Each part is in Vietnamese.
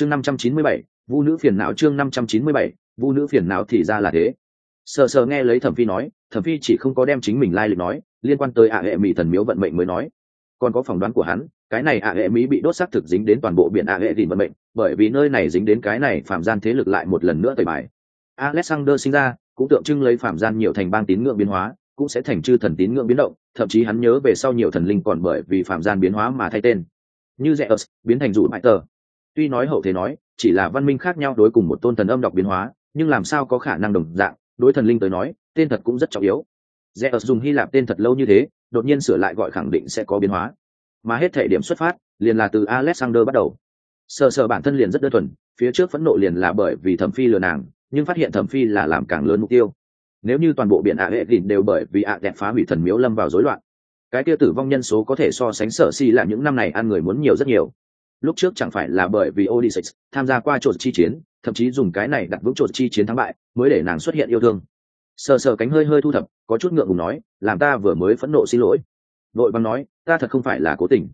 chương năm trăm chín mươi bảy, vu nữ phiền não chương năm trăm chín mươi bảy, vu nữ phiền não thì ra là thế. Sờ sờ nghe lấy thẩm phi nói, thẩm phi chỉ không có đem chính mình lai lịch nói, liên quan tới ạ hệ mỹ thần miếu vận mệnh mới nói. Còn có phỏng đoán của hắn, cái này ạ hệ mỹ bị đốt xác thực dính đến toàn bộ biển ạ hệ đỉnh vận mệnh, bởi vì nơi này dính đến cái này phạm gian thế lực lại một lần nữa tẩy bài. Alexander sinh ra, cũng tượng trưng lấy phạm gian nhiều thành bang tín ngưỡng biến hóa, cũng sẽ thành chư thần tín ngưỡng biến động, thậm chí hắn nhớ về sau nhiều thần linh còn bởi vì phạm gian biến hóa mà thay tên. Như Zeus, biến thành dụ bại tờ tuy nói hậu thế nói, chỉ là văn minh khác nhau đối cùng một tôn thần âm đọc biến hóa, nhưng làm sao có khả năng đồng dạng? Đối thần linh tới nói, tên thật cũng rất trọng yếu. Zeus dùng hy lạp tên thật lâu như thế, đột nhiên sửa lại gọi khẳng định sẽ có biến hóa. Mà hết thể điểm xuất phát, liền là từ alexander bắt đầu. Sợ sợ bản thân liền rất đơn thuần, phía trước phẫn nộ liền là bởi vì thẩm phi lừa nàng, nhưng phát hiện thẩm phi là làm càng lớn mục tiêu. Nếu như toàn bộ biển ạ hệ gìn đều bởi vì ạ đẹp phá hủy thần miếu lâm vào rối loạn, cái kia tử vong nhân số có thể so sánh sở si là những năm này ăn người muốn nhiều rất nhiều lúc trước chẳng phải là bởi vì Odysseus tham gia qua trột chi chiến, thậm chí dùng cái này đặt vững trột chi chiến thắng bại mới để nàng xuất hiện yêu thương. Sờ sờ cánh hơi hơi thu thập, có chút ngượng ngùng nói, làm ta vừa mới phẫn nộ xin lỗi. Nội bằng nói, ta thật không phải là cố tình.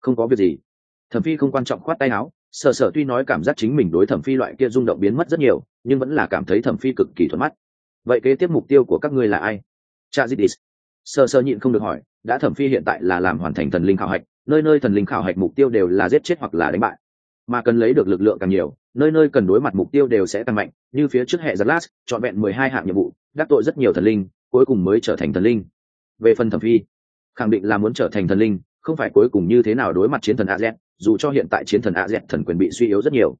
Không có việc gì. Thẩm phi không quan trọng khoát tay áo, sờ sờ tuy nói cảm giác chính mình đối thẩm phi loại kia rung động biến mất rất nhiều, nhưng vẫn là cảm thấy thẩm phi cực kỳ thuận mắt. Vậy kế tiếp mục tiêu của các ngươi là ai? Cha zidis sờ sờ nhịn không được hỏi, đã thẩm phi hiện tại là làm hoàn thành thần linh khảo hạch nơi nơi thần linh khảo hạch mục tiêu đều là giết chết hoặc là đánh bại. Mà cần lấy được lực lượng càng nhiều, nơi nơi cần đối mặt mục tiêu đều sẽ tăng mạnh, như phía trước hệ giật lát chọn vẹn mười hai hạng nhiệm vụ, đắc tội rất nhiều thần linh, cuối cùng mới trở thành thần linh. Về phần thẩm phi, khẳng định là muốn trở thành thần linh, không phải cuối cùng như thế nào đối mặt chiến thần a z, dù cho hiện tại chiến thần a z thần quyền bị suy yếu rất nhiều.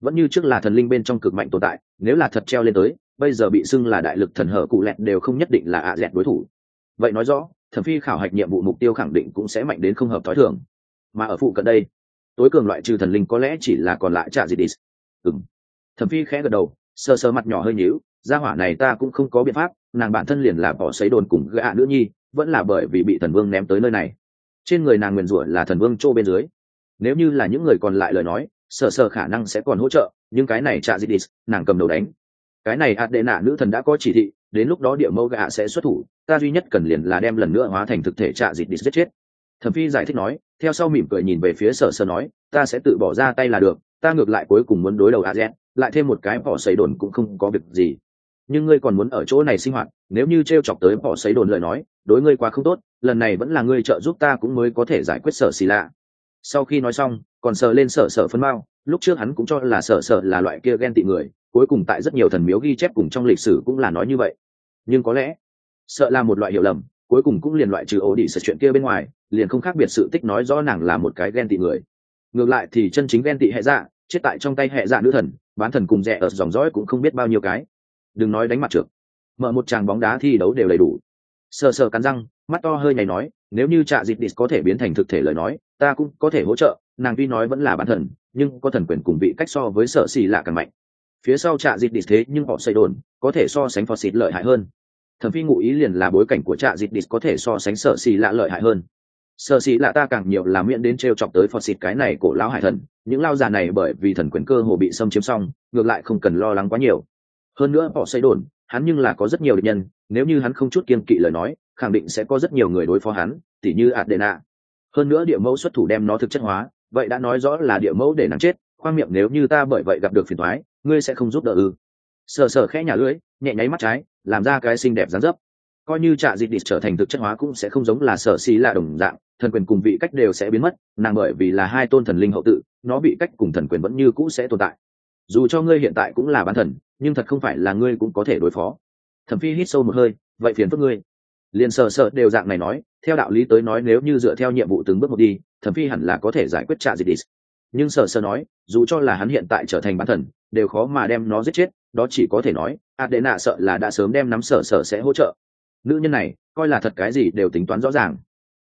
Vẫn như trước là thần linh bên trong cực mạnh tồn tại, nếu là thật treo lên tới, bây giờ bị xưng là đại lực thần hở cụ lẹt đều không nhất định là a z đối thủ. Vậy nói rõ thẩm phi khảo hạch nhiệm vụ mục tiêu khẳng định cũng sẽ mạnh đến không hợp thói thường. Mà ở phụ cận đây, tối cường loại trừ thần linh có lẽ chỉ là còn lại trả gì đi ừng thẩm phi khẽ gật đầu, sờ sờ mặt nhỏ hơi nhíu, gia hỏa này ta cũng không có biện pháp, nàng bản thân liền là bỏ xấy đồn cùng gã nữ nhi, vẫn là bởi vì bị thần vương ném tới nơi này. Trên người nàng nguyền rủa là thần vương trô bên dưới. Nếu như là những người còn lại lời nói, sờ sờ khả năng sẽ còn hỗ trợ, nhưng cái này trả didis nàng cầm đầu đánh. Cái này hạt đệ nạ nữ thần đã có chỉ thị, đến lúc đó địa mẫu gạ sẽ xuất thủ ta duy nhất cần liền là đem lần nữa hóa thành thực thể trả didis giết chết. Thẩm phi giải thích nói, theo sau mỉm cười nhìn về phía sở sơ nói, ta sẽ tự bỏ ra tay là được, ta ngược lại cuối cùng muốn đối đầu a z, lại thêm một cái bỏ xấy đồn cũng không có việc gì. Nhưng ngươi còn muốn ở chỗ này sinh hoạt, nếu như t r e o chọc tới bỏ xấy đồn lời nói, đối ngươi quá không tốt, lần này vẫn là ngươi trợ giúp ta cũng mới có thể giải quyết sở xì lạ. Sau khi nói xong, còn sờ lên sở sở phân mao lúc trước hắn cũng cho là sở sở là loại kia ghen tị người, cuối cùng tại rất nhiều thần miếu ghi chép cùng trong lịch sử cũng là nói như vậy. Nhưng có lẽ sợ là một loại hiểu lầm, cuối cùng cũng liền loại trừ ổ đi sợ chuyện kia bên ngoài, liền không khác biệt sự tích nói rõ nàng là một cái ghen tị người. Ngược lại thì chân chính ghen tị hệ dạ chết tại trong tay hệ dạ nữ thần, bán thần cùng rẻ ở dòng dõi cũng không biết bao nhiêu cái. Đừng nói đánh mặt trượt. Mở một tràng bóng đá thi đấu đều đầy đủ. Sờ sờ cắn răng, mắt to hơi nhảy nói, nếu như trạ dịp đít có thể biến thành thực thể lời nói, ta cũng có thể hỗ trợ, nàng tuy nói vẫn là bán thần, nhưng có thần quyền cùng vị cách so với sở xì lạ càng mạnh. Phía sau trạ dịp đít thế nhưng họ xây đồn, có thể so sánh phò xịt lợi hại hơn thẩm phi ngụ ý liền là bối cảnh của trạ dịp đít có thể so sánh sợ xì lạ lợi hại hơn. Sợ xì lạ ta càng nhiều là miễn đến t chọc tới phò xịt cái này của lão hải thần, những lao già này bởi vì thần quyền cơ hồ bị xâm chiếm xong, ngược lại không cần lo lắng quá nhiều. Hơn nữa, họ xây đồn, hắn nhưng là có rất nhiều địch nhân, nếu như hắn không chút kiên kỵ lời nói, khẳng định sẽ có rất nhiều người đối phó hắn, tỉ như ạt để nạ hơn nữa địa mẫu xuất thủ đem nó thực chất hóa, vậy đã nói rõ là địa mẫu để nàng chết, khoang miệng nếu như ta bởi vậy gặp được phiền thoái ngươi sẽ không giúp đỡ ư? Sờ sờ khẽ nhà lưỡi, nhẹ nháy mắt trái làm ra cái xinh đẹp dáng dấp. Coi như trạ dịch địch trở thành thực chất hóa cũng sẽ không giống là sở xì là đồng dạng, thần quyền cùng vị cách đều sẽ biến mất, nàng bởi vì là hai tôn thần linh hậu tự, nó bị cách cùng thần quyền vẫn như cũ sẽ tồn tại. Dù cho ngươi hiện tại cũng là bán thần, nhưng thật không phải là ngươi cũng có thể đối phó. Thẩm phi hít sâu một hơi, vậy phiền phức ngươi. Liền sờ sợ đều dạng này nói, theo đạo lý tới nói nếu như dựa theo nhiệm vụ từng bước một đi, thẩm phi hẳn là có thể giải quyết trả dịch đi nhưng sờ sợ nói, dù cho là hắn hiện tại trở thành bán thần, đều khó mà đem nó giết chết, đó chỉ có thể nói adena sợ là đã sớm đem nắm sở sở sẽ hỗ trợ. Nữ nhân này, coi là thật cái gì đều tính toán rõ ràng.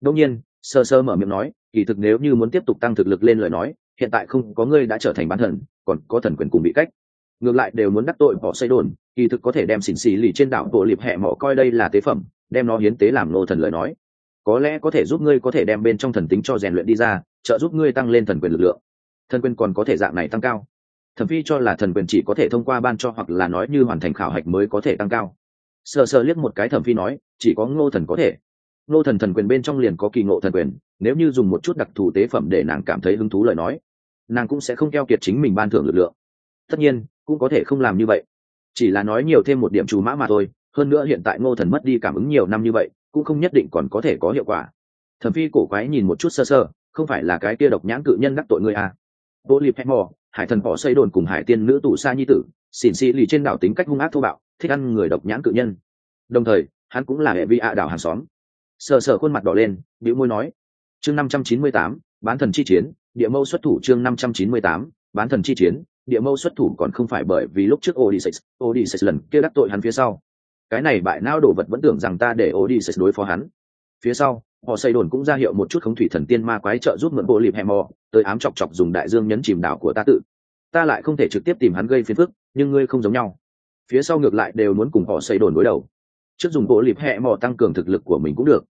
Đông nhiên sơ sơ mở miệng nói, kỳ thực nếu như muốn tiếp tục tăng thực lực lên lời nói, hiện tại không có ngươi đã trở thành bán thần, còn có thần quyền cùng bị cách. Ngược lại đều muốn đắc tội bỏ xây đồn, kỳ thực có thể đem xỉn xì lì trên đảo bộ liệp hẹ mỏ coi đây là tế phẩm, đem nó hiến tế làm nô thần lời nói. Có lẽ có thể giúp ngươi có thể đem bên trong thần tính cho rèn luyện đi ra, trợ giúp ngươi tăng lên thần quyền lực lượng. Thần quyền còn có thể dạng này tăng cao thẩm phi cho là thần quyền chỉ có thể thông qua ban cho hoặc là nói như hoàn thành khảo hạch mới có thể tăng cao. Sờ sờ liếc một cái thẩm phi nói, chỉ có ngô thần có thể. Ngô thần thần quyền bên trong liền có kỳ ngộ thần quyền, nếu như dùng một chút đặc thù tế phẩm để nàng cảm thấy hứng thú lời nói, nàng cũng sẽ không keo kiệt chính mình ban thưởng lực lượng. Tất nhiên, cũng có thể không làm như vậy. Chỉ là nói nhiều thêm một điểm trù mã mà thôi, hơn nữa hiện tại ngô thần mất đi cảm ứng nhiều năm như vậy, cũng không nhất định còn có thể có hiệu quả. Thẩm phi cổ quái nhìn một chút sơ sơ, không phải là cái kia độc nhãn cự nhân đắc tội người à. vô lip hẹn mò hải thần bỏ xây đồn cùng hải tiên nữ tụ sa nhi tử xỉn xì lì trên đảo tính cách hung ác thô bạo thích ăn người độc nhãn cự nhân đồng thời hắn cũng là hệ vi ạ đảo hàng xóm sờ sờ khuôn mặt đỏ lên bĩu môi nói chương năm trăm chín mươi tám bán thần chi chiến địa mâu xuất thủ chương năm trăm chín mươi tám bán thần chi chiến địa mâu xuất thủ còn không phải bởi vì lúc trước Odysseus, Odysseus lần kia đắc tội hắn phía sau. Cái này bại não đổ vật vẫn tưởng rằng ta để Odysseus đối phó hắn. Phía sau, họ xây đồn cũng ra hiệu một chút khống thủy thần tiên ma quái trợ giúp mượn bộ lịp hẹ mò, tới ám chọc chọc dùng đại dương nhấn chìm đảo của ta tự. Ta lại không thể trực tiếp tìm hắn gây phiền phức, nhưng ngươi không giống nhau. Phía sau ngược lại đều muốn cùng họ xây đồn đối đầu. Trước dùng bộ lịp hẹ mò tăng cường thực lực của mình cũng được.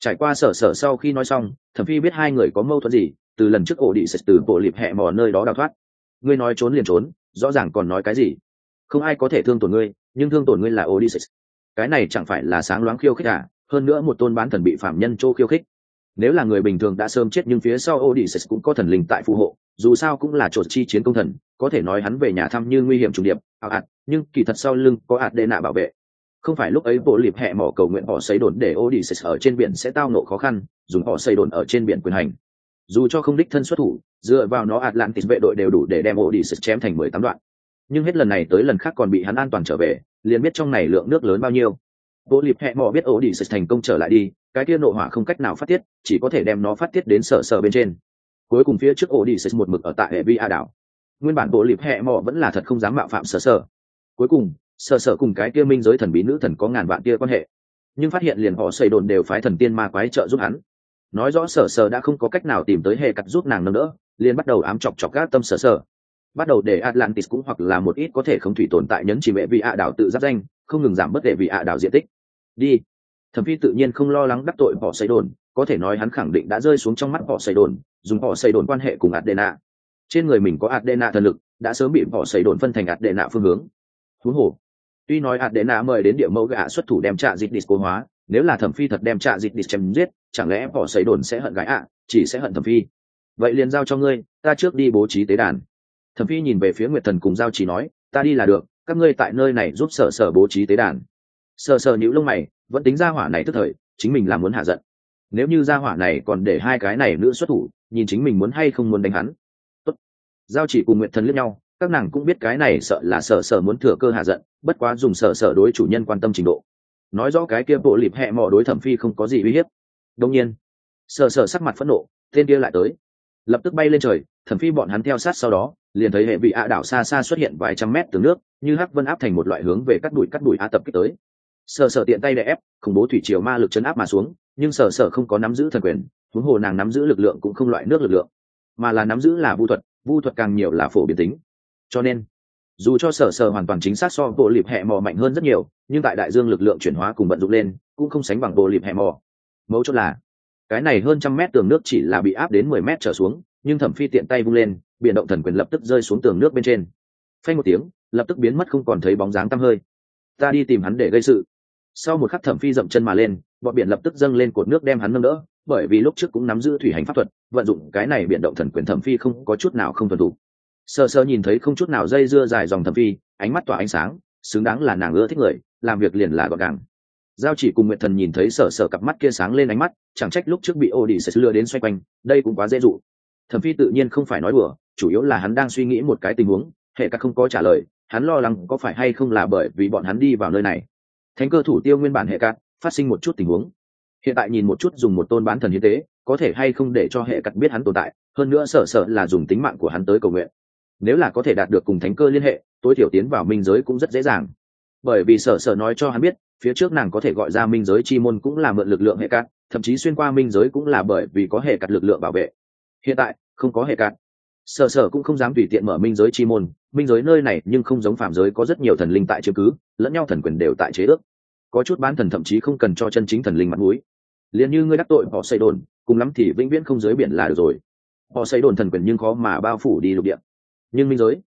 Trải qua sở sở sau khi nói xong, thẩm phi biết hai người có mâu thuẫn gì, từ lần trước ổ đi từ bộ lịp hẹ mò nơi đó đào thoát ngươi nói trốn liền trốn rõ ràng còn nói cái gì không ai có thể thương tổn ngươi nhưng thương tổn ngươi là odysseus cái này chẳng phải là sáng loáng khiêu khích à hơn nữa một tôn bán thần bị phạm nhân chỗ khiêu khích. Nếu là người bình thường đã sớm chết nhưng phía sau odysseus cũng có thần linh tại phù hộ, dù sao cũng là trột chi chiến công thần, có thể nói hắn về nhà thăm như nguy hiểm trùng điệp ảo ạt, nhưng kỳ thật sau lưng có ạt đệ nạ bảo vệ. Không phải lúc ấy bộ liệp hẹ mỏ cầu nguyện họ xây đồn để odysseus ở trên biển sẽ tao nộ khó khăn, dùng họ xây đồn ở trên biển quyền hành. Dù cho không đích thân xuất thủ, dựa vào nó atlantis vệ đội đều đủ để đem Odysseus đi chém thành mười tám đoạn. Nhưng hết lần này tới lần khác còn bị hắn an toàn trở về, liền biết trong này lượng nước lớn bao nhiêu bộ liệp hẹ mỏ biết ổ đi sực thành công trở lại đi, cái kia nộ hỏa không cách nào phát tiết, chỉ có thể đem nó phát tiết đến sở sở bên trên. Cuối cùng phía trước ổ đi sực một mực ở tại hệ vi a đảo. Nguyên bản bộ liệp hẹ mỏ vẫn là thật không dám mạo phạm sở sở cuối cùng sở sở cùng cái kia minh giới thần bí nữ thần có ngàn vạn kia quan hệ. Nhưng phát hiện liền họ xây đồn đều phái thần tiên ma quái trợ giúp hắn. Nói rõ sở sở đã không có cách nào tìm tới hệ cắt giúp nàng nâng đỡ, liền bắt đầu ám chọc chọc các tâm sở sở bắt đầu để atlantis cũng hoặc là một ít có thể không thủy tồn tại nhấn chỉ mẹ vị ạ đảo tự giáp danh không ngừng giảm bất đệ vị ạ đảo diện tích. Đi. Thẩm phi tự nhiên không lo lắng đắc tội bỏ xây đồn, có thể nói hắn khẳng định đã rơi xuống trong mắt bỏ xây đồn, dùng bỏ xây đồn quan hệ cùng adena. Trên người mình có adena thần lực, đã sớm bị bỏ xây đồn phân thành adena phương hướng. Thú hồ. Tuy nói adena mời đến địa mẫu gạ xuất thủ đem trạ dịch disco hóa, nếu là thẩm phi thật đem trạ dịch dis chém giết, chẳng lẽ bỏ xây đồn sẽ hận gái ạ, chỉ sẽ hận thẩm phi? Vậy liền giao cho ngươi, ta trước đi bố trí tế đàn. Thẩm phi nhìn về phía nguyệt thần cùng giao chỉ nói, ta đi là được các ngươi tại nơi này giúp sở sở bố trí tế đàn. Sở sở nhũ lông mày, vẫn tính ra hỏa này tức thời, chính mình là muốn hạ giận. Nếu như ra hỏa này còn để hai cái này nữa xuất thủ, nhìn chính mình muốn hay không muốn đánh hắn. Tốt. giao chỉ cùng nguyện thần liếc nhau, các nàng cũng biết cái này sợ là sở sở muốn thừa cơ hạ giận, bất quá dùng sở sở đối chủ nhân quan tâm trình độ. Nói rõ cái kia bộ lịp hẹ mò đối thẩm phi không có gì uy hiếp. Đông nhiên, sở sở sắc mặt phẫn nộ, tên kia lại tới. Lập tức bay lên trời, thẩm phi bọn hắn theo sát sau đó, liền thấy hệ vị ạ đảo xa xa xuất hiện vài trăm mét từ nước như hắc vân áp thành một loại hướng về cắt đùi cắt đùi a tập kích tới. Sở sở tiện tay đè ép, khủng bố thủy triều ma lực chấn áp mà xuống, nhưng sở sở không có nắm giữ thần quyền, huống hồ nàng nắm giữ lực lượng cũng không loại nước lực lượng, mà là nắm giữ là vu thuật vu thuật càng nhiều là phổ biến tính. Cho nên, dù cho sở sở hoàn toàn chính xác so bộ liệp hẹ mò mạnh hơn rất nhiều, nhưng tại đại dương lực lượng chuyển hóa cùng vận dụng lên, cũng không sánh bằng bộ liệp hẹ mò. Mấu chốt là, cái này hơn trăm mét tường nước chỉ là bị áp đến mười mét trở xuống, nhưng thẩm phi tiện tay vung lên, biển động thần quyền lập tức rơi xuống tường nước bên trên. Phanh một tiếng lập tức biến mất không còn thấy bóng dáng tăm hơi. Ta đi tìm hắn để gây sự. Sau một khắc thẩm phi dậm chân mà lên, bọn biển lập tức dâng lên cột nước đem hắn nâng đỡ, bởi vì lúc trước cũng nắm giữ thủy hành pháp thuật, vận dụng cái này biển động thần quyền thẩm phi không có chút nào không thuần thủ. Sơ sơ nhìn thấy không chút nào dây dưa dài dòng thẩm phi, ánh mắt tỏa ánh sáng, xứng đáng là nàng ưa thích người, làm việc liền là gọn gàng. Giao chỉ cùng nguyện thần nhìn thấy sở sở cặp mắt kia sáng lên ánh mắt, chẳng trách lúc trước bị ô đi sẽ lừa đến xoay quanh, đây cũng quá dễ dụ. Thẩm phi tự nhiên không phải nói đùa, chủ yếu là hắn đang suy nghĩ một cái tình huống, hệ các không có trả lời hắn lo lắng có phải hay không là bởi vì bọn hắn đi vào nơi này. Thánh cơ thủ tiêu nguyên bản hệ cát, phát sinh một chút tình huống. Hiện tại nhìn một chút dùng một tôn bán thần hiến tế, có thể hay không để cho hệ cắt biết hắn tồn tại, hơn nữa sợ sợ là dùng tính mạng của hắn tới cầu nguyện. Nếu là có thể đạt được cùng thánh cơ liên hệ, tối thiểu tiến vào minh giới cũng rất dễ dàng. Bởi vì sợ sợ nói cho hắn biết, phía trước nàng có thể gọi ra minh giới chi môn cũng là mượn lực lượng hệ cát, thậm chí xuyên qua minh giới cũng là bởi vì có hệ cắt lực lượng bảo vệ. Hiện tại, không có hệ cát. Sở sở cũng không dám tùy tiện mở minh giới chi môn minh giới nơi này nhưng không giống phạm giới có rất nhiều thần linh tại chứng cứ, lẫn nhau thần quyền đều tại chế ước. Có chút bán thần thậm chí không cần cho chân chính thần linh mặt mũi. Liền như ngươi đắc tội họ xây đồn, cùng lắm thì vĩnh viễn không giới biển là được rồi. Họ xây đồn thần quyền nhưng khó mà bao phủ đi lục địa. Nhưng minh giới,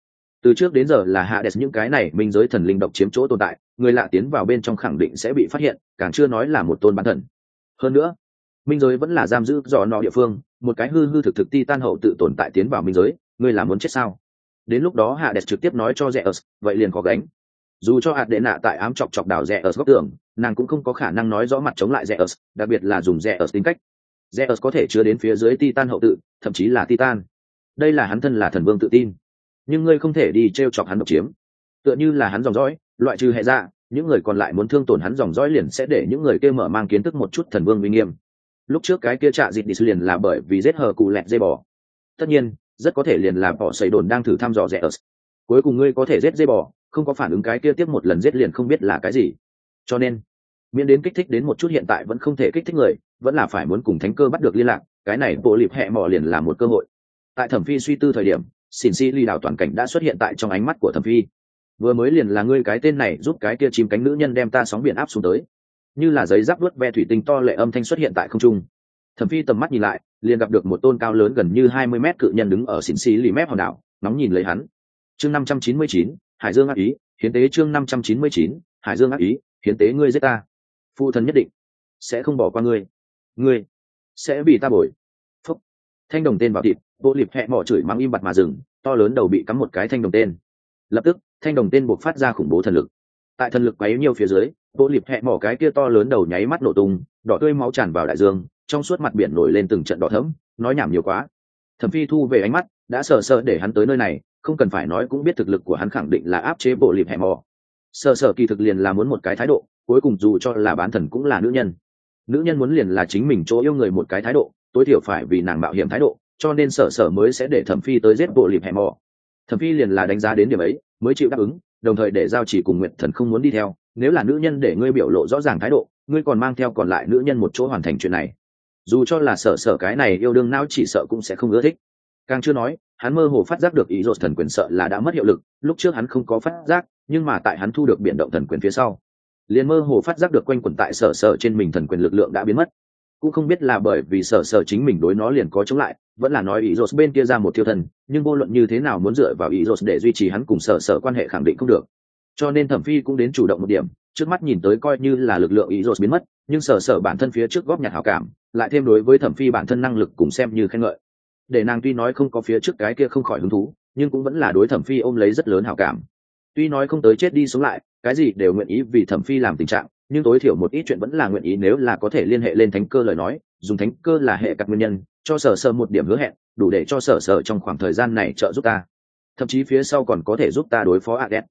từ trước đến giờ là hạ đẹp những cái này minh giới thần linh độc chiếm chỗ tồn tại, người lạ tiến vào bên trong khẳng định sẽ bị phát hiện, càng chưa nói là một tôn bán thần. Hơn nữa, minh giới vẫn là giam giữ dò nọ địa phương, một cái hư hư thực thực ti tan hậu tự tồn tại tiến vào minh giới, ngươi là muốn chết sao? Đến lúc đó hạ đẹp trực tiếp nói cho rẽ ớt vậy liền có gánh. Dù cho hạt đệ nạ tại ám chọc chọc đảo rẽ ớt góc tường, nàng cũng không có khả năng nói rõ mặt chống lại rẽ ớt đặc biệt là dùng rẽ ớt tính cách. Rẽ ớt có thể chứa đến phía dưới titan hậu tự, thậm chí là titan. Đây là hắn thân là thần vương tự tin. Nhưng ngươi không thể đi t r e o chọc hắn độc chiếm. Tựa như là hắn dòng dõi, loại trừ hệ ra những người còn lại muốn thương tổn hắn dòng dõi liền sẽ để những người kia mở mang kiến thức một chút thần vương uy nghiêm. Lúc trước cái kia trạ dịt đi liền là bởi vì giết hờ cụ lẹt dây bò. Tất nhiên rất có thể liền là bỏ xây đồn đang thử thăm dò rẻ ớt cuối cùng ngươi có thể giết dây bò, không có phản ứng cái kia tiếp một lần giết liền không biết là cái gì. Cho nên, miễn đến kích thích đến một chút hiện tại vẫn không thể kích thích người, vẫn là phải muốn cùng thánh cơ bắt được liên lạc, cái này bộ lịp hẹ mò liền là một cơ hội. Tại thẩm phi suy tư thời điểm xỉn si ly đảo toàn cảnh đã xuất hiện tại trong ánh mắt của thẩm phi. Vừa mới liền là ngươi cái tên này giúp cái kia chìm cánh nữ nhân đem ta sóng biển áp xuống tới. Như là giấy giáp đuốt ve thủy tinh to lệ âm thanh xuất hiện tại không trung. Thẩm phi tầm mắt nhìn lại liền gặp được một tôn cao lớn gần như hai mươi mét cự nhân đứng ở xỉn xí lì mép hòn đảo nóng nhìn lấy hắn. Chương năm trăm chín mươi chín, hải dương ác ý, hiến tế chương năm trăm chín mươi chín, hải dương ác ý, hiến tế ngươi giết ta. Phụ thần nhất định sẽ không bỏ qua ngươi. Ngươi sẽ bị ta bồi. Phúc. Thanh đồng tên vào thịt bộ liệp hẹ mỏ chửi mắng im bặt mà dừng, to lớn đầu bị cắm một cái thanh đồng tên. Lập tức, thanh đồng tên buộc phát ra khủng bố thần lực. Tại thần lực quấy nhiều phía dưới bộ liệp hẹ mỏ cái kia to lớn đầu nháy mắt nổ tung, đỏ tươi máu tràn vào đại dương trong suốt mặt biển nổi lên từng trận đỏ thẫm, nói nhảm nhiều quá. Thẩm phi thu về ánh mắt, đã sợ sợ để hắn tới nơi này, không cần phải nói cũng biết thực lực của hắn khẳng định là áp chế bộ liệp hẹm mò. Sờ sờ kỳ thực liền là muốn một cái thái độ, cuối cùng dù cho là bán thần cũng là nữ nhân. Nữ nhân muốn liền là chính mình chỗ yêu người một cái thái độ, tối thiểu phải vì nàng mạo hiểm thái độ, cho nên sở sở mới sẽ để thẩm phi tới giết bộ liệp hẹm mò. Thẩm phi liền là đánh giá đến điểm ấy, mới chịu đáp ứng, đồng thời để giao chỉ cùng nguyện thần không muốn đi theo. Nếu là nữ nhân để ngươi biểu lộ rõ ràng thái độ, ngươi còn mang theo còn lại nữ nhân một chỗ hoàn thành chuyện này dù cho là sợ sợ cái này yêu đương não chỉ sợ cũng sẽ không ưa thích. Càng chưa nói, hắn mơ hồ phát giác được ý dột thần quyền sợ là đã mất hiệu lực, lúc trước hắn không có phát giác, nhưng mà tại hắn thu được biển động thần quyền phía sau, liền mơ hồ phát giác được quanh quẩn tại sở sở trên mình thần quyền lực lượng đã biến mất. Cũng không biết là bởi vì sở sở chính mình đối nó liền có chống lại, vẫn là nói ý dột bên kia ra một thiêu thần, nhưng vô luận như thế nào muốn dựa vào ý dột để duy trì hắn cùng sở sở quan hệ khẳng định không được. Cho nên thẩm phi cũng đến chủ động một điểm, trước mắt nhìn tới coi như là lực lượng ý dột biến mất, nhưng sở sở bản thân phía trước góp nhặt hảo cảm lại thêm đối với thẩm phi bản thân năng lực cũng xem như khen ngợi. Để nàng tuy nói không có phía trước cái kia không khỏi hứng thú, nhưng cũng vẫn là đối thẩm phi ôm lấy rất lớn hảo cảm. Tuy nói không tới chết đi sống lại, cái gì đều nguyện ý vì thẩm phi làm tình trạng, nhưng tối thiểu một ít chuyện vẫn là nguyện ý nếu là có thể liên hệ lên thánh cơ lời nói, dùng thánh cơ là hệ các nguyên nhân, cho sở sở một điểm hứa hẹn, đủ để cho sở sở trong khoảng thời gian này trợ giúp ta. Thậm chí phía sau còn có thể giúp ta đối phó adet.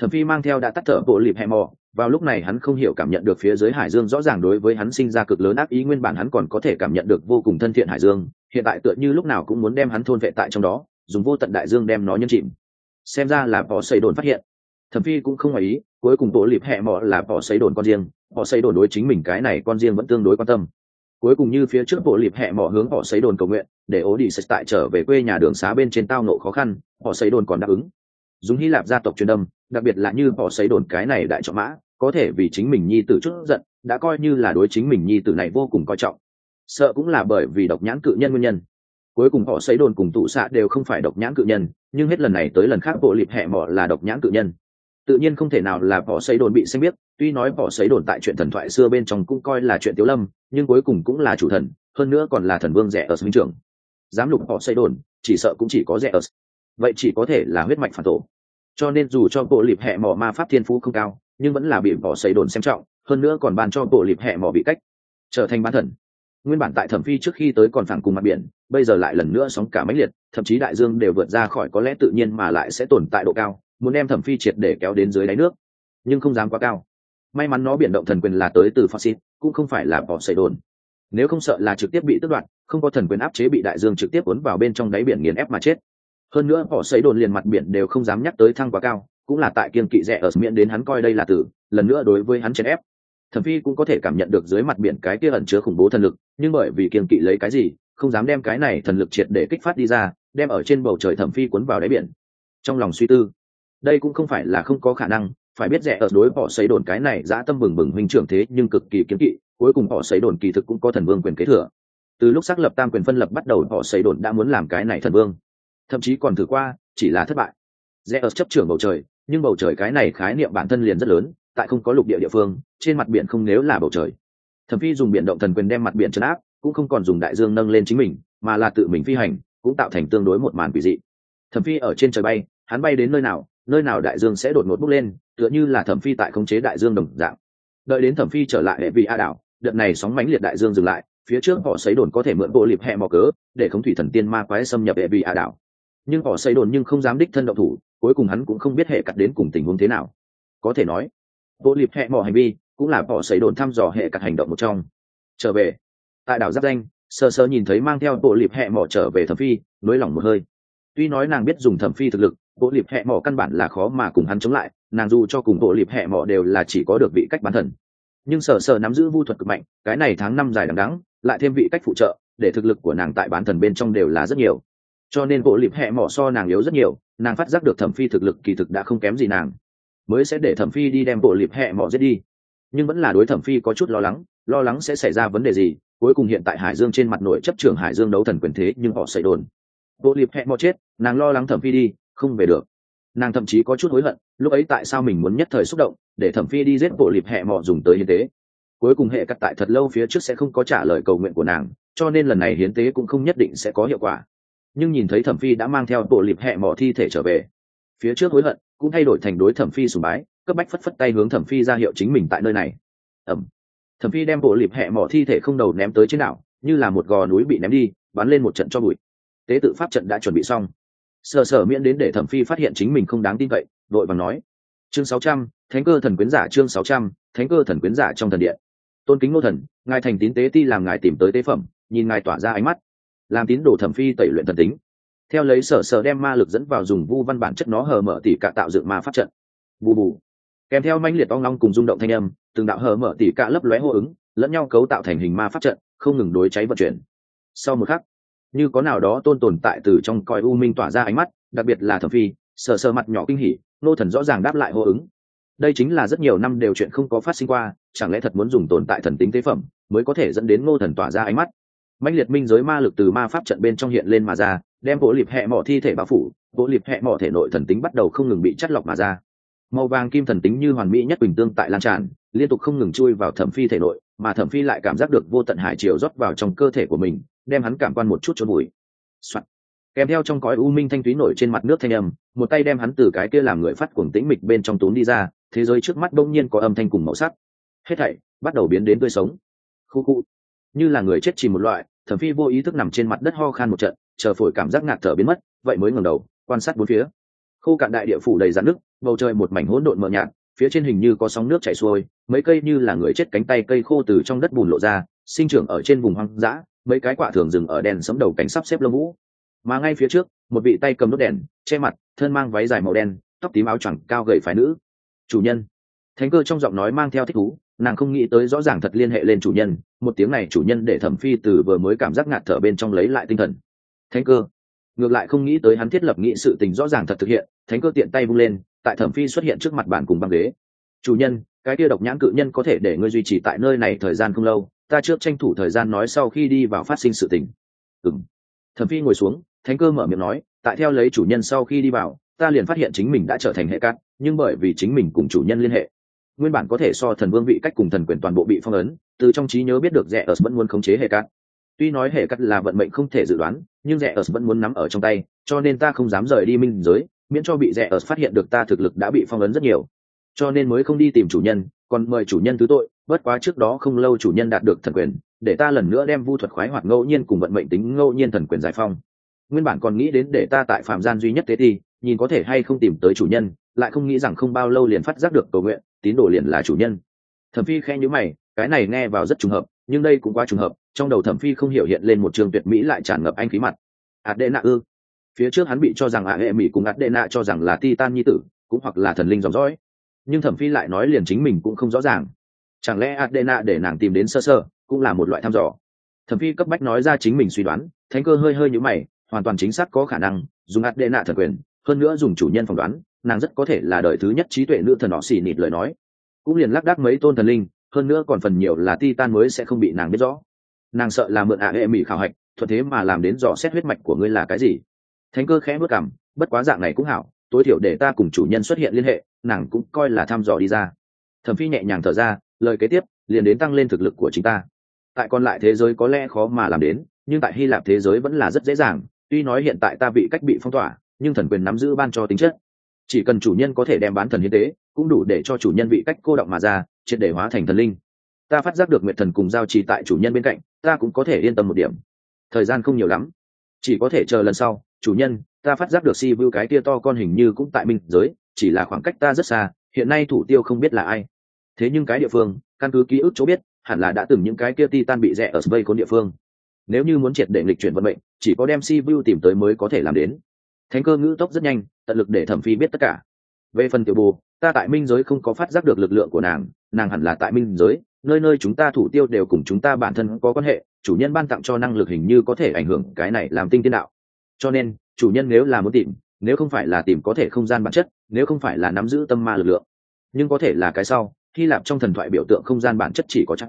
Thẩm phi mang theo đã tắt thở bộ lịp hẹ mò vào lúc này hắn không hiểu cảm nhận được phía dưới hải dương rõ ràng đối với hắn sinh ra cực lớn ác ý, nguyên bản hắn còn có thể cảm nhận được vô cùng thân thiện hải dương, hiện tại tựa như lúc nào cũng muốn đem hắn thôn vệ tại trong đó, dùng vô tận đại dương đem nó nhân chìm. Xem ra là bỏ xây đồn phát hiện. Thẩm phi cũng không ngoài ý, cuối cùng bộ lịp hẹ mọ là bỏ xây đồn con riêng họ xây đồn đối chính mình cái này con riêng vẫn tương đối quan tâm. Cuối cùng như phía trước bộ lịp hẹ mọ hướng họ xây đồn cầu nguyện, để ố đi sạch tại trở về quê nhà đường xá bên trên tao nộ khó khăn họ xây đồn còn đáp ứng. Dùng hy lạp gia tộc truyền âm, đặc biệt là như họ xây đồn cái này đại trọng mã có thể vì chính mình nhi tử chút giận, đã coi như là đối chính mình nhi tử này vô cùng coi trọng. Sợ cũng là bởi vì độc nhãn cự nhân nguyên nhân. Cuối cùng họ xây đồn cùng tụ xạ đều không phải độc nhãn cự nhân, nhưng hết lần này tới lần khác bộ lịp hẹ mỏ là độc nhãn cự nhân. Tự nhiên không thể nào là họ xây đồn bị xanh biết, tuy nói họ xây đồn tại chuyện thần thoại xưa bên trong cũng coi là chuyện tiếu lâm, nhưng cuối cùng cũng là chủ thần, hơn nữa còn là thần vương rẻ ở sinh trưởng. Dám lục họ xây đồn, chỉ sợ cũng chỉ có rẻ ở. Vậy chỉ có thể là huyết mạch phản tổ. Cho nên dù cho bộ lịp hẹ mỏ ma pháp thiên phú không cao nhưng vẫn là bị bỏ xây đồn xem trọng hơn nữa còn ban cho bộ lịp hẹ mỏ bị cách trở thành bán thần. Nguyên bản tại thẩm phi trước khi tới còn phẳng cùng mặt biển bây giờ lại lần nữa sóng cả máy liệt thậm chí đại dương đều vượt ra khỏi có lẽ tự nhiên mà lại sẽ tồn tại độ cao muốn đem thẩm phi triệt để kéo đến dưới đáy nước nhưng không dám quá cao. May mắn nó biển động thần quyền là tới từ Foxit, cũng không phải là bỏ xây đồn. Nếu không sợ là trực tiếp bị tước đoạt không có thần quyền áp chế bị đại dương trực tiếp cuốn vào bên trong đáy biển nghiền ép mà chết. Hơn nữa bỏ xây đồn liền mặt biển đều không dám nhắc tới thăng quá cao cũng là tại kiên kỵ rẻ ở miễn đến hắn coi đây là tử, lần nữa đối với hắn chèn ép. Thẩm phi cũng có thể cảm nhận được dưới mặt biển cái kia ẩn chứa khủng bố thần lực, nhưng bởi vì kiên kỵ lấy cái gì, không dám đem cái này thần lực triệt để kích phát đi ra, đem ở trên bầu trời thẩm phi cuốn vào đáy biển. Trong lòng suy tư, đây cũng không phải là không có khả năng, phải biết rẻ ở đối họ xây đồn cái này dã tâm bừng bừng huynh trưởng thế nhưng cực kỳ kiếm kỵ, cuối cùng họ xây đồn kỳ thực cũng có thần vương quyền kế thừa. Từ lúc xác lập tam quyền phân lập bắt đầu họ xây đồn đã muốn làm cái này thần vương. Thậm chí còn thử qua, chỉ là thất bại. Rẽ ở chấp trưởng bầu trời nhưng bầu trời cái này khái niệm bản thân liền rất lớn, tại không có lục địa địa phương, trên mặt biển không nếu là bầu trời. Thẩm phi dùng biển động thần quyền đem mặt biển chấn áp, cũng không còn dùng đại dương nâng lên chính mình, mà là tự mình phi hành, cũng tạo thành tương đối một màn quỷ dị. Thẩm phi ở trên trời bay, hắn bay đến nơi nào nơi nào đại dương sẽ đột ngột bốc lên, tựa như là thẩm phi tại khống chế đại dương đồng dạng. Đợi đến thẩm phi trở lại hệ vị a đảo, đợt này sóng mãnh liệt đại dương dừng lại, phía trước họ xấy đồn có thể mượn bộ liệp hẹ mò cớ, để khống thủy thần tiên ma quái xâm nhập hệ vị a đảo. Nhưng họ xây đồn nhưng không dám đích thân động thủ cuối cùng hắn cũng không biết hệ cắt đến cùng tình huống thế nào. Có thể nói bộ liệp hẹ mỏ hành vi cũng là bỏ xảy đồn thăm dò hệ cắt hành động một trong. Trở về, tại đảo giáp danh sơ sơ nhìn thấy mang theo bộ liệp hẹ mỏ trở về thẩm phi, nới lỏng một hơi. Tuy nói nàng biết dùng thẩm phi thực lực bộ liệp hẹ mỏ căn bản là khó mà cùng hắn chống lại, nàng dù cho cùng bộ liệp hẹ mỏ đều là chỉ có được vị cách bán thần. Nhưng sở sở nắm giữ vu thuật cực mạnh, cái này tháng năm dài đằng đắng lại thêm vị cách phụ trợ, để thực lực của nàng tại bán thần bên trong đều là rất nhiều. Cho nên bộ liệp hẹ mỏ so nàng yếu rất nhiều nàng phát giác được thẩm phi thực lực kỳ thực đã không kém gì nàng, mới sẽ để thẩm phi đi đem bộ liệp hẹ mỏ giết đi. Nhưng vẫn là đối thẩm phi có chút lo lắng lo lắng sẽ xảy ra vấn đề gì, cuối cùng hiện tại hải dương trên mặt nội chấp trưởng hải dương đấu thần quyền thế nhưng họ xảy đồn. Bộ liệp hẹ mọ chết, nàng lo lắng thẩm phi đi, không về được. Nàng thậm chí có chút hối hận, lúc ấy tại sao mình muốn nhất thời xúc động, để thẩm phi đi giết bộ liệp hẹ mọ dùng tới hiến tế. Cuối cùng hệ cắt tại thật lâu phía trước sẽ không có trả lời cầu nguyện của nàng, cho nên lần này hiến tế cũng không nhất định sẽ có hiệu quả nhưng nhìn thấy thẩm phi đã mang theo bộ lịp hẹ mỏ thi thể trở về. Phía trước hối hận, cũng thay đổi thành đối thẩm phi sùng bái, cấp bách phất phất tay hướng thẩm phi ra hiệu chính mình tại nơi này. Ẩm. Thẩm phi đem bộ lịp hẹ mỏ thi thể không đầu ném tới trên đảo, như là một gò núi bị ném đi, bắn lên một trận cho bụi. Tế tự pháp trận đã chuẩn bị xong. Sờ sờ miễn đến để thẩm phi phát hiện chính mình không đáng tin cậy, đội bằng nói. Chương sáu trăm, thánh cơ thần quyến giả chương sáu trăm, thánh cơ thần quyến giả trong thần điện. Tôn kính ngô thần, ngài thành tín tế ti làm ngài tìm tới tế phẩm, nhìn ngài tỏa ra ánh mắt làm tín đồ thẩm phi tẩy luyện thần tính. Theo lấy sở sở đem ma lực dẫn vào dùng vu văn bản chất nó hờ mở tỉ cả tạo dựng ma pháp trận. Bù bù. Kèm theo manh liệt ong long cùng rung động thanh âm, từng đạo hờ mở tỉ cả lấp lóe hô ứng, lẫn nhau cấu tạo thành hình ma pháp trận, không ngừng đối cháy vận chuyển. Sau một khắc, như có nào đó tôn tồn tại từ trong coi u minh tỏa ra ánh mắt, đặc biệt là thẩm phi sờ sờ mặt nhỏ kinh hỉ, nô thần rõ ràng đáp lại hô ứng. Đây chính là rất nhiều năm đều chuyện không có phát sinh qua, chẳng lẽ thật muốn dùng tồn tại thần tính tế phẩm, mới có thể dẫn đến ngô thần tỏa ra ánh mắt? Mãnh liệt minh giới ma lực từ ma pháp trận bên trong hiện lên mà ra, đem bộ liệp hẹ mỏ thi thể bao phủ, bộ liệp hẹ mỏ thể nội thần tính bắt đầu không ngừng bị chắt lọc mà ra. Màu vàng kim thần tính như hoàn mỹ nhất bình tương tại lan tràn, liên tục không ngừng chui vào thẩm phi thể nội, mà thẩm phi lại cảm giác được vô tận hải triều rót vào trong cơ thể của mình, đem hắn cảm quan một chút cho bụi、Soạn. kèm theo trong cõi u minh thanh thúy nổi trên mặt nước thanh âm, một tay đem hắn từ cái kia làm người phát cuồng tĩnh mịch bên trong tốn đi ra, thế giới trước mắt bỗng nhiên có âm thanh cùng màu sắc. Hết thảy bắt đầu biến đến tươi sống. Khu khu. Như là người chết chìm một loại thẩm phi vô ý thức nằm trên mặt đất ho khan một trận, chờ phổi cảm giác ngạt thở biến mất, vậy mới ngẩng đầu, quan sát bốn phía. Khô cạn đại địa phủ đầy rắn nước bầu trời một mảnh hỗn độn mờ nhạt, phía trên hình như có sóng nước chảy xuôi, mấy cây như là người chết cánh tay cây khô từ trong đất bùn lộ ra, sinh trưởng ở trên vùng hoang dã, mấy cái quả thường rừng ở đèn sấm đầu cánh sắp xếp lông vũ. Mà ngay phía trước, một vị tay cầm đốt đèn, che mặt, thân mang váy dài màu đen, tóc tím áo choàng cao gầy phái nữ. Chủ nhân. Thánh cơ trong giọng nói mang theo thích thú nàng không nghĩ tới rõ ràng thật liên hệ lên chủ nhân, một tiếng này chủ nhân để thẩm phi từ vừa mới cảm giác ngạt thở bên trong lấy lại tinh thần. Thánh cơ. Ngược lại không nghĩ tới hắn thiết lập nghị sự tình rõ ràng thật thực hiện, thánh cơ tiện tay vung lên, tại thẩm phi xuất hiện trước mặt bản cùng băng ghế. Chủ nhân, cái kia độc nhãn cự nhân có thể để ngươi duy trì tại nơi này thời gian không lâu, ta trước tranh thủ thời gian nói sau khi đi vào phát sinh sự tình. Ừng thẩm phi ngồi xuống, thánh cơ mở miệng nói, tại theo lấy chủ nhân sau khi đi vào, ta liền phát hiện chính mình đã trở thành hệ cát, nhưng bởi vì chính mình cùng chủ nhân liên hệ nguyên bản có thể so thần vương vị cách cùng thần quyền toàn bộ bị phong ấn từ trong trí nhớ biết được rẻ ở vẫn muốn khống chế hệ cát. Tuy nói hệ cát là vận mệnh không thể dự đoán nhưng rẻ ở vẫn muốn nắm ở trong tay cho nên ta không dám rời đi minh giới miễn cho bị rẻ ở phát hiện được ta thực lực đã bị phong ấn rất nhiều. Cho nên mới không đi tìm chủ nhân còn mời chủ nhân thứ tội bất quá trước đó không lâu chủ nhân đạt được thần quyền để ta lần nữa đem vu thuật khoái hoạt ngẫu nhiên cùng vận mệnh tính ngẫu nhiên thần quyền giải phong nguyên bản còn nghĩ đến để ta tại phạm gian duy nhất tế thì, nhìn có thể hay không tìm tới chủ nhân lại không nghĩ rằng không bao lâu liền phát giác được cầu nguyện tín đồ liền là chủ nhân. Thẩm phi khen nhữ mày, cái này nghe vào rất trùng hợp, nhưng đây cũng quá trùng hợp, trong đầu thẩm phi không hiểu hiện lên một trường tuyệt mỹ lại tràn ngập anh khí mặt. Ạt đệ nạ ư? Phía trước hắn bị cho rằng ạ hệ mỹ cùng ạt đệ nạ cho rằng là titan nhi tử, cũng hoặc là thần linh dòng dõi. Nhưng thẩm phi lại nói liền chính mình cũng không rõ ràng. Chẳng lẽ adena để nàng tìm đến sơ sơ, cũng là một loại thăm dò? Thẩm phi cấp bách nói ra chính mình suy đoán, thánh cơ hơi hơi như mày, hoàn toàn chính xác có khả năng, dùng adena thần quyền, hơn nữa dùng chủ nhân phỏng đoán nàng rất có thể là đời thứ nhất trí tuệ nữ thần họ xì nịt lời nói. Cũng liền lác đác mấy tôn thần linh, hơn nữa còn phần nhiều là titan mới sẽ không bị nàng biết rõ. Nàng sợ là mượn ạ hệ mỹ khảo hạch, thuận thế mà làm đến dò xét huyết mạch của ngươi là cái gì. Thánh cơ khẽ bước cảm bất quá dạng này cũng hảo, tối thiểu để ta cùng chủ nhân xuất hiện liên hệ, nàng cũng coi là thăm dò đi ra. Thẩm phi nhẹ nhàng thở ra, lời kế tiếp liền đến tăng lên thực lực của chính ta. Tại còn lại thế giới có lẽ khó mà làm đến, nhưng tại hy lạp thế giới vẫn là rất dễ dàng. Tuy nói hiện tại ta bị cách bị phong tỏa, nhưng thần quyền nắm giữ ban cho tính chất chỉ cần chủ nhân có thể đem bán thần hiến tế, cũng đủ để cho chủ nhân bị cách cô động mà ra, triệt để hóa thành thần linh. Ta phát giác được nguyện thần cùng giao trì tại chủ nhân bên cạnh, ta cũng có thể yên tâm một điểm. Thời gian không nhiều lắm. Chỉ có thể chờ lần sau, chủ nhân, ta phát giác được si vưu cái tia to con hình như cũng tại minh giới, chỉ là khoảng cách ta rất xa, hiện nay thủ tiêu không biết là ai. Thế nhưng cái địa phương, căn cứ ký ức chỗ biết, hẳn là đã từng những cái kia ti tan bị rẽ ở vây khốn địa phương. Nếu như muốn triệt để lịch chuyển vận mệnh, chỉ có đem si vưu tìm tới mới có thể làm đến thánh cơ ngữ tốc rất nhanh, tận lực để thẩm phi biết tất cả. Về phần tiểu bù ta tại minh giới không có phát giác được lực lượng của nàng nàng hẳn là tại minh giới, nơi nơi chúng ta thủ tiêu đều cùng chúng ta bản thân có quan hệ, chủ nhân ban tặng cho năng lực hình như có thể ảnh hưởng cái này làm tinh tiên đạo. Cho nên, chủ nhân nếu là muốn tìm, nếu không phải là tìm có thể không gian bản chất, nếu không phải là nắm giữ tâm ma lực lượng, nhưng có thể là cái sau, hy lạp trong thần thoại biểu tượng không gian bản chất chỉ có chắc.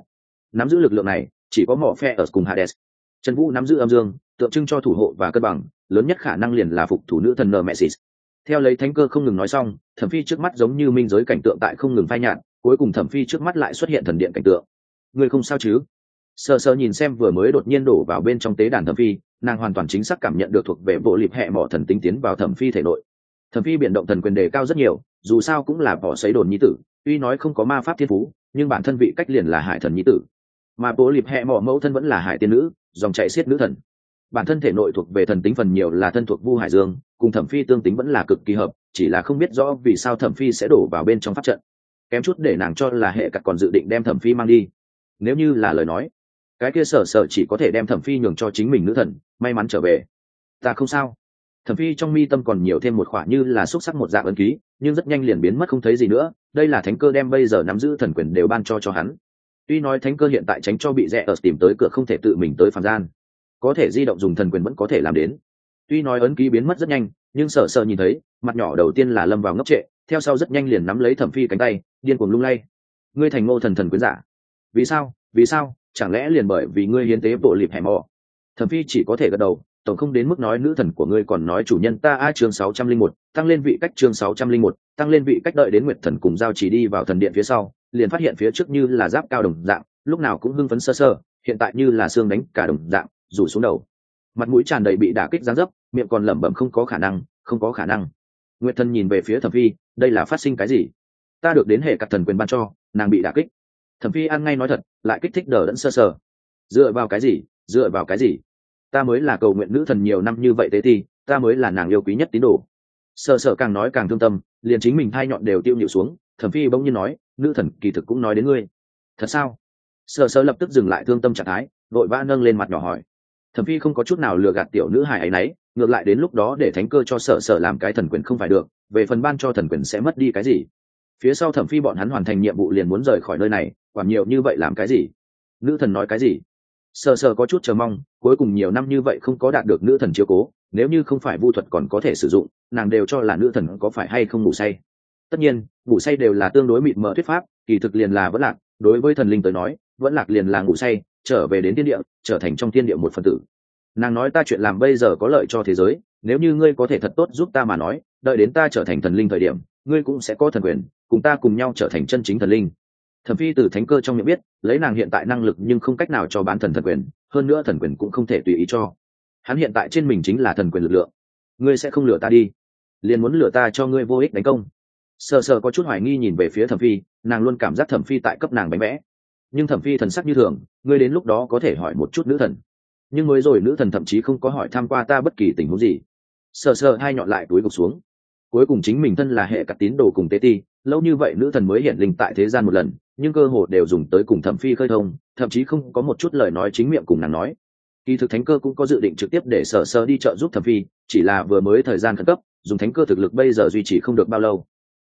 Nắm giữ lực lượng này, chỉ có mỏ phe ở cùng hades. Trần vũ nắm giữ âm dương, tượng trưng cho thủ hộ và cân bằng lớn nhất khả năng liền là phục thủ nữ thần nờ mẹ theo lấy thánh cơ không ngừng nói xong, thẩm phi trước mắt giống như minh giới cảnh tượng tại không ngừng phai nhạt, cuối cùng thẩm phi trước mắt lại xuất hiện thần điện cảnh tượng. Người không sao chứ? Sờ sờ nhìn xem vừa mới đột nhiên đổ vào bên trong tế đàn thẩm phi, nàng hoàn toàn chính xác cảm nhận được thuộc về bộ liệp hẹ mỏ thần tính tiến vào thẩm phi thể nội. Thẩm phi biến động thần quyền đề cao rất nhiều, dù sao cũng là bỏ xấy đồn nhi tử, tuy nói không có ma pháp thiên phú, nhưng bản thân vị cách liền là hải thần nhi tử. Mà bộ liệp hẹ mỏ mẫu thân vẫn là hải tiên nữ, dòng chạy xiết nữ thần bản thân thể nội thuộc về thần tính phần nhiều là thân thuộc vu hải dương, cùng thẩm phi tương tính vẫn là cực kỳ hợp, chỉ là không biết rõ vì sao thẩm phi sẽ đổ vào bên trong pháp trận. Kém chút để nàng cho là hệ cặt còn dự định đem thẩm phi mang đi. Nếu như là lời nói, cái kia sở sở chỉ có thể đem thẩm phi nhường cho chính mình nữ thần, may mắn trở về. Ta không sao. Thẩm phi trong mi tâm còn nhiều thêm một khoả như là xúc sắc một dạng ấn ký, nhưng rất nhanh liền biến mất không thấy gì nữa, đây là thánh cơ đem bây giờ nắm giữ thần quyền đều ban cho cho hắn. Tuy nói thánh cơ hiện tại tránh cho bị rẽ ở tìm tới cửa không thể tự mình tới phàm gian có thể di động dùng thần quyền vẫn có thể làm đến. Tuy nói ấn ký biến mất rất nhanh, nhưng sợ sợ nhìn thấy, mặt nhỏ đầu tiên là lâm vào ngốc trệ, theo sau rất nhanh liền nắm lấy thẩm phi cánh tay, điên cuồng lung lay. Ngươi thành ngô thần thần quyến giả. Vì sao? Vì sao? Chẳng lẽ liền bởi vì ngươi hiến tế bộ lịp hẻm mò? Thẩm phi chỉ có thể gật đầu, tổng không đến mức nói nữ thần của ngươi còn nói chủ nhân ta a chương sáu trăm linh một, tăng lên vị cách chương sáu trăm linh một, tăng lên vị cách đợi đến nguyệt thần cùng giao chỉ đi vào thần điện phía sau, liền phát hiện phía trước như là giáp cao đồng dạng, lúc nào cũng hưng phấn sơ sơ, hiện tại như là xương đánh cả đồng dạng rủ xuống đầu. Mặt mũi tràn đầy bị đả kích gián dấp, miệng còn lẩm bẩm không có khả năng, không có khả năng. Nguyệt thần nhìn về phía thẩm phi, đây là phát sinh cái gì? Ta được đến hệ cặp thần quyền ban cho, nàng bị đả kích. Thẩm phi ăn ngay nói thật, lại kích thích đờ đẫn sơ sờ. Dựa vào cái gì? Dựa vào cái gì? Ta mới là cầu nguyện nữ thần nhiều năm như vậy tế ti, ta mới là nàng yêu quý nhất tín đồ. Sợ sợ càng nói càng thương tâm, liền chính mình thai nhọn đều tiêu nhịu xuống, thẩm phi bỗng nhiên nói, nữ thần, kỳ thực cũng nói đến ngươi. Thật sao? Sợ sợ lập tức dừng lại thương tâm trạng thái, vội vã nâng lên mặt nhỏ hỏi thẩm phi không có chút nào lừa gạt tiểu nữ hài ấy nấy, ngược lại đến lúc đó để thánh cơ cho sở sở làm cái thần quyền không phải được, về phần ban cho thần quyền sẽ mất đi cái gì. Phía sau thẩm phi bọn hắn hoàn thành nhiệm vụ liền muốn rời khỏi nơi này, quản nhiều như vậy làm cái gì? Nữ thần nói cái gì? Sờ sờ có chút chờ mong, cuối cùng nhiều năm như vậy không có đạt được nữ thần chiếu cố, nếu như không phải vu thuật còn có thể sử dụng, nàng đều cho là nữ thần có phải hay không ngủ say. Tất nhiên, ngủ say đều là tương đối mịt mờ thuyết pháp, kỳ thực liền là vẫn lạc, đối với thần linh tới nói, vẫn lạc liền là ngủ say trở về đến thiên địa, trở thành trong thiên địa một phần tử. Nàng nói ta chuyện làm bây giờ có lợi cho thế giới, nếu như ngươi có thể thật tốt giúp ta mà nói, đợi đến ta trở thành thần linh thời điểm, ngươi cũng sẽ có thần quyền, cùng ta cùng nhau trở thành chân chính thần linh. Thẩm phi từ thánh cơ trong miệng biết, lấy nàng hiện tại năng lực nhưng không cách nào cho bán thần thần quyền, hơn nữa thần quyền cũng không thể tùy ý cho. Hắn hiện tại trên mình chính là thần quyền lực lượng. Ngươi sẽ không lừa ta đi. Liền muốn lừa ta cho ngươi vô ích đánh công. Sờ sờ có chút hoài nghi nhìn về phía thẩm phi, nàng luôn cảm giác thẩm phi tại cấp nàng bánh vẽ nhưng thẩm phi thần sắc như thường, ngươi đến lúc đó có thể hỏi một chút nữ thần. Nhưng mới rồi nữ thần thậm chí không có hỏi tham qua ta bất kỳ tình huống gì. Sờ sờ hai nhọn lại túi gục xuống. Cuối cùng chính mình thân là hệ cặp tín đồ cùng tế ti, lâu như vậy nữ thần mới hiện linh tại thế gian một lần, nhưng cơ hồ đều dùng tới cùng thẩm phi khơi thông, thậm chí không có một chút lời nói chính miệng cùng nàng nói. Kỳ thực thánh cơ cũng có dự định trực tiếp để sở sơ đi trợ giúp thẩm phi, chỉ là vừa mới thời gian khẩn cấp, dùng thánh cơ thực lực bây giờ duy trì không được bao lâu.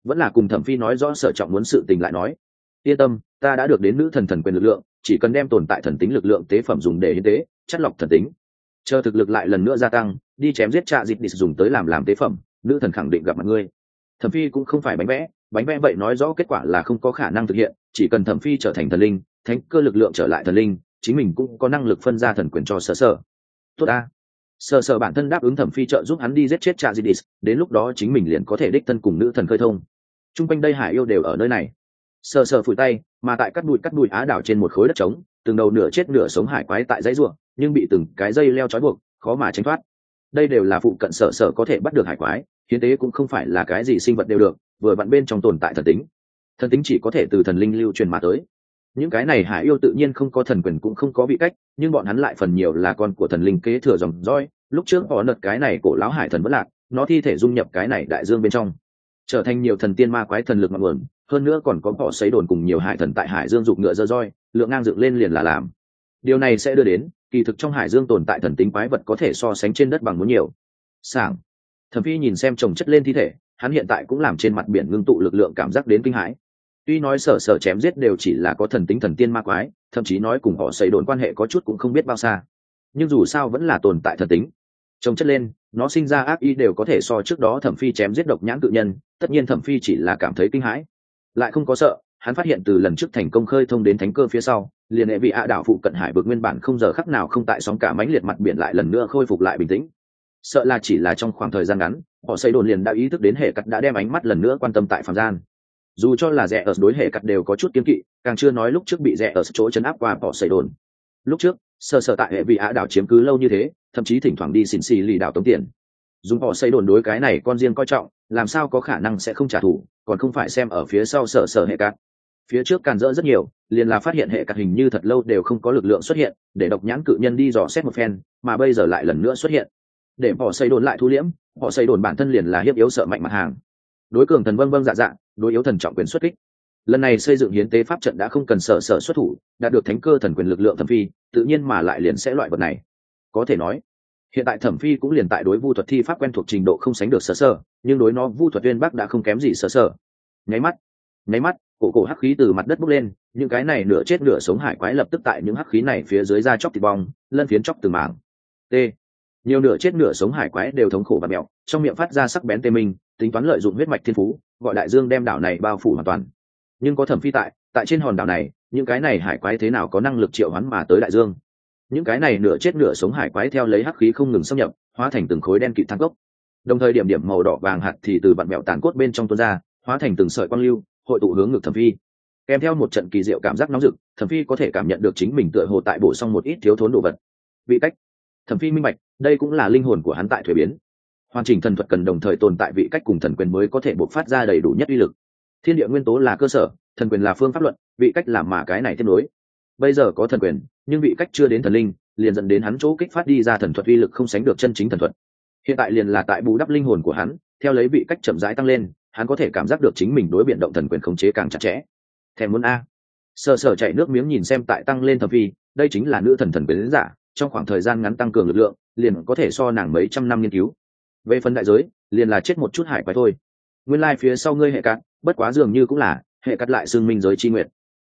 Vẫn là cùng thẩm phi nói rõ sở trọng muốn sự tình lại nói yên tâm, ta đã được đến nữ thần thần quyền lực lượng, chỉ cần đem tồn tại thần tính lực lượng tế phẩm dùng để hiến tế, chất lọc thần tính. Chờ thực lực lại lần nữa gia tăng, đi chém giết trạ dịp địch dùng tới làm làm tế phẩm, nữ thần khẳng định gặp mặt ngươi. Thẩm phi cũng không phải bánh vẽ bánh vẽ vậy nói rõ kết quả là không có khả năng thực hiện, chỉ cần thẩm phi trở thành thần linh, thánh cơ lực lượng trở lại thần linh, chính mình cũng có năng lực phân ra thần quyền cho sở sở. Tốt a sở sở bản thân đáp ứng thẩm phi trợ giúp hắn đi giết chết cha didis đến lúc đó chính mình liền có thể đích thân cùng nữ thần khơi thông. Chung quanh đây hải yêu đều ở nơi này sờ sờ phủi tay, mà tại cắt đùi cắt đùi á đảo trên một khối đất trống, từng đầu nửa chết nửa sống hải quái tại dãy ruộng, nhưng bị từng cái dây leo trói buộc, khó mà tránh thoát. Đây đều là phụ cận sở sở có thể bắt được hải quái, hiến tế cũng không phải là cái gì sinh vật đều được, vừa vặn bên trong tồn tại thần tính. Thần tính chỉ có thể từ thần linh lưu truyền mà tới. Những cái này hải yêu tự nhiên không có thần quyền cũng không có vị cách, nhưng bọn hắn lại phần nhiều là con của thần linh kế thừa dòng roi lúc trước họ nợt cái này cổ lão hải thần vẫn lạc, nó thi thể dung nhập cái này đại dương bên trong, trở thành nhiều thần tiên ma quái thần lực ngọn nguồn hơn nữa còn có họ xấy đồn cùng nhiều hải thần tại hải dương dục ngựa dơ roi, lượng ngang dựng lên liền là làm. Điều này sẽ đưa đến, kỳ thực trong hải dương tồn tại thần tính quái vật có thể so sánh trên đất bằng muốn nhiều. Sảng. Thẩm phi nhìn xem chồng chất lên thi thể, hắn hiện tại cũng làm trên mặt biển ngưng tụ lực lượng cảm giác đến kinh hãi. Tuy nói sở sở chém giết đều chỉ là có thần tính thần tiên ma quái, thậm chí nói cùng họ xây đồn quan hệ có chút cũng không biết bao xa. Nhưng dù sao vẫn là tồn tại thần tính. Trồng chất lên, nó sinh ra ác ý đều có thể so trước đó thẩm phi chém giết độc nhãn tự nhân, tất nhiên thẩm phi chỉ là cảm thấy kinh hãi lại không có sợ, hắn phát hiện từ lần trước thành công khơi thông đến thánh cơ phía sau, liền hệ vị ạ đảo phụ cận hải vực nguyên bản không giờ khắc nào không tại sóng cả mãnh liệt mặt biển lại lần nữa khôi phục lại bình tĩnh. Sợ là chỉ là trong khoảng thời gian ngắn, họ xây đồn liền đã ý thức đến hệ cắt đã đem ánh mắt lần nữa quan tâm tại phạm gian. Dù cho là rẻ ở đối hệ cắt đều có chút kiên kỵ, càng chưa nói lúc trước bị rẻ ở chỗ chấn áp qua họ xây đồn. Lúc trước, sơ sợ tại hệ vị ạ đảo chiếm cứ lâu như thế, thậm chí thỉnh thoảng đi xỉn xì lì đảo tống tiền. Dùng họ xây đồn đối cái này con riêng coi trọng làm sao có khả năng sẽ không trả thù còn không phải xem ở phía sau sợ sợ hệ cát, phía trước càn rỡ rất nhiều liền là phát hiện hệ cát hình như thật lâu đều không có lực lượng xuất hiện để độc nhãn cự nhân đi dò xét một phen mà bây giờ lại lần nữa xuất hiện. Để họ xây đồn lại thu liễm họ xây đồn bản thân liền là hiếp yếu sợ mạnh mặt hàng. Đối cường thần vâng vâng dạ dạ đối yếu thần trọng quyền xuất kích. Lần này xây dựng hiến tế pháp trận đã không cần sở sở xuất thủ đạt được thánh cơ thần quyền lực lượng thẩm phi tự nhiên mà lại liền sẽ loại vật này. Có thể nói hiện tại thẩm phi cũng liền tại đối vu thuật thi pháp quen thuộc trình độ không sánh được sở sơ, nhưng đối nó vu thuật viên bắc đã không kém gì sở sơ. Nháy mắt nháy mắt, cổ cổ hắc khí từ mặt đất bốc lên, những cái này nửa chết nửa sống hải quái lập tức tại những hắc khí này phía dưới ra chóc thịt bong, lân phiến chóc từ mảng. T. Nhiều nửa chết nửa sống hải quái đều thống khổ và mẹo, trong miệng phát ra sắc bén tê minh, tính toán lợi dụng huyết mạch thiên phú, gọi đại dương đem đảo này bao phủ hoàn toàn. Nhưng có thẩm phi tại tại trên hòn đảo này, những cái này hải quái thế nào có năng lực triệu hoán mà tới đại dương? Những cái này nửa chết nửa sống hải quái theo lấy hắc khí không ngừng xâm nhập, hóa thành từng khối đen kịt thang cốc. Đồng thời điểm điểm màu đỏ vàng hạt thì từ vặn mẹo tàn cốt bên trong tuôn ra, hóa thành từng sợi quang lưu, hội tụ hướng ngực thẩm phi. Kèm theo một trận kỳ diệu cảm giác nóng rực, thẩm phi có thể cảm nhận được chính mình tựa hồ tại bổ xong một ít thiếu thốn đồ vật. Vị cách. Thẩm phi minh bạch, đây cũng là linh hồn của hắn tại thuế biến. Hoàn chỉnh thần thuật cần đồng thời tồn tại vị cách cùng thần quyền mới có thể bộc phát ra đầy đủ nhất uy lực. Thiên địa nguyên tố là cơ sở, thần quyền là phương pháp luận, vị cách làm mà cái này tiếp nối bây giờ có thần quyền, nhưng vị cách chưa đến thần linh, liền dẫn đến hắn chỗ kích phát đi ra thần thuật uy lực không sánh được chân chính thần thuật. Hiện tại liền là tại bù đắp linh hồn của hắn, theo lấy vị cách chậm rãi tăng lên, hắn có thể cảm giác được chính mình đối biện động thần quyền khống chế càng chặt chẽ. Thèm muốn a. Sờ sờ chạy nước miếng nhìn xem tại tăng lên thập vi, đây chính là nữ thần thần quyền giả, trong khoảng thời gian ngắn tăng cường lực lượng, liền có thể so nàng mấy trăm năm nghiên cứu. Về phần đại giới, liền là chết một chút hải quái thôi. Nguyên lai、like、phía sau ngươi hệ cắt bất quá dường như cũng là, hệ cắt lại xương minh giới chi nguyện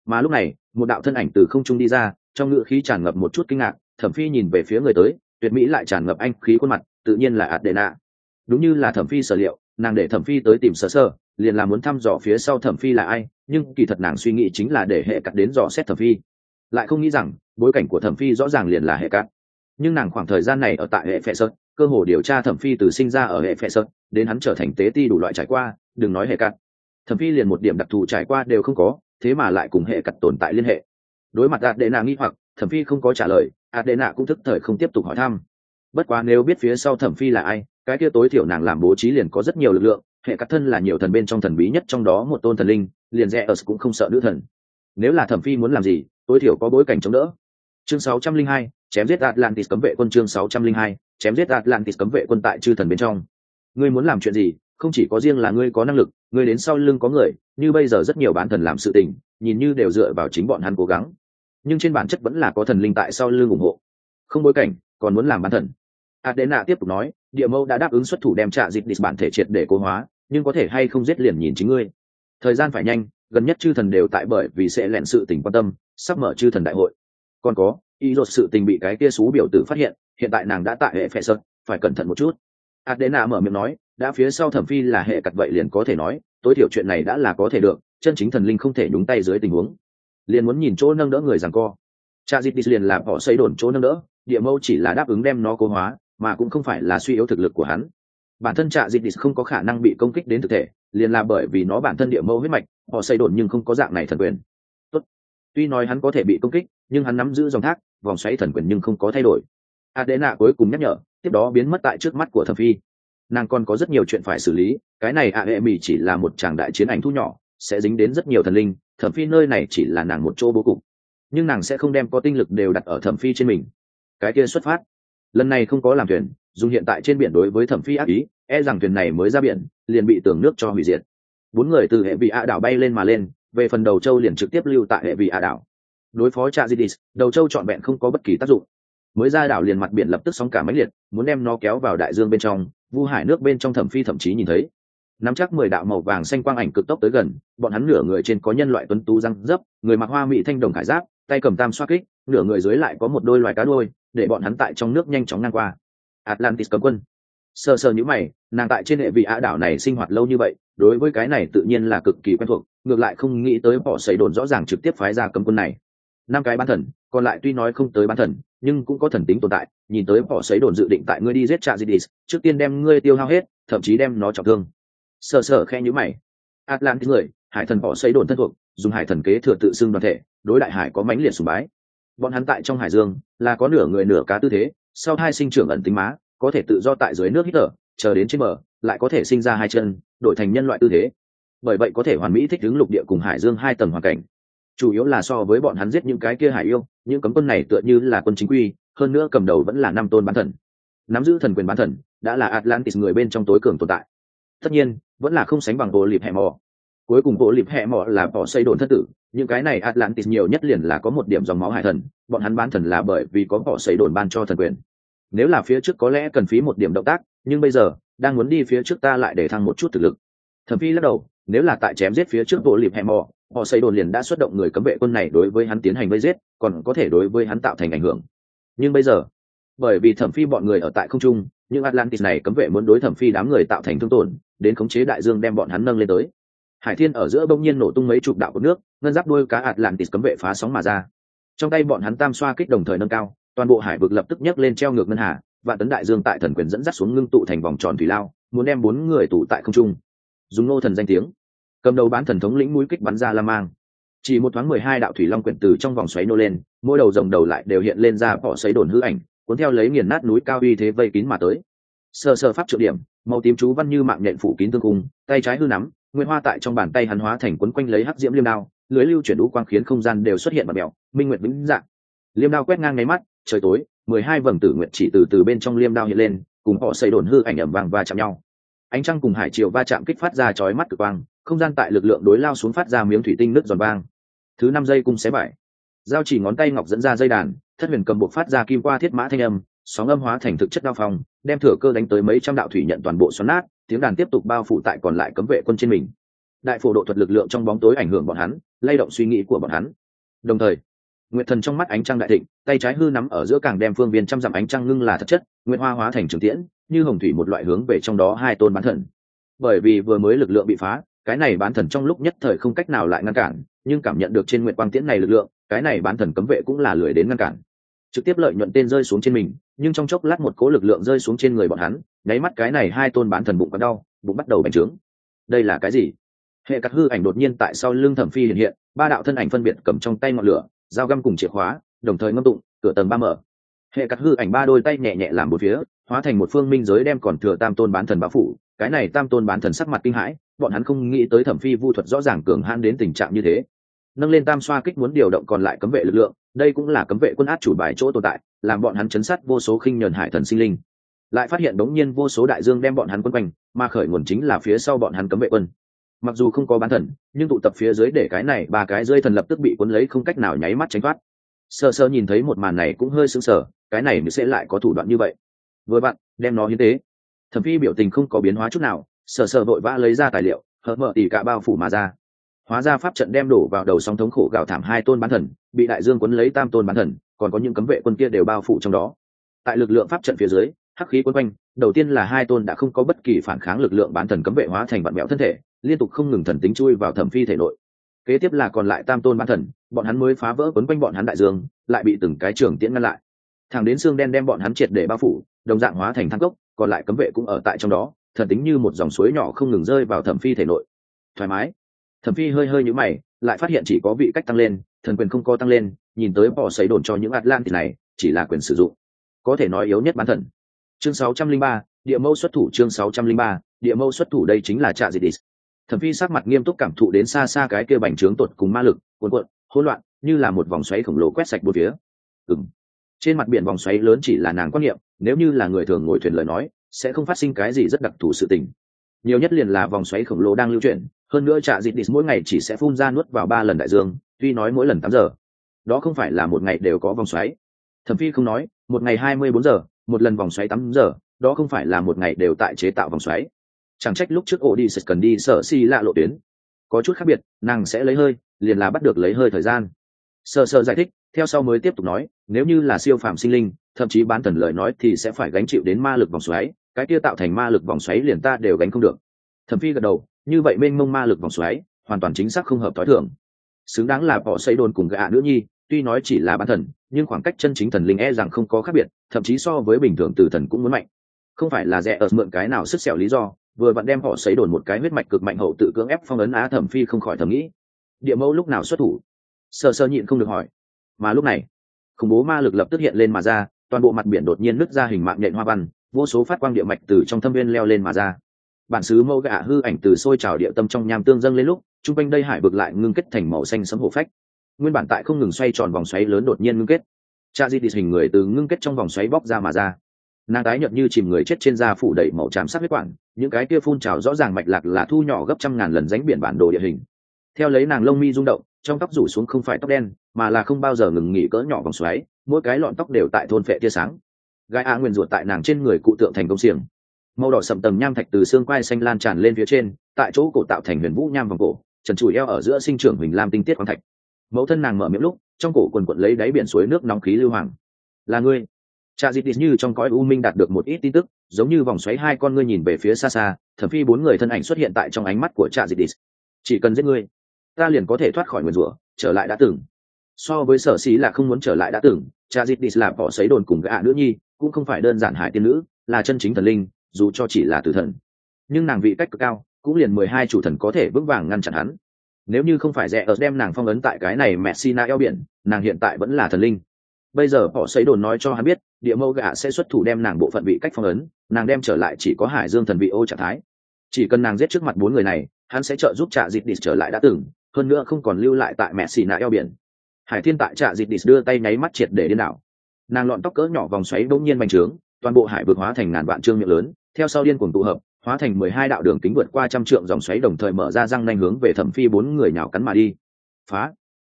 mà lúc này, một đạo thân ảnh từ không trung đi ra, trong ngựa khí tràn ngập một chút kinh ngạc, thẩm phi nhìn về phía người tới, tuyệt mỹ lại tràn ngập anh khí khuôn mặt, tự nhiên là ạt đệ nạ đúng như là thẩm phi sở liệu, nàng để thẩm phi tới tìm sở sơ liền là muốn thăm dò phía sau thẩm phi là ai, nhưng kỳ thật nàng suy nghĩ chính là để hệ cắt đến dò xét thẩm phi. Lại không nghĩ rằng, bối cảnh của thẩm phi rõ ràng liền là hệ cắt. Nhưng nàng khoảng thời gian này ở tại hệ phệ sơn cơ hồ điều tra thẩm phi từ sinh ra ở hệ phệ sơn đến hắn trở thành tế ti đủ loại trải qua, đừng nói hệ cắt. Thẩm phi liền một điểm đặc thù trải qua đều không có thế mà lại cùng hệ cặt tồn tại liên hệ. Đối mặt ạt đệ nạ nghi hoặc thẩm phi không có trả lời ạt đệ nạ cũng thức thời không tiếp tục hỏi thăm. Bất quá nếu biết phía sau thẩm phi là ai cái kia tối thiểu nàng làm bố trí liền có rất nhiều lực lượng hệ cắt thân là nhiều thần bên trong thần bí nhất trong đó một tôn thần linh liền rẽ ở cũng không sợ nữ thần. Nếu là thẩm phi muốn làm gì tối thiểu có bối cảnh chống đỡ. Chương 602, chém giết atlantis cấm vệ quân chương 602, chém giết atlantis cấm vệ quân tại chư thần bên trong. Ngươi muốn làm chuyện gì không chỉ có riêng là ngươi có năng lực, ngươi đến sau lưng có người, như bây giờ rất nhiều bán thần làm sự tình, nhìn như đều dựa vào chính bọn hắn cố gắng. Nhưng trên bản chất vẫn là có thần linh tại sau lưng ủng hộ. Không bối cảnh, còn muốn làm bán thần. Adena tiếp tục nói, địa mâu đã đáp ứng xuất thủ đem trả dịch địch bản thể triệt để cố hóa, nhưng có thể hay không giết liền nhìn chính ngươi. Thời gian phải nhanh, gần nhất chư thần đều tại bởi vì sẽ lẹn sự tình quan tâm, sắp mở chư thần đại hội. Còn có, y dột sự tình bị cái kia xú biểu tử phát hiện hiện tại nàng đã tại hệ phệ sơn phải cẩn thận một chút. Adena mở miệng nói đã phía sau thẩm phi là hệ cặt vậy liền có thể nói, tối thiểu chuyện này đã là có thể được, chân chính thần linh không thể nhúng tay dưới tình huống. Liền muốn nhìn chỗ nâng đỡ người rằng co. Cha dịp liền là bỏ xây đồn chỗ nâng đỡ, địa mâu chỉ là đáp ứng đem nó cố hóa, mà cũng không phải là suy yếu thực lực của hắn. Bản thân trạ dịp không có khả năng bị công kích đến thực thể, liền là bởi vì nó bản thân địa mâu huyết mạch họ xây đồn nhưng không có dạng này thần quyền. Tốt. tuy nói hắn có thể bị công kích, nhưng hắn nắm giữ dòng thác, vòng xoáy thần quyền nhưng không có thay đổi. Adena cuối cùng nhắc nhở, tiếp đó biến mất tại trước mắt của thẩm phi nàng còn có rất nhiều chuyện phải xử lý cái này ạ hệ mỹ chỉ là một tràng đại chiến ảnh thu nhỏ sẽ dính đến rất nhiều thần linh thẩm phi nơi này chỉ là nàng một chỗ bố cục. Nhưng nàng sẽ không đem có tinh lực đều đặt ở thẩm phi trên mình. Cái kia xuất phát. Lần này không có làm thuyền dùng hiện tại trên biển đối với thẩm phi ác ý e rằng thuyền này mới ra biển liền bị tường nước cho hủy diệt. Bốn người từ hệ vị ạ đảo bay lên mà lên về phần đầu châu liền trực tiếp lưu tại hệ vị ạ đảo. Đối phó cha Zidis, đầu châu trọn vẹn không có bất kỳ tác dụng. Mới ra đảo liền mặt biển lập tức sóng cả máy liệt muốn đem nó kéo vào đại dương bên trong vu hải nước bên trong thẩm phi thậm chí nhìn thấy. Nắm chắc mười đạo màu vàng xanh quang ảnh cực tốc tới gần, bọn hắn nửa người trên có nhân loại tuấn tú răng dấp, người mặc hoa mỹ thanh đồng khải giáp, tay cầm tam xoa kích, nửa người dưới lại có một đôi loài cá đôi để bọn hắn tại trong nước nhanh chóng ngang qua. Atlantis cấm quân. Sờ sờ nhữ mày, nàng tại trên hệ vị á đảo này sinh hoạt lâu như vậy, đối với cái này tự nhiên là cực kỳ quen thuộc, ngược lại không nghĩ tới bỏ xảy đồn rõ ràng trực tiếp phái ra cấm quân này. Năm cái bán thần, còn lại tuy nói không tới bán thần, nhưng cũng có thần tính tồn tại nhìn tới bỏ sấy đồn dự định tại ngươi đi giết trạ Zidis, trước tiên đem ngươi tiêu hao hết thậm chí đem nó trọng thương. Sờ sờ khe nhữ mày. Atlantis người hải thần bỏ sấy đồn thân thuộc dùng hải thần kế thừa tự xưng đoàn thể đối đại hải có mãnh liệt sùng bái. Bọn hắn tại trong hải dương là có nửa người nửa cá tư thế sau hai sinh trưởng ẩn tính má có thể tự do tại dưới nước hít thở chờ đến trên bờ lại có thể sinh ra hai chân đổi thành nhân loại tư thế. Bởi vậy có thể hoàn mỹ thích ứng lục địa cùng hải dương hai tầng hoàn cảnh. Chủ yếu là so với bọn hắn giết những cái kia hải yêu những cấm quân này tựa như là quân chính quy hơn nữa cầm đầu vẫn là năm tôn bán thần. Nắm giữ thần quyền bán thần, đã là atlantis người bên trong tối cường tồn tại. Tất nhiên, vẫn là không sánh bằng bộ lịp hẹ mò cuối cùng bộ lịp hẹ mò là bỏ xây đồn thất tử, những cái này atlantis nhiều nhất liền là có một điểm dòng máu hải thần, bọn hắn bán thần là bởi vì có bỏ xây đồn ban cho thần quyền. Nếu là phía trước có lẽ cần phí một điểm động tác, nhưng bây giờ, đang muốn đi phía trước ta lại để thăng một chút thực lực. Thẩm phi lắc đầu, nếu là tại chém giết phía trước bộ lịp hẹ mò họ xây đồn liền đã xuất động người cấm vệ quân này đối với hắn tiến hành vây giết, còn có thể đối với hắn tạo thành ảnh hưởng nhưng bây giờ, bởi vì thẩm phi bọn người ở tại không trung nhưng atlantis này cấm vệ muốn đối thẩm phi đám người tạo thành thương tổn, đến khống chế đại dương đem bọn hắn nâng lên tới. Hải thiên ở giữa bỗng nhiên nổ tung mấy chục đạo của nước, ngân giáp đuôi cá atlantis cấm vệ phá sóng mà ra. Trong tay bọn hắn tam xoa kích đồng thời nâng cao, toàn bộ hải vực lập tức nhấc lên treo ngược ngân hà và tấn đại dương tại thần quyền dẫn dắt xuống ngưng tụ thành vòng tròn thủy lao, muốn đem bốn người tụ tại không trung. Dùng nô thần danh tiếng, cầm đầu bán thần thống lĩnh mũi kích bắn ra la mang chỉ một thoáng mười hai đạo thủy long quyển từ trong vòng xoáy nô lên, mỗi đầu rồng đầu lại đều hiện lên ra bỏ xoáy đồn hư ảnh, cuốn theo lấy nghiền nát núi cao uy thế vây kín mà tới. Sơ sơ pháp trợ điểm, màu tím chú văn như mạng nhện phủ kín tương cung, tay trái hư nắm nguyên hoa tại trong bàn tay hắn hóa thành quấn quanh lấy hắc diễm liêm đao, lưới lưu chuyển đũ quang khiến không gian đều xuất hiện mặt mèo minh nguyệt vĩnh dạng. Liêm đao quét ngang ngáy mắt, trời tối, mười hai vầng tử nguyện chỉ từ từ bên trong liêm đao hiện lên, cùng họ xây đồn hư ảnh ẩm vàng và chạm nhau. Ánh trăng cùng hải triều va chạm kích phát ra chói mắt cực quang, không gian tại lực lượng đối lao xuống phát ra miếng thủy tinh nước giòn vang thứ năm giây cung xé vải. Giao chỉ ngón tay ngọc dẫn ra dây đàn, thất huyền cầm buộc phát ra kim qua thiết mã thanh âm, sóng âm hóa thành thực chất đao phong, đem thừa cơ đánh tới mấy trăm đạo thủy nhận toàn bộ xoắn nát, tiếng đàn tiếp tục bao phủ tại còn lại cấm vệ quân trên mình. Đại phổ độ thuật lực lượng trong bóng tối ảnh hưởng bọn hắn, lay động suy nghĩ của bọn hắn. Đồng thời, nguyệt thần trong mắt ánh trăng đại thịnh, tay trái hư nắm ở giữa càng đem phương viên trăm dặm ánh trăng ngưng là thật chất, nguyệt hoa hóa thành trường tiễn, như hồng thủy một loại hướng về trong đó hai tôn bán thần. Bởi vì vừa mới lực lượng bị phá cái này bán thần trong lúc nhất thời không cách nào lại ngăn cản, nhưng cảm nhận được trên nguyện quang tiễn này lực lượng, cái này bán thần cấm vệ cũng là lười đến ngăn cản. Trực tiếp lợi nhuận tên rơi xuống trên mình, nhưng trong chốc lát một cố lực lượng rơi xuống trên người bọn hắn, nháy mắt cái này hai tôn bán thần bụng có đau, bụng bắt đầu bành trướng. Đây là cái gì? Hệ cắt hư ảnh đột nhiên tại sau lưng thẩm phi hiện hiện, ba đạo thân ảnh phân biệt cầm trong tay ngọn lửa, dao găm cùng chìa khóa, đồng thời ngâm tụng, cửa tầng ba mở. Hệ cắt hư ảnh ba đôi tay nhẹ nhẹ làm một phía, hóa thành một phương minh giới đem còn thừa tam tôn bán thần bao phủ, cái này tam tôn bán thần sắc mặt kinh hãi bọn hắn không nghĩ tới thẩm phi vu thuật rõ ràng cường hãn đến tình trạng như thế. Nâng lên tam xoa kích muốn điều động còn lại cấm vệ lực lượng, đây cũng là cấm vệ quân át chủ bài chỗ tồn tại, làm bọn hắn chấn sát vô số khinh nhờn hải thần sinh linh. Lại phát hiện đống nhiên vô số đại dương đem bọn hắn quân quanh, mà khởi nguồn chính là phía sau bọn hắn cấm vệ quân. Mặc dù không có bán thần, nhưng tụ tập phía dưới để cái này, ba cái rơi thần lập tức bị cuốn lấy không cách nào nháy mắt tránh thoát. Sơ sơ nhìn thấy một màn này cũng hơi sững sờ, cái này mới sẽ lại có thủ đoạn như vậy. Vừa bạn đem nó hiến tế. Thẩm phi biểu tình không có biến hóa chút nào sờ sờ vội vã lấy ra tài liệu, hở mở tỉ cả bao phủ mà ra. Hóa ra pháp trận đem đổ vào đầu sóng thống khổ gạo thảm hai tôn bán thần, bị đại dương quấn lấy tam tôn bán thần, còn có những cấm vệ quân kia đều bao phủ trong đó. Tại lực lượng pháp trận phía dưới, hắc khí quân quanh, đầu tiên là hai tôn đã không có bất kỳ phản kháng lực lượng bán thần cấm vệ hóa thành bạn mẹo thân thể, liên tục không ngừng thần tính chui vào thẩm phi thể nội. Kế tiếp là còn lại tam tôn bán thần, bọn hắn mới phá vỡ quấn quanh bọn hắn đại dương, lại bị từng cái trường tiễn ngăn lại. Thẳng đến xương đen đem bọn hắn triệt để bao phủ, đồng dạng hóa thành thang cốc, còn lại cấm vệ cũng ở tại trong đó thần tính như một dòng suối nhỏ không ngừng rơi vào thẩm phi thể nội. Thoải mái. Thẩm phi hơi hơi nhũ mày lại phát hiện chỉ có vị cách tăng lên thần quyền không có tăng lên nhìn tới bỏ xấy đồn cho những atlantis này chỉ là quyền sử dụng. Có thể nói yếu nhất bán thần. Chương 603, địa mâu xuất thủ chương 603, địa mâu xuất thủ đây chính là trạ dịt thẩm phi sắc mặt nghiêm túc cảm thụ đến xa xa cái kia bành trướng tột cùng ma lực cuộn cuộn hỗn loạn như là một vòng xoáy khổng lồ quét sạch bốn phía. Ừng trên mặt biển vòng xoáy lớn chỉ là nàng quan niệm nếu như là người thường ngồi thuyền lời nói sẽ không phát sinh cái gì rất đặc thù sự tình. Nhiều nhất liền là vòng xoáy khổng lồ đang lưu chuyển, hơn nữa trạ dịt mỗi ngày chỉ sẽ phun ra nuốt vào ba lần đại dương, tuy nói mỗi lần tám giờ. Đó không phải là một ngày đều có vòng xoáy. Thẩm phi không nói, một ngày hai mươi bốn giờ, một lần vòng xoáy tám giờ, đó không phải là một ngày đều tại chế tạo vòng xoáy. Chẳng trách lúc trước ổ đi sẽ cần đi sở si lạ lộ tuyến. Có chút khác biệt, nàng sẽ lấy hơi, liền là bắt được lấy hơi thời gian. Sơ sơ giải thích, theo sau mới tiếp tục nói, nếu như là siêu phàm sinh linh, thậm chí bán thần lời nói thì sẽ phải gánh chịu đến ma lực vòng xoáy cái kia tạo thành ma lực vòng xoáy liền ta đều gánh không được. Thẩm phi gật đầu, như vậy mênh mông ma lực vòng xoáy, hoàn toàn chính xác không hợp tối thường. xứng đáng là bỏ xây đồn cùng gạ nữ nhi, tuy nói chỉ là bán thần, nhưng khoảng cách chân chính thần linh e rằng không có khác biệt, thậm chí so với bình thường từ thần cũng muốn mạnh. Không phải là rẻ ở mượn cái nào sức xẻo lý do, vừa bạn đem họ xấy đồn một cái huyết mạch cực mạnh hậu tự cưỡng ép phong ấn á thẩm phi không khỏi thầm nghĩ. Địa mẫu lúc nào xuất thủ? Sơ sơ nhịn không được hỏi. Mà lúc này, khủng bố ma lực lập tức hiện lên mà ra, toàn bộ mặt biển đột nhiên nứt ra hình mạng nhện hoa văn vô số phát quang địa mạch từ trong thâm viên leo lên mà ra. Bản xứ mẫu gạ hư ảnh từ sôi trào địa tâm trong nham tương dâng lên lúc, chung quanh đây hải vực lại ngưng kết thành màu xanh sấm hổ phách. Nguyên bản tại không ngừng xoay tròn vòng xoáy lớn đột nhiên ngưng kết. Cha di hình người từ ngưng kết trong vòng xoáy bóc ra mà ra. Nàng tái nhợt như chìm người chết trên da phủ đầy màu tràm sắc huyết quản, những cái kia phun trào rõ ràng mạch lạc là thu nhỏ gấp trăm ngàn lần ránh biển bản đồ địa hình. Theo lấy nàng lông mi rung động, trong tóc rủ xuống không phải tóc đen, mà là không bao giờ ngừng nghỉ cỡ nhỏ vòng xoáy, mỗi cái lọn tóc đều tại thôn phệ tia sáng gai a nguyên ruột tại nàng trên người cụ tượng thành công xiềng. Màu đỏ sậm tầm nham thạch từ xương quai xanh lan tràn lên phía trên, tại chỗ cổ tạo thành huyền vũ nham vòng cổ, trần trụi eo ở giữa sinh trưởng huỳnh lam tinh tiết quang thạch. Mẫu thân nàng mở miệng lúc, trong cổ quần quận lấy đáy biển suối nước nóng khí lưu hoàng. Là ngươi. Cha dịp như trong cõi u minh đạt được một ít tin tức, giống như vòng xoáy hai con ngươi nhìn về phía xa xa thẩm phi bốn người thân ảnh xuất hiện tại trong ánh mắt của cha dịp chỉ cần giết ngươi, ta liền có thể thoát khỏi nguyền rủa, trở lại đã từng. So với sở xí là không muốn trở lại đã từng, cha dịp là bỏ xấy đồn cùng gã nữ nhi cũng không phải đơn giản hải tiên nữ, là chân chính thần linh, dù cho chỉ là tử thần. Nhưng nàng vị cách cực cao, cũng liền mười hai chủ thần có thể vững vàng ngăn chặn hắn. Nếu như không phải rẻ ở đem nàng phong ấn tại cái này mẹ sina eo biển, nàng hiện tại vẫn là thần linh. Bây giờ họ xấy đồn nói cho hắn biết, địa mẫu gạ sẽ xuất thủ đem nàng bộ phận vị cách phong ấn, nàng đem trở lại chỉ có hải dương thần vị ô trạng thái. Chỉ cần nàng giết trước mặt bốn người này, hắn sẽ trợ giúp trạ dịt đít trở lại đã từng, hơn nữa không còn lưu lại tại mẹ xì nạ eo biển. Hải thiên tại trạ dịt đít đưa tay nháy mắt triệt để điên đảo nàng lọn tóc cỡ nhỏ vòng xoáy bỗng nhiên bành trướng, toàn bộ hải vực hóa thành ngàn vạn trương miệng lớn, theo sau điên cuồng tụ hợp, hóa thành mười hai đạo đường kính vượt qua trăm trượng dòng xoáy đồng thời mở ra răng nanh hướng về thẩm phi bốn người nhào cắn mà đi. Phá!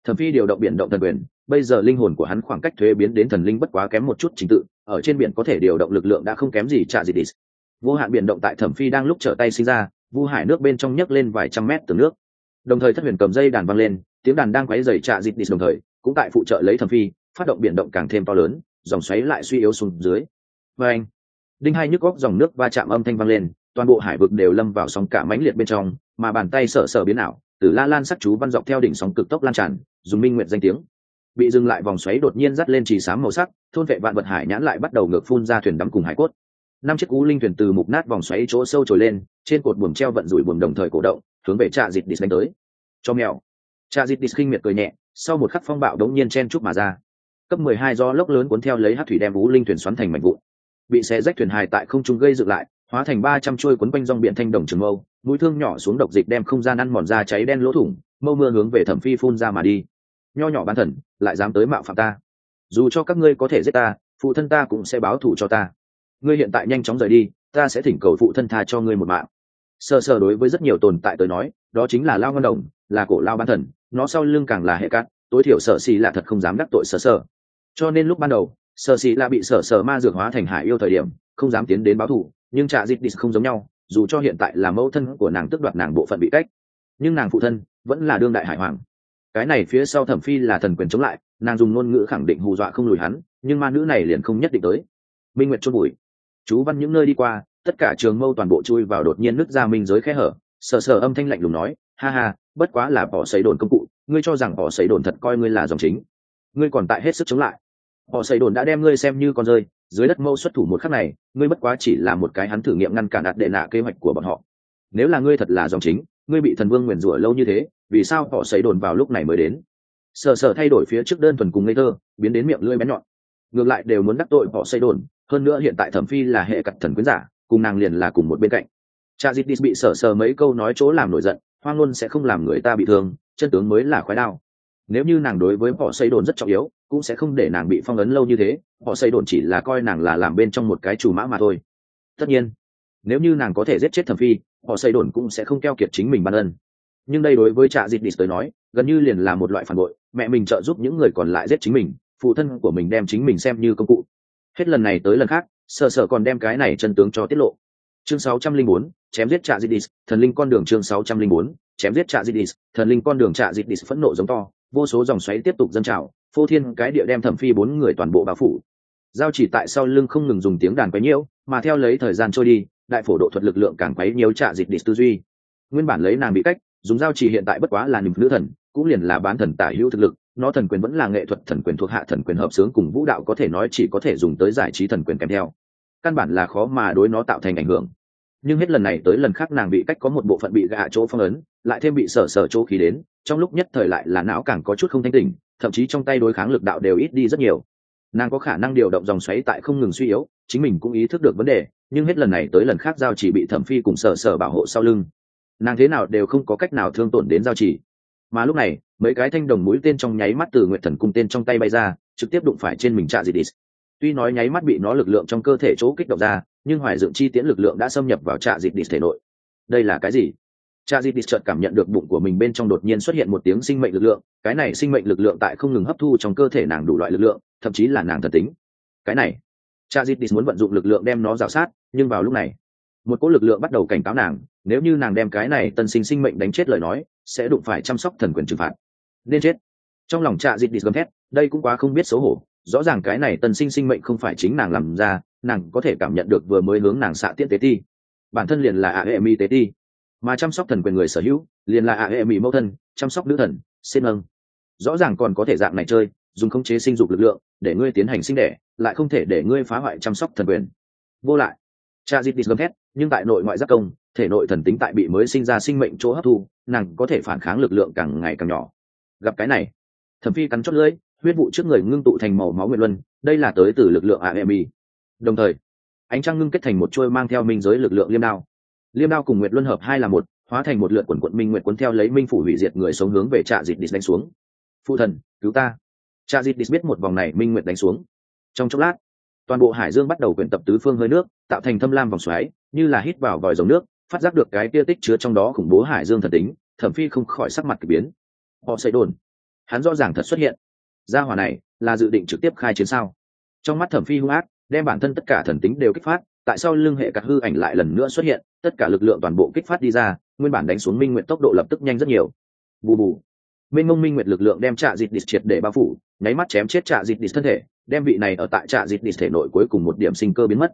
Thẩm phi điều động biển động thần quyền, bây giờ linh hồn của hắn khoảng cách thuế biến đến thần linh bất quá kém một chút trình tự, ở trên biển có thể điều động lực lượng đã không kém gì trả gì đi vô hạn biển động tại thẩm phi đang lúc trở tay sinh ra, vu hải nước bên trong nhấc lên vài trăm mét từ nước. Đồng thời thất huyền cầm dây đàn văng lên, tiếng đàn đang quấy dày trạ dịt đi đồng thời, cũng tại phụ trợ lấy thẩm phi phát động biển động càng thêm to lớn, dòng xoáy lại suy yếu xuống dưới. Và anh, đinh hai nhức góc dòng nước va chạm âm thanh vang lên, toàn bộ hải vực đều lâm vào sóng cả mãnh liệt bên trong, mà bàn tay sợ sợ biến ảo, từ la lan sắc chú văn dọc theo đỉnh sóng cực tốc lan tràn, dùng minh nguyện danh tiếng. Bị dừng lại vòng xoáy đột nhiên dắt lên trì xám màu sắc, thôn vệ vạn vật hải nhãn lại bắt đầu ngược phun ra thuyền đắm cùng hải cốt. Năm chiếc cú linh thuyền từ mục nát vòng xoáy chỗ sâu trồi lên, trên cột buồm treo vận rủi buồm đồng thời cổ động, hướng về trạ dịt đi đánh tới. Cho mèo. Trạ dịt đi khinh miệt cười nhẹ, sau một khắc phong bạo đống nhiên chen chúc mà ra cấp mười hai do lốc lớn cuốn theo lấy hát thủy đem vũ linh thuyền xoắn thành mảnh vụn. Bị xé rách thuyền hài tại không trung gây dựng lại, hóa thành ba trăm chuôi quấn quanh rong biển thanh đồng trường mâu, mũi thương nhỏ xuống độc dịch đem không gian ăn mòn ra cháy đen lỗ thủng, mâu mưa hướng về thẩm phi phun ra mà đi. Nho nhỏ ban thần, lại dám tới mạo phạm ta. Dù cho các ngươi có thể giết ta, phụ thân ta cũng sẽ báo thù cho ta. Ngươi hiện tại nhanh chóng rời đi, ta sẽ thỉnh cầu phụ thân tha cho ngươi một mạng. Sơ sơ đối với rất nhiều tồn tại tới nói, đó chính là lao ngân đồng, là cổ lao ban thần, nó sau lưng càng là hệ cát, tối thiểu sợ xì là thật không dám đắc tội sơ sơ cho nên lúc ban đầu, sở xì là bị sở sở ma dược hóa thành hải yêu thời điểm, không dám tiến đến báo thù, nhưng trạ dịt đi không giống nhau, dù cho hiện tại là mẫu thân của nàng tức đoạt nàng bộ phận bị cách, nhưng nàng phụ thân vẫn là đương đại hải hoàng. Cái này phía sau thẩm phi là thần quyền chống lại, nàng dùng ngôn ngữ khẳng định hù dọa không lùi hắn, nhưng ma nữ này liền không nhất định tới. Minh nguyệt chôn bụi. Chú văn những nơi đi qua, tất cả trường mâu toàn bộ chui vào đột nhiên nứt ra minh giới khe hở. Sờ sờ âm thanh lạnh lùng nói, ha ha, bất quá là bỏ xấy đồn công cụ, ngươi cho rằng bỏ xấy đồn thật coi ngươi là dòng chính. Ngươi còn tại hết sức chống lại họ xây đồn đã đem ngươi xem như con rơi, dưới đất mâu xuất thủ một khắc này, ngươi bất quá chỉ là một cái hắn thử nghiệm ngăn cản đạt đệ nạ kế hoạch của bọn họ. Nếu là ngươi thật là dòng chính, ngươi bị thần vương nguyền rủa lâu như thế, vì sao họ xây đồn vào lúc này mới đến? Sờ sờ thay đổi phía trước đơn thuần cùng ngây thơ, biến đến miệng lưỡi bén nhọn. Ngược lại đều muốn đắc tội họ xây đồn, hơn nữa hiện tại thẩm phi là hệ cặt thần quyến giả, cùng nàng liền là cùng một bên cạnh. Cha dịp bị sở sờ mấy câu nói chỗ làm nổi giận, hoang luôn sẽ không làm người ta bị thương, chân tướng mới là khoái đao nếu như nàng đối với họ xây đồn rất trọng yếu cũng sẽ không để nàng bị phong ấn lâu như thế. Họ xây đồn chỉ là coi nàng là làm bên trong một cái chủ mã mà thôi. Tất nhiên nếu như nàng có thể giết chết thẩm phi họ xây đồn cũng sẽ không keo kiệt chính mình ban ân. Nhưng đây đối với trạ dịp đi tới nói gần như liền là một loại phản bội. Mẹ mình trợ giúp những người còn lại giết chính mình phụ thân của mình đem chính mình xem như công cụ. Hết lần này tới lần khác sợ sợ còn đem cái này chân tướng cho tiết lộ. Chương 604, chém giết trạ dịp đi thần linh con đường chương 604, chém giết trạ dịp đi thần linh con đường trạ dịp đi phẫn nộ giống to vô số dòng xoáy tiếp tục dâng trào, phô thiên cái địa đem thẩm phi bốn người toàn bộ bao phủ. Giao chỉ tại sau lưng không ngừng dùng tiếng đàn quấy nhiễu, mà theo lấy thời gian trôi đi, đại phổ độ thuật lực lượng càng quấy nhiễu trạ dịch đi tư duy. Nguyên bản lấy nàng bị cách, dùng giao chỉ hiện tại bất quá là niềm nữ thần, cũng liền là bán thần tả hữu thực lực, nó thần quyền vẫn là nghệ thuật thần quyền thuộc hạ thần quyền hợp sướng cùng vũ đạo có thể nói chỉ có thể dùng tới giải trí thần quyền kèm theo. Căn bản là khó mà đối nó tạo thành ảnh hưởng nhưng hết lần này tới lần khác nàng bị cách có một bộ phận bị gạ chỗ phong ấn, lại thêm bị sở sở chỗ khí đến, trong lúc nhất thời lại là não càng có chút không thanh tỉnh, thậm chí trong tay đối kháng lực đạo đều ít đi rất nhiều. Nàng có khả năng điều động dòng xoáy tại không ngừng suy yếu, chính mình cũng ý thức được vấn đề, nhưng hết lần này tới lần khác giao chỉ bị thẩm phi cùng sở sở bảo hộ sau lưng. Nàng thế nào đều không có cách nào thương tổn đến giao chỉ. Mà lúc này, mấy cái thanh đồng mũi tên trong nháy mắt từ nguyện thần cung tên trong tay bay ra, trực tiếp đụng phải trên mình trạ dịt tuy nói nháy mắt bị nó lực lượng trong cơ thể chỗ kích động ra, nhưng hoài dựng chi tiễn lực lượng đã xâm nhập vào trạ dịt thể nội. Đây là cái gì? Cha di chợt cảm nhận được bụng của mình bên trong đột nhiên xuất hiện một tiếng sinh mệnh lực lượng, cái này sinh mệnh lực lượng tại không ngừng hấp thu trong cơ thể nàng đủ loại lực lượng, thậm chí là nàng thần tính. Cái này cha di muốn vận dụng lực lượng đem nó rào sát, nhưng vào lúc này, một cỗ lực lượng bắt đầu cảnh cáo nàng, nếu như nàng đem cái này tân sinh sinh mệnh đánh chết lời nói, sẽ đụng phải chăm sóc thần quyền trừng phạt. Nên chết. Trong lòng cha di gầm thét, đây cũng quá không biết xấu hổ rõ ràng cái này tân sinh sinh mệnh không phải chính nàng làm ra, nàng có thể cảm nhận được vừa mới hướng nàng xạ tiễn tế ti. Bản thân liền là ạ hệ mi tế ti. Mà chăm sóc thần quyền người sở hữu, liền là ạ hệ mỹ mẫu thân, chăm sóc nữ thần, xin âng rõ ràng còn có thể dạng này chơi, dùng khống chế sinh dục lực lượng, để ngươi tiến hành sinh đẻ, lại không thể để ngươi phá hoại chăm sóc thần quyền. Vô lại. Cha dịp đi gầm thét, nhưng tại nội ngoại giác công, thể nội thần tính tại bị mới sinh ra sinh mệnh chỗ hấp thu, nàng có thể phản kháng lực lượng càng ngày càng nhỏ. Gặp cái này, thẩm phi cắn chót lưỡi huyết vụ trước người ngưng tụ thành màu máu nguyệt luân, đây là tới từ lực lượng ạ đồng thời, ánh trăng ngưng kết thành một trôi mang theo minh giới lực lượng liêm đao. Liêm đao cùng nguyệt luân hợp hai là một, hóa thành một lượt quần quận minh nguyệt cuốn theo lấy minh phủ hủy diệt người sống hướng về trạ dịt đít đánh xuống. Phụ thần, cứu ta. Trạ dịt đít biết một vòng này minh nguyệt đánh xuống. Trong chốc lát, toàn bộ hải dương bắt đầu quyển tập tứ phương hơi nước, tạo thành thâm lam vòng xoáy, như là hít vào vòi dòng nước, phát giác được cái tia tích chứa trong đó khủng bố hải dương thần tính, thẩm phi không khỏi sắc mặt k ỳ biến. Họ xây đồn. Hắn rõ ràng thật xuất hiện gia hỏa này là dự định trực tiếp khai chiến sao? Trong mắt thẩm phi hung ác, đem bản thân tất cả thần tính đều kích phát, tại sao lưng hệ cắt hư ảnh lại lần nữa xuất hiện, tất cả lực lượng toàn bộ kích phát đi ra, nguyên bản đánh xuống minh nguyện tốc độ lập tức nhanh rất nhiều. Bù bù. Minh mông minh nguyện lực lượng đem trạ dịt đi triệt để bao phủ, nháy mắt chém chết trạ dịt đi thân thể, đem vị này ở tại trạ dịt đi thể nội cuối cùng một điểm sinh cơ biến mất.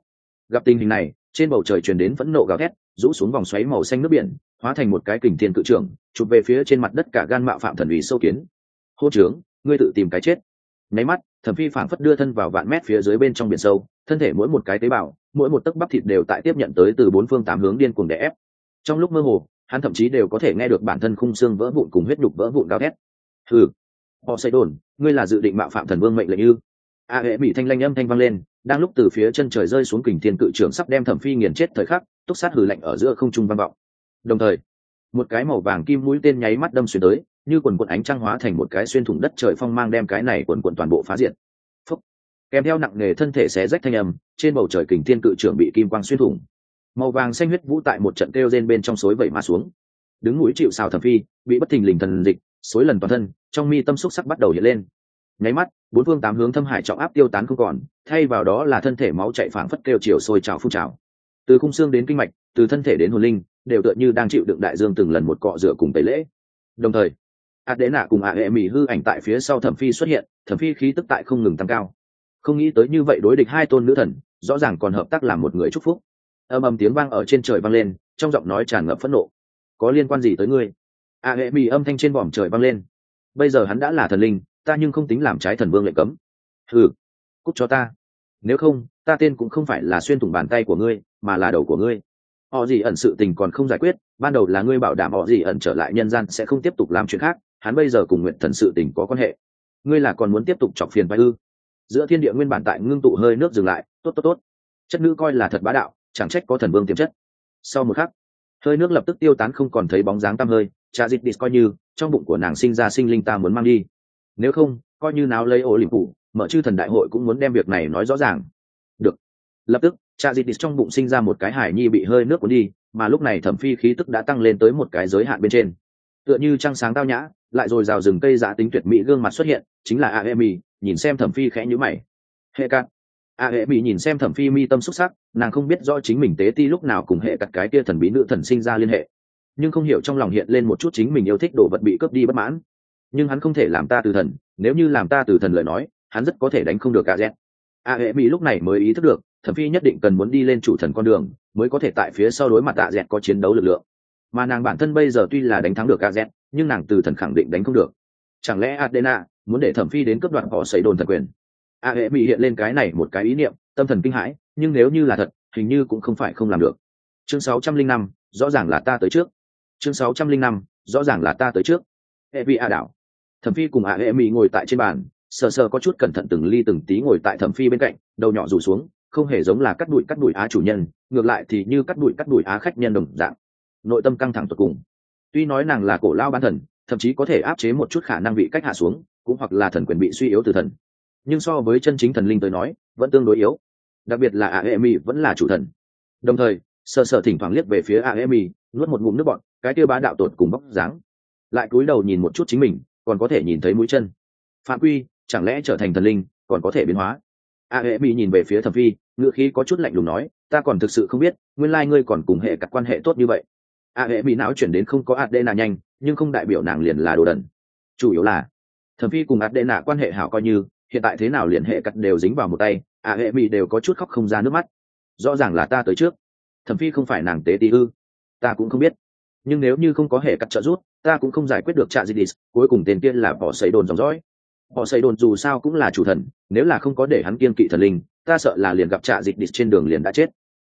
Gặp tình hình này, trên bầu trời truyền đến phẫn nộ gào thét, rũ xuống vòng xoáy màu xanh nước biển, hóa thành một cái kình thiên cự trưởng, chụp về phía trên mặt đất cả gan mạo phạm thần ủy sâu kiến. Hô trướng ngươi tự tìm cái chết. Nháy mắt, thẩm phi phảng phất đưa thân vào vạn mét phía dưới bên trong biển sâu, thân thể mỗi một cái tế bào, mỗi một tấc bắp thịt đều tại tiếp nhận tới từ bốn phương tám hướng điên cuồng đè ép. Trong lúc mơ hồ, hắn thậm chí đều có thể nghe được bản thân khung xương vỡ vụn cùng huyết nhục vỡ vụn gào thét. Hừ họ xây đồn ngươi là dự định mạo phạm thần vương mệnh lệnh ư? A hệ bị thanh lanh âm thanh vang lên, đang lúc từ phía chân trời rơi xuống kình thiên cự trưởng sắp đem thẩm phi nghiền chết thời khắc, túc sát hừ lạnh ở giữa không trung vang vọng. Đồng thời, một cái màu vàng kim mũi tên nháy mắt đâm xuyên tới như quần quần ánh trăng hóa thành một cái xuyên thủng đất trời phong mang đem cái này quần quần toàn bộ phá diện Phúc. kèm theo nặng nề thân thể xé rách thanh âm, trên bầu trời kình thiên cự trưởng bị kim quang xuyên thủng. Màu vàng xanh huyết vũ tại một trận kêu rên bên trong suối vẩy mà xuống. Đứng núi chịu xào thẩm phi, bị bất thình lình thần dịch xối lần toàn thân, trong mi tâm xúc sắc bắt đầu hiện lên. Nháy mắt, bốn phương tám hướng thâm hải trọng áp tiêu tán không còn, thay vào đó là thân thể máu chạy phảng phất kêu chiều sôi trào phun trào. Từ khung xương đến kinh mạch, từ thân thể đến hồn linh, đều tựa như đang chịu đựng đại dương từng lần một cọ rửa cùng tẩy lễ. Đồng thời ạt đế nạ cùng ạ hệ mỹ hư ảnh tại phía sau thẩm phi xuất hiện, thẩm phi khí tức tại không ngừng tăng cao. Không nghĩ tới như vậy đối địch hai tôn nữ thần, rõ ràng còn hợp tác làm một người chúc phúc. Âm âm tiếng vang ở trên trời vang lên, trong giọng nói tràn ngập phẫn nộ. Có liên quan gì tới ngươi? Ạ hệ mỹ âm thanh trên vòm trời vang lên. Bây giờ hắn đã là thần linh, ta nhưng không tính làm trái thần vương lệnh cấm. Hừ cúc cho ta. Nếu không, ta tên cũng không phải là xuyên thủng bàn tay của ngươi, mà là đầu của ngươi. Họ gì ẩn sự tình còn không giải quyết, ban đầu là ngươi bảo đảm họ gì ẩn trở lại nhân gian sẽ không tiếp tục làm chuyện khác hắn bây giờ cùng nguyện thần sự tình có quan hệ. Ngươi là còn muốn tiếp tục chọc phiền vai ư? Giữa thiên địa nguyên bản tại ngưng tụ hơi nước dừng lại, tốt tốt tốt. Chất nữ coi là thật bá đạo, chẳng trách có thần vương tiềm chất. Sau một khắc, hơi nước lập tức tiêu tán không còn thấy bóng dáng tăm hơi cha dịch đi coi như trong bụng của nàng sinh ra sinh linh ta muốn mang đi. Nếu không, coi như nào lấy ổ liềm phủ, mở chư thần đại hội cũng muốn đem việc này nói rõ ràng. Được. Lập tức cha dịch đi trong bụng sinh ra một cái hải nhi bị hơi nước cuốn đi, mà lúc này thẩm phi khí tức đã tăng lên tới một cái giới hạn bên trên. Tựa như trăng sáng tao nhã lại rồi rào rừng cây giá tính tuyệt mỹ gương mặt xuất hiện, chính là aemi nhìn xem thẩm phi khẽ nhữ mày. Hệ cạn aemi nhìn xem thẩm phi mi tâm xúc sắc, nàng không biết rõ chính mình tế ti lúc nào cùng hệ cặt cái kia thần bí nữ thần sinh ra liên hệ. Nhưng không hiểu trong lòng hiện lên một chút chính mình yêu thích đồ vật bị cướp đi bất mãn. Nhưng hắn không thể làm ta từ thần, nếu như làm ta từ thần lời nói, hắn rất có thể đánh không được a z. A hệ mỹ lúc này mới ý thức được, thẩm phi nhất định cần muốn đi lên chủ thần con đường, mới có thể tại phía sau đối mặt tạ dẹt có chiến đấu lực lượng. Mà nàng bản thân bây giờ tuy là đánh thắng được a z nhưng nàng từ thần khẳng định đánh không được. Chẳng lẽ adena muốn để thẩm phi đến cấp đoạn họ xảy đồn thần quyền? A hệ mỹ hiện lên cái này một cái ý niệm tâm thần kinh hãi nhưng nếu như là thật hình như cũng không phải không làm được. Chương 605, rõ ràng là ta tới trước. Chương 605, rõ ràng là ta tới trước. Hệ vị a đảo thẩm phi cùng a hệ mỹ ngồi tại trên bàn sờ sờ có chút cẩn thận từng ly từng tí ngồi tại thẩm phi bên cạnh đầu nhỏ rủ xuống không hề giống là cắt đùi cắt đùi á chủ nhân ngược lại thì như cắt đùi cắt đùi á khách nhân đồng dạng. Nội tâm căng thẳng tột cùng tuy nói nàng là cổ lao ban thần, thậm chí có thể áp chế một chút khả năng bị cách hạ xuống, cũng hoặc là thần quyền bị suy yếu từ thần. Nhưng so với chân chính thần linh tới nói, vẫn tương đối yếu. Đặc biệt là a e mi vẫn là chủ thần. Đồng thời, sờ sờ thỉnh thoảng liếc về phía a e mi nuốt một ngụm nước bọn cái tiêu bá đạo tột cùng bóc dáng. Lại cúi đầu nhìn một chút chính mình, còn có thể nhìn thấy mũi chân. Phạm quy, chẳng lẽ trở thành thần linh, còn có thể biến hóa? A hệ mỹ nhìn về phía thẩm phi ngựa khí có chút lạnh lùng nói, ta còn thực sự không biết, nguyên lai ngươi còn cùng hệ các quan hệ tốt như vậy a hệ mỹ não chuyển đến không có adena nhanh, nhưng không đại biểu nàng liền là đồ đần. Chủ yếu là, thẩm phi cùng adena quan hệ hảo coi như, hiện tại thế nào liền hệ cắt đều dính vào một tay, a hệ mỹ đều có chút khóc không ra nước mắt. Rõ ràng là ta tới trước. Thẩm phi không phải nàng tế tí ư. Ta cũng không biết. Nhưng nếu như không có hệ cắt trợ giúp, ta cũng không giải quyết được trạ didis cuối cùng tên kia là bỏ xây đồn dòng dõi. Bỏ xây đồn dù sao cũng là chủ thần, nếu là không có để hắn kiên kỵ thần linh, ta sợ là liền gặp trạ dịch trên đường liền đã chết.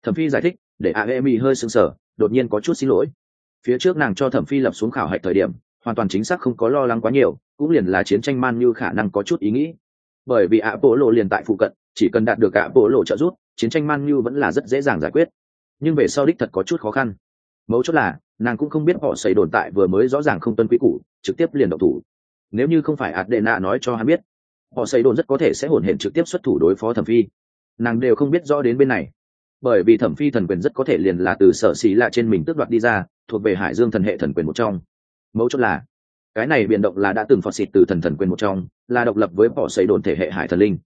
Thẩm phi giải thích, để a hệ emi hơi sưng sở đột nhiên có chút xin lỗi. Phía trước nàng cho thẩm phi lập xuống khảo hạch thời điểm, hoàn toàn chính xác không có lo lắng quá nhiều, cũng liền là chiến tranh man như khả năng có chút ý nghĩ. Bởi vì ạ bộ lộ liền tại phụ cận, chỉ cần đạt được ạ bộ lộ trợ giúp, chiến tranh man như vẫn là rất dễ dàng giải quyết. Nhưng về sau đích thật có chút khó khăn. Mấu chốt là, nàng cũng không biết họ xảy đồn tại vừa mới rõ ràng không tuân quý củ, trực tiếp liền độc thủ. Nếu như không phải ạt đệ nạ nói cho hắn biết, họ xây đồn rất có thể sẽ hồn hển trực tiếp xuất thủ đối phó thẩm phi. Nàng đều không biết rõ đến bên này bởi vì thẩm phi thần quyền rất có thể liền là từ sở xí lạ trên mình tước đoạt đi ra, thuộc về hải dương thần hệ thần quyền một trong. Mấu chốt là, cái này biến động là đã từng phọt xịt từ thần thần quyền một trong, là độc lập với bỏ xây đồn thể hệ hải thần linh.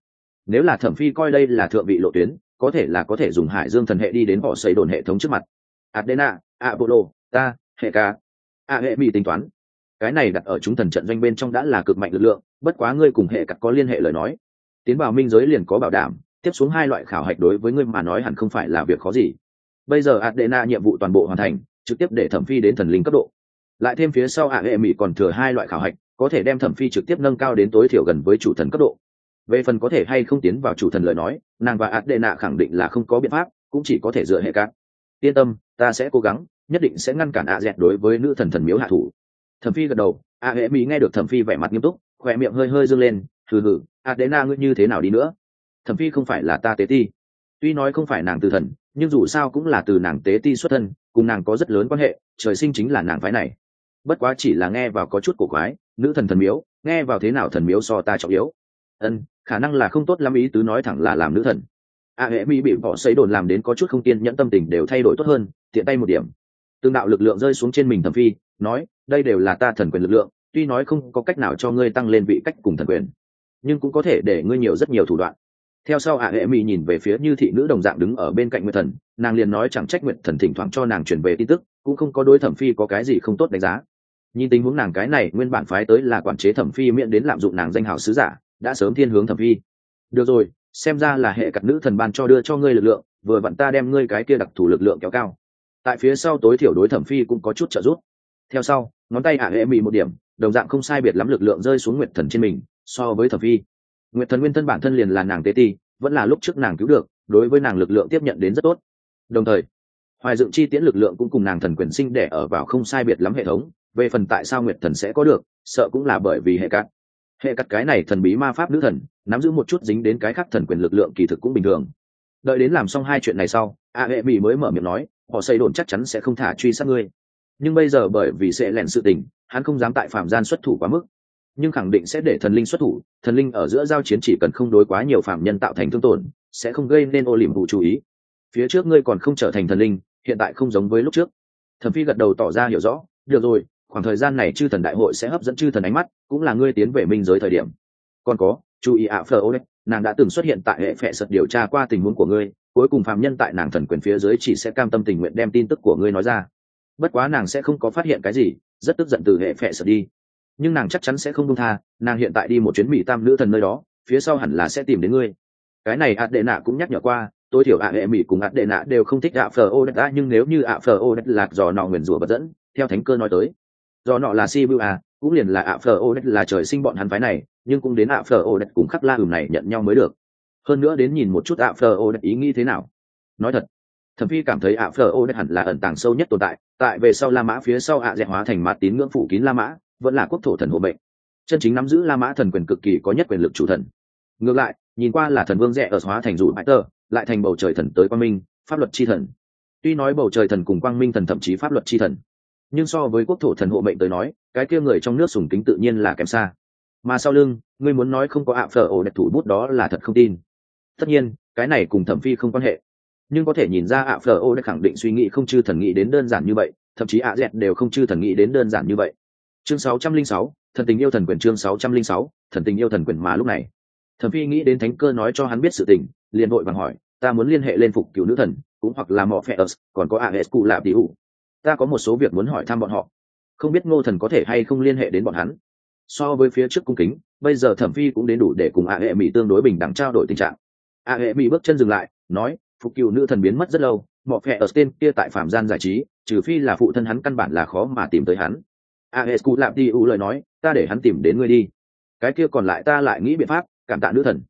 Nếu là thẩm phi coi đây là thượng vị lộ tuyến, có thể là có thể dùng hải dương thần hệ đi đến bỏ xây đồn hệ thống trước mặt. Adena, apollo, ta, hệ ca. A hệ mỹ tính toán. Cái này đặt ở chúng thần trận doanh bên trong đã là cực mạnh lực lượng, bất quá ngươi cùng hệ cắt có liên hệ lời nói. Tiến vào minh giới liền có bảo đảm tiếp xuống hai loại khảo hạch đối với ngươi mà nói hẳn không phải là việc khó gì. Bây giờ adena nhiệm vụ toàn bộ hoàn thành, trực tiếp để thẩm phi đến thần linh cấp độ. Lại thêm phía sau hạ hệ mỹ còn thừa hai loại khảo hạch, có thể đem thẩm phi trực tiếp nâng cao đến tối thiểu gần với chủ thần cấp độ. Về phần có thể hay không tiến vào chủ thần lời nói, nàng và adena khẳng định là không có biện pháp, cũng chỉ có thể dựa hệ cát. Yên tâm, ta sẽ cố gắng, nhất định sẽ ngăn cản ạ dẹt đối với nữ thần thần miếu hạ thủ. Thẩm phi gật đầu a hệ mỹ nghe được thẩm phi vẻ mặt nghiêm túc, khỏe miệng hơi hơi dâng lên, hừ hừ, Adena ngươi như thế nào đi nữa? Thẩm phi không phải là ta tế ti. Tuy nói không phải nàng từ thần, nhưng dù sao cũng là từ nàng tế ti xuất thân, cùng nàng có rất lớn quan hệ, trời sinh chính là nàng phái này. Bất quá chỉ là nghe vào có chút cổ quái, nữ thần thần miếu, nghe vào thế nào thần miếu so ta trọng yếu. Ân, khả năng là không tốt lắm ý tứ nói thẳng là làm nữ thần. A hệ mỹ bị bỏ xấy đồn làm đến có chút không tiên nhẫn tâm tình đều thay đổi tốt hơn, tiện tay một điểm. Tương đạo lực lượng rơi xuống trên mình thẩm phi, nói, đây đều là ta thần quyền lực lượng, tuy nói không có cách nào cho ngươi tăng lên vị cách cùng thần quyền, nhưng cũng có thể để ngươi nhiều rất nhiều thủ đoạn theo sau ạ, hệ mỹ nhìn về phía như thị nữ đồng dạng đứng ở bên cạnh nguyệt thần, nàng liền nói chẳng trách nguyệt thần thỉnh thoảng cho nàng chuyển về tin tức, cũng không có đối thẩm phi có cái gì không tốt đánh giá. Nhìn tình huống nàng cái này, nguyên bản phái tới là quản chế thẩm phi miễn đến lạm dụng nàng danh hào sứ giả, đã sớm thiên hướng thẩm phi. Được rồi, xem ra là hệ cặp nữ thần ban cho đưa cho ngươi lực lượng, vừa vặn ta đem ngươi cái kia đặc thù lực lượng kéo cao. Tại phía sau tối thiểu đối thẩm phi cũng có chút trợ giúp. Theo sau, ngón tay ả hệ mỹ một điểm, đồng dạng không sai biệt lắm lực lượng rơi xuống nguyệt thần trên mình, so với thẩm phi nguyệt thần nguyên thân bản thân liền là nàng tế ti, vẫn là lúc trước nàng cứu được, đối với nàng lực lượng tiếp nhận đến rất tốt. Đồng thời, hoài dựng chi tiễn lực lượng cũng cùng nàng thần quyền sinh để ở vào không sai biệt lắm hệ thống, về phần tại sao nguyệt thần sẽ có được, sợ cũng là bởi vì hệ cát hệ cắt cái này thần bí ma pháp nữ thần, nắm giữ một chút dính đến cái khác thần quyền lực lượng kỳ thực cũng bình thường. Đợi đến làm xong hai chuyện này sau, a hệ mỹ mới mở miệng nói, họ xây đồn chắc chắn sẽ không thả truy sát ngươi. Nhưng bây giờ bởi vì sẽ lẻn sự tình, hắn không dám tại phạm gian xuất thủ quá mức nhưng khẳng định sẽ để thần linh xuất thủ, thần linh ở giữa giao chiến chỉ cần không đối quá nhiều phạm nhân tạo thành thương tổn, sẽ không gây nên ô liềm vụ chú ý. Phía trước ngươi còn không trở thành thần linh, hiện tại không giống với lúc trước. Thẩm phi gật đầu tỏ ra hiểu rõ. Được rồi, khoảng thời gian này chư thần đại hội sẽ hấp dẫn chư thần ánh mắt, cũng là ngươi tiến về minh giới thời điểm. Còn có, chú ý ạ phờ ô đấy nàng đã từng xuất hiện tại hệ phệ sật điều tra qua tình huống của ngươi, cuối cùng phạm nhân tại nàng thần quyền phía dưới chỉ sẽ cam tâm tình nguyện đem tin tức của ngươi nói ra. Bất quá nàng sẽ không có phát hiện cái gì, rất tức giận từ hệ phệ sật đi nhưng nàng chắc chắn sẽ không công tha, nàng hiện tại đi một chuyến mỹ tam nữ thần nơi đó, phía sau hẳn là sẽ tìm đến ngươi. Cái này ạt đệ nạ cũng nhắc nhở qua, tối thiểu ạ hệ mỹ cùng ạt đệ nạ đều không thích ạ phờ ô đất đã, nhưng nếu như ạ phờ ô đất lạc dò nọ nguyền rủa vật dẫn, theo thánh cơ nói tới. Do nọ là si bưu à cũng liền là ạ phờ ô đất là trời sinh bọn hắn phái này, nhưng cũng đến ạ phờ ô đất cùng khắc la ừm này nhận nhau mới được. Hơn nữa đến nhìn một chút ạ phờ ô đất ý nghĩ thế nào. Nói thật, thẩm phi cảm thấy ạ phờ ô đất hẳn là ẩn tàng sâu nhất tồn tại tại về sau la mã phía sau ạ dẹt hóa thành mặt tín ngưỡng phủ kín la mã vẫn là quốc thổ thần hộ mệnh. Chân chính nắm giữ la mã thần quyền cực kỳ có nhất quyền lực chủ thần. Ngược lại, nhìn qua là thần vương rẽ ở hóa thành dù bãi tơ lại thành bầu trời thần tới quang minh, pháp luật chi thần. Tuy nói bầu trời thần cùng quang minh thần thậm chí pháp luật chi thần, nhưng so với quốc thổ thần hộ mệnh tới nói, cái kia người trong nước sùng kính tự nhiên là kém xa. Mà sau lưng, ngươi muốn nói không có ạ phở ổ đẹp thủ bút đó là thật không tin. Tất nhiên, cái này cùng thẩm phi không quan hệ. Nhưng có thể nhìn ra ạ phở ổ đẹp khẳng định suy nghĩ không chư thần nghĩ đến đơn giản như vậy, thậm chí ạ dẹt đều không chư thần nghĩ đến đơn giản như vậy chương 606, thần tình yêu thần quyền chương 606, thần tình yêu thần quyền mà lúc này. Thẩm phi nghĩ đến thánh cơ nói cho hắn biết sự tình liền vội vàng hỏi ta muốn liên hệ lên phục cứu nữ thần cũng hoặc là mọ phe còn có as cụ lạp tỷ ủ ta có một số việc muốn hỏi thăm bọn họ. Không biết ngô thần có thể hay không liên hệ đến bọn hắn. So với phía trước cung kính bây giờ thẩm phi cũng đến đủ để cùng a hệ mỹ tương đối bình đẳng trao đổi tình trạng. A hệ mỹ bước chân dừng lại nói phục cựu nữ thần biến mất rất lâu mọ phe tên kia tại phạm gian giải trí trừ phi là phụ thân hắn căn bản là khó mà tìm tới hắn a hệ cụ lạp đi u lời nói, ta để hắn tìm đến ngươi đi. Cái kia còn lại ta lại nghĩ biện pháp, cảm tạ nữ thần.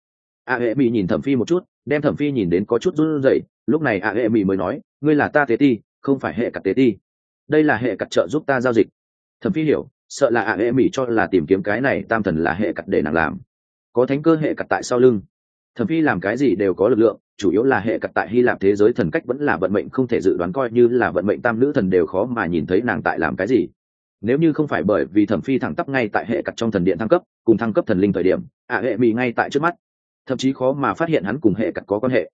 A hệ mỹ nhìn thẩm phi một chút, đem thẩm phi nhìn đến có chút run rẩy, lúc này a hệ mỹ mới nói, ngươi là ta tế ti, không phải hệ cặt tế ti. Đây là hệ cặt trợ giúp ta giao dịch. Thẩm phi hiểu, sợ là a hệ mỹ cho là tìm kiếm cái này tam thần là hệ cặt để nàng làm. Có thánh cơ hệ cặt tại sau lưng. Thẩm phi làm cái gì đều có lực lượng, chủ yếu là hệ cặt tại hy lạp thế giới thần cách vẫn là vận mệnh không thể dự đoán coi như là vận mệnh tam nữ thần đều khó mà nhìn thấy nàng tại làm cái gì nếu như không phải bởi vì thẩm phi thẳng tắp ngay tại hệ cặt trong thần điện thăng cấp, cùng thăng cấp thần linh thời điểm ạ hệ mỹ ngay tại trước mắt. Thậm chí khó mà phát hiện hắn cùng hệ cặt có quan hệ.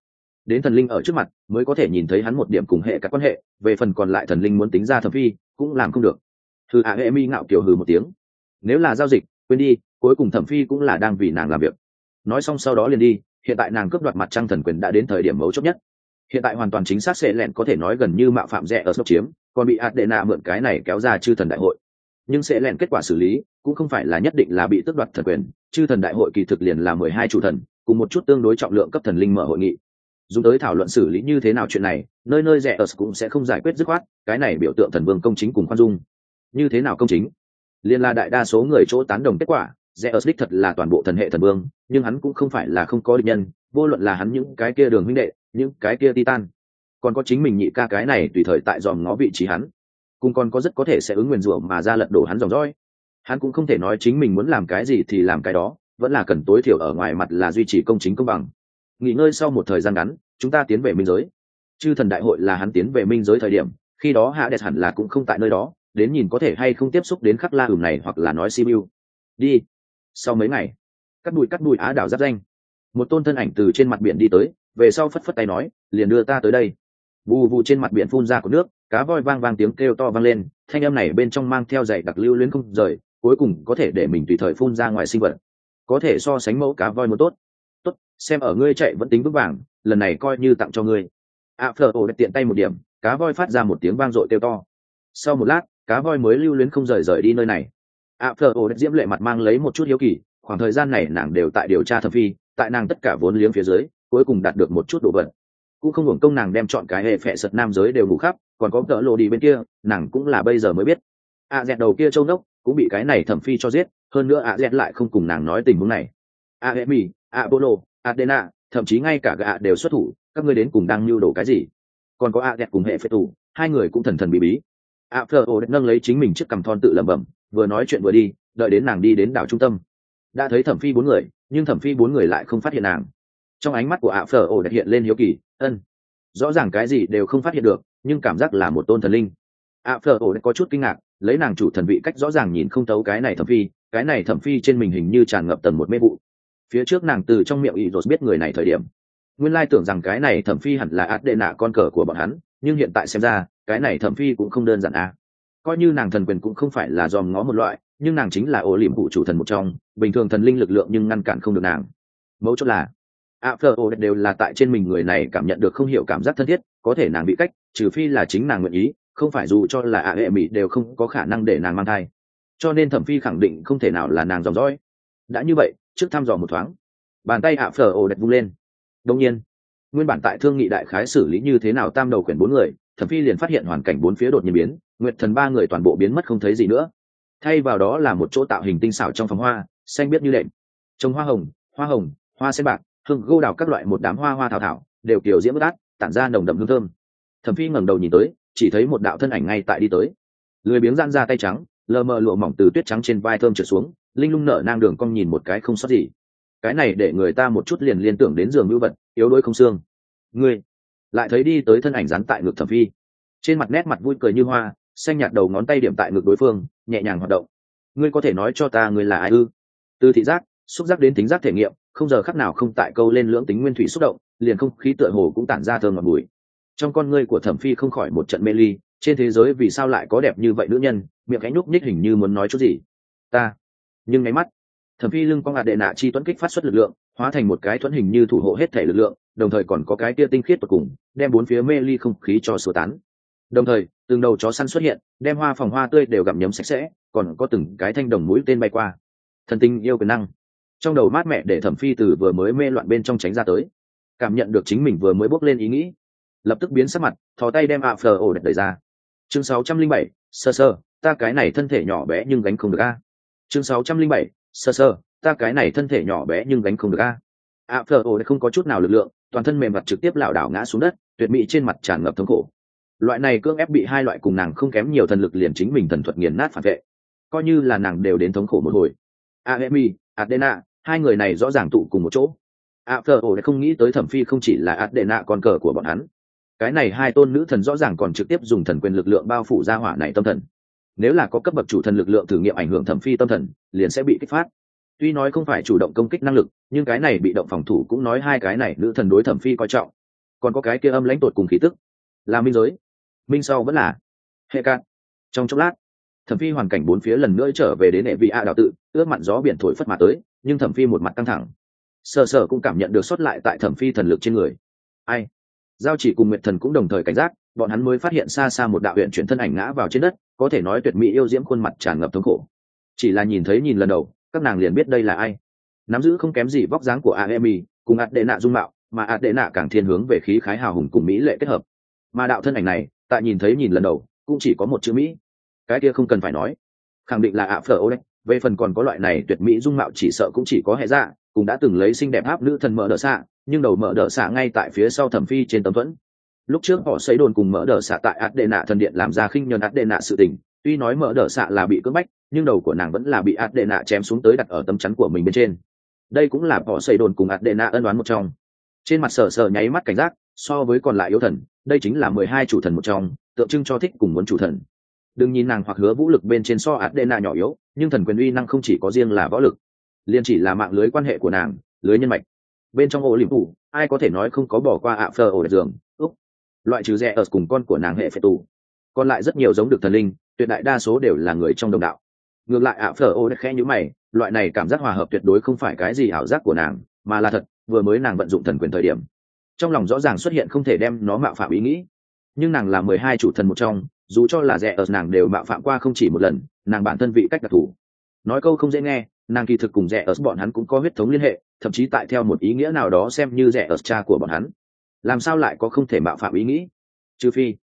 Đến thần linh ở trước mặt, mới có thể nhìn thấy hắn một điểm cùng hệ cặt quan hệ, về phần còn lại thần linh muốn tính ra thẩm phi, cũng làm không được. Thư ạ hệ mi ngạo kiều hừ một tiếng. Nếu là giao dịch, quên đi, cuối cùng thẩm phi cũng là đang vì nàng làm việc. Nói xong sau đó liền đi, hiện tại nàng cướp đoạt mặt trăng thần quyền đã đến thời điểm mấu chốt nhất hiện tại hoàn toàn chính xác sẽ lẹn có thể nói gần như mạo phạm rẻ ở sốc chiếm, còn bị hạt đệ nạ mượn cái này kéo ra chư thần đại hội. Nhưng sẽ lẹn kết quả xử lý, cũng không phải là nhất định là bị tước đoạt thần quyền, chư thần đại hội kỳ thực liền là mười hai chủ thần, cùng một chút tương đối trọng lượng cấp thần linh mở hội nghị. Dùng tới thảo luận xử lý như thế nào chuyện này, nơi nơi rẻ ở cũng sẽ không giải quyết dứt khoát, cái này biểu tượng thần vương công chính cùng khoan dung. Như thế nào công chính? Liên là đại đa số người chỗ tán đồng kết quả, rẻ ở đích thật là toàn bộ thần hệ thần vương, nhưng hắn cũng không phải là không có định nhân, vô luận là hắn những cái kia đường huynh đệ những cái kia titan. Còn có chính mình nhị ca cái này tùy thời tại dòm ngó vị trí hắn. Cùng còn có rất có thể sẽ ứng nguyền rủa mà ra lật đổ hắn dòng dõi. Hắn cũng không thể nói chính mình muốn làm cái gì thì làm cái đó, vẫn là cần tối thiểu ở ngoài mặt là duy trì công chính công bằng. Nghỉ ngơi sau một thời gian ngắn, chúng ta tiến về minh giới. Chư thần đại hội là hắn tiến về minh giới thời điểm, khi đó hạ đẹp hẳn là cũng không tại nơi đó, đến nhìn có thể hay không tiếp xúc đến khắc la hùm này hoặc là nói sibiu. Đi. Sau mấy ngày, cắt bụi cắt bụi á đảo giáp danh. Một tôn thân ảnh từ trên mặt biển đi tới về sau phất phất tay nói, liền đưa ta tới đây. Vù vù trên mặt biển phun ra của nước, cá voi vang vang tiếng kêu to vang lên, thanh âm này bên trong mang theo dạy đặc lưu luyến không rời, cuối cùng có thể để mình tùy thời phun ra ngoài sinh vật. Có thể so sánh mẫu cá voi một tốt. Tốt, xem ở ngươi chạy vẫn tính vững vàng, lần này coi như tặng cho ngươi. Ạ phở ổ đặt tiện tay một điểm, cá voi phát ra một tiếng vang dội kêu to. Sau một lát, cá voi mới lưu luyến không rời rời đi nơi này. Ạ phở ổ đặt diễm lệ mặt mang lấy một chút hiếu kỳ, khoảng thời gian này nàng đều tại điều tra thẩm phi, tại nàng tất cả vốn liếng phía dưới cuối cùng đạt được một chút đồ vật. Cũng không hưởng công nàng đem chọn cái hệ phệ sật nam giới đều ngủ khắp, còn có tợ lộ đi bên kia, nàng cũng là bây giờ mới biết. A dẹt đầu kia châu nốc cũng bị cái này thẩm phi cho giết, hơn nữa a dẹt lại không cùng nàng nói tình huống này. A hệ mi a bolo adena thậm chí ngay cả gạ đều xuất thủ, các ngươi đến cùng đang lưu đồ cái gì? Còn có a dẹt cùng hệ phệ thủ hai người cũng thần thần bí bí. A phờ ô nâng lấy chính mình chiếc cằm thon tự lẩm bẩm, vừa nói chuyện vừa đi, đợi đến nàng đi đến đảo trung tâm. Đã thấy thẩm phi bốn người, nhưng thẩm phi bốn người lại không phát hiện nàng trong ánh mắt của ạ phở ổ hiện lên hiếu kỳ, ân, rõ ràng cái gì đều không phát hiện được, nhưng cảm giác là một tôn thần linh. ạ phở ổ có chút kinh ngạc, lấy nàng chủ thần vị cách rõ ràng nhìn không tấu cái này thẩm phi, cái này thẩm phi trên mình hình như tràn ngập tầm một mê vụ. Phía trước nàng từ trong miệng ý rột biết người này thời điểm, nguyên lai tưởng rằng cái này thẩm phi hẳn là át đệ nạ con cờ của bọn hắn, nhưng hiện tại xem ra, cái này thẩm phi cũng không đơn giản à. Coi như nàng thần quyền cũng không phải là dòm ngó một loại, nhưng nàng chính là ổ liềm vụ chủ thần một trong, bình thường thần linh lực lượng nhưng ngăn cản không được nàng. Mấu chốt là ạ phờ ổ đều là tại trên mình người này cảm nhận được không hiểu cảm giác thân thiết, có thể nàng bị cách, trừ phi là chính nàng nguyện ý, không phải dù cho là ạ hệ mỹ đều không có khả năng để nàng mang thai. Cho nên thẩm phi khẳng định không thể nào là nàng dòng dõi. Đã như vậy, trước thăm dò một thoáng, bàn tay ạ phờ ổ đẹp vung lên. Đông nhiên, nguyên bản tại thương nghị đại khái xử lý như thế nào tam đầu quyển bốn người, thẩm phi liền phát hiện hoàn cảnh bốn phía đột nhiên biến, nguyệt thần ba người toàn bộ biến mất không thấy gì nữa. Thay vào đó là một chỗ tạo hình tinh xảo trong phòng hoa, xanh biết như đệm. Trồng hoa hồng hoa hồng, hoa sen bạc hương gô đào các loại một đám hoa hoa thảo thảo, đều kiểu diễm bất át, tản ra nồng đậm hương thơm. Thẩm phi ngẩng đầu nhìn tới, chỉ thấy một đạo thân ảnh ngay tại đi tới. Lười biếng gian ra tay trắng, lờ mờ lụa mỏng từ tuyết trắng trên vai thơm trượt xuống, linh lung nở nang đường cong nhìn một cái không sót gì. Cái này để người ta một chút liền liên tưởng đến giường ngữ vật, yếu đuối không xương. Ngươi lại thấy đi tới thân ảnh rắn tại ngực thẩm phi. Trên mặt nét mặt vui cười như hoa, xanh nhạt đầu ngón tay điểm tại ngực đối phương, nhẹ nhàng hoạt động. Ngươi có thể nói cho ta ngươi là ai ư? Từ thị giác xúc giác đến tính giác thể nghiệm, không giờ khắc nào không tại câu lên lưỡng tính nguyên thủy xúc động, liền không khí tựa hồ cũng tản ra thơm ngọt bùi trong con ngươi của thẩm phi không khỏi một trận mê ly, trên thế giới vì sao lại có đẹp như vậy nữ nhân, miệng cánh núc nhích hình như muốn nói chút gì. Ta. Nhưng ngáy mắt, thẩm phi lưng con ngạt đệ nạ chi tuấn kích phát xuất lực lượng, hóa thành một cái thuẫn hình như thủ hộ hết thể lực lượng, đồng thời còn có cái tia tinh khiết tột cùng, đem bốn phía mê ly không khí cho sửa tán. Đồng thời, từng đầu chó săn xuất hiện, đem hoa phòng hoa tươi đều gặm nhấm sạch sẽ, còn có từng cái thanh đồng mũi tên bay qua. Thần tinh yêu quyền năng trong đầu mát mẹ để thẩm phi từ vừa mới mê loạn bên trong tránh ra tới. Cảm nhận được chính mình vừa mới bốc lên ý nghĩ lập tức biến sắc mặt thò tay đem ạ phờ ổ đẩy ra. Chương 607, sơ sơ ta cái này thân thể nhỏ bé nhưng gánh không được a. Chương 607, sơ sơ ta cái này thân thể nhỏ bé nhưng gánh không được a. ạ phờ ổ không có chút nào lực lượng toàn thân mềm mặt trực tiếp lảo đảo ngã xuống đất tuyệt mỹ trên mặt tràn ngập thống khổ. Loại này cưỡng ép bị hai loại cùng nàng không kém nhiều thần lực liền chính mình thần thuật nghiền nát phản vệ coi như là nàng đều đến thống khổ một hồi. A aemi adena hai người này rõ ràng tụ cùng một chỗ. A phờ ổ không nghĩ tới thẩm phi không chỉ là adena con cờ của bọn hắn. Cái này hai tôn nữ thần rõ ràng còn trực tiếp dùng thần quyền lực lượng bao phủ ra hỏa này tâm thần. Nếu là có cấp bậc chủ thần lực lượng thử nghiệm ảnh hưởng thẩm phi tâm thần, liền sẽ bị kích phát. Tuy nói không phải chủ động công kích năng lực, nhưng cái này bị động phòng thủ cũng nói hai cái này nữ thần đối thẩm phi coi trọng. Còn có cái kia âm lãnh tột cùng khí tức. Là minh giới. Minh sau vẫn là hệ cạn trong chốc lát, thẩm phi hoàn cảnh bốn phía lần nữa trở về đến hệ vị a đào tự ướt mặn gió biển thổi phất mà tới, nhưng thẩm phi một mặt căng thẳng. Sờ sờ cũng cảm nhận được xuất lại tại thẩm phi thần lực trên người. Ai? Giao chỉ cùng nguyệt thần cũng đồng thời cảnh giác, bọn hắn mới phát hiện xa xa một đạo huyện chuyển thân ảnh ngã vào trên đất, có thể nói tuyệt mỹ yêu diễm khuôn mặt tràn ngập thống khổ. Chỉ là nhìn thấy nhìn lần đầu, các nàng liền biết đây là ai. Nắm giữ không kém gì vóc dáng của aemi cùng ạt đệ nạ dung mạo, mà ạt đệ nạ càng thiên hướng về khí khái hào hùng cùng mỹ lệ kết hợp. Mà đạo thân ảnh này, tại nhìn thấy nhìn lần đầu, cũng chỉ có một chữ mỹ. Cái kia không cần phải nói. Khẳng định là ạ phở ô đấy về phần còn có loại này tuyệt mỹ dung mạo chỉ sợ cũng chỉ có hệ dạ cũng đã từng lấy xinh đẹp áp nữ thần mở đỡ xạ, nhưng đầu mở đỡ xạ ngay tại phía sau thẩm phi trên tấm thuẫn. Lúc trước họ xây đồn cùng mở đỡ xạ tại ạt đệ nạ thần điện làm ra khinh nhân ạt đệ nạ sự tình, tuy nói mở đỡ xạ là bị cưỡng bách, nhưng đầu của nàng vẫn là bị ạt đệ nạ chém xuống tới đặt ở tấm chắn của mình bên trên. Đây cũng là họ xây đồn cùng ạt đệ nạ ân đoán một trong. Trên mặt sờ sờ nháy mắt cảnh giác, so với còn lại yếu thần, đây chính là mười hai chủ thần một trong, tượng trưng cho thích cùng muốn chủ thần đừng nhìn nàng hoặc hứa vũ lực bên trên so ạt đệ nạ nhỏ yếu, nhưng thần quyền uy năng không chỉ có riêng là võ lực, liền chỉ là mạng lưới quan hệ của nàng, lưới nhân mạch. Bên trong ô liềm phủ ai có thể nói không có bỏ qua ạ phờ ổ giường úc loại trừ rẻ ở cùng con của nàng hệ phệ tù. Còn lại rất nhiều giống được thần linh, tuyệt đại đa số đều là người trong đồng đạo. Ngược lại ạ phờ ổ đẹp khẽ nhữ mày, loại này cảm giác hòa hợp tuyệt đối không phải cái gì ảo giác của nàng, mà là thật, vừa mới nàng vận dụng thần quyền thời điểm. Trong lòng rõ ràng xuất hiện không thể đem nó mạo phạm ý nghĩ. Nhưng nàng là mười hai chủ thần một trong dù cho là rẻ ở nàng đều mạo phạm qua không chỉ một lần, nàng bản thân vị cách đặc thù. Nói câu không dễ nghe, nàng kỳ thực cùng rẻ ở bọn hắn cũng có huyết thống liên hệ, thậm chí tại theo một ý nghĩa nào đó xem như rẻ ở cha của bọn hắn. Làm sao lại có không thể mạo phạm ý nghĩ? Trừ phi,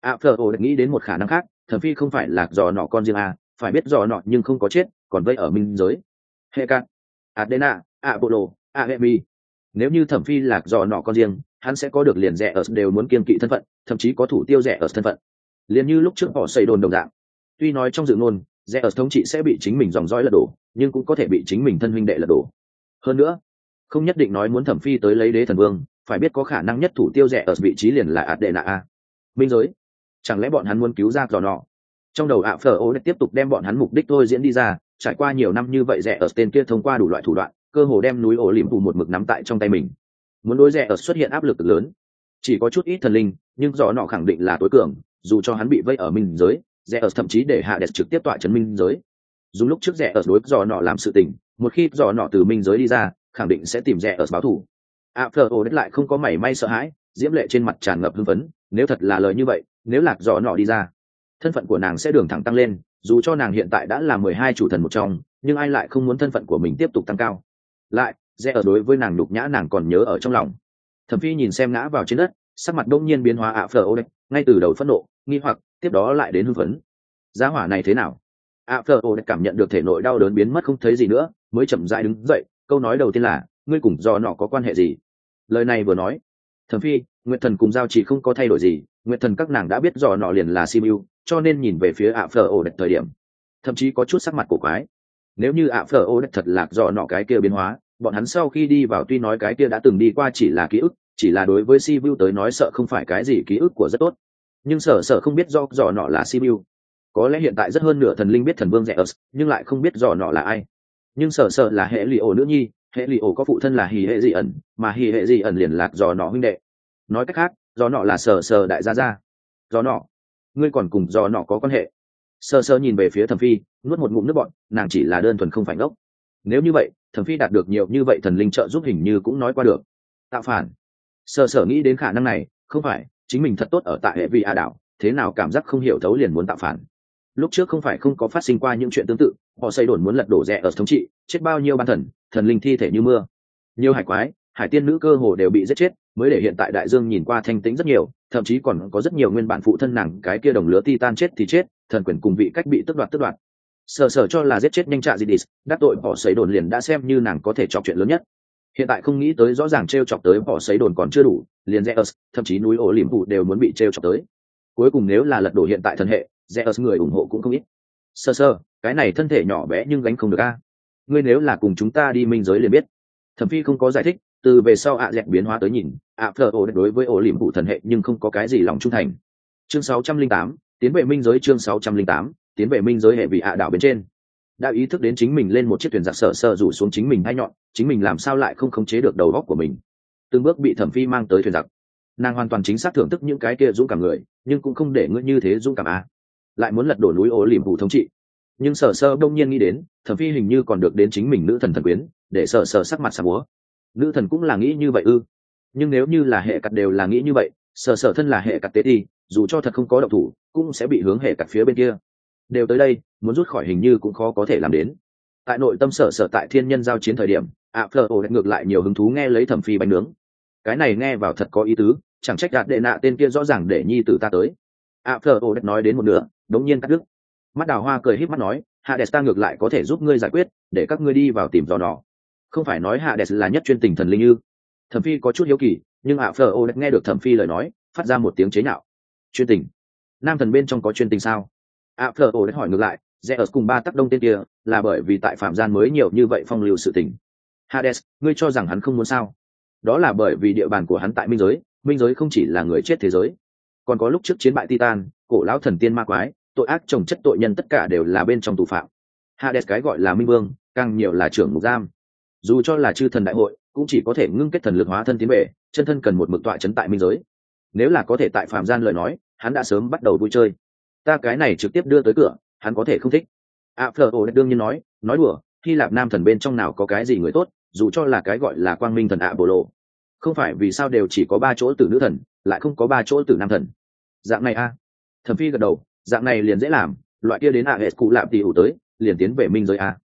a phờ ồ nghĩ đến một khả năng khác thẩm phi không phải là dò nọ con riêng à phải biết dò nọ nhưng không có chết, còn vây ở minh giới. Hệ cạn adena, apollo, aemi. Nếu như thẩm phi lạc dò nọ con riêng, hắn sẽ có được liền rẻ ở đều muốn kiên kỵ thân phận, thậm chí có thủ tiêu rẻ ở thân phận liền như lúc trước họ xây đồn đồng dạng. Tuy nói trong dự ngôn, rẽ ở thống trị sẽ bị chính mình dòng dõi lật đổ, nhưng cũng có thể bị chính mình thân huynh đệ lật đổ. Hơn nữa, không nhất định nói muốn thẩm phi tới lấy đế thần vương, phải biết có khả năng nhất thủ tiêu rẻ ở vị trí liền là ạt đệ nạ a. Minh giới, chẳng lẽ bọn hắn muốn cứu ra trò nọ? Trong đầu ạ phở ô tiếp tục đem bọn hắn mục đích thôi diễn đi ra, trải qua nhiều năm như vậy rẻ ở tên kia thông qua đủ loại thủ đoạn, cơ hồ đem núi ổ liềm phủ một mực nắm tại trong tay mình. Muốn đối rẻ ở xuất hiện áp lực lớn, chỉ có chút ít thần linh, nhưng dò nọ khẳng định là tối cường dù cho hắn bị vây ở minh giới rẻ ở thậm chí để hạ đẹp trực tiếp tọa chấn minh giới. Dù lúc trước rẻ ở đối dò nọ làm sự tình, một khi dò nọ từ minh giới đi ra, khẳng định sẽ tìm rẻ ở báo thủ a phờ ô đất lại không có mảy may sợ hãi, diễm lệ trên mặt tràn ngập hưng phấn, nếu thật là lời như vậy, nếu lạc dò nọ đi ra, thân phận của nàng sẽ đường thẳng tăng lên, dù cho nàng hiện tại đã là mười hai chủ thần một trong, nhưng ai lại không muốn thân phận của mình tiếp tục tăng cao? Lại, rẽ ở đối với nàng nhục nhã nàng còn nhớ ở trong lòng. Thẩm phi nhìn xem ngã vào trên đất sắc mặt đông nhiên biến hóa ạ phờ ô đếch ngay từ đầu phẫn nộ, nghi hoặc, tiếp đó lại đến hưng phấn. Giá hỏa này thế nào? ạ phờ ô đếch cảm nhận được thể nội đau đớn biến mất không thấy gì nữa, mới chậm dại đứng dậy, câu nói đầu tiên là, ngươi cùng do nọ có quan hệ gì? Lời này vừa nói, thẩm phi, nguyệt thần cùng giao chỉ không có thay đổi gì, nguyệt thần các nàng đã biết do nọ liền là simu cho nên nhìn về phía ạ phờ ô đếch thời điểm, thậm chí có chút sắc mặt cổ quái. Nếu như ạ phờ ô đếch thật lạc do nọ cái kia biến hóa, bọn hắn sau khi đi vào tuy nói cái kia đã từng đi qua chỉ là ký ức chỉ là đối với simu tới nói sợ không phải cái gì ký ức của rất tốt. Nhưng sở sở không biết do dò nọ là simu có lẽ hiện tại rất hơn nửa thần linh biết thần vương rẻ ớt, nhưng lại không biết dò nọ là ai. Nhưng sở sở là hệ lì ổ nữ nhi, hệ lì ổ có phụ thân là hì hệ dị ẩn, mà hì hệ dị ẩn liền lạc dò nọ huynh đệ. Nói cách khác, dò nọ là sở sở đại gia gia. Dò nọ, ngươi còn cùng dò nọ có quan hệ? Sơ sơ nhìn về phía thẩm phi, nuốt một ngụm nước bọn nàng chỉ là đơn thuần không phải ngốc. Nếu như vậy, thẩm phi đạt được nhiều như vậy thần linh trợ giúp hình như cũng nói qua được. Tạo phản sờ sờ nghĩ đến khả năng này không phải chính mình thật tốt ở tại hệ vị a đảo thế nào cảm giác không hiểu thấu liền muốn tạo phản. Lúc trước không phải không có phát sinh qua những chuyện tương tự họ xây đồn muốn lật đổ rẽ ở thống trị chết bao nhiêu ban thần thần linh thi thể như mưa. Nhiều hải quái hải tiên nữ cơ hồ đều bị giết chết mới để hiện tại đại dương nhìn qua thanh tĩnh rất nhiều thậm chí còn có rất nhiều nguyên bản phụ thân nàng cái kia đồng lứa titan chết thì chết thần quyền cùng vị cách bị tước đoạt tước đoạt. Sờ sờ cho là giết chết nhanh trạ Didis, đắc tội bỏ xây đồn liền đã xem như nàng có thể chọc chuyện lớn nhất. Hiện tại không nghĩ tới rõ ràng treo chọc tới bỏ sấy đồn còn chưa đủ, liền Zeus, thậm chí núi ổ liềm vụ đều muốn bị treo chọc tới. Cuối cùng nếu là lật đổ hiện tại thần hệ, Zeus người ủng hộ cũng không ít. Sơ sơ, cái này thân thể nhỏ bé nhưng gánh không được a. Ngươi nếu là cùng chúng ta đi minh giới liền biết. Thẩm Phi không có giải thích, từ về sau ạ à dẹt biến hóa tới nhìn, ạ phờ ổ đối với ổ liềm vụ thần hệ nhưng không có cái gì lòng trung thành. Chương 608, tiến vệ minh giới chương 608, tiến vệ minh giới hệ vị ạ đảo bên trên đã ý thức đến chính mình lên một chiếc thuyền giặc sở sơ rủ xuống chính mình hay nhọn, chính mình làm sao lại không khống chế được đầu góc của mình. Từng bước bị thẩm phi mang tới thuyền giặc. Nàng hoàn toàn chính xác thưởng thức những cái kia dũng cảm người, nhưng cũng không để ngươi như thế dũng cảm a lại muốn lật đổ núi ố liềm vụ thống trị. Nhưng sở sơ đông nhiên nghĩ đến, thẩm phi hình như còn được đến chính mình nữ thần thần quyến, để sở sơ sắc mặt xà búa nữ thần cũng là nghĩ như vậy ư. Nhưng nếu như là hệ cặt đều là nghĩ như vậy sở sở thân là hệ cặt tế đi dù cho thật không có độc thủ, cũng sẽ bị hướng hệ cặt phía bên kia đều tới đây, muốn rút khỏi hình như cũng khó có thể làm đến. Tại nội tâm sở sở tại thiên nhân giao chiến thời điểm, ạ phờ ổ ngược lại nhiều hứng thú nghe lấy thẩm phi bánh nướng. Cái này nghe vào thật có ý tứ, chẳng trách đạt đệ nạ tên kia rõ ràng để nhi tử ta tới. Ạ phờ ổ nói đến một nửa, đống nhiên cắt đứt. Mắt đào hoa cười híp mắt nói, hạ đẹp ta ngược lại có thể giúp ngươi giải quyết, để các ngươi đi vào tìm dò nọ. Không phải nói hạ đẹp là nhất chuyên tình thần linh ư? Thẩm phi có chút hiếu kỳ, nhưng ạ phờ ổ nghe được thẩm phi lời nói, phát ra một tiếng chế nhạo. Chuyên tình? Nam thần bên trong có chuyên tình sao? A ổ đã hỏi ngược lại, rẽ ở cùng ba tắc đông tên kia là bởi vì tại phạm gian mới nhiều như vậy phong lưu sự tình. Hades, ngươi cho rằng hắn không muốn sao? Đó là bởi vì địa bàn của hắn tại minh giới minh giới không chỉ là người chết thế giới. Còn có lúc trước chiến bại titan, cổ lão thần tiên ma quái, tội ác trồng chất tội nhân tất cả đều là bên trong tù phạm. Hades cái gọi là minh vương, càng nhiều là trưởng mục giam. Dù cho là chư thần đại hội, cũng chỉ có thể ngưng kết thần lực hóa thân tiến bể chân thân cần một mực tọa chấn tại minh giới. Nếu là có thể tại phạm gian lời nói, hắn đã sớm bắt đầu vui chơi ta cái này trực tiếp đưa tới cửa, hắn có thể không thích. A phở ổ đương nhiên nói nói đùa, hy lạp nam thần bên trong nào có cái gì người tốt, dù cho là cái gọi là quang minh thần ạ bồ lộ. Không phải vì sao đều chỉ có ba chỗ từ nữ thần, lại không có ba chỗ từ nam thần. Dạng này a. À. thẩm phi gật đầu, dạng này liền dễ làm, loại kia đến a hệ cụ lạp tỷ ủ tới, liền tiến về minh giới a.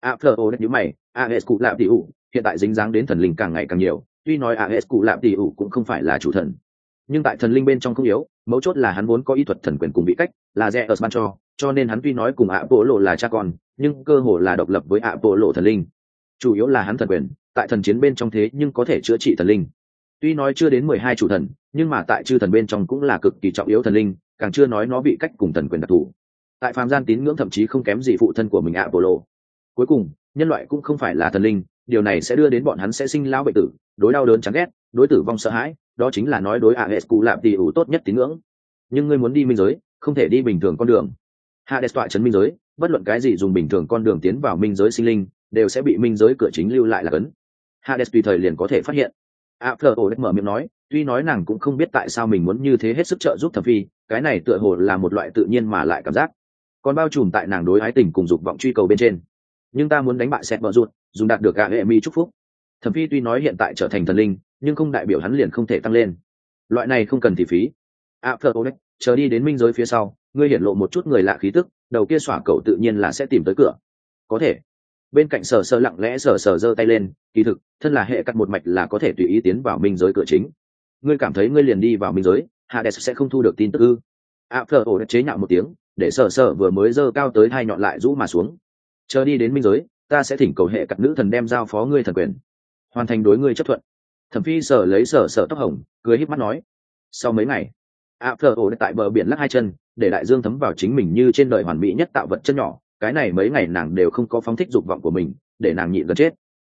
A phờ ô nhữ mày a hệ cụ lạp tỷ ủ, hiện tại dính dáng đến thần linh càng ngày càng nhiều, tuy nói a hệ cụ lạp tỷ ủ cũng không phải là chủ thần nhưng tại thần linh bên trong không yếu, mấu chốt là hắn vốn có ý thuật thần quyền cùng vị cách, là rẽ ở ban cho cho nên hắn tuy nói cùng ạ bộ lộ là cha con, nhưng cơ hồ là độc lập với ạ bộ lộ thần linh. Chủ yếu là hắn thần quyền, tại thần chiến bên trong thế nhưng có thể chữa trị thần linh. Tuy nói chưa đến mười hai chủ thần, nhưng mà tại chư thần bên trong cũng là cực kỳ trọng yếu thần linh, càng chưa nói nó bị cách cùng thần quyền đặc thù. Tại phàm gian tín ngưỡng thậm chí không kém gì phụ thân của mình ạ bộ lộ. cuối cùng, nhân loại cũng không phải là thần linh, điều này sẽ đưa đến bọn hắn sẽ sinh lao bệnh tử, đối đau đớn chán ghét đối tử vong sợ hãi, đó chính là nói đối Hades cụ lạp tỷ ủ tốt nhất tín ngưỡng. Nhưng ngươi muốn đi minh giới, không thể đi bình thường con đường. Hades tọa chấn minh giới, bất luận cái gì dùng bình thường con đường tiến vào minh giới sinh linh, đều sẽ bị minh giới cửa chính lưu lại là cấn. Hades tùy thời liền có thể phát hiện. A phờ ổ mở miệng nói, tuy nói nàng cũng không biết tại sao mình muốn như thế hết sức trợ giúp thẩm phi, cái này tựa hồ là một loại tự nhiên mà lại cảm giác. Còn bao trùm tại nàng đối ái tình cùng dục vọng truy cầu bên trên. Nhưng ta muốn đánh bại sẹt vợ ruột dùng đạt được gà hệ mi chúc phúc. Thẩm phi tuy nói hiện tại trở thành thần linh nhưng không đại biểu hắn liền không thể tăng lên. Loại này không cần thì phí. A phờ ô chờ đi đến minh giới phía sau, ngươi hiển lộ một chút người lạ khí tức, đầu kia xỏa cầu tự nhiên là sẽ tìm tới cửa. Có thể. Bên cạnh sở sơ lặng lẽ sở sờ giơ tay lên, kỳ thực, thân là hệ cắt một mạch là có thể tùy ý tiến vào minh giới cửa chính. Ngươi cảm thấy ngươi liền đi vào minh giới, hades sẽ không thu được tin tức ư? A phờ ổ chế nhạo một tiếng, để sở sở vừa mới giơ cao tới hai nhọn lại rũ mà xuống. Chờ đi đến minh giới, ta sẽ thỉnh cầu hệ cặp nữ thần đem giao phó ngươi thần quyền. Hoàn thành đối ngươi chấp thuận thẩm phi sở lấy sở sở tóc hồng, cười híp mắt nói, sau mấy ngày a phờ ổ tại bờ biển lắc hai chân, để đại dương thấm vào chính mình như trên đời hoàn mỹ nhất tạo vật chân nhỏ, cái này mấy ngày nàng đều không có phóng thích dục vọng của mình, để nàng nhịn gần chết.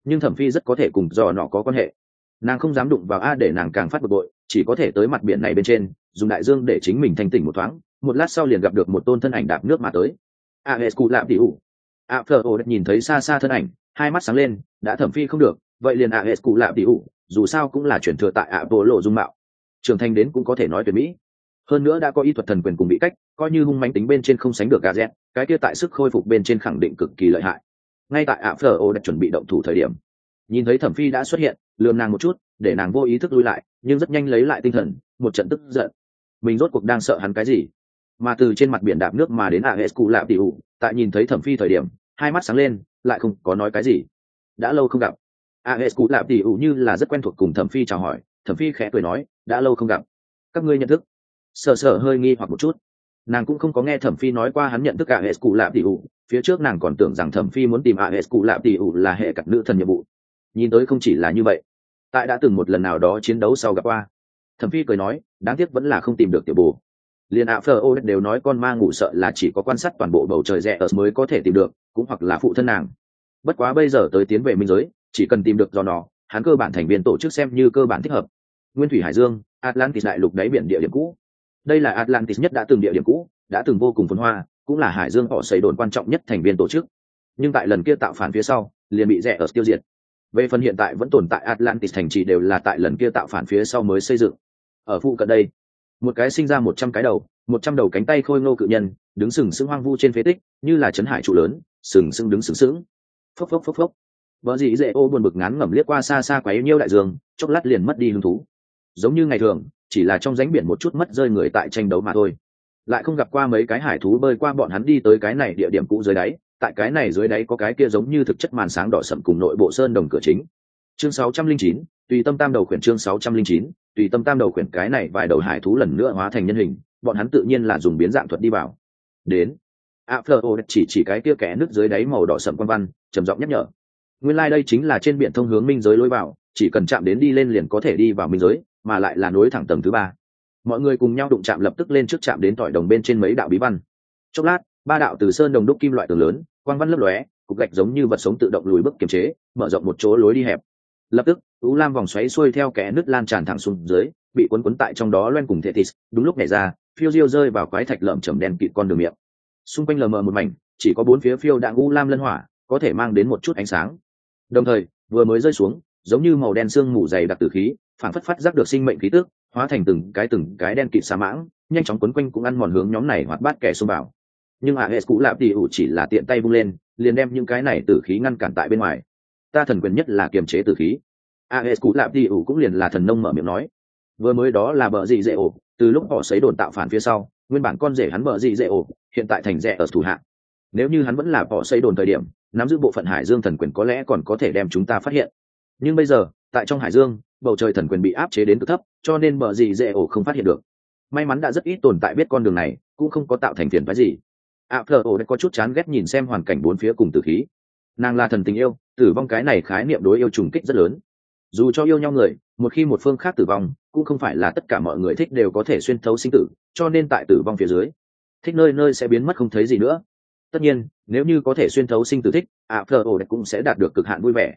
Nhưng thẩm phi rất có thể cùng dò nọ có quan hệ. Nàng không dám đụng vào a để nàng càng phát bực bội, chỉ có thể tới mặt biển này bên trên, dùng đại dương để chính mình thanh tỉnh một thoáng, một lát sau liền gặp được một tôn thân ảnh đạp nước mà tới. A hệ cụ lạm tỉ ủ a phờ ô nhìn thấy xa xa thân ảnh, hai mắt sáng lên, đã thẩm phi không được vậy liền ạ hệ cụ lạ bị ủ, dù sao cũng là chuyển thừa tại ạ bộ lộ dung mạo. Trưởng thành đến cũng có thể nói tuyệt mỹ. Hơn nữa đã có y thuật thần quyền cùng bị cách, coi như hung mánh tính bên trên không sánh được gà z cái kia tại sức khôi phục bên trên khẳng định cực kỳ lợi hại. Ngay tại ạ phờ ô đã chuẩn bị động thủ thời điểm, nhìn thấy thẩm phi đã xuất hiện, lườm nàng một chút, để nàng vô ý thức lui lại, nhưng rất nhanh lấy lại tinh thần, một trận tức giận. Mình rốt cuộc đang sợ hắn cái gì? Mà từ trên mặt biển đạp nước mà đến ạ hệ cụ lạ tỉ ủ, tại nhìn thấy thẩm phi thời điểm, hai mắt sáng lên, lại không có nói cái gì. Đã lâu không gặp. Aes cụ lạp tỉ ủ như là rất quen thuộc cùng thẩm phi chào hỏi. Thẩm phi khẽ cười nói, đã lâu không gặp. Các ngươi nhận thức? Sợ sợ hơi nghi hoặc một chút. Nàng cũng không có nghe thẩm phi nói qua hắn nhận thức Aes cụ lạp tỉ ủ. Phía trước nàng còn tưởng rằng thẩm phi muốn tìm Aes cụ lạp tỉ ủ là hệ cặp nữ thần nhiệm vụ. Nhìn tới không chỉ là như vậy, tại đã từng một lần nào đó chiến đấu sau gặp qua, thẩm phi cười nói, đáng tiếc vẫn là không tìm được tiểu bồ. Liền ạ phờ ô đều nói con ma ngủ sợ là chỉ có quan sát toàn bộ bầu trời rẽ ở mới có thể tìm được, cũng hoặc là phụ thân nàng. Bất quá bây giờ tới tiến về minh giới chỉ cần tìm được do nó, hắn cơ bản thành viên tổ chức xem như cơ bản thích hợp. Nguyên thủy hải dương, atlantis đại lục đáy biển địa điểm cũ. Đây là atlantis nhất đã từng địa điểm cũ, đã từng vô cùng phồn hoa, cũng là hải dương họ xây đồn quan trọng nhất thành viên tổ chức. Nhưng tại lần kia tạo phản phía sau, liền bị rẻ ở tiêu diệt. Về phần hiện tại vẫn tồn tại atlantis thành trì đều là tại lần kia tạo phản phía sau mới xây dựng. Ở phụ cận đây, một cái sinh ra một trăm cái đầu, một trăm đầu cánh tay khôi ngô cự nhân, đứng sừng sững hoang vu trên phế tích, như là trấn hải trụ lớn, sừng sững đứng sừng sững. Phốc phốc phốc phốc vợ dị dễ ô buồn bực ngán ngẩm liếc qua xa xa quấy nhiêu đại dương chốc lát liền mất đi hứng thú. Giống như ngày thường chỉ là trong ránh biển một chút mất rơi người tại tranh đấu mà thôi. Lại không gặp qua mấy cái hải thú bơi qua bọn hắn đi tới cái này địa điểm cũ dưới đáy tại cái này dưới đáy có cái kia giống như thực chất màn sáng đỏ sậm cùng nội bộ sơn đồng cửa chính. Chương 609, tùy tâm tam đầu khuyển chương 609, tùy tâm tam đầu khuyển cái này vài đầu hải thú lần nữa hóa thành nhân hình bọn hắn tự nhiên là dùng biến dạng thuật đi vào. Đến. A phơ ô chỉ chỉ cái kia kẽ nước dưới đáy màu đỏ sậm quan văn trầm giọng nhắc nhở nguyên lai đây chính là trên biển thông hướng minh giới lối vào, chỉ cần chạm đến đi lên liền có thể đi vào minh giới, mà lại là nối thẳng tầng thứ ba. Mọi người cùng nhau đụng chạm lập tức lên trước chạm đến tỏi đồng bên trên mấy đạo bí văn. Chốc lát, ba đạo từ sơn đồng đúc kim loại tường lớn, quang văn lấp lóe, cục gạch giống như vật sống tự động lùi bước kiềm chế, mở rộng một chỗ lối đi hẹp. Lập tức, U lam vòng xoáy xuôi theo kẽ nứt lan tràn thẳng xuống dưới, bị cuốn cuốn tại trong đó loen cùng thể thịt, đúng lúc nhảy ra, phiêu diêu rơi vào quái thạch lợm chầm đen kịt con đường miệng. Xung quanh lờ mờ một mảnh, chỉ có bốn phía phiêu đạn u lam lân hỏa, có thể mang đến một chút ánh sáng đồng thời, vừa mới rơi xuống, giống như màu đen sương mù dày đặc tử khí, phản phất phát giác được sinh mệnh khí tức, hóa thành từng cái từng cái đen kịt xa mãng, nhanh chóng quấn quanh cũng ăn mòn hướng nhóm này hoạt bát kẻ xông vào. Nhưng a hệ cũ lạp tỉ ủ chỉ là tiện tay vung lên, liền đem những cái này tử khí ngăn cản tại bên ngoài. Ta thần quyền nhất là kiềm chế tử khí. A hệ cũ lạp tỉ ủ cũng liền là thần nông mở miệng nói. Vừa mới đó là bờ gì dễ ổ, từ lúc họ xấy đồn tạo phản phía sau, nguyên bản con rể hắn bờ gì dễ ổ, hiện tại thành rẻ ở thủ hạng nếu như hắn vẫn là bỏ xây đồn thời điểm nắm giữ bộ phận hải dương thần quyền có lẽ còn có thể đem chúng ta phát hiện. Nhưng bây giờ, tại trong hải dương, bầu trời thần quyền bị áp chế đến cực thấp, cho nên bờ gì dễ ổ không phát hiện được. May mắn đã rất ít tồn tại biết con đường này, cũng không có tạo thành phiền phái gì. Ạ thờ ổ đã có chút chán ghét nhìn xem hoàn cảnh bốn phía cùng tử khí. Nàng là thần tình yêu, tử vong cái này khái niệm đối yêu trùng kích rất lớn. Dù cho yêu nhau người, một khi một phương khác tử vong, cũng không phải là tất cả mọi người thích đều có thể xuyên thấu sinh tử, cho nên tại tử vong phía dưới, thích nơi nơi sẽ biến mất không thấy gì nữa tất nhiên, nếu như có thể xuyên thấu sinh tử thích, ạ, thờ ổ cũng sẽ đạt được cực hạn vui vẻ.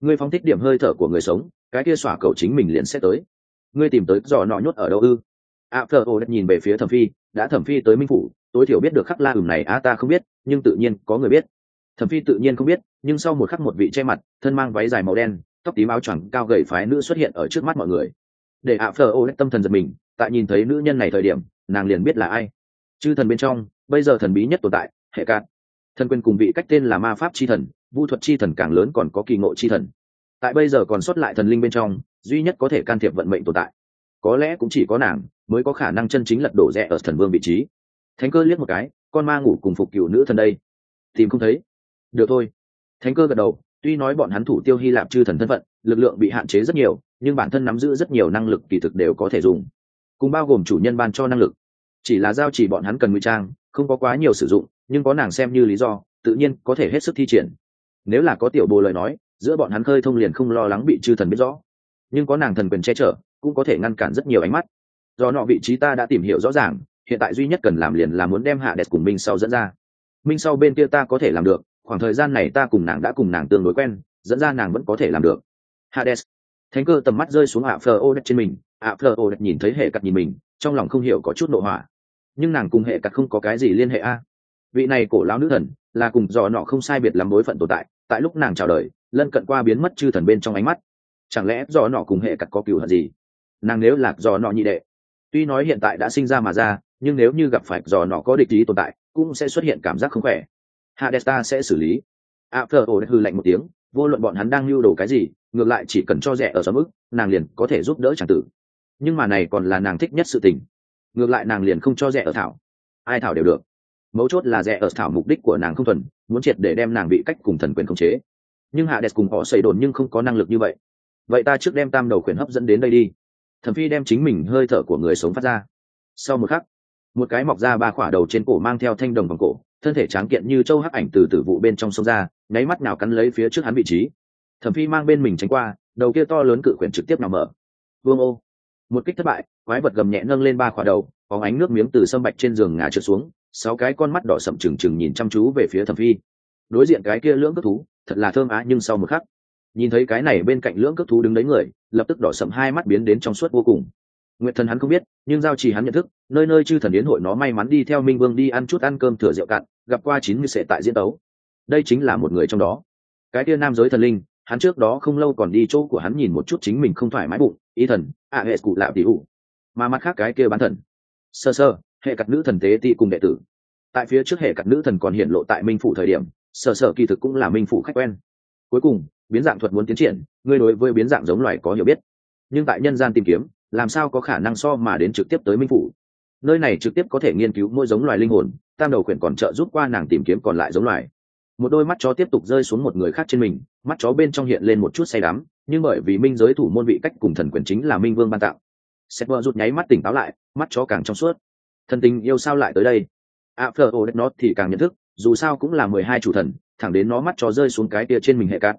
Ngươi phóng thích điểm hơi thở của người sống, cái kia xỏa cầu chính mình liền sẽ tới. Ngươi tìm tới dò nọ nhốt ở đâu ư? Ạ, thờ ổ nhìn về phía thẩm phi, đã thẩm phi tới minh phủ, tối thiểu biết được khắc la ửng này a ta không biết, nhưng tự nhiên có người biết. Thẩm phi tự nhiên không biết, nhưng sau một khắc một vị che mặt, thân mang váy dài màu đen, tóc tím áo choàng cao gầy phái nữ xuất hiện ở trước mắt mọi người. Để ạ phờ ô tâm thần giật mình, tại nhìn thấy nữ nhân này thời điểm, nàng liền biết là ai. Chư thần bên trong, bây giờ thần bí nhất tồn tại hệ cạn. Thần quyền cùng vị cách tên là ma pháp chi thần, vũ thuật chi thần càng lớn còn có kỳ ngộ chi thần. Tại bây giờ còn sót lại thần linh bên trong, duy nhất có thể can thiệp vận mệnh tồn tại. Có lẽ cũng chỉ có nàng mới có khả năng chân chính lật đổ rẽ ở thần vương vị trí. Thánh cơ liếc một cái, con ma ngủ cùng phục cựu nữ thần đây. Tìm không thấy. Được thôi. Thánh cơ gật đầu, tuy nói bọn hắn thủ tiêu hy lạp chư thần thân phận, lực lượng bị hạn chế rất nhiều, nhưng bản thân nắm giữ rất nhiều năng lực kỳ thực đều có thể dùng. Cùng bao gồm chủ nhân ban cho năng lực. Chỉ là giao chỉ bọn hắn cần ngụy trang, không có quá nhiều sử dụng nhưng có nàng xem như lý do, tự nhiên có thể hết sức thi triển. Nếu là có tiểu bồ lời nói, giữa bọn hắn khơi thông liền không lo lắng bị chư thần biết rõ. Nhưng có nàng thần quyền che chở, cũng có thể ngăn cản rất nhiều ánh mắt. Do nọ vị trí ta đã tìm hiểu rõ ràng, hiện tại duy nhất cần làm liền là muốn đem hạ đẹp cùng minh sau dẫn ra. Minh sau bên kia ta có thể làm được, khoảng thời gian này ta cùng nàng đã cùng nàng tương đối quen, dẫn ra nàng vẫn có thể làm được. Hades thánh cơ tầm mắt rơi xuống ạ phờ ô đất trên mình ạ phờ ô đất nhìn thấy hệ cặp nhìn mình, trong lòng không hiểu có chút nội hỏa nhưng nàng cùng hệ cặp không có cái gì liên hệ a vị này cổ lão nữ thần là cùng dò nọ không sai biệt lắm đối phận tồn tại tại lúc nàng chào đời, lân cận qua biến mất chư thần bên trong ánh mắt. Chẳng lẽ dò nọ cùng hệ cặt có cựu hận gì? Nàng nếu lạc dò nọ nhị đệ, tuy nói hiện tại đã sinh ra mà ra, nhưng nếu như gặp phải dò nọ có địch ý tồn tại, cũng sẽ xuất hiện cảm giác không khỏe. Hadesta sẽ xử lý. A phờ ổ hư lạnh một tiếng, vô luận bọn hắn đang lưu đồ cái gì, ngược lại chỉ cần cho rẻ ở sớm ức, nàng liền có thể giúp đỡ c tử. Nhưng mà này còn là nàng thích nhất sự tình. Ngược lại nàng liền không cho rẻ ở thảo. Ai thảo đều được mấu chốt là rẻ ở thảo mục đích của nàng không thuần, muốn triệt để đem nàng bị cách cùng thần quyền khống chế. Nhưng hạ đẹp cùng họ xây đồn nhưng không có năng lực như vậy. Vậy ta trước đem tam đầu quyền hấp dẫn đến đây đi. Thẩm phi đem chính mình hơi thở của người sống phát ra. Sau một khắc, một cái mọc ra ba khỏa đầu trên cổ mang theo thanh đồng bằng cổ, thân thể tráng kiện như châu hắc ảnh từ tử vụ bên trong sông ra, nháy mắt nào cắn lấy phía trước hắn vị trí. Thẩm phi mang bên mình tránh qua, đầu kia to lớn cự quyển trực tiếp nào mở. Vương ô. Một kích thất bại, quái vật gầm nhẹ nâng lên ba khỏa đầu có ánh nước miếng từ sâm bạch trên giường ngả trượt xuống sáu cái con mắt đỏ sậm trừng trừng nhìn chăm chú về phía thẩm phi. Đối diện cái kia lưỡng cất thú, thật là thơm á, nhưng sau một khắc, nhìn thấy cái này bên cạnh lưỡng cất thú đứng đấy người, lập tức đỏ sậm hai mắt biến đến trong suốt vô cùng. Nguyện thần hắn không biết, nhưng giao trì hắn nhận thức, nơi nơi chư thần yến hội nó may mắn đi theo minh vương đi ăn chút ăn cơm thừa rượu cạn, gặp qua chín mươi sệ tại diễn tấu. Đây chính là một người trong đó. Cái kia nam giới thần linh, hắn trước đó không lâu còn đi chỗ của hắn nhìn một chút chính mình không thoải mái bụng, ý thần ạ hệ cụ lạ tỷ ủ mà mặt khác cái kia bán thần. Sơ sơ hệ cặt nữ thần tế ti cùng đệ tử. Tại phía trước hệ cặt nữ thần còn hiện lộ tại minh phủ thời điểm, Sở Sở kỳ thực cũng là minh phủ khách quen. Cuối cùng, biến dạng thuật muốn tiến triển, ngươi đối với biến dạng giống loài có hiểu biết. Nhưng tại nhân gian tìm kiếm, làm sao có khả năng so mà đến trực tiếp tới minh phủ? Nơi này trực tiếp có thể nghiên cứu mỗi giống loài linh hồn, tam đầu quyển còn trợ giúp qua nàng tìm kiếm còn lại giống loài. Một đôi mắt chó tiếp tục rơi xuống một người khác trên mình, mắt chó bên trong hiện lên một chút say đắm, nhưng bởi vì minh giới thủ môn vị cách cùng thần quyền chính là minh vương ban tạo. Sét vợ rút nháy mắt tỉnh táo lại, mắt chó càng trong suốt thần tình yêu sao lại tới đây? A phờ ô đất nó thì càng nhận thức dù sao cũng là mười hai chủ thần thẳng đến nó mắt chó rơi xuống cái tia trên mình hệ cát.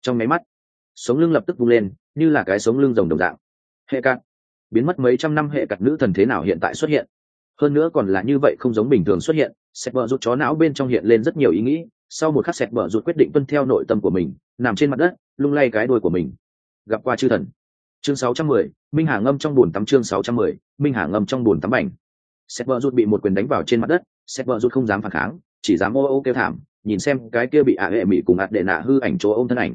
Trong máy mắt sống lưng lập tức vung lên như là cái sống lưng rồng đồng dạng. Hệ cát. Biến mất mấy trăm năm hệ cát nữ thần thế nào hiện tại xuất hiện? Hơn nữa còn là như vậy không giống bình thường xuất hiện sẹp vợ rút chó não bên trong hiện lên rất nhiều ý nghĩ sau một khắc sẹt bờ rút quyết định tuân theo nội tâm của mình nằm trên mặt đất lung lay cái đuôi của mình. Gặp qua chư thần. Chương 610, minh hà ngâm trong bùn tắm chương 610, minh hà ngâm trong bùn tắm ảnh sét bờ rút bị một quyền đánh vào trên mặt đất, sét bờ rút không dám phản kháng, chỉ dám ô ô kêu thảm, nhìn xem cái kia bị ạ hệ mỹ cùng ạt đệ nạ hư ảnh chỗ ôm thân ảnh.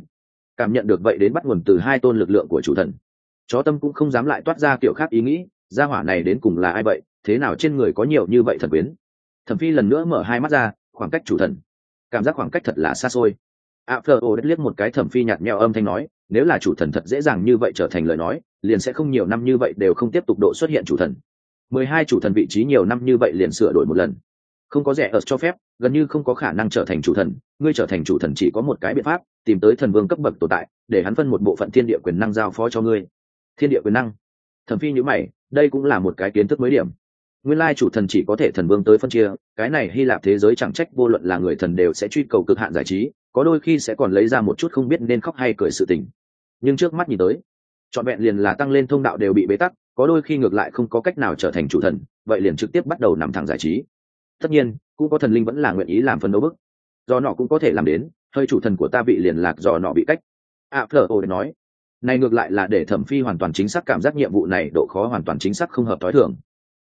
Cảm nhận được vậy đến bắt nguồn từ hai tôn lực lượng của chủ thần. Chó tâm cũng không dám lại toát ra kiểu khác ý nghĩ, gia hỏa này đến cùng là ai vậy, thế nào trên người có nhiều như vậy thần quyến? Thẩm phi lần nữa mở hai mắt ra, khoảng cách chủ thần. Cảm giác khoảng cách thật là xa xôi. A phờ ô đất liếc một cái thẩm phi nhạt nhẽo âm thanh nói, nếu là chủ thần thật dễ dàng như vậy trở thành lời nói, liền sẽ không nhiều năm như vậy đều không tiếp tục độ xuất hiện chủ thần mười hai chủ thần vị trí nhiều năm như vậy liền sửa đổi một lần. Không có rẻ ở cho phép, gần như không có khả năng trở thành chủ thần, ngươi trở thành chủ thần chỉ có một cái biện pháp, tìm tới thần vương cấp bậc tồn tại, để hắn phân một bộ phận thiên địa quyền năng giao phó cho ngươi. Thiên địa quyền năng? Thẩm phi nhữ mày, đây cũng là một cái kiến thức mới điểm. Nguyên lai chủ thần chỉ có thể thần vương tới phân chia, cái này hy lạp thế giới chẳng trách vô luận là người thần đều sẽ truy cầu cực hạn giải trí, có đôi khi sẽ còn lấy ra một chút không biết nên khóc hay cười sự tình. Nhưng trước mắt nhìn tới, trọn vẹn liền là tăng lên thông đạo đều bị bế tắc có đôi khi ngược lại không có cách nào trở thành chủ thần, vậy liền trực tiếp bắt đầu nằm thẳng giải trí. Tất nhiên, cũng có thần linh vẫn là nguyện ý làm phần đấu bức. Do nọ cũng có thể làm đến, hơi chủ thần của ta bị liền lạc do nọ bị cách. A phở ô nói, này ngược lại là để thẩm phi hoàn toàn chính xác cảm giác nhiệm vụ này độ khó hoàn toàn chính xác không hợp thói thường.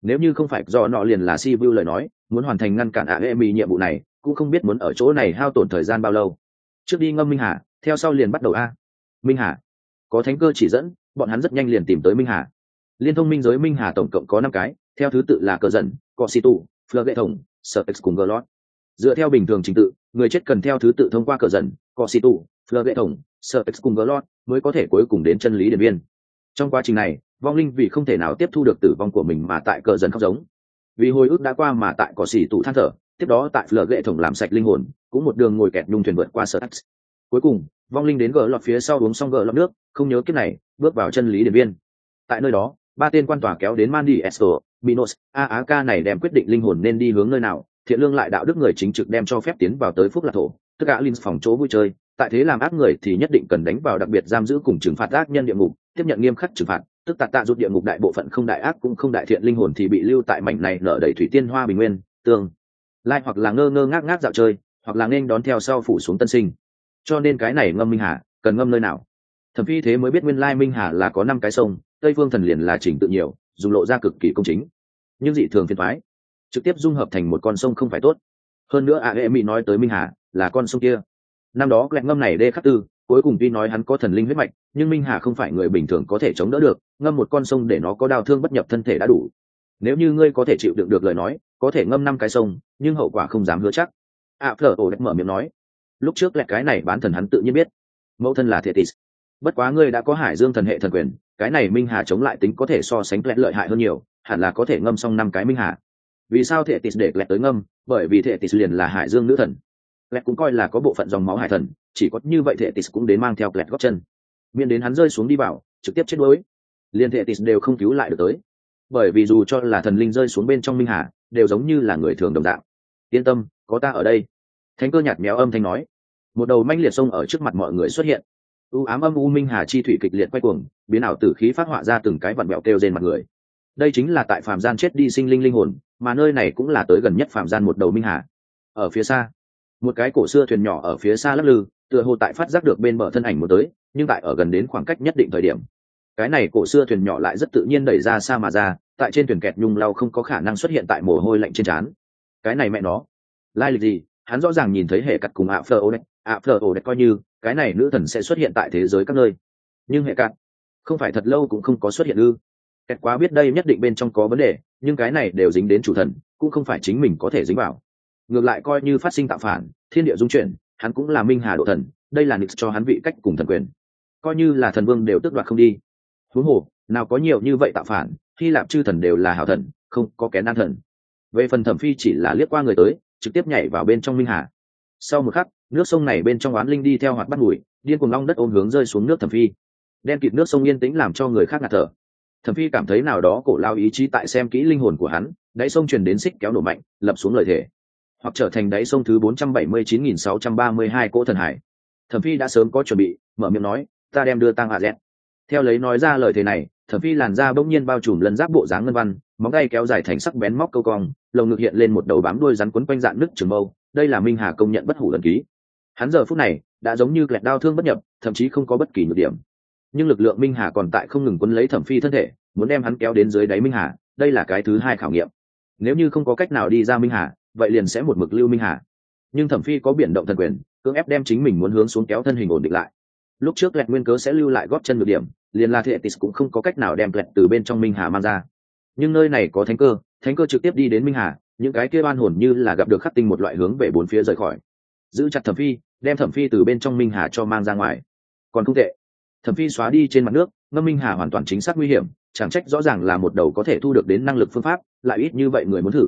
Nếu như không phải do nọ liền là si vu lời nói, muốn hoàn thành ngăn cản a emi nhiệm vụ này, cũng không biết muốn ở chỗ này hao tổn thời gian bao lâu. Trước đi ngâm minh hà, theo sau liền bắt đầu a. Minh hà, có thánh cơ chỉ dẫn, bọn hắn rất nhanh liền tìm tới minh hà liên thông minh giới minh hà tổng cộng có năm cái, theo thứ tự là cờ dần, cọ xì tù, phờ gậy thổng sợ x cùng glot dựa theo bình thường trình tự, người chết cần theo thứ tự thông qua cờ dần, cọ xì tù, phờ gậy thổng sợ x cùng glot mới có thể cuối cùng đến chân lý điện biên. trong quá trình này, vong linh vì không thể nào tiếp thu được tử vong của mình mà tại cờ dần khóc giống vì hồi ức đã qua mà tại cỏ xỉ tụ than thở, tiếp đó tại phở gậy thổng làm sạch linh hồn, cũng một đường ngồi kẹt nhung thuyền vượt qua sở x cuối cùng, vong linh đến gỡ lọt phía sau uống xong gỡ lọt nước, không nhớ kiếp này, bước vào chân lý điện biên. tại nơi đó ba tên quan tòa kéo đến Mandy Esco, Minos, A Á Ca này đem quyết định linh hồn nên đi hướng nơi nào, thiện lương lại đạo đức người chính trực đem cho phép tiến vào tới phúc lạc thổ, tất cả linh phòng chỗ vui chơi, tại thế làm ác người thì nhất định cần đánh vào đặc biệt giam giữ cùng trừng phạt ác nhân địa ngục, tiếp nhận nghiêm khắc trừng phạt, tức tạt tạ rút địa ngục đại bộ phận không đại ác cũng không đại thiện linh hồn thì bị lưu tại mảnh này nở đầy thủy tiên hoa bình nguyên, tương lai hoặc là ngơ ngơ ngác ngác dạo chơi, hoặc là nên đón theo sau phủ xuống tân sinh. Cho nên cái này ngâm minh hà, cần ngâm nơi nào? Thẩm Phi thế mới biết nguyên lai minh hà là có năm cái sông, tây phương thần liền là chỉnh tự nhiều, dùng lộ ra cực kỳ công chính. Nhưng dị thường phiền thoái trực tiếp dung hợp thành một con sông không phải tốt. Hơn nữa a hệ mỹ nói tới minh hà, là con sông kia. Năm đó lẹn ngâm này đê khắc tư, cuối cùng tuy nói hắn có thần linh huyết mạch, nhưng minh hà không phải người bình thường có thể chống đỡ được, ngâm một con sông để nó có đau thương bất nhập thân thể đã đủ. Nếu như ngươi có thể chịu đựng được lời nói, có thể ngâm năm cái sông, nhưng hậu quả không dám hứa chắc. A phở ổ đất mở miệng nói, lúc trước lẹt cái này bán thần hắn tự nhiên biết. Mẫu thân là thiệt tis bất quá ngươi đã có hải dương thần hệ thần quyền cái này minh hà chống lại tính có thể so sánh lẹt lợi hại hơn nhiều, hẳn là có thể ngâm xong năm cái minh hà. Vì sao thể tis để lẹt tới ngâm? Bởi vì thể tis liền là hải dương nữ thần. Lẹt cũng coi là có bộ phận dòng máu hải thần, chỉ có như vậy thể tis cũng đến mang theo lẹt góp chân. Miễn đến hắn rơi xuống đi vào, trực tiếp chết đuối. Liền thể tis đều không cứu lại được tới. Bởi vì dù cho là thần linh rơi xuống bên trong minh hà, đều giống như là người thường đồng dạng. Yên tâm, có ta ở đây. Thánh cơ nhạt méo âm thanh nói. Một đầu manh liệt sông ở trước mặt mọi người xuất hiện u ám âm u minh hà chi thủy kịch liệt quay cuồng, biến ảo tử khí phát họa ra từng cái vặn bẹo kêu trên mặt người. Đây chính là tại phạm gian chết đi sinh linh linh hồn, mà nơi này cũng là tới gần nhất phạm gian một đầu minh hà. Ở phía xa, một cái cổ xưa thuyền nhỏ ở phía xa lắc lư, tựa hồ tại phát giác được bên mở thân ảnh một tới, nhưng tại ở gần đến khoảng cách nhất định thời điểm. Cái này cổ xưa thuyền nhỏ lại rất tự nhiên đẩy ra xa mà ra, tại trên thuyền kẹt nhung lau không có khả năng xuất hiện tại mồ hôi lạnh trên trán. Cái này mẹ nó. Lai lịch gì? Hắn rõ ràng nhìn thấy hệ cặt cùng ạ phờ ô đ ạ phờ ô đệch coi như cái này nữ thần sẽ xuất hiện tại thế giới các nơi. Nhưng hệ cạn, không phải thật lâu cũng không có xuất hiện ư. Kẹt quá biết đây nhất định bên trong có vấn đề, nhưng cái này đều dính đến chủ thần, cũng không phải chính mình có thể dính vào. Ngược lại coi như phát sinh tạo phản, thiên địa dung chuyển, hắn cũng là minh hà độ thần, đây là nix cho hắn vị cách cùng thần quyền. Coi như là thần vương đều tước đoạt không đi. Huống hồ, nào có nhiều như vậy tạo phản, hy lạp chư thần đều là hảo thần, không có kén an thần. Về phần thẩm phi chỉ là liếc qua người tới, trực tiếp nhảy vào bên trong minh hà. Sau một khắc nước sông này bên trong oán linh đi theo hoạt bắt mùi, điên cùng long đất ôm hướng rơi xuống nước thẩm phi. Đen kịt nước sông yên tĩnh làm cho người khác ngạt thở. Thẩm phi cảm thấy nào đó cổ lao ý chí tại xem kỹ linh hồn của hắn, đáy sông truyền đến xích kéo nổ mạnh, lập xuống lời thể hoặc trở thành đáy sông thứ 479.632 cỗ thần hải. Thẩm phi đã sớm có chuẩn bị, mở miệng nói, ta đem đưa tăng hạ dẹt theo lấy nói ra lời thế này, thẩm phi làn da bỗng nhiên bao trùm lần giáp bộ dáng ngân văn, móng tay kéo dài thành sắc bén móc câu cong, lồng ngực hiện lên một đầu bám đuôi rắn quấn quanh dạng nước trường mâu. Đây là minh hà công nhận bất hủ lần ký hắn giờ phút này đã giống như kẹt đau thương bất nhập, thậm chí không có bất kỳ nhược điểm. Nhưng lực lượng minh hà còn tại không ngừng quấn lấy thẩm phi thân thể, muốn đem hắn kéo đến dưới đáy minh hà, đây là cái thứ hai khảo nghiệm. Nếu như không có cách nào đi ra minh hà, vậy liền sẽ một mực lưu minh hà. Nhưng thẩm phi có biển động thần quyền, cưỡng ép đem chính mình muốn hướng xuống kéo thân hình ổn định lại. Lúc trước lẹt nguyên cớ sẽ lưu lại góp chân nhược điểm, liền là thiện tis cũng không có cách nào đem lẹt từ bên trong minh hà mang ra. Nhưng nơi này có thánh cơ thánh cơ trực tiếp đi đến minh hà, những cái kia ban hồn như là gặp được khắc tinh một loại hướng về bốn phía rời khỏi giữ chặt thẩm phi đem thẩm phi từ bên trong minh hà cho mang ra ngoài. Còn không tệ. Thẩm phi xóa đi trên mặt nước ngâm minh hà hoàn toàn chính xác nguy hiểm chẳng trách rõ ràng là một đầu có thể thu được đến năng lực phương pháp lại ít như vậy người muốn thử.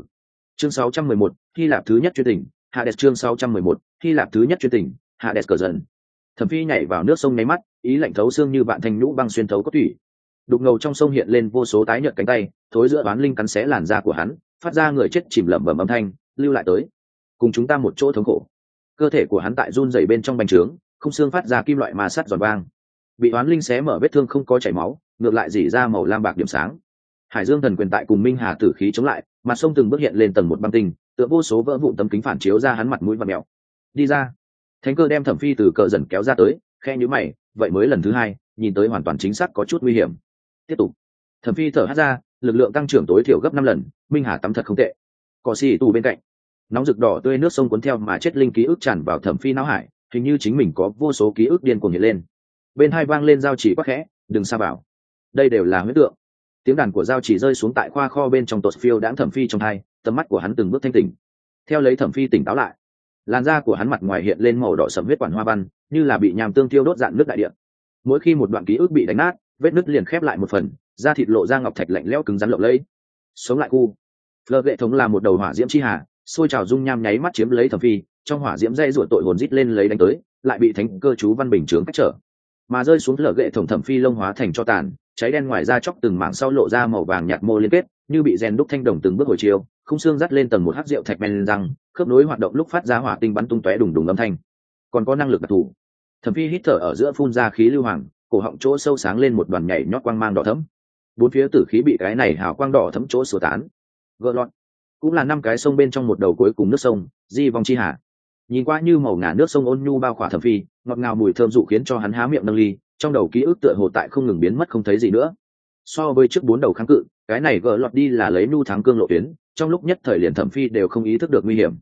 Chương 611, hy lạp thứ nhất chuyên tình hades chương 611, hy lạp thứ nhất chuyên tình hades cờ dần. Thẩm phi nhảy vào nước sông nháy mắt ý lạnh thấu xương như bạn thanh nhũ băng xuyên thấu có thủy đục ngầu trong sông hiện lên vô số tái nhợt cánh tay thối giữa bán linh cắn xé làn da của hắn phát ra người chết chìm lẩm bẩm âm thanh lưu lại tới. Cùng chúng ta một chỗ thống khổ cơ thể của hắn tại run dày bên trong bành trướng, không xương phát ra kim loại mà sắt giòn vang. Bị oán linh xé mở vết thương không có chảy máu, ngược lại dỉ ra màu lam bạc điểm sáng. Hải dương thần quyền tại cùng minh hà tử khí chống lại, mặt sông từng bước hiện lên tầng một băng tinh, tựa vô số vỡ vụn tấm kính phản chiếu ra hắn mặt mũi và mẹo. Đi ra. Thánh cơ đem thẩm phi từ cờ dần kéo ra tới, khe nhữ mày, vậy mới lần thứ hai, nhìn tới hoàn toàn chính xác có chút nguy hiểm. Tiếp tục. Thẩm phi thở hát ra, lực lượng tăng trưởng tối thiểu gấp năm lần, minh hà tắm thật không tệ. Cỏ xì tù bên cạnh nóng rực đỏ tươi nước sông cuốn theo mà chết linh ký ức tràn vào thẩm phi não hải, hình như chính mình có vô số ký ức điên cuồng hiện lên. Bên hai vang lên giao chỉ quắc khẽ, đừng xa vào đây đều là huyết tượng. Tiếng đàn của giao chỉ rơi xuống tại khoa kho bên trong tột phiêu đãng thẩm phi trong hai, tầm mắt của hắn từng bước thanh tỉnh. Theo lấy thẩm phi tỉnh táo lại, làn da của hắn mặt ngoài hiện lên màu đỏ sầm huyết quản hoa văn, như là bị nhàm tương tiêu đốt dạn nước đại điện. Mỗi khi một đoạn ký ức bị đánh nát, vết nứt liền khép lại một phần, da thịt lộ ra ngọc thạch lạnh lẽo cứng rắn lộng lẫy. Sống lại khu. Lơ hệ thống là một đầu hỏa diễm chi hà xôi trào dung nham nháy mắt chiếm lấy thẩm phi, trong hỏa diễm dây ruột tội hồn rít lên lấy đánh tới, lại bị thánh cơ chú văn bình chướng cách trở. Mà rơi xuống lở gậy thổng thẩm phi lông hóa thành cho tàn, cháy đen ngoài da chóc từng mảng sau lộ ra màu vàng nhạt mô liên kết, như bị rèn đúc thanh đồng từng bước hồi chiều không xương dắt lên tầng một hát rượu thạch men răng, khớp nối hoạt động lúc phát ra hỏa tinh bắn tung tóe đùng đùng âm thanh. Còn có năng lực đặc thù. Thẩm phi hít thở ở giữa phun ra khí lưu hoàng, cổ họng chỗ sâu sáng lên một đoàn nhảy nhót quang mang đỏ thấm bốn phía tử khí bị cái này hào quang đỏ thấm chỗ sửa tán. Gỡ lọt cũng là năm cái sông bên trong một đầu cuối cùng nước sông, di vong chi hà. Nhìn qua như màu ngả nước sông ôn nhu bao khỏa thẩm phi, ngọt ngào mùi thơm dụ khiến cho hắn há miệng nâng ly, trong đầu ký ức tựa hồ tại không ngừng biến mất không thấy gì nữa. So với trước bốn đầu kháng cự, cái này gỡ lọt đi là lấy nu thắng cương lộ tuyến, trong lúc nhất thời liền thẩm phi đều không ý thức được nguy hiểm.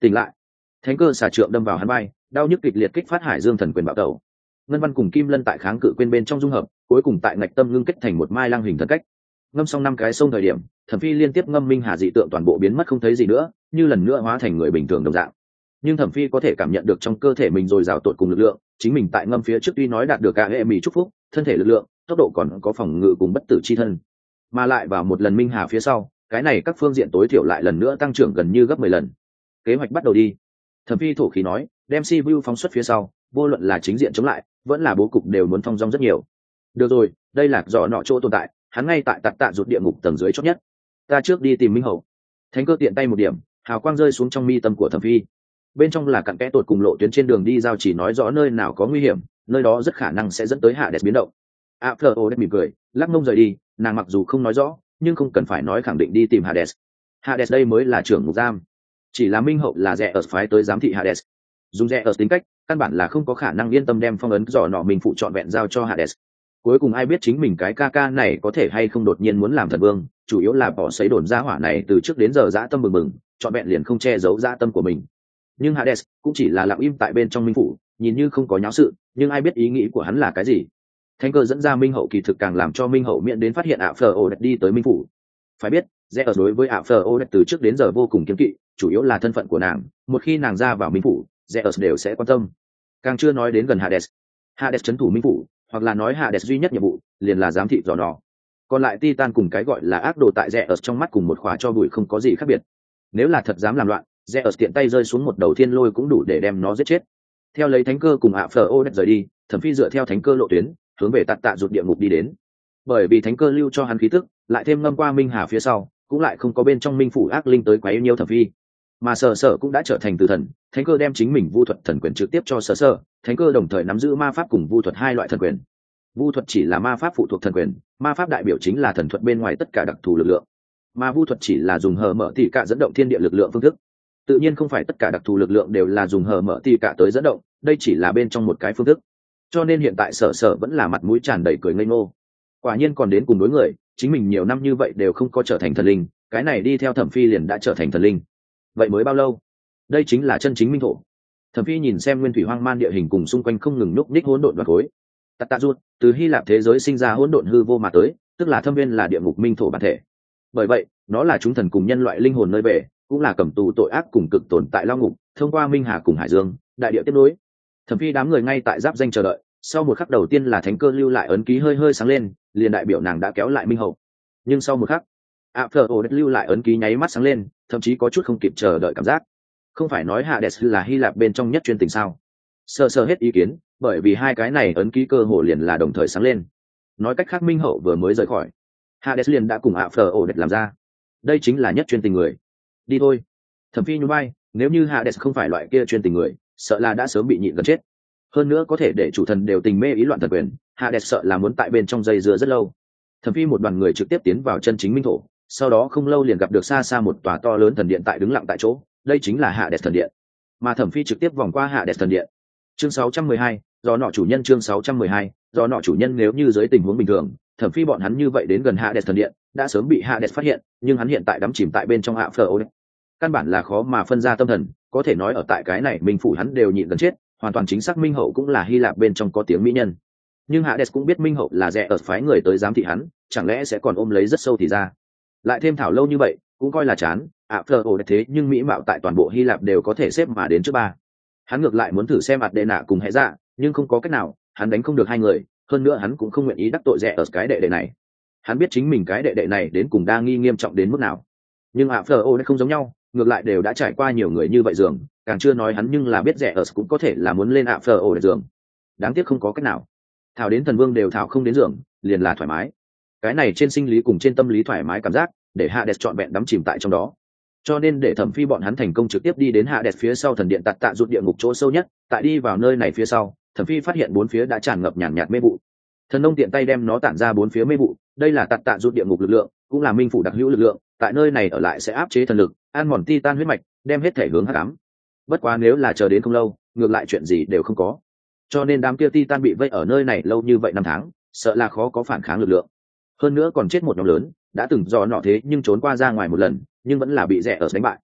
Tỉnh lại. Thánh cơ xà trượng đâm vào hắn bay đau nhức kịch liệt kích phát hải dương thần quyền bạo tẩu. Ngân văn cùng kim lân tại kháng cự quên bên trong dung hợp, cuối cùng tại ngạch tâm ngưng kết thành một mai lang hình thần cách ngâm xong năm cái sông thời điểm thẩm phi liên tiếp ngâm minh hà dị tượng toàn bộ biến mất không thấy gì nữa, như lần nữa hóa thành người bình thường đồng dạng. Nhưng thẩm phi có thể cảm nhận được trong cơ thể mình dồi dào tội cùng lực lượng, chính mình tại ngâm phía trước tuy nói đạt được cả hệ mỹ chúc phúc, thân thể lực lượng, tốc độ còn có phòng ngự cùng bất tử chi thân. Mà lại vào một lần minh hà phía sau, cái này các phương diện tối thiểu lại lần nữa tăng trưởng gần như gấp mười lần. Kế hoạch bắt đầu đi. Thẩm phi thổ khí nói, đem si vu phóng xuất phía sau, vô luận là chính diện chống lại, vẫn là bố cục đều muốn thong dong rất nhiều. Được rồi, đây là dọ nọ chỗ tồn tại hắn ngay tại tạt tạ rụt địa ngục tầng dưới chót nhất. Ta trước đi tìm minh hậu. Thánh cơ tiện tay một điểm, hào quang rơi xuống trong mi tâm của thẩm phi. Bên trong là cặn kẽ tột cùng lộ tuyến trên đường đi giao chỉ nói rõ nơi nào có nguy hiểm, nơi đó rất khả năng sẽ dẫn tới hạ đẹp biến động. A phờ ô mỉm cười, lắc mông rời đi, nàng mặc dù không nói rõ, nhưng không cần phải nói khẳng định đi tìm hades. Hades đây mới là trưởng ngục giam. Chỉ là minh hậu là rẻ ở phái tới giám thị hades. Dùng rẻ ở tính cách, căn bản là không có khả năng yên tâm đem phong ấn dò nọ mình phụ trọn vẹn giao cho hades cuối cùng ai biết chính mình cái ca ca này có thể hay không đột nhiên muốn làm thần vương, chủ yếu là bỏ xấy đồn ra hỏa này từ trước đến giờ dã tâm mừng mừng trọn vẹn liền không che giấu dã tâm của mình. Nhưng hades cũng chỉ là lặng im tại bên trong minh phủ, nhìn như không có nháo sự, nhưng ai biết ý nghĩ của hắn là cái gì? Thanh cơ dẫn ra minh hậu kỳ thực càng làm cho minh hậu miễn đến phát hiện ạ phờ ô đi tới minh phủ. Phải biết rẽ ở đối với ạ phờ ô từ trước đến giờ vô cùng kiếm kỵ, chủ yếu là thân phận của nàng, một khi nàng ra vào minh phủ rẽ ở đều sẽ quan tâm. Càng chưa nói đến gần hades. Hades trấn thủ minh phủ hoặc là nói hạ đẹp duy nhất nhiệm vụ, liền là giám thị dò nọ. Còn lại titan cùng cái gọi là ác đồ tại rẽ ở trong mắt cùng một khóa cho bụi không có gì khác biệt. Nếu là thật dám làm loạn rẽ ở tiện tay rơi xuống một đầu thiên lôi cũng đủ để đem nó giết chết. Theo lấy thánh cơ cùng ạ phờ ô đất rời đi, thẩm phi dựa theo thánh cơ lộ tuyến, hướng về tạt tạ rụt địa ngục đi đến. Bởi vì thánh cơ lưu cho hắn khí tức, lại thêm ngâm qua minh hà phía sau, cũng lại không có bên trong minh phủ ác linh tới quá yêu nhiều thẩm phi mà sở sở cũng đã trở thành từ thần, thánh cơ đem chính mình vu thuật thần quyền trực tiếp cho sở sở, thánh cơ đồng thời nắm giữ ma pháp cùng vu thuật hai loại thần quyền. Vu thuật chỉ là ma pháp phụ thuộc thần quyền, ma pháp đại biểu chính là thần thuật bên ngoài tất cả đặc thù lực lượng. Mà vu thuật chỉ là dùng hờ mở tỉ cả dẫn động thiên địa lực lượng phương thức. Tự nhiên không phải tất cả đặc thù lực lượng đều là dùng hờ mở tỉ cả tới dẫn động, đây chỉ là bên trong một cái phương thức. Cho nên hiện tại sở sở vẫn là mặt mũi tràn đầy cười ngây ngô. Quả nhiên còn đến cùng đối người, chính mình nhiều năm như vậy đều không có trở thành thần linh, cái này đi theo thẩm phi liền đã trở thành thần linh vậy mới bao lâu? Đây chính là chân chính minh thổ. Thẩm phi nhìn xem nguyên thủy hoang man địa hình cùng xung quanh không ngừng núc ních hỗn độn và khối. Tạ tạ ruột từ hy lạp thế giới sinh ra hỗn độn hư vô mà tới, tức là thâm viên là địa ngục minh thổ bản thể. Bởi vậy, nó là chúng thần cùng nhân loại linh hồn nơi về cũng là cầm tù tội ác cùng cực tồn tại lao ngục, thông qua minh hà cùng hải dương, đại địa tiếp nối. Thẩm phi đám người ngay tại giáp danh chờ đợi, sau một khắc đầu tiên là thánh cơ lưu lại ấn ký hơi hơi sáng lên, liền đại biểu nàng đã kéo lại minh hậu. Nhưng sau một khắc ạ phờ ổ đất lưu lại ấn ký nháy mắt sáng lên, thậm chí có chút không kịp chờ đợi cảm giác. Không phải nói hạ đès là hy lạp bên trong nhất chuyên tình sao? Sơ sơ hết ý kiến, bởi vì hai cái này ấn ký cơ hồ liền là đồng thời sáng lên. Nói cách khác minh hậu vừa mới rời khỏi. Hades liền đã cùng ạ phờ ổ đất làm ra. Đây chính là nhất chuyên tình người. Đi thôi. Thẩm phi nhún bay nếu như hades không phải loại kia chuyên tình người, sợ là đã sớm bị nhịn gần chết. Hơn nữa có thể để chủ thần đều tình mê ý loạn thần quyền hades sợ là muốn tại bên trong dây dưa rất lâu. Thẩm phi một đoàn người trực tiếp tiến vào chân chính minh thổ sau đó không lâu liền gặp được xa xa một tòa to lớn thần điện tại đứng lặng tại chỗ đây chính là hạ đẹp thần điện. Mà thẩm phi trực tiếp vòng qua hạ đẹp thần điện. Chương 612, do nọ chủ nhân chương 612, do nọ chủ nhân nếu như dưới tình huống bình thường thẩm phi bọn hắn như vậy đến gần hạ đẹp thần điện đã sớm bị hạ đẹp phát hiện nhưng hắn hiện tại đắm chìm tại bên trong hạ phở ô căn bản là khó mà phân ra tâm thần có thể nói ở tại cái này minh phủ hắn đều nhịn gần chết hoàn toàn chính xác minh hậu cũng là hy lạp bên trong có tiếng mỹ nhân. Nhưng hạ đẹp cũng biết minh hậu là rẻ ở phái người tới giám thị hắn chẳng lẽ sẽ còn ôm lấy rất sâu thì ra? Lại thêm thảo lâu như vậy, cũng coi là chán. Ạ phờ ổ thế, nhưng mỹ mạo tại toàn bộ hy lạp đều có thể xếp mà đến trước ba. Hắn ngược lại muốn thử xem ạt đệ nạ cùng hệ dạ nhưng không có cách nào, hắn đánh không được hai người, hơn nữa hắn cũng không nguyện ý đắc tội rẻ ở cái đệ đệ này. Hắn biết chính mình cái đệ đệ này đến cùng đa nghi nghiêm trọng đến mức nào. Nhưng ạ phờ ổ không giống nhau, ngược lại đều đã trải qua nhiều người như vậy giường, càng chưa nói hắn nhưng là biết rẻ ở cũng có thể là muốn lên ạ phờ ổ giường. Đáng tiếc không có cách nào. Thảo đến thần vương đều thảo không đến giường, liền là thoải mái cái này trên sinh lý cùng trên tâm lý thoải mái cảm giác, để hạ đẹp trọn vẹn đắm chìm tại trong đó. Cho nên để thẩm phi bọn hắn thành công trực tiếp đi đến hạ đẹp phía sau thần điện tạt tạ rụt địa ngục chỗ sâu nhất, tại đi vào nơi này phía sau, thẩm phi phát hiện bốn phía đã tràn ngập nhàn nhạt mê vụ. Thần nông tiện tay đem nó tản ra bốn phía mê vụ, đây là tạt tạ rụt địa ngục lực lượng, cũng là minh phủ đặc hữu lực lượng, tại nơi này ở lại sẽ áp chế thần lực, ăn mòn ti tan huyết mạch, đem hết thể hướng hạ ám. Bất quá nếu là chờ đến không lâu, ngược lại chuyện gì đều không có. Cho nên đám kia ti tan bị vây ở nơi này lâu như vậy năm tháng, sợ là khó có phản kháng lực lượng hơn nữa còn chết một nhóm lớn, đã từng dò nọ thế nhưng trốn qua ra ngoài một lần, nhưng vẫn là bị rẻ ở đánh bại.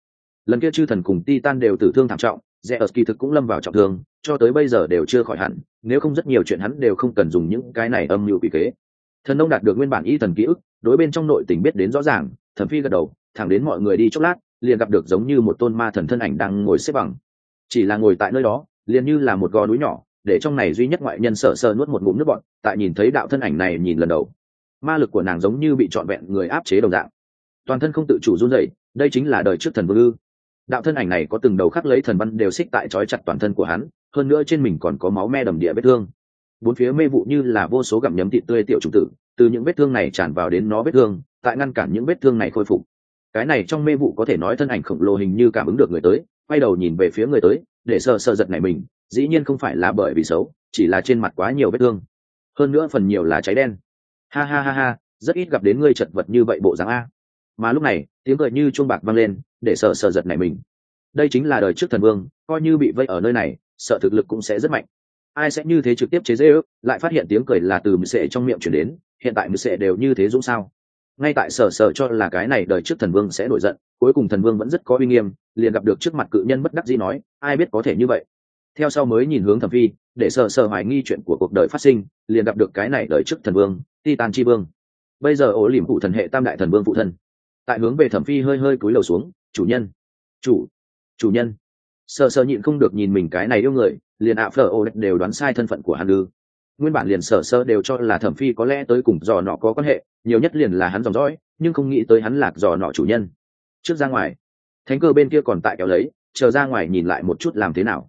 Lần kia chư thần cùng ti tan đều tử thương thảm trọng, rẻ ở kỳ thực cũng lâm vào trọng thương, cho tới bây giờ đều chưa khỏi hẳn, nếu không rất nhiều chuyện hắn đều không cần dùng những cái này âm mưu bị kế. Thần nông đạt được nguyên bản y thần ký ức, đối bên trong nội tình biết đến rõ ràng, thẩm phi gật đầu, thẳng đến mọi người đi chốc lát, liền gặp được giống như một tôn ma thần thân ảnh đang ngồi xếp bằng. Chỉ là ngồi tại nơi đó, liền như là một gò núi nhỏ, để trong này duy nhất ngoại nhân sợ sơ nuốt một ngụm nước bọn tại nhìn thấy đạo thân ảnh này nhìn lần đầu ma lực của nàng giống như bị trọn vẹn người áp chế đồng dạng. Toàn thân không tự chủ run rẩy, đây chính là đời trước thần vương ư. Đạo thân ảnh này có từng đầu khắc lấy thần văn đều xích tại trói chặt toàn thân của hắn, hơn nữa trên mình còn có máu me đầm địa vết thương. Bốn phía mê vụ như là vô số gặm nhấm thịt tươi tiểu trùng tử, từ những vết thương này tràn vào đến nó vết thương, tại ngăn cản những vết thương này khôi phục. Cái này trong mê vụ có thể nói thân ảnh khổng lồ hình như cảm ứng được người tới, quay đầu nhìn về phía người tới, để sợ sợ giật này mình, dĩ nhiên không phải là bởi vì xấu, chỉ là trên mặt quá nhiều vết thương. Hơn nữa phần nhiều là cháy đen ha ha ha ha, rất ít gặp đến ngươi chật vật như vậy bộ dáng a. Mà lúc này, tiếng cười như chuông bạc vang lên, để sợ sợ giật này mình. Đây chính là đời trước thần vương, coi như bị vây ở nơi này, sợ thực lực cũng sẽ rất mạnh. Ai sẽ như thế trực tiếp chế dễ ước lại phát hiện tiếng cười là từ mười sệ trong miệng chuyển đến, hiện tại mười sệ đều như thế dũng sao? Ngay tại sở sở cho là cái này đời trước thần vương sẽ nổi giận, cuối cùng thần vương vẫn rất có uy nghiêm, liền gặp được trước mặt cự nhân bất đắc dĩ nói, ai biết có thể như vậy? Theo sau mới nhìn hướng thẩm phi, để sở sở hoài nghi chuyện của cuộc đời phát sinh, liền gặp được cái này đời trước thần vương titan chi vương. Bây giờ ổ liềm phụ thần hệ tam đại thần vương phụ thân. Tại hướng về thẩm phi hơi hơi cúi đầu xuống, chủ nhân, chủ chủ nhân. Sợ sợ nhịn không được nhìn mình cái này yêu người, liền ạ phở ô đều đoán sai thân phận của hắn ư. Nguyên bản liền sở sơ đều cho là thẩm phi có lẽ tới cùng dò nọ có quan hệ, nhiều nhất liền là hắn dòng dõi, nhưng không nghĩ tới hắn lạc dò nọ chủ nhân. Trước ra ngoài, thánh cơ bên kia còn tại kéo lấy, chờ ra ngoài nhìn lại một chút làm thế nào.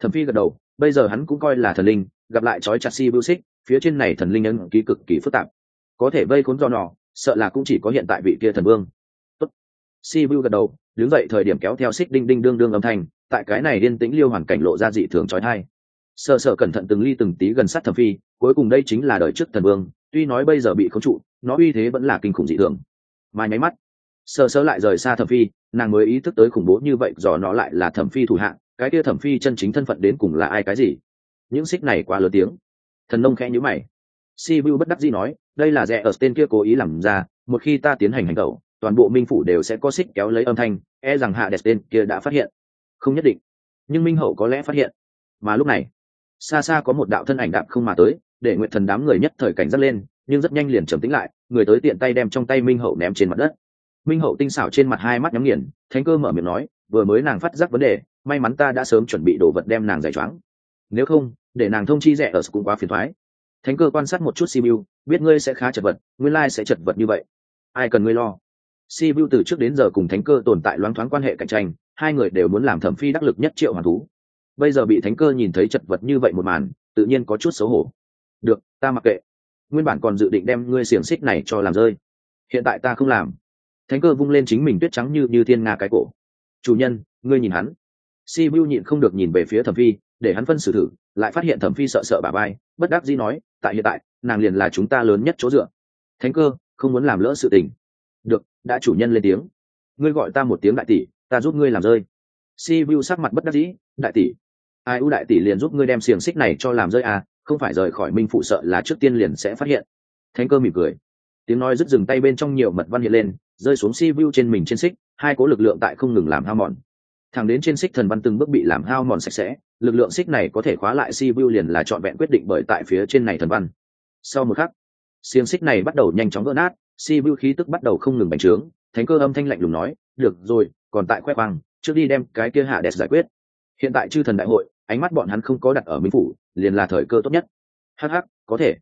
Thẩm phi gật đầu, bây giờ hắn cũng coi là thần linh, gặp lại trói chặt si bưu xích phía trên này thần linh ấn ký cực kỳ phức tạp. Có thể vây khốn do nọ, sợ là cũng chỉ có hiện tại vị kia thần vương. Tốt. si bưu gật đầu, đứng dậy thời điểm kéo theo xích đinh đinh đương đương âm thanh, tại cái này điên tĩnh liêu hoàn cảnh lộ ra dị thường trói thai. Sợ sợ cẩn thận từng ly từng tí gần sát thẩm phi, cuối cùng đây chính là đời trước thần vương, tuy nói bây giờ bị khống trụ, nó uy thế vẫn là kinh khủng dị thường. Mai máy mắt sợ sợ lại rời xa thẩm phi, nàng mới ý thức tới khủng bố như vậy do nó lại là thẩm phi thủ hạng cái kia thẩm phi chân chính thân phận đến cùng là ai cái gì? Những xích này quá lớn tiếng thần nông khẽ nhíu mày. Si vu bất đắc dĩ nói, đây là rẻ ở tên kia cố ý làm ra, một khi ta tiến hành hành động, toàn bộ minh phủ đều sẽ có xích kéo lấy âm thanh e rằng hạ đẹp tên kia đã phát hiện. Không nhất định, nhưng minh hậu có lẽ phát hiện. Mà lúc này, xa xa có một đạo thân ảnh đạm không mà tới, để nguyện thần đám người nhất thời cảnh giác lên, nhưng rất nhanh liền trầm tĩnh lại, người tới tiện tay đem trong tay minh hậu ném trên mặt đất. Minh hậu tinh xảo trên mặt hai mắt nhắm nghiền, thánh cơ mở miệng nói, vừa mới nàng phát giác vấn đề, may mắn ta đã sớm chuẩn bị đồ vật đem nàng giải choáng. Nếu không để nàng thông chi rẻ ở cũng quá phiền thoái. Thánh cơ quan sát một chút simu biết ngươi sẽ khá chật vật, nguyên lai sẽ chật vật như vậy. Ai cần ngươi lo? Simu từ trước đến giờ cùng thánh cơ tồn tại loáng thoáng quan hệ cạnh tranh, hai người đều muốn làm thẩm phi đắc lực nhất triệu hoàn thú. Bây giờ bị thánh cơ nhìn thấy chật vật như vậy một màn, tự nhiên có chút xấu hổ. Được, ta mặc kệ. Nguyên bản còn dự định đem ngươi xiềng xích này cho làm rơi. Hiện tại ta không làm. Thánh cơ vung lên chính mình tuyết trắng như như thiên nga cái cổ. Chủ nhân, ngươi nhìn hắn. Si vu nhịn không được nhìn về phía thẩm phi để hắn phân xử thử, lại phát hiện thẩm phi sợ sợ bà bay bất đắc dĩ nói, tại hiện tại, nàng liền là chúng ta lớn nhất chỗ dựa. Thánh cơ, không muốn làm lỡ sự tình. Được, đã chủ nhân lên tiếng. Ngươi gọi ta một tiếng đại tỷ, ta giúp ngươi làm rơi. Si vu sắc mặt bất đắc dĩ, đại tỷ, ai u đại tỷ liền giúp ngươi đem xiềng xích này cho làm rơi à không phải rời khỏi minh phụ sợ là trước tiên liền sẽ phát hiện. Thánh cơ mỉm cười, tiếng nói rứt dừng tay bên trong nhiều mật văn hiện lên, rơi xuống si vu trên mình trên xích, hai cố lực lượng tại không ngừng làm hao mòn thẳng đến trên xích thần văn từng bước bị làm hao mòn sạch sẽ lực lượng xích này có thể khóa lại si vu liền là trọn vẹn quyết định bởi tại phía trên này thần văn. Sau một khắc xiềng xích này bắt đầu nhanh chóng vỡ nát si vu khí tức bắt đầu không ngừng bành trướng thánh cơ âm thanh lạnh lùng nói được rồi còn tại khoe khoang trước đi đem cái kia hạ đẹp giải quyết. Hiện tại chư thần đại hội ánh mắt bọn hắn không có đặt ở minh phủ liền là thời cơ tốt nhất. Hh có thể.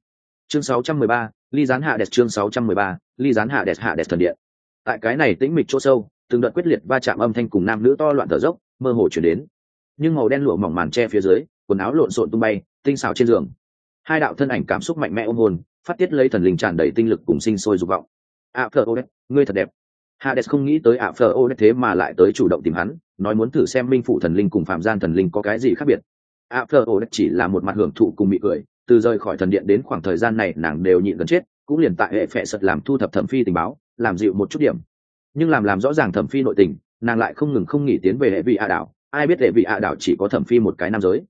Chương 613, ly gián hạ đẹp chương 613, ly gián hạ đẹp hạ đẹp thần điện. Tại cái này tĩnh mịch chỗ sâu từng đợt quyết liệt va chạm âm thanh cùng nam nữ to loạn thở dốc, mơ hồ chuyển đến. Nhưng màu đen lụa mỏng màn che phía dưới, quần áo lộn xộn tung bay, tinh xào trên giường. Hai đạo thân ảnh cảm xúc mạnh mẽ ôm hồn, phát tiết lấy thần linh tràn đầy tinh lực cùng sinh sôi dục vọng. Ạ phờ ô ngươi thật đẹp. Hades không nghĩ tới ạ phờ ô thế mà lại tới chủ động tìm hắn, nói muốn thử xem minh phụ thần linh cùng phạm gian thần linh có cái gì khác biệt. Ạ phờ ô chỉ là một mặt hưởng thụ cùng mị cười, từ rời khỏi thần điện đến khoảng thời gian này nàng đều nhịn gần chết, cũng liền tại hệ phệ sật làm thu thập thẩm phi tình báo, làm dịu một chút điểm nhưng làm làm rõ ràng thẩm phi nội tình, nàng lại không ngừng không nghỉ tiến về hệ vị a đảo. Ai biết hệ vị a đảo chỉ có thẩm phi một cái nam giới.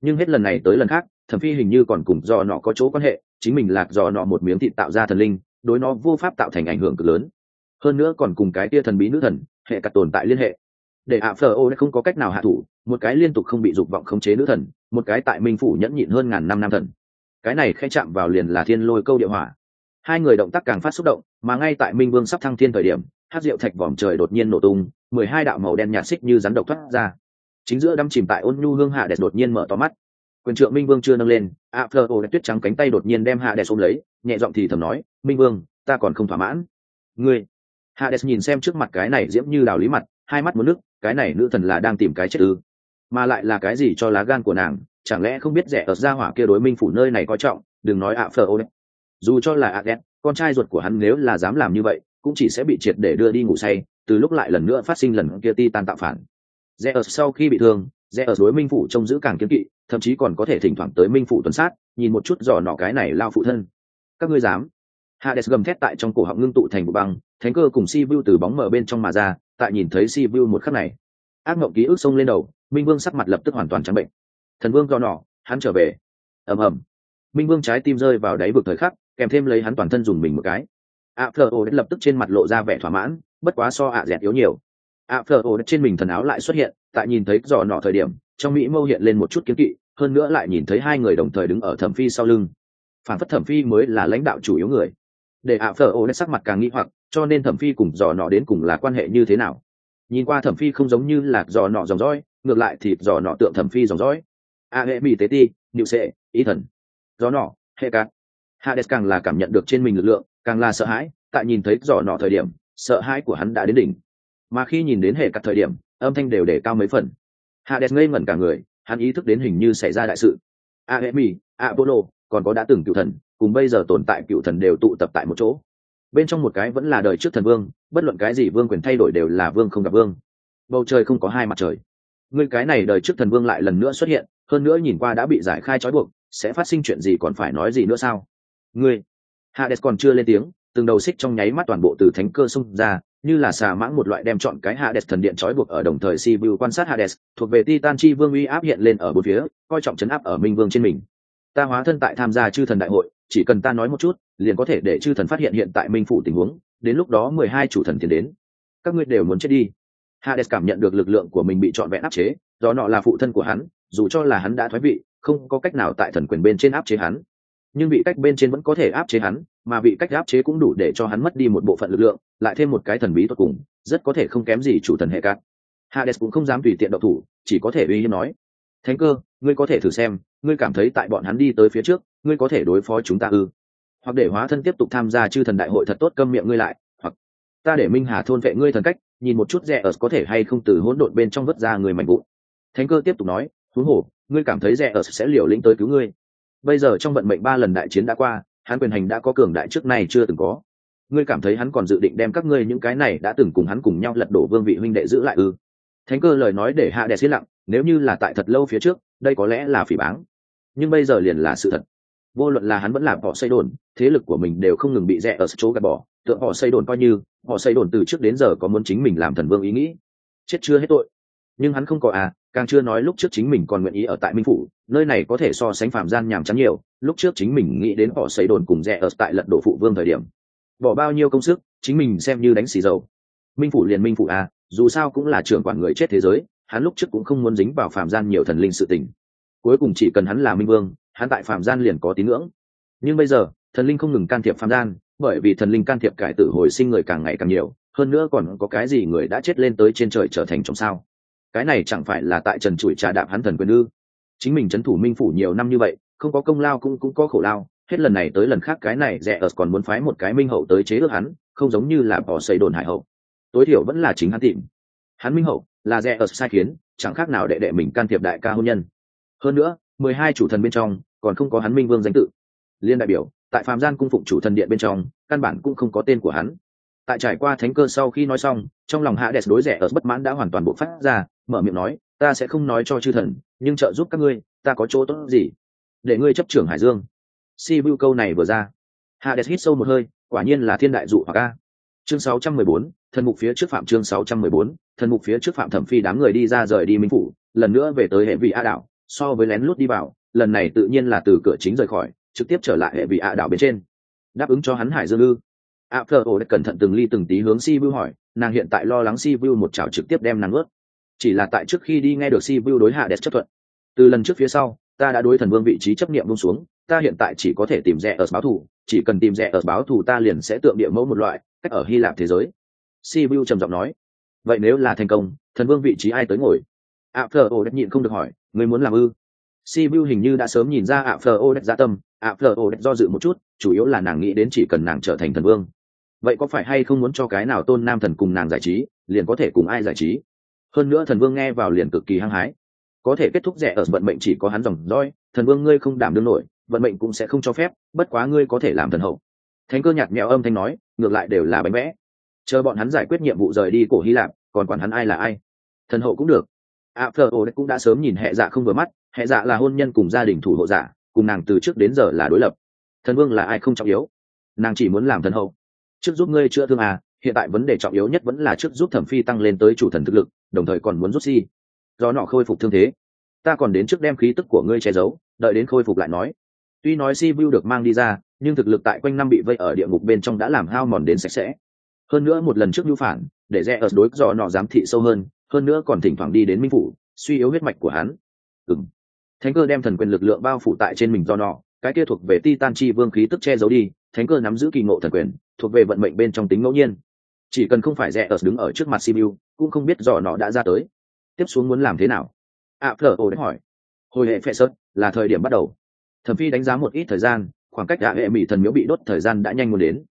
Nhưng hết lần này tới lần khác, thẩm phi hình như còn cùng do nọ có chỗ quan hệ, chính mình lạc do nọ một miếng thịt tạo ra thần linh, đối nó vô pháp tạo thành ảnh hưởng cực lớn. Hơn nữa còn cùng cái tia thần bí nữ thần, hệ cặt tồn tại liên hệ. Để ạ phờ ô không có cách nào hạ thủ, một cái liên tục không bị dục vọng khống chế nữ thần, một cái tại minh phủ nhẫn nhịn hơn ngàn năm nam thần. Cái này khai chạm vào liền là thiên lôi câu địa hỏa. Hai người động tác càng phát xúc động, mà ngay tại minh vương sắp thăng thiên thời điểm hát rượu thạch vòm trời đột nhiên nổ tung, mười hai đạo màu đen nhạt xích như rắn độc thoát ra. Chính giữa đâm chìm tại ôn nhu hương hạ đẹp đột nhiên mở to mắt. Quyền trượng minh vương chưa nâng lên, a phơ ô tuyết trắng cánh tay đột nhiên đem hạ đẹp ôm lấy, nhẹ giọng thì thầm nói, minh vương, ta còn không thỏa mãn. Ngươi? Hạ đẹp nhìn xem trước mặt cái này diễm như đào lý mặt, hai mắt muốn nước, cái này nữ thần là đang tìm cái chết ư? Mà lại là cái gì cho lá gan của nàng, chẳng lẽ không biết rẻ ở gia hỏa kia đối minh phủ nơi này coi trọng, đừng nói ạ phờ ô đấy dù cho là ạ đẹp con trai ruột của hắn nếu là dám làm như vậy cũng chỉ sẽ bị triệt để đưa đi ngủ say, từ lúc lại lần nữa phát sinh lần kia ti tan tạo phản. Rẽ ở sau khi bị thương, rẽ ở đối minh phủ trông giữ càng kiếm kỵ, thậm chí còn có thể thỉnh thoảng tới minh phủ tuần sát, nhìn một chút giò nọ cái này lao phụ thân. Các ngươi dám? Hades gầm thét tại trong cổ họng ngưng tụ thành một băng, thánh cơ cùng si vu từ bóng mở bên trong mà ra, tại nhìn thấy si vu một khắc này. Ác mộng ký ức xông lên đầu, minh vương sắc mặt lập tức hoàn toàn trắng bệnh. Thần vương do nọ, hắn trở về. Ầm ầm. Minh vương trái tim rơi vào đáy vực thời khắc, kèm thêm lấy hắn toàn thân dùng mình một cái ạ phờ ô lập tức trên mặt lộ ra vẻ thỏa mãn, bất quá so ạ dẹt yếu nhiều. Ạ phờ ô trên mình thần áo lại xuất hiện, tại nhìn thấy giò nọ thời điểm, trong mỹ mâu hiện lên một chút kiếm kỵ, hơn nữa lại nhìn thấy hai người đồng thời đứng ở thẩm phi sau lưng. Phản phất thẩm phi mới là lãnh đạo chủ yếu người. Để ạ phờ ô sắc mặt càng nghĩ hoặc, cho nên thẩm phi cùng giò nọ đến cùng là quan hệ như thế nào? Nhìn qua thẩm phi không giống như là giò nọ dòng dõi, ngược lại thì giò nọ tượng thẩm phi dòng dõi. A hệ mỹ tế ti nịu sệ, ý thần. Gió nọ, hệ cát hades càng là cảm nhận được trên mình lực lượng, càng là sợ hãi, tại nhìn thấy giỏ nọ thời điểm, sợ hãi của hắn đã đến đỉnh. Mà khi nhìn đến hệ cắt thời điểm, âm thanh đều để cao mấy phần. Hades ngây ngẩn cả người, hắn ý thức đến hình như xảy ra đại sự. Aemi apollo còn có đã từng cựu thần, cùng bây giờ tồn tại cựu thần đều tụ tập tại một chỗ. Bên trong một cái vẫn là đời trước thần vương, bất luận cái gì vương quyền thay đổi đều là vương không gặp vương. Bầu trời không có hai mặt trời. Người cái này đời trước thần vương lại lần nữa xuất hiện, hơn nữa nhìn qua đã bị giải khai trói buộc, sẽ phát sinh chuyện gì còn phải nói gì nữa sao? Ngươi. Hades còn chưa lên tiếng, từng đầu xích trong nháy mắt toàn bộ từ thánh cơ xung ra, như là xà mãng một loại đem chọn cái hades thần điện trói buộc ở đồng thời sibiu quan sát hades, thuộc về titan chi vương uy áp hiện lên ở bốn phía, coi trọng chấn áp ở minh vương trên mình. Ta hóa thân tại tham gia chư thần đại hội, chỉ cần ta nói một chút, liền có thể để chư thần phát hiện hiện tại minh phủ tình huống, đến lúc đó mười hai chủ thần tiến đến. Các ngươi đều muốn chết đi. Hades cảm nhận được lực lượng của mình bị trọn vẹn áp chế, do nọ là phụ thân của hắn, dù cho là hắn đã thoái vị, không có cách nào tại thần quyền bên trên áp chế hắn nhưng vị cách bên trên vẫn có thể áp chế hắn, mà vị cách áp chế cũng đủ để cho hắn mất đi một bộ phận lực lượng, lại thêm một cái thần bí thuật cùng, rất có thể không kém gì chủ thần hệ cát. Hades cũng không dám tùy tiện độc thủ, chỉ có thể uy hiếp nói. Thánh cơ, ngươi có thể thử xem, ngươi cảm thấy tại bọn hắn đi tới phía trước, ngươi có thể đối phó chúng ta ư? Hoặc để hóa thân tiếp tục tham gia chư thần đại hội thật tốt câm miệng ngươi lại, hoặc, ta để minh hà thôn vệ ngươi thần cách, nhìn một chút rẻ ở có thể hay không từ hỗn độn bên trong vứt ra người mạnh vụn. Thánh cơ tiếp tục nói, huống hồ, ngươi cảm thấy rẻ ở sẽ liều lĩnh tới cứu ngươi bây giờ trong vận mệnh ba lần đại chiến đã qua, hắn quyền hành đã có cường đại trước nay chưa từng có. Ngươi cảm thấy hắn còn dự định đem các ngươi những cái này đã từng cùng hắn cùng nhau lật đổ vương vị huynh đệ giữ lại ư? Thánh cơ lời nói để hạ đè xí lặng, nếu như là tại thật lâu phía trước, đây có lẽ là phỉ báng. Nhưng bây giờ liền là sự thật. Vô luận là hắn vẫn làm họ xây đồn, thế lực của mình đều không ngừng bị rẽ ở chỗ gạt bỏ. Tượng họ xây đồn coi như, họ xây đồn từ trước đến giờ có muốn chính mình làm thần vương ý nghĩ. Chết chưa hết tội. Nhưng hắn không có à càng chưa nói lúc trước chính mình còn nguyện ý ở tại minh phủ, nơi này có thể so sánh phạm gian nhàm chán nhiều, lúc trước chính mình nghĩ đến họ xây đồn cùng rẽ ở tại lật đổ phụ vương thời điểm. Bỏ bao nhiêu công sức, chính mình xem như đánh xì dầu. Minh phủ liền minh phủ à dù sao cũng là trưởng quản người chết thế giới, hắn lúc trước cũng không muốn dính vào phạm gian nhiều thần linh sự tình. Cuối cùng chỉ cần hắn là minh vương, hắn tại phạm gian liền có tín ngưỡng. Nhưng bây giờ, thần linh không ngừng can thiệp phạm gian, bởi vì thần linh can thiệp cải tử hồi sinh người càng ngày càng nhiều, hơn nữa còn có cái gì người đã chết lên tới trên trời trở thành trong sao? Cái này chẳng phải là tại trần trụi trà đạp hắn thần quyền ư? Chính mình trấn thủ minh phủ nhiều năm như vậy, không có công lao cũng cũng có khổ lao, hết lần này tới lần khác cái này rẻ ớt còn muốn phái một cái minh hậu tới chế ước hắn, không giống như là bỏ xây đồn hải hậu. Tối thiểu vẫn là chính hắn tìm. Hắn minh hậu, là rẻ ớt sai khiến, chẳng khác nào đệ đệ mình can thiệp đại ca hôn nhân. Hơn nữa, mười hai chủ thần bên trong, còn không có hắn minh vương danh tự. Liên đại biểu, tại phạm gian cung phụng chủ thần điện bên trong, căn bản cũng không có tên của hắn. Tại trải qua thánh cơ sau khi nói xong, trong lòng hạ đẹp đối rẻ ớt bất mãn đã hoàn toàn bộ phát ra mở miệng nói ta sẽ không nói cho chư thần nhưng trợ giúp các ngươi ta có chỗ tốt gì? Để ngươi chấp trưởng hải dương. Si vu câu này vừa ra. Hạ đẹp hít sâu một hơi quả nhiên là thiên đại dụ hoặc a. chương 614, thần mục phía trước phạm chương 614, thần mục phía trước phạm thẩm phi đám người đi ra rời đi minh phủ lần nữa về tới hệ vị a đảo so với lén lút đi vào lần này tự nhiên là từ cửa chính rời khỏi trực tiếp trở lại hệ vị a đảo bên trên. Đáp ứng cho hắn hải dương ư? A phờ ổ cẩn thận từng ly từng tí hướng si vu hỏi nàng hiện tại lo lắng si vu một chảo trực tiếp đem nàng ướt chỉ là tại trước khi đi nghe được si vu đối hạ đẹp chấp thuận. Từ lần trước phía sau, ta đã đối thần vương vị trí chấp nghiệm buông xuống, ta hiện tại chỉ có thể tìm rẻ ở báo thù, chỉ cần tìm rẻ ở báo thù ta liền sẽ tượng địa mẫu một loại, cách ở hy lạp thế giới. Si vu trầm giọng nói. Vậy nếu là thành công, thần vương vị trí ai tới ngồi? Ạ phờ ô đất nhịn không được hỏi. Người muốn làm ư? Si vu hình như đã sớm nhìn ra ạ phờ ô đất gia dạ tâm, ạ phờ ô đất do dự một chút, chủ yếu là nàng nghĩ đến chỉ cần nàng trở thành thần vương. Vậy có phải hay không muốn cho cái nào tôn nam thần cùng nàng giải trí, liền có thể cùng ai giải trí? Hơn nữa thần vương nghe vào liền cực kỳ hăng hái. Có thể kết thúc rẻ ở vận mệnh chỉ có hắn dòng roi thần vương ngươi không đảm đương nổi, vận mệnh cũng sẽ không cho phép, bất quá ngươi có thể làm thần hậu. Thánh cơ nhạt mèo âm thanh nói, ngược lại đều là bánh vẽ. Chờ bọn hắn giải quyết nhiệm vụ rời đi cổ hy lạp, còn quản hắn ai là ai. Thần hậu cũng được. A phờ ô cũng đã sớm nhìn hệ dạ không vừa mắt hệ dạ là hôn nhân cùng gia đình thủ hộ giả, cùng nàng từ trước đến giờ là đối lập. Thần vương là ai không trọng yếu. Nàng chỉ muốn làm thần hậu. Trước giúp ngươi chữa thương à hiện tại vấn đề trọng yếu nhất vẫn là trước giúp thẩm phi tăng lên tới chủ thần thực lực đồng thời còn muốn rút si. Do nọ khôi phục thương thế. Ta còn đến trước đem khí tức của ngươi che giấu, đợi đến khôi phục lại nói. Tuy nói si vu được mang đi ra, nhưng thực lực tại quanh năm bị vây ở địa ngục bên trong đã làm hao mòn đến sạch sẽ. Hơn nữa một lần trước nhu phản, để rẽ ở đối do nọ giám thị sâu hơn hơn nữa còn thỉnh thoảng đi đến minh phủ, suy yếu huyết mạch của hắn. Ừng thánh cơ đem thần quyền lực lượng bao phủ tại trên mình do nọ, cái kia thuộc về ti tan chi vương khí tức che giấu đi, thánh cơ nắm giữ kỳ ngộ thần quyền, thuộc về vận mệnh bên trong tính ngẫu nhiên. Chỉ cần không phải rẽ ở đứng ở trước mặt simu cũng không biết dò nọ đã ra tới. Tiếp xuống muốn làm thế nào? Ạ phở ô hỏi. Hồi hệ phệ sớt, là thời điểm bắt đầu. Thẩm phi đánh giá một ít thời gian, khoảng cách ạ hệ mỹ thần miếu bị đốt thời gian đã nhanh muốn đến.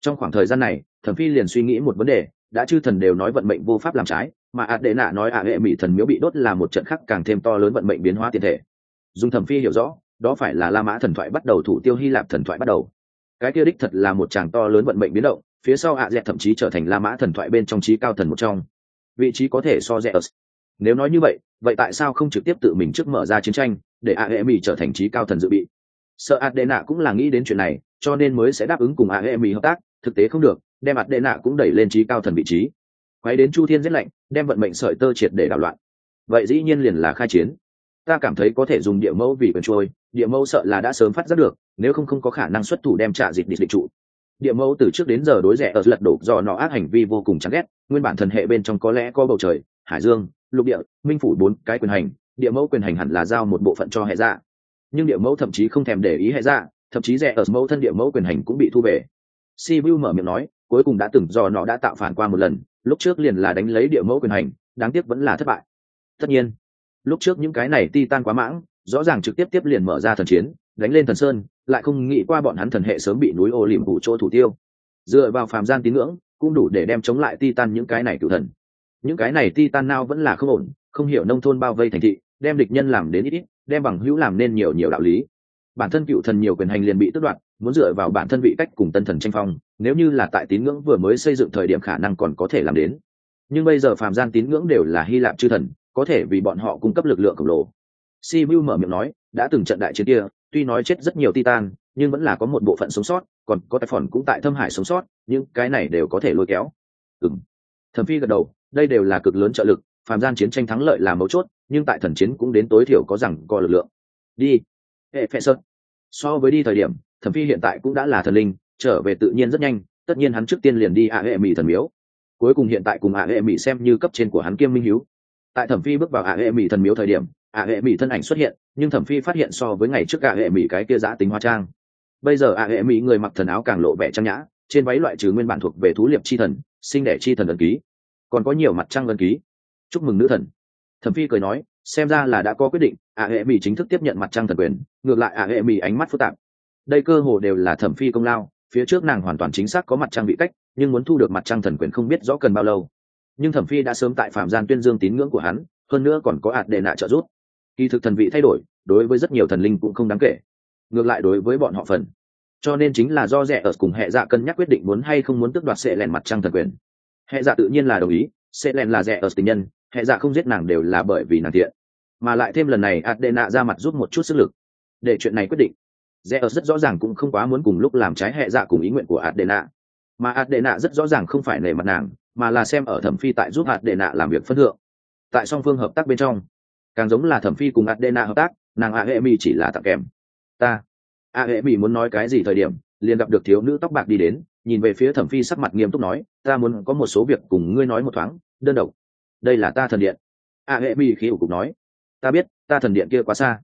Trong khoảng thời gian này, thẩm phi liền suy nghĩ một vấn đề, đã chư thần đều nói vận mệnh vô pháp làm trái, mà ạ đệ nạ nói ạ hệ mỹ thần miếu bị đốt là một trận khắc càng thêm to lớn vận mệnh biến hóa tiền thể. Dùng thẩm phi hiểu rõ, đó phải là la mã thần thoại bắt đầu, thủ tiêu hy lạp thần thoại bắt đầu. Cái kia đích thật là một chàng to lớn vận mệnh biến động, phía sau ạ dẹt thậm chí trở thành la mã thần thoại bên trong trí cao thần một trong vị trí có thể so rẽ nếu nói như vậy vậy tại sao không trực tiếp tự mình trước mở ra chiến tranh, để a hệ mỹ trở thành trí cao thần dự bị? Sợ ạt đệ nạ cũng là nghĩ đến chuyện này, cho nên mới sẽ đáp ứng cùng a hệ mỹ hợp tác, thực tế không được, đem ạt đệ nạ cũng đẩy lên trí cao thần vị trí. Quay đến chu thiên giết lạnh, đem vận mệnh sợi tơ triệt để đảo loạn. Vậy dĩ nhiên liền là khai chiến. Ta cảm thấy có thể dùng địa mẫu vì quyền trôi, địa mẫu sợ là đã sớm phát giác được, nếu không không có khả năng xuất thủ đem trả dịch địch định trụ địa mẫu từ trước đến giờ đối rẻ ở lật đổ do nó ác hành vi vô cùng chán ghét, nguyên bản thần hệ bên trong có lẽ có bầu trời, hải dương, lục địa, minh phủ bốn cái quyền hành, địa mẫu quyền hành hẳn là giao một bộ phận cho hệ dạ. Nhưng địa mẫu thậm chí không thèm để ý hệ dạ thậm chí rẻ ở mẫu thân địa mẫu quyền hành cũng bị thu về. Si vu mở miệng nói, cuối cùng đã từng do nó đã tạo phản qua một lần, lúc trước liền là đánh lấy địa mẫu quyền hành, đáng tiếc vẫn là thất bại. Tất nhiên, lúc trước những cái này ti tan quá mãng, rõ ràng trực tiếp tiếp liền mở ra thần chiến, đánh lên thần sơn lại không nghĩ qua bọn hắn thần hệ sớm bị núi ô liềm phủ chỗ thủ tiêu. Dựa vào phàm gian tín ngưỡng, cũng đủ để đem chống lại ti tan những cái này cựu thần. Những cái này ti tan nào vẫn là không ổn, không hiểu nông thôn bao vây thành thị, đem địch nhân làm đến ít ít, đem bằng hữu làm nên nhiều nhiều đạo lý. Bản thân cựu thần nhiều quyền hành liền bị tước đoạt, muốn dựa vào bản thân vị cách cùng tân thần tranh phong, nếu như là tại tín ngưỡng vừa mới xây dựng thời điểm khả năng còn có thể làm đến. Nhưng bây giờ phàm gian tín ngưỡng đều là hy lạp chư thần, có thể vì bọn họ cung cấp lực lượng khổng lồ. Si mở miệng nói, đã từng trận đại chiến kia tuy nói chết rất nhiều titan, nhưng vẫn là có một bộ phận sống sót, còn có tài phòn cũng tại thâm hải sống sót, những cái này đều có thể lôi kéo. Ừ thẩm phi gật đầu, đây đều là cực lớn trợ lực, phàm gian chiến tranh thắng lợi là mấu chốt, nhưng tại thần chiến cũng đến tối thiểu có rằng có lực lượng. Đi. Hệ phệ sơn. So với đi thời điểm, thẩm phi hiện tại cũng đã là thần linh, trở về tự nhiên rất nhanh, tất nhiên hắn trước tiên liền đi ạ hệ mỹ thần miếu. Cuối cùng hiện tại cùng ạ hệ mỹ xem như cấp trên của hắn kiêm minh hiếu. Tại thẩm phi bước vào ạ hệ mỹ thần miếu thời điểm ạ hệ mỹ thân ảnh xuất hiện, nhưng thẩm phi phát hiện so với ngày trước ạ hệ mỹ cái kia giã tính hoa trang. Bây giờ ạ hệ mỹ người mặc thần áo càng lộ vẻ trang nhã, trên váy loại trừ nguyên bản thuộc về thú liệp chi thần sinh đẻ chi thần ấn ký. Còn có nhiều mặt trăng ấn ký. Chúc mừng nữ thần. Thẩm phi cười nói, xem ra là đã có quyết định, ạ hệ mỹ chính thức tiếp nhận mặt trăng thần quyền, ngược lại ạ hệ mỹ ánh mắt phức tạp. Đây cơ hồ đều là thẩm phi công lao, phía trước nàng hoàn toàn chính xác có mặt trăng bị cách, nhưng muốn thu được mặt trăng thần quyền không biết rõ cần bao lâu. Nhưng thẩm phi đã sớm tại phạm gian tuyên dương tín ngưỡng của hắn, hơn nữa còn có ạt đệ nạ trợ giúp kỳ thực thần vị thay đổi, đối với rất nhiều thần linh cũng không đáng kể. Ngược lại đối với bọn họ phần. Cho nên chính là do rẻ ở cùng hệ dạ cân nhắc quyết định muốn hay không muốn tước đoạt sệ lẹn mặt trăng thần quyền. Hệ dạ tự nhiên là đồng ý sệ lẹn là rẻ ở tình nhân, hệ dạ không giết nàng đều là bởi vì nàng thiện. Mà lại thêm lần này ạt đệ nạ ra mặt giúp một chút sức lực. Để chuyện này quyết định. Rẽ ở rất rõ ràng cũng không quá muốn cùng lúc làm trái hệ dạ cùng ý nguyện của adena. Mà adena rất rõ ràng không phải nể mặt nàng, mà là xem ở thẩm phi tại giúp adena làm việc phân thượng. Tại song phương hợp tác bên trong càng giống là thẩm phi cùng adena hợp tác nàng a hệ mi chỉ là tặng kèm. Ta a hệ mi muốn nói cái gì thời điểm liền gặp được thiếu nữ tóc bạc đi đến nhìn về phía thẩm phi sắc mặt nghiêm túc nói ta muốn có một số việc cùng ngươi nói một thoáng đơn độc. Đây là ta thần điện. A hệ mi khí ủ cục nói ta biết ta thần điện kia quá xa.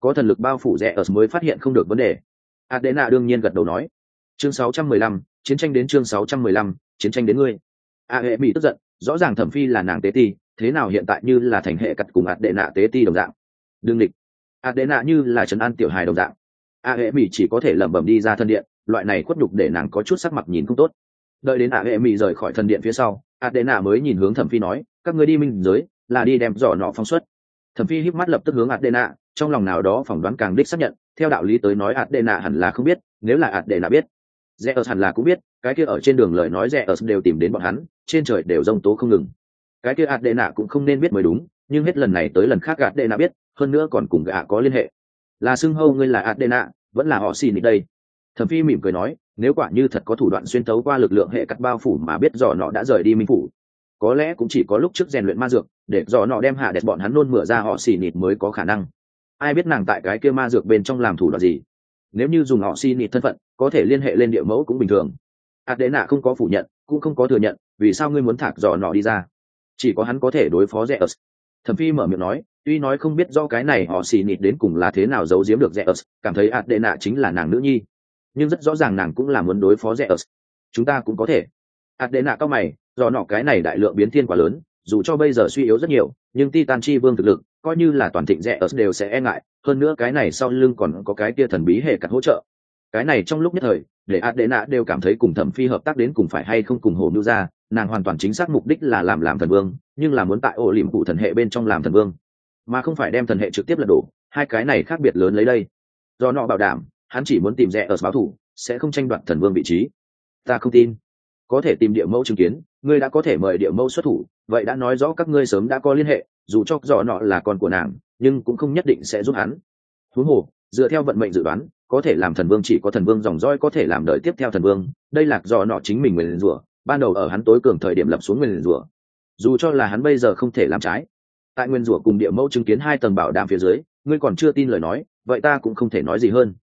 Có thần lực bao phủ rẻ ở mới phát hiện không được vấn đề. Adena đương nhiên gật đầu nói chương 615, chiến tranh đến chương 615, chiến tranh đến ngươi. A hệ tức giận rõ ràng thẩm phi là nàng tế ti thế nào hiện tại như là thành hệ cặt cùng ạt đệ nạ tế ti đồng dạng? Đương địch. Ạt đệ nạ như là trấn an tiểu hài đồng dạng. A hệ mỹ chỉ có thể lẩm bẩm đi ra thân điện, loại này khuất nhục để nàng có chút sắc mặt nhìn không tốt. Đợi đến a hệ mỹ rời khỏi thân điện phía sau, ạt đệ nạ mới nhìn hướng thẩm phi nói, các ngươi đi minh giới, là đi đem giỏ nọ phóng xuất. Thẩm phi híp mắt lập tức hướng ạt đệ nạ, trong lòng nào đó phỏng đoán càng đích xác nhận, theo đạo lý tới nói ạt đệ nạ hẳn là không biết, nếu là ạt đệ nạ biết rẽ ở hẳn là cũng biết, cái kia ở trên đường lời nói rẽ ở đều tìm đến bọn hắn, trên trời đều rông tố không ngừng cái kia adena cũng không nên biết mới đúng, nhưng hết lần này tới lần khác adena biết, hơn nữa còn cùng gã có liên hệ. Là xưng hâu ngươi là adena vẫn là họ xì nịch đây. Thẩm phi mỉm cười nói, nếu quả như thật có thủ đoạn xuyên tấu qua lực lượng hệ cắt bao phủ mà biết dò nọ đã rời đi minh phủ. Có lẽ cũng chỉ có lúc trước rèn luyện ma dược, để dò nọ đem hạ đẹp bọn hắn nôn mửa ra họ xì nịt mới có khả năng. Ai biết nàng tại cái kia ma dược bên trong làm thủ đoạn gì? Nếu như dùng họ xì nịt thân phận, có thể liên hệ lên địa mẫu cũng bình thường. Ạt đệ nạ không có phủ nhận, cũng không có thừa nhận, vì sao ngươi muốn thạc dò nọ đi ra? Chỉ có hắn có thể đối phó rẽ ớt thẩm phi mở miệng nói, tuy nói không biết do cái này họ xì nịt đến cùng là thế nào giấu giếm được rẽ ớt cảm thấy ạt nạ chính là nàng nữ nhi. Nhưng rất rõ ràng nàng cũng là muốn đối phó rẽ ớt chúng ta cũng có thể. Ạt đế nạ cao mày, do nọ cái này đại lượng biến thiên quá lớn, dù cho bây giờ suy yếu rất nhiều, nhưng titan chi vương thực lực, coi như là toàn thịnh rẻ đều sẽ e ngại, hơn nữa cái này sau lưng còn có cái kia thần bí hệ cặt hỗ trợ. Cái này trong lúc nhất thời, để adena đều cảm thấy cùng thẩm phi hợp tác đến cùng phải hay không cùng hồ nhu ra nàng hoàn toàn chính xác mục đích là làm làm thần vương, nhưng là muốn tại ổ liềm cụ thần hệ bên trong làm thần vương. Mà không phải đem thần hệ trực tiếp lật đổ, hai cái này khác biệt lớn lấy đây. Do nọ bảo đảm, hắn chỉ muốn tìm rẽ ở báo thủ, sẽ không tranh đoạt thần vương vị trí. Ta không tin. Có thể tìm địa mẫu chứng kiến, ngươi đã có thể mời địa mẫu xuất thủ, vậy đã nói rõ các ngươi sớm đã có liên hệ, dù cho dò nọ là con của nàng, nhưng cũng không nhất định sẽ giúp hắn. Thú hồ, dựa theo vận mệnh dự đoán, có thể làm thần vương chỉ có thần vương dòng roi có thể làm đời tiếp theo thần vương, đây là dò nọ chính mình nguyền rủa ban đầu ở hắn tối cường thời điểm lập xuống nguyên rủa, dù cho là hắn bây giờ không thể làm trái. Tại nguyên rủa cùng địa mẫu chứng kiến hai tầng bảo đảm phía dưới, ngươi còn chưa tin lời nói, vậy ta cũng không thể nói gì hơn.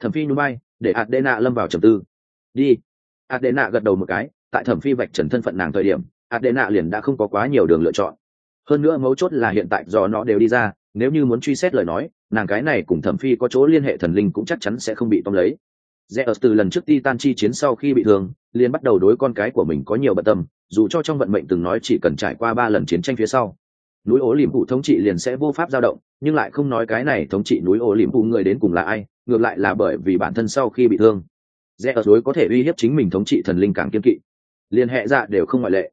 Thẩm phi nhún bay để adena lâm vào trầm tư. Đi. Adena gật đầu một cái, tại thẩm phi vạch trần thân phận nàng thời điểm, adena liền đã không có quá nhiều đường lựa chọn. Hơn nữa mấu chốt là hiện tại do nó đều đi ra, nếu như muốn truy xét lời nói, nàng cái này cùng thẩm phi có chỗ liên hệ thần linh cũng chắc chắn sẽ không bị tóm lấy. Zeus từ lần trước Titan chi chiến sau khi bị thương, liền bắt đầu đối con cái của mình có nhiều bận tâm, dù cho trong vận mệnh từng nói chỉ cần trải qua ba lần chiến tranh phía sau, núi ố liềm phụ thống trị liền sẽ vô pháp dao động, nhưng lại không nói cái này thống trị núi ố liềm phụ người đến cùng là ai, ngược lại là bởi vì bản thân sau khi bị thương. Zeus đối có thể uy hiếp chính mình thống trị thần linh càng kiên kỵ. Liên hệ dạ đều không ngoại lệ.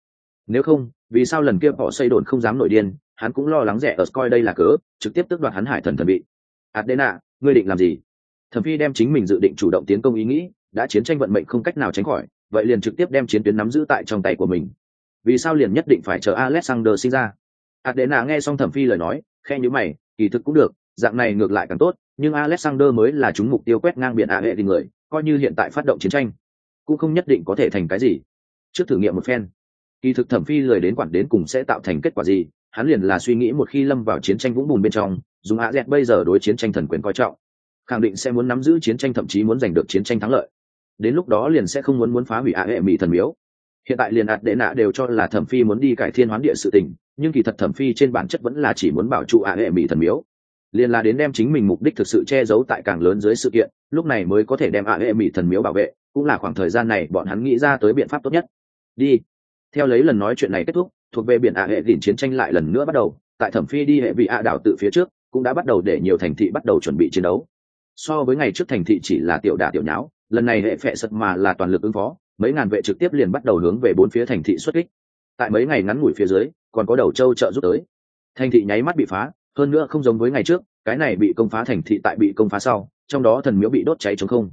Nếu không, vì sao lần kia họ xây đồn không dám nổi điên hắn cũng lo lắng rẻ ở coi đây là cớ trực tiếp tước đoạt hắn hải thần thần bị adena ngươi định làm gì thẩm phi đem chính mình dự định chủ động tiến công ý nghĩ, đã chiến tranh vận mệnh không cách nào tránh khỏi, vậy liền trực tiếp đem chiến tuyến nắm giữ tại trong tay của mình. Vì sao liền nhất định phải chờ alexander sinh ra? Adena nghe xong thẩm phi lời nói khe nhữ mày, kỳ thực cũng được, dạng này ngược lại càng tốt, nhưng alexander mới là chúng mục tiêu quét ngang biển a hệ thì người, coi như hiện tại phát động chiến tranh, cũng không nhất định có thể thành cái gì. Trước thử nghiệm một phen. Kỳ thực thẩm phi lời đến quản đến cùng sẽ tạo thành kết quả gì, hắn liền là suy nghĩ một khi lâm vào chiến tranh vũng bùn bên trong, dùng hạ dẹt bây giờ đối chiến tranh thần quyền coi trọng khẳng định sẽ muốn nắm giữ chiến tranh, thậm chí muốn giành được chiến tranh thắng lợi. Đến lúc đó liền sẽ không muốn muốn phá hủy ạ hệ mỹ thần miếu. Hiện tại liền ạt đệ nạ đều cho là thẩm phi muốn đi cải thiên hoán địa sự tình, nhưng kỳ thật thẩm phi trên bản chất vẫn là chỉ muốn bảo trụ ạ hệ mỹ thần miếu. Liền là đến đem chính mình mục đích thực sự che giấu tại càng lớn dưới sự kiện, lúc này mới có thể đem ạ hệ mỹ thần miếu bảo vệ, cũng là khoảng thời gian này bọn hắn nghĩ ra tới biện pháp tốt nhất. Đi. Theo lấy lần nói chuyện này kết thúc, thuộc về biển ạ hệ đỉnh chiến tranh lại lần nữa bắt đầu, tại thẩm phi đi hệ vị ạ đảo tự phía trước, cũng đã bắt đầu để nhiều thành thị bắt đầu chuẩn bị chiến đấu so với ngày trước thành thị chỉ là tiểu đả tiểu nháo, lần này hệ phệ sật mà là toàn lực ứng phó, mấy ngàn vệ trực tiếp liền bắt đầu hướng về bốn phía thành thị xuất kích. Tại mấy ngày ngắn ngủi phía dưới, còn có đầu châu trợ giúp tới. Thành thị nháy mắt bị phá, hơn nữa không giống với ngày trước, cái này bị công phá thành thị tại bị công phá sau, trong đó thần miếu bị đốt cháy chống không.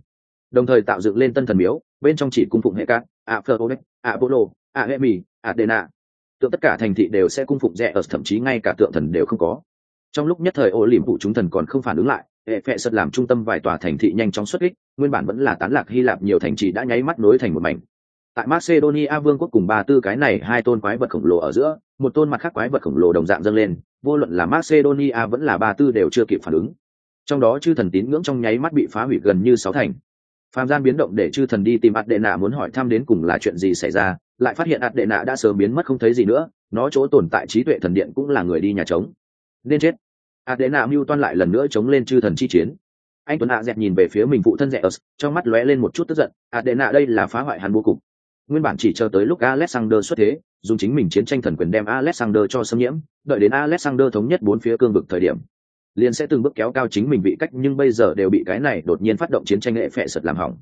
Đồng thời tạo dựng lên tân thần miếu, bên trong chỉ cung phụng hệ cát a phơ ô a bolo a hệ mì a đena tượng tất cả thành thị đều sẽ cung phụng rẻ ở thậm chí ngay cả tượng thần đều không có. Trong lúc nhất thời ô liềm phụ chúng thần còn không phản ứng lại hệ phệ sật làm trung tâm vài tòa thành thị nhanh chóng xuất kích, nguyên bản vẫn là tán lạc hy lạp nhiều thành trì đã nháy mắt nối thành một mảnh. Tại macedonia vương quốc cùng ba tư cái này hai tôn quái vật khổng lồ ở giữa, một tôn mặt khác quái vật khổng lồ đồng dạng dâng lên, vô luận là macedonia vẫn là ba tư đều chưa kịp phản ứng. Trong đó chư thần tín ngưỡng trong nháy mắt bị phá hủy gần như sáu thành. Phạm gian biến động để chư thần đi tìm ạt đệ nạ muốn hỏi thăm đến cùng là chuyện gì xảy ra, lại phát hiện ạt đệ nạ đã sớm biến mất không thấy gì nữa, nó chỗ tồn tại trí tuệ thần điện cũng là người đi nhà trống. Nên chết adena mưu toan lại lần nữa chống lên chư thần chi chiến. Anh tuấn ạ dẹt nhìn về phía mình phụ thân rẻ ớt trong mắt lóe lên một chút tức giận. Adena đây là phá hoại hắn vô cùng. Nguyên bản chỉ chờ tới lúc alexander xuất thế dùng chính mình chiến tranh thần quyền đem alexander cho xâm nhiễm đợi đến alexander thống nhất bốn phía cương vực thời điểm liền sẽ từng bước kéo cao chính mình vị cách nhưng bây giờ đều bị cái này đột nhiên phát động chiến tranh nghệ phệ sật làm hỏng.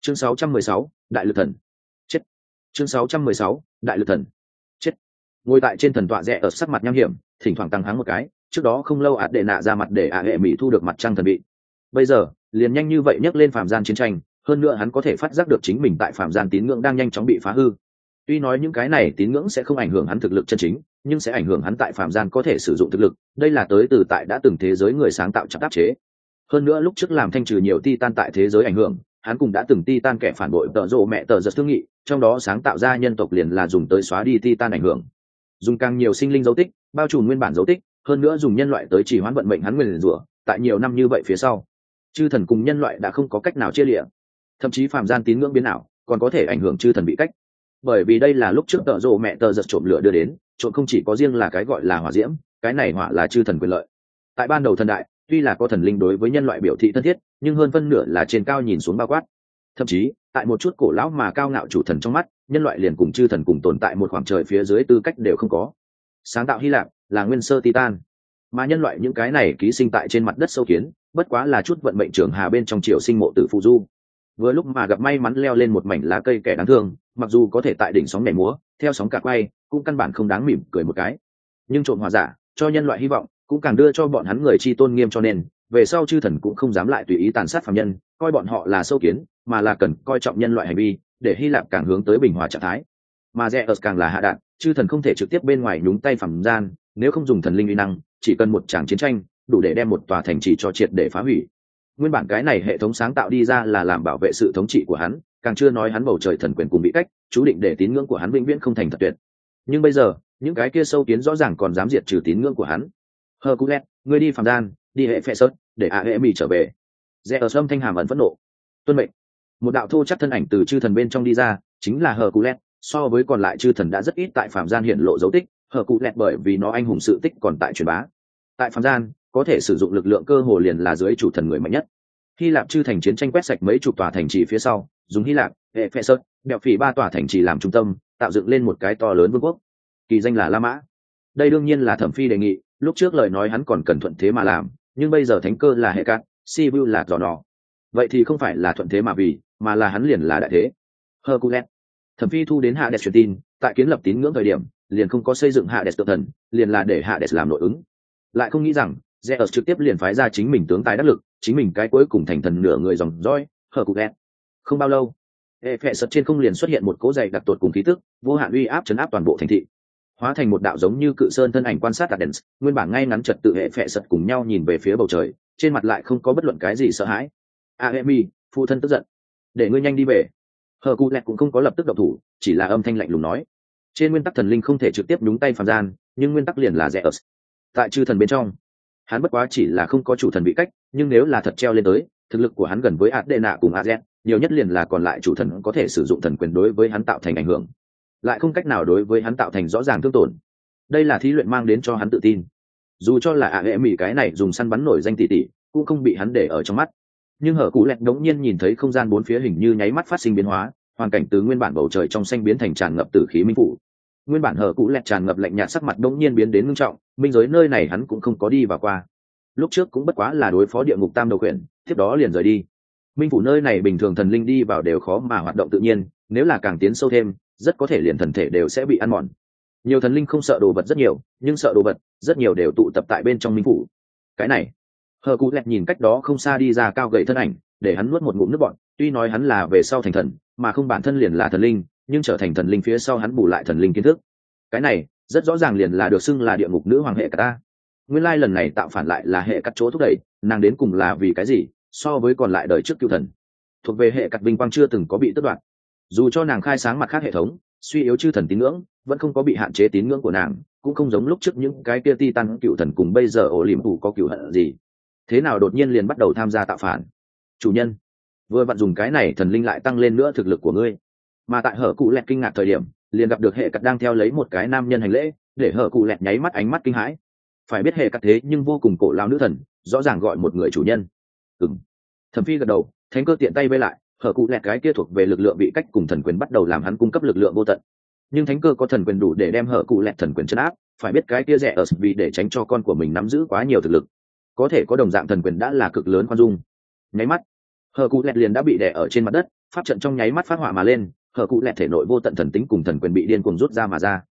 Chương 616, đại lực thần. Chết. Chương 616, đại lực thần. Chết. Ngồi tại trên thần tọa rẽ ở sắc mặt nham hiểm thỉnh thoảng tăng háng một cái trước đó không lâu ạt đệ nạ ra mặt để ả hệ mỹ thu được mặt trăng thần bị bây giờ, liền nhanh như vậy nhấc lên phạm gian chiến tranh, hơn nữa hắn có thể phát giác được chính mình tại phạm gian tín ngưỡng đang nhanh chóng bị phá hư. Tuy nói những cái này tín ngưỡng sẽ không ảnh hưởng hắn thực lực chân chính, nhưng sẽ ảnh hưởng hắn tại phạm gian có thể sử dụng thực lực, đây là tới từ tại đã từng thế giới người sáng tạo chặt áp chế. Hơn nữa lúc trước làm thanh trừ nhiều titan tại thế giới ảnh hưởng, hắn cũng đã từng titan kẻ phản bội tợ rộ mẹ tờ giật thương nghị, trong đó sáng tạo ra nhân tộc liền là dùng tới xóa đi titan ảnh hưởng. Dùng càng nhiều sinh linh dấu tích, bao trùm nguyên bản dấu tích hơn nữa dùng nhân loại tới chỉ hoãn vận mệnh hắn nguyền rủa tại nhiều năm như vậy phía sau. Chư thần cùng nhân loại đã không có cách nào chia lịa thậm chí phàm gian tín ngưỡng biến nào còn có thể ảnh hưởng chư thần bị cách. Bởi vì đây là lúc trước tợ rộ mẹ tờ giật trộm lửa đưa đến, trộm không chỉ có riêng là cái gọi là hỏa diễm, cái này hỏa là chư thần quyền lợi. Tại ban đầu thần đại, tuy là có thần linh đối với nhân loại biểu thị thân thiết, nhưng hơn phân nửa là trên cao nhìn xuống bao quát. Thậm chí, tại một chút cổ lão mà cao ngạo chủ thần trong mắt, nhân loại liền cùng chư thần cùng tồn tại một khoảng trời phía dưới tư cách đều không có. Sáng tạo hy lạp là nguyên sơ titan. Mà nhân loại những cái này ký sinh tại trên mặt đất sâu kiến, bất quá là chút vận mệnh trưởng hà bên trong triều sinh mộ tử phụ du. Vừa lúc mà gặp may mắn leo lên một mảnh lá cây kẻ đáng thương, mặc dù có thể tại đỉnh sóng nhảy múa, theo sóng cả quay, cũng căn bản không đáng mỉm cười một cái. Nhưng trộm hòa giả, cho nhân loại hy vọng, cũng càng đưa cho bọn hắn người chi tôn nghiêm cho nên, về sau chư thần cũng không dám lại tùy ý tàn sát phạm nhân, coi bọn họ là sâu kiến, mà là cần coi trọng nhân loại hành vi, để hy lạp càng hướng tới bình hòa trạng thái. Mà rẽ ớt càng là hạ đạn, chư thần không thể trực tiếp bên ngoài nhúng tay phẩm gian nếu không dùng thần linh uy năng, chỉ cần một tràng chiến tranh, đủ để đem một tòa thành trì cho triệt để phá hủy. Nguyên bản cái này hệ thống sáng tạo đi ra là làm bảo vệ sự thống trị của hắn, càng chưa nói hắn bầu trời thần quyền cùng bị cách, chú định để tín ngưỡng của hắn vĩnh viễn không thành thật tuyệt. Nhưng bây giờ, những cái kia sâu kiến rõ ràng còn dám diệt trừ tín ngưỡng của hắn. Hơ cú lét ngươi đi phạm gian đi hệ phệ sớt để a hệ mỹ trở về. Rẽ ở sâm thanh hàm ẩn phẫn nộ. Tuân mệnh. Một đạo thô chắc thân ảnh từ chư thần bên trong đi ra, chính là hờ cú lét so với còn lại chư thần đã rất ít tại phạm gian hiện lộ dấu tích hờ cụ lẹt bởi vì nó anh hùng sự tích còn tại truyền bá. Tại phạm gian, có thể sử dụng lực lượng cơ hồ liền là dưới chủ thần người mạnh nhất. Hy lạp chư thành chiến tranh quét sạch mấy chục tòa thành trì phía sau, dùng hy lạp, hệ phệ sơn đẹo phỉ ba tòa thành trì làm trung tâm, tạo dựng lên một cái to lớn vương quốc. Kỳ danh là la mã. Đây đương nhiên là thẩm phi đề nghị, lúc trước lời nói hắn còn cần thuận thế mà làm, nhưng bây giờ thánh cơ là hệ cát si vu là giò nò vậy thì không phải là thuận thế mà vì, mà là hắn liền là đại thế. Hercules. Thẩm phi thu đến hạ đẹp truyền tin, tại kiến lập tín ngưỡng thời điểm liền không có xây dựng hạ đẹp tự thần liền là để hạ đẹp làm nội ứng. Lại không nghĩ rằng rẽ ở trực tiếp liền phái ra chính mình tướng tài đắc lực chính mình cái cuối cùng thành thần nửa người dòng cụ hercules không bao lâu hệ phệ sật trên không liền xuất hiện một cố dày đặc tột cùng khí tức vô hạn uy áp chấn áp toàn bộ thành thị. Hóa thành một đạo giống như cự sơn thân ảnh quan sát đạt đèn nguyên bản ngay ngắn trật tự hệ phệ sật cùng nhau nhìn về phía bầu trời trên mặt lại không có bất luận cái gì sợ hãi. A à, phụ thân tức giận. Để ngươi nhanh đi về. Hờ cụ lẹt cũng không có lập tức độc thủ chỉ là âm thanh lạnh lùng nói trên nguyên tắc thần linh không thể trực tiếp nhúng tay phàm gian, nhưng nguyên tắc liền là rẻ ớt tại chư thần bên trong, hắn bất quá chỉ là không có chủ thần bị cách, nhưng nếu là thật treo lên tới, thực lực của hắn gần với ạt đệ nạ cùng a z nhiều nhất liền là còn lại chủ thần có thể sử dụng thần quyền đối với hắn tạo thành ảnh hưởng. Lại không cách nào đối với hắn tạo thành rõ ràng thương tổn. Đây là thí luyện mang đến cho hắn tự tin. Dù cho là ạ hệ mỹ cái này dùng săn bắn nổi danh tỷ tỷ, cũng không bị hắn để ở trong mắt. Nhưng hở cụ lẹt đống nhiên nhìn thấy không gian bốn phía hình như nháy mắt phát sinh biến hóa hoàn cảnh từ nguyên bản bầu trời trong xanh biến thành tràn ngập từ khí minh phủ. Nguyên bản hở cũ lẹt tràn ngập lạnh nhạt sắc mặt đống nhiên biến đến ngưng trọng, minh giới nơi này hắn cũng không có đi vào qua. Lúc trước cũng bất quá là đối phó địa ngục tam đầu quyển, tiếp đó liền rời đi. Minh phủ nơi này bình thường thần linh đi vào đều khó mà hoạt động tự nhiên, nếu là càng tiến sâu thêm, rất có thể liền thần thể đều sẽ bị ăn mòn. Nhiều thần linh không sợ đồ vật rất nhiều, nhưng sợ đồ vật, rất nhiều đều tụ tập tại bên trong minh phủ. Cái này hờ cụ lẹt nhìn cách đó không xa đi ra cao gậy thân ảnh, để hắn nuốt một ngụm nước bọn tuy nói hắn là về sau thành thần, mà không bản thân liền là thần linh, nhưng trở thành thần linh phía sau hắn bù lại thần linh kiến thức. Cái này, rất rõ ràng liền là được xưng là địa ngục nữ hoàng hệ cả ta. Nguyên lai lần này tạo phản lại là hệ cắt chỗ thúc đẩy, nàng đến cùng là vì cái gì, so với còn lại đời trước cựu thần. Thuộc về hệ cắt vinh quang chưa từng có bị tước đoạt. Dù cho nàng khai sáng mặt khác hệ thống, suy yếu chư thần tín ngưỡng, vẫn không có bị hạn chế tín ngưỡng của nàng, cũng không giống lúc trước những cái kia ti tăng cựu thần cùng bây giờ ổ liềm thủ có cựu hận gì. Thế nào đột nhiên liền bắt đầu tham gia tạo phản? Chủ nhân vừa vặn dùng cái này thần linh lại tăng lên nữa thực lực của ngươi. Mà tại hở cụ lẹt kinh ngạc thời điểm, liền gặp được hệ cắt đang theo lấy một cái nam nhân hành lễ, để hở cụ lẹt nháy mắt ánh mắt kinh hãi. Phải biết hệ cắt thế nhưng vô cùng cổ lao nữ thần, rõ ràng gọi một người chủ nhân. Ừng thẩm phi gật đầu, thánh cơ tiện tay vây lại, hở cụ lẹt cái kia thuộc về lực lượng bị cách cùng thần quyền bắt đầu làm hắn cung cấp lực lượng vô tận. Nhưng thánh cơ có thần quyền đủ để đem hở cụ lẹt thần quyền chấn áp, phải biết cái kia rẻ ở vì để tránh cho con của mình nắm giữ quá nhiều thực lực. Có thể có đồng dạng thần quyền đã là cực lớn khoan dung. Nháy mắt hờ cụ lẹt liền đã bị đè ở trên mặt đất pháp trận trong nháy mắt phát hỏa mà lên hờ cụ lẹt thể nội vô tận thần tính cùng thần quyền bị điên cuồng rút ra mà ra.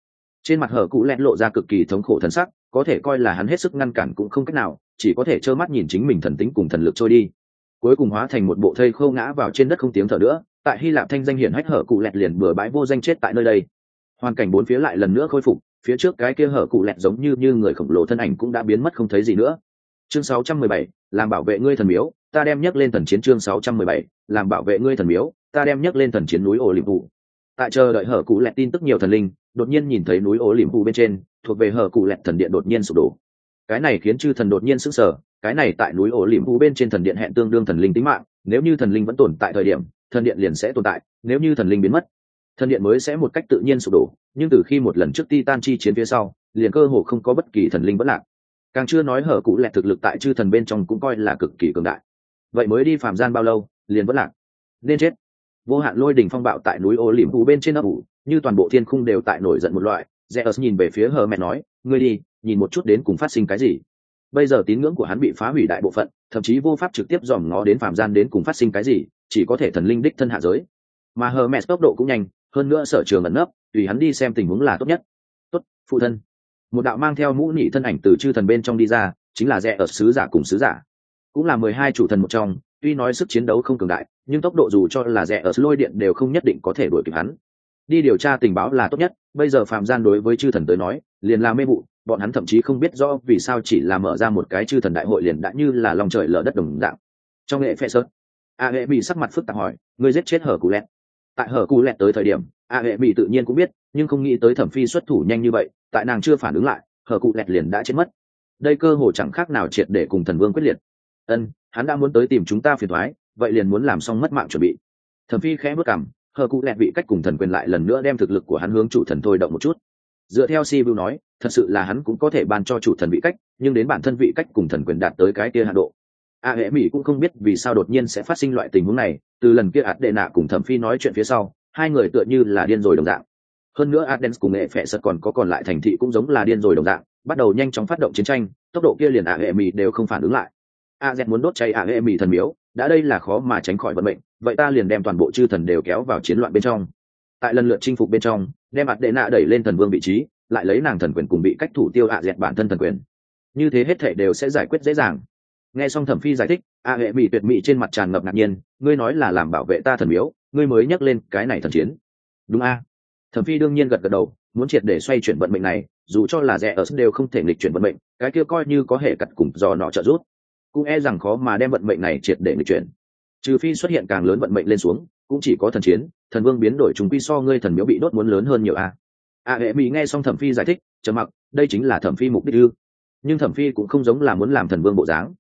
Trên mặt hờ cụ lẹt lộ ra cực kỳ thống khổ thần sắc có thể coi là hắn hết sức ngăn cản cũng không cách nào chỉ có thể trơ mắt nhìn chính mình thần tính cùng thần lực trôi đi. Cuối cùng hóa thành một bộ thây khô ngã vào trên đất không tiếng thở nữa tại hy lạp thanh danh hiển hách hở cụ lẹt liền bừa bãi vô danh chết tại nơi đây. Hoàn cảnh bốn phía lại lần nữa khôi phục phía trước cái kia hở cụ lẹt giống như như người khổng lồ thân ảnh cũng đã biến mất không thấy gì nữa. Chương 617, làm bảo vệ ngươi thần miếu ta đem nhắc lên thần chiến chương 617, làm bảo vệ ngươi thần miếu ta đem nhắc lên thần chiến núi ổ liễm vụ tại chờ đợi hở cụ lẹt tin tức nhiều thần linh đột nhiên nhìn thấy núi ổ liễm vụ bên trên thuộc về hở cụ lẹt thần điện đột nhiên sụp đổ. Cái này khiến chư thần đột nhiên sững sờ cái này tại núi ổ liễm vụ bên trên thần điện hẹn tương đương thần linh tính mạng nếu như thần linh vẫn tồn tại thời điểm thần điện liền sẽ tồn tại nếu như thần linh biến mất thần điện mới sẽ một cách tự nhiên sụp đổ nhưng từ khi một lần trước titan chi chiến phía sau liền cơ hồ không có bất kỳ thần linh vẫn lạc. Càng chưa nói hở cụ lẹt thực lực tại chư thần bên trong cũng coi là cực kỳ cường đại vậy mới đi phạm gian bao lâu, liền vẫn lạc. Nên chết. Vô hạn lôi đỉnh phong bạo tại núi ô lìm vụ bên trên ấp ủ, như toàn bộ thiên khung đều tại nổi giận một loại. Zeus nhìn về phía hờ mẹ nói, ngươi đi, nhìn một chút đến cùng phát sinh cái gì. Bây giờ tín ngưỡng của hắn bị phá hủy đại bộ phận, thậm chí vô pháp trực tiếp dòm ngó đến phạm gian đến cùng phát sinh cái gì, chỉ có thể thần linh đích thân hạ giới. Mà hờ mẹ tốc độ cũng nhanh, hơn nữa sở trường ẩn nấp, tùy hắn đi xem tình huống là tốt nhất. Tốt, phụ thân. Một đạo mang theo mũ nhị thân ảnh từ chư thần bên trong đi ra, chính là rẽ ở sứ giả cùng sứ giả cũng là mười hai chủ thần một trong, tuy nói sức chiến đấu không cường đại, nhưng tốc độ dù cho là rẻ ở lôi điện đều không nhất định có thể đuổi kịp hắn. Đi điều tra tình báo là tốt nhất, bây giờ phạm gian đối với chư thần tới nói, liền là mê vụ, bọn hắn thậm chí không biết rõ vì sao chỉ là mở ra một cái chư thần đại hội liền đã như là lòng trời lở đất đồng dạng. Trong nghệ phệ sớt a hệ bị sắc mặt phức tạp hỏi, ngươi giết chết hở cù lẹt? Tại hở cù lẹt tới thời điểm, a hệ bị tự nhiên cũng biết, nhưng không nghĩ tới thẩm phi xuất thủ nhanh như vậy, tại nàng chưa phản ứng lại, hở cụ lẹt liền đã chết mất. Đây cơ hồ chẳng khác nào triệt để cùng thần vương quyết liệt ân, hắn đã muốn tới tìm chúng ta phiền thoái vậy liền muốn làm xong mất mạng chuẩn bị. Thẩm phi khẽ bước cảm hờ cụ lẹt vị cách cùng thần quyền lại lần nữa đem thực lực của hắn hướng chủ thần thôi động một chút. Dựa theo si vu nói, thật sự là hắn cũng có thể ban cho chủ thần vị cách, nhưng đến bản thân vị cách cùng thần quyền đạt tới cái kia hạ độ. A hệ mỹ cũng không biết vì sao đột nhiên sẽ phát sinh loại tình huống này, từ lần kia ạt đệ nạ cùng thẩm phi nói chuyện phía sau, hai người tựa như là điên rồi đồng dạng. Hơn nữa adens cùng nghệ phệ sật còn có còn lại thành thị cũng giống là điên rồi đồng dạng, bắt đầu nhanh chóng phát động chiến tranh, tốc độ kia liền A hệ mì đều không phản ứng lại a z muốn đốt cháy ả hệ mì thần miếu, đã đây là khó mà tránh khỏi vận mệnh, vậy ta liền đem toàn bộ chư thần đều kéo vào chiến loạn bên trong. Tại lần lượt chinh phục bên trong, đem ạt đệ nạ đẩy lên thần vương vị trí, lại lấy nàng thần quyền cùng bị cách thủ tiêu ạ dẹt bản thân thần quyền. Như thế hết thể đều sẽ giải quyết dễ dàng. Nghe xong thẩm phi giải thích a hệ mỹ tuyệt mỹ trên mặt tràn ngập ngạc nhiên, ngươi nói là làm bảo vệ ta thần miếu, ngươi mới nhắc lên cái này thần chiến. Đúng a? Thẩm phi đương nhiên gật gật đầu, muốn triệt để xoay chuyển vận mệnh này, dù cho là rẻ ở đều không thể nghịch chuyển vận mệnh, cái kia coi như có hệ cặt cùng dò nọ trợ giúp cũng e rằng khó mà đem vận mệnh này triệt để người chuyển. Trừ phi xuất hiện càng lớn vận mệnh lên xuống, cũng chỉ có thần chiến, thần vương biến đổi chúng quy so ngươi thần miếu bị đốt muốn lớn hơn nhiều a. A hệ mỹ nghe xong thẩm phi giải thích, trầm mặc, đây chính là thẩm phi mục đích ư. Nhưng thẩm phi cũng không giống là muốn làm thần vương bộ dáng.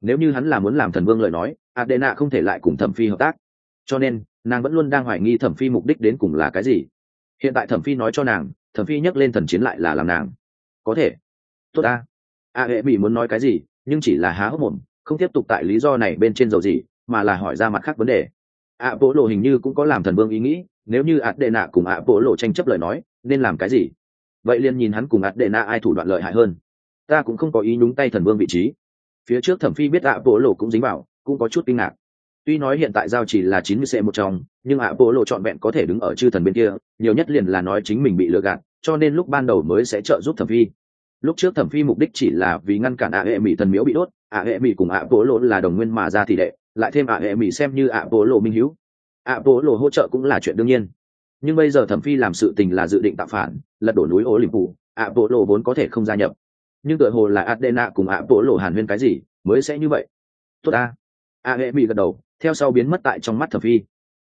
Nếu như hắn là muốn làm thần vương lời nói, adena không thể lại cùng thẩm phi hợp tác. Cho nên, nàng vẫn luôn đang hoài nghi thẩm phi mục đích đến cùng là cái gì. Hiện tại thẩm phi nói cho nàng, thẩm phi nhắc lên thần chiến lại là làm nàng. Có thể. Tốt ta a hệ mỹ muốn nói cái gì? Nhưng chỉ là há hốc mồm, không tiếp tục tại lý do này bên trên dầu gì, mà là hỏi ra mặt khác vấn đề. Ạ bộ lộ hình như cũng có làm thần vương ý nghĩ, nếu như ạt đệ nạ cùng ạ bộ lộ tranh chấp lời nói, nên làm cái gì? Vậy liền nhìn hắn cùng ạt đệ nạ ai thủ đoạn lợi hại hơn. Ta cũng không có ý nhúng tay thần vương vị trí. Phía trước thẩm phi biết ạ bộ lộ cũng dính vào, cũng có chút kinh ngạc. Tuy nói hiện tại giao chỉ là chín mươi c một trong, nhưng ạ bộ lộ trọn vẹn có thể đứng ở chư thần bên kia, nhiều nhất liền là nói chính mình bị lừa gạt, cho nên lúc ban đầu mới sẽ trợ giúp thẩm phi lúc trước thẩm phi mục đích chỉ là vì ngăn cản ạ hệ mỹ thần miếu bị đốt, ạ hệ mỹ cùng ạ bộ lộ là đồng nguyên mà ra tỷ lệ lại thêm ạ hệ mỹ xem như ạ bộ lộ minh hữu. Ạ bộ lộ hỗ trợ cũng là chuyện đương nhiên. Nhưng bây giờ thẩm phi làm sự tình là dự định tạo phản, lật đổ núi ô liềm phủ ạ bộ lộ vốn có thể không gia nhập. Nhưng tựa hồ là adena cùng ạ bộ lộ hàn huyên cái gì, mới sẽ như vậy. Tốt a ạ hệ mỹ gật đầu, theo sau biến mất tại trong mắt thẩm phi.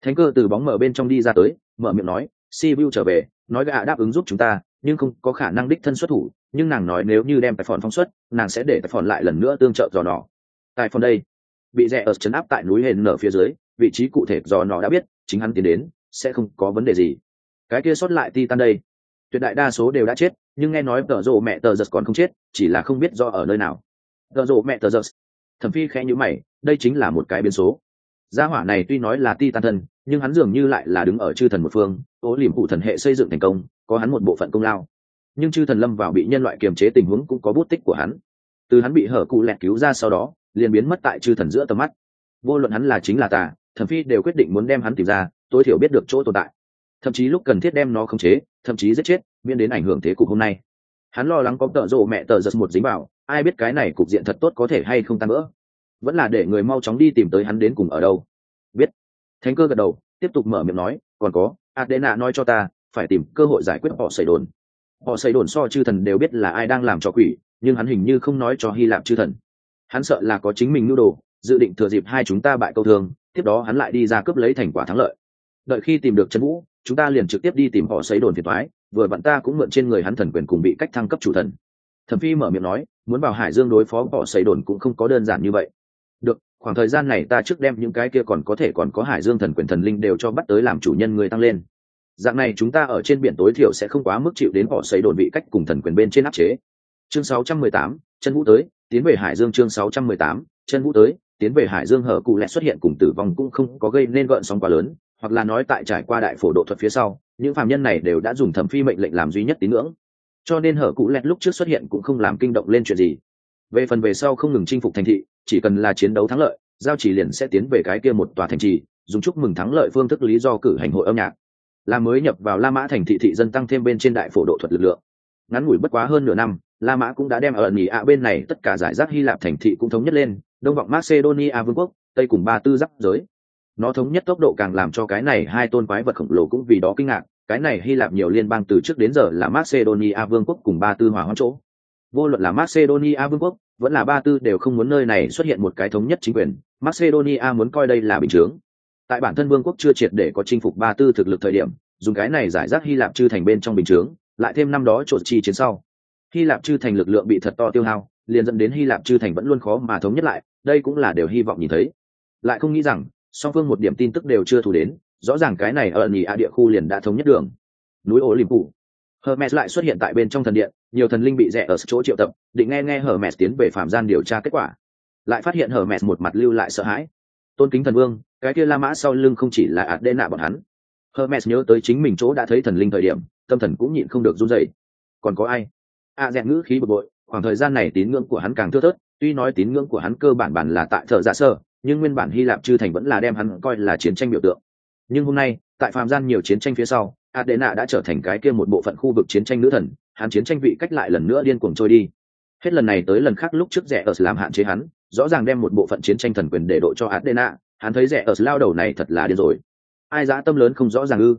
Thánh cơ từ bóng mở bên trong đi ra tới, mở miệng nói, si vu trở về, nói gạ đáp ứng giúp chúng ta, nhưng không có khả năng đích thân xuất thủ nhưng nàng nói nếu như đem tài phòn phong xuất, nàng sẽ để tài phòn lại lần nữa tương trợ dò nọ. Tài phòn đây, bị rẽ ở chấn áp tại núi hền nở phía dưới, vị trí cụ thể giò nọ đã biết, chính hắn tiến đến, sẽ không có vấn đề gì. Cái kia sót lại titan đây. Tuyệt đại đa số đều đã chết, nhưng nghe nói tờ rộ mẹ tờ giật còn không chết, chỉ là không biết do ở nơi nào. Tờ rộ mẹ tờ giật. Thẩm phi khẽ nhữ mày, đây chính là một cái biến số. Gia hỏa này tuy nói là titan thân, nhưng hắn dường như lại là đứng ở chư thần một phương ố liềm cụ thần hệ xây dựng thành công, có hắn một bộ phận công lao nhưng chư thần lâm vào bị nhân loại kiềm chế tình huống cũng có bút tích của hắn. Từ hắn bị hở cụ lẹt cứu ra sau đó, liền biến mất tại chư thần giữa tầm mắt. Vô luận hắn là chính là tà thẩm phi đều quyết định muốn đem hắn tìm ra, tối thiểu biết được chỗ tồn tại. Thậm chí lúc cần thiết đem nó khống chế, thậm chí giết chết, miễn đến ảnh hưởng thế cục hôm nay. Hắn lo lắng có tợ rộ mẹ tờ giật một dính vào, ai biết cái này cục diện thật tốt có thể hay không tan vỡ. Vẫn là để người mau chóng đi tìm tới hắn đến cùng ở đâu. Biết. Thánh cơ gật đầu, tiếp tục mở miệng nói, còn có, adena nói cho ta, phải tìm cơ hội giải quyết họ xảy đồn họ xây đồn so chư thần đều biết là ai đang làm cho quỷ, nhưng hắn hình như không nói cho hy lạp chư thần. Hắn sợ là có chính mình nhu đồ, dự định thừa dịp hai chúng ta bại câu thương tiếp đó hắn lại đi ra cướp lấy thành quả thắng lợi. Đợi khi tìm được trần vũ, chúng ta liền trực tiếp đi tìm họ xây đồn phiền thoái vừa bạn ta cũng mượn trên người hắn thần quyền cùng bị cách thăng cấp chủ thần. Thẩm phi mở miệng nói, muốn vào hải dương đối phó họ xây đồn cũng không có đơn giản như vậy. Được, khoảng thời gian này ta trước đem những cái kia còn có thể còn có hải dương thần quyền thần linh đều cho bắt tới làm chủ nhân người tăng lên dạng này chúng ta ở trên biển tối thiểu sẽ không quá mức chịu đến họ xây đồn vị cách cùng thần quyền bên trên áp chế. Chương 618, chân vũ tới tiến về hải dương chương 618, chân vũ tới tiến về hải dương hở cụ lẹ xuất hiện cùng tử vong cũng không có gây nên gợn sóng quá lớn hoặc là nói tại trải qua đại phổ độ thuật phía sau những phạm nhân này đều đã dùng thẩm phi mệnh lệnh làm duy nhất tín ngưỡng. Cho nên hở cụ lẹt lúc trước xuất hiện cũng không làm kinh động lên chuyện gì. Về phần về sau không ngừng chinh phục thành thị chỉ cần là chiến đấu thắng lợi giao chỉ liền sẽ tiến về cái kia một tòa thành trì dùng chúc mừng thắng lợi phương thức lý do cử hành hội âm nhạc là mới nhập vào la mã thành thị thị dân tăng thêm bên trên đại phổ độ thuật lực lượng. Ngắn ngủi bất quá hơn nửa năm, la mã cũng đã đem ở nghỉ ạ bên này tất cả giải rác hy lạp thành thị cũng thống nhất lên, đông vọng macedonia vương quốc, tây cùng ba tư giáp giới. Nó thống nhất tốc độ càng làm cho cái này hai tôn quái vật khổng lồ cũng vì đó kinh ngạc, cái này hy lạp nhiều liên bang từ trước đến giờ là macedonia vương quốc cùng ba tư hòa hoãn chỗ. Vô luận là macedonia vương quốc, vẫn là ba tư đều không muốn nơi này xuất hiện một cái thống nhất chính quyền. Macedonia muốn coi đây là bình chướng tại bản thân vương quốc chưa triệt để có chinh phục ba tư thực lực thời điểm, dùng cái này giải rác hy lạp chư thành bên trong bình chướng, lại thêm năm đó trộn chi chiến sau. Hy lạp chư thành lực lượng bị thật to tiêu hao, liền dẫn đến hy lạp chư thành vẫn luôn khó mà thống nhất lại, đây cũng là điều hy vọng nhìn thấy. Lại không nghĩ rằng, song phương một điểm tin tức đều chưa thu đến, rõ ràng cái này ở nhì a địa khu liền đã thống nhất đường. Núi ô lim phủ hermes lại xuất hiện tại bên trong thần điện, nhiều thần linh bị rẻ ở chỗ triệu tập, định nghe nghe hermes tiến về phạm gian điều tra kết quả. Lại phát hiện hermes một mặt lưu lại sợ hãi tôn kính thần vương cái kia la mã sau lưng không chỉ là ạt đê nạ bọn hắn. Hermes nhớ tới chính mình chỗ đã thấy thần linh thời điểm tâm thần cũng nhịn không được run dậy còn có ai? A à, dẹn ngữ khí bực bội khoảng thời gian này tín ngưỡng của hắn càng thưa thớt tuy nói tín ngưỡng của hắn cơ bản bản là tại thợ dạ sơ nhưng nguyên bản hy lạp chư thành vẫn là đem hắn coi là chiến tranh biểu tượng. Nhưng hôm nay tại phạm gian nhiều chiến tranh phía sau adena đã trở thành cái kia một bộ phận khu vực chiến tranh nữ thần hắn chiến tranh vị cách lại lần nữa điên cuồng trôi đi. Hết lần này tới lần khác lúc trước rẻ ở làm hạn chế hắn rõ ràng đem một bộ phận chiến tranh thần quyền để độ cho adena hắn thấy rẻ ở lao đầu này thật là điên rồi. Ai dã tâm lớn không rõ ràng ư?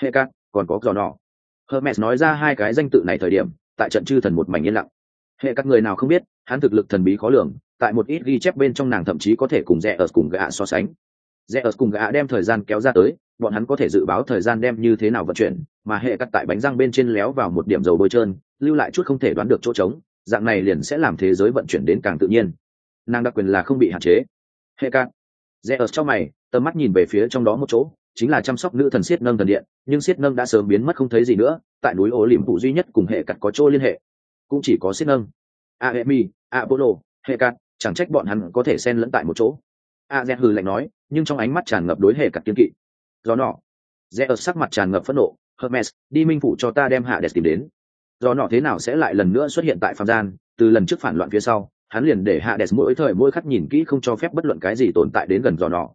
Hệ cát còn có giò nọ. Hermes nói ra hai cái danh tự này thời điểm, tại trận chư thần một mảnh yên lặng. Hệ các người nào không biết, hắn thực lực thần bí khó lường, tại một ít ghi chép bên trong nàng thậm chí có thể cùng rẻ ở cùng gã so sánh. Rẻ ở cùng gã đem thời gian kéo ra tới, bọn hắn có thể dự báo thời gian đem như thế nào vận chuyển, mà hệ cắt tại bánh răng bên trên léo vào một điểm dầu bôi trơn, lưu lại chút không thể đoán được chỗ trống, dạng này liền sẽ làm thế giới vận chuyển đến càng tự nhiên nàng đặc quyền là không bị hạn chế. Hệ cạn rẽ ở trong mày, tầm mắt nhìn về phía trong đó một chỗ, chính là chăm sóc nữ thần siết nâng thần điện, nhưng siết nâng đã sớm biến mất không thấy gì nữa, tại núi ố liềm phụ duy nhất cùng hệ cặt có chỗ liên hệ. Cũng chỉ có siết nâng. Aemi apollo hệ cặt chẳng trách bọn hắn có thể xen lẫn tại một chỗ. A z hừ lạnh nói, nhưng trong ánh mắt tràn ngập đối hệ cặt kiên kỵ. Do nọ. Rẽ ở sắc mặt tràn ngập phẫn nộ, hermes, đi minh phụ cho ta đem hạ đẹp tìm đến. Do nọ thế nào sẽ lại lần nữa xuất hiện tại phạm gian, từ lần trước phản loạn phía sau hắn liền để hạ mỗi thời mỗi khắc nhìn kỹ không cho phép bất luận cái gì tồn tại đến gần giò nọ.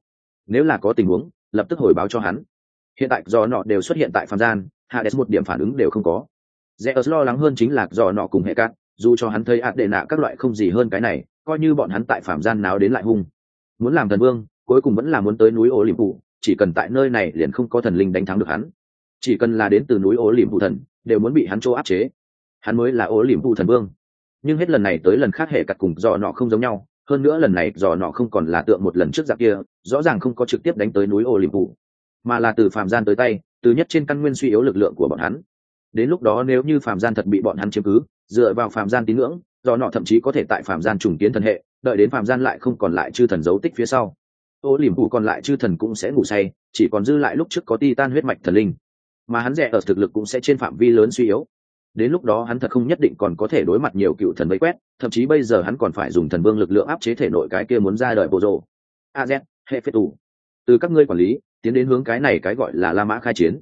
Nếu là có tình huống, lập tức hồi báo cho hắn. Hiện tại giò nọ đều xuất hiện tại phạm gian hạ một điểm phản ứng đều không có. Rẽ lo lắng hơn chính là giò nọ cùng hệ cát, dù cho hắn thấy ạt đệ nạ các loại không gì hơn cái này, coi như bọn hắn tại phạm gian nào đến lại hung. Muốn làm thần vương, cuối cùng vẫn là muốn tới núi ô liềm phụ chỉ cần tại nơi này liền không có thần linh đánh thắng được hắn. Chỉ cần là đến từ núi ô liềm phụ thần, đều muốn bị hắn chỗ áp chế. Hắn mới là ô liềm phụ thần vương nhưng hết lần này tới lần khác hệ cặt cùng dò nọ không giống nhau, hơn nữa lần này dò nọ không còn là tượng một lần trước dạng kia, rõ ràng không có trực tiếp đánh tới núi ô liềm phụ mà là từ phạm gian tới tay, từ nhất trên căn nguyên suy yếu lực lượng của bọn hắn. Đến lúc đó nếu như phạm gian thật bị bọn hắn chiếm cứ, dựa vào phạm gian tín ngưỡng do nọ thậm chí có thể tại phạm gian trùng kiến thần hệ, đợi đến phạm gian lại không còn lại chư thần dấu tích phía sau. Ô liềm phủ còn lại chư thần cũng sẽ ngủ say, chỉ còn dư lại lúc trước có ti tan huyết mạch thần linh. Mà hắn rẻ ở thực lực cũng sẽ trên phạm vi lớn suy yếu đến lúc đó hắn thật không nhất định còn có thể đối mặt nhiều cựu thần vây quét, thậm chí bây giờ hắn còn phải dùng thần vương lực lượng áp chế thể nội cái kia muốn ra đời bộ rộ a z, hệ phê tù. Từ các ngươi quản lý, tiến đến hướng cái này cái gọi là la mã khai chiến.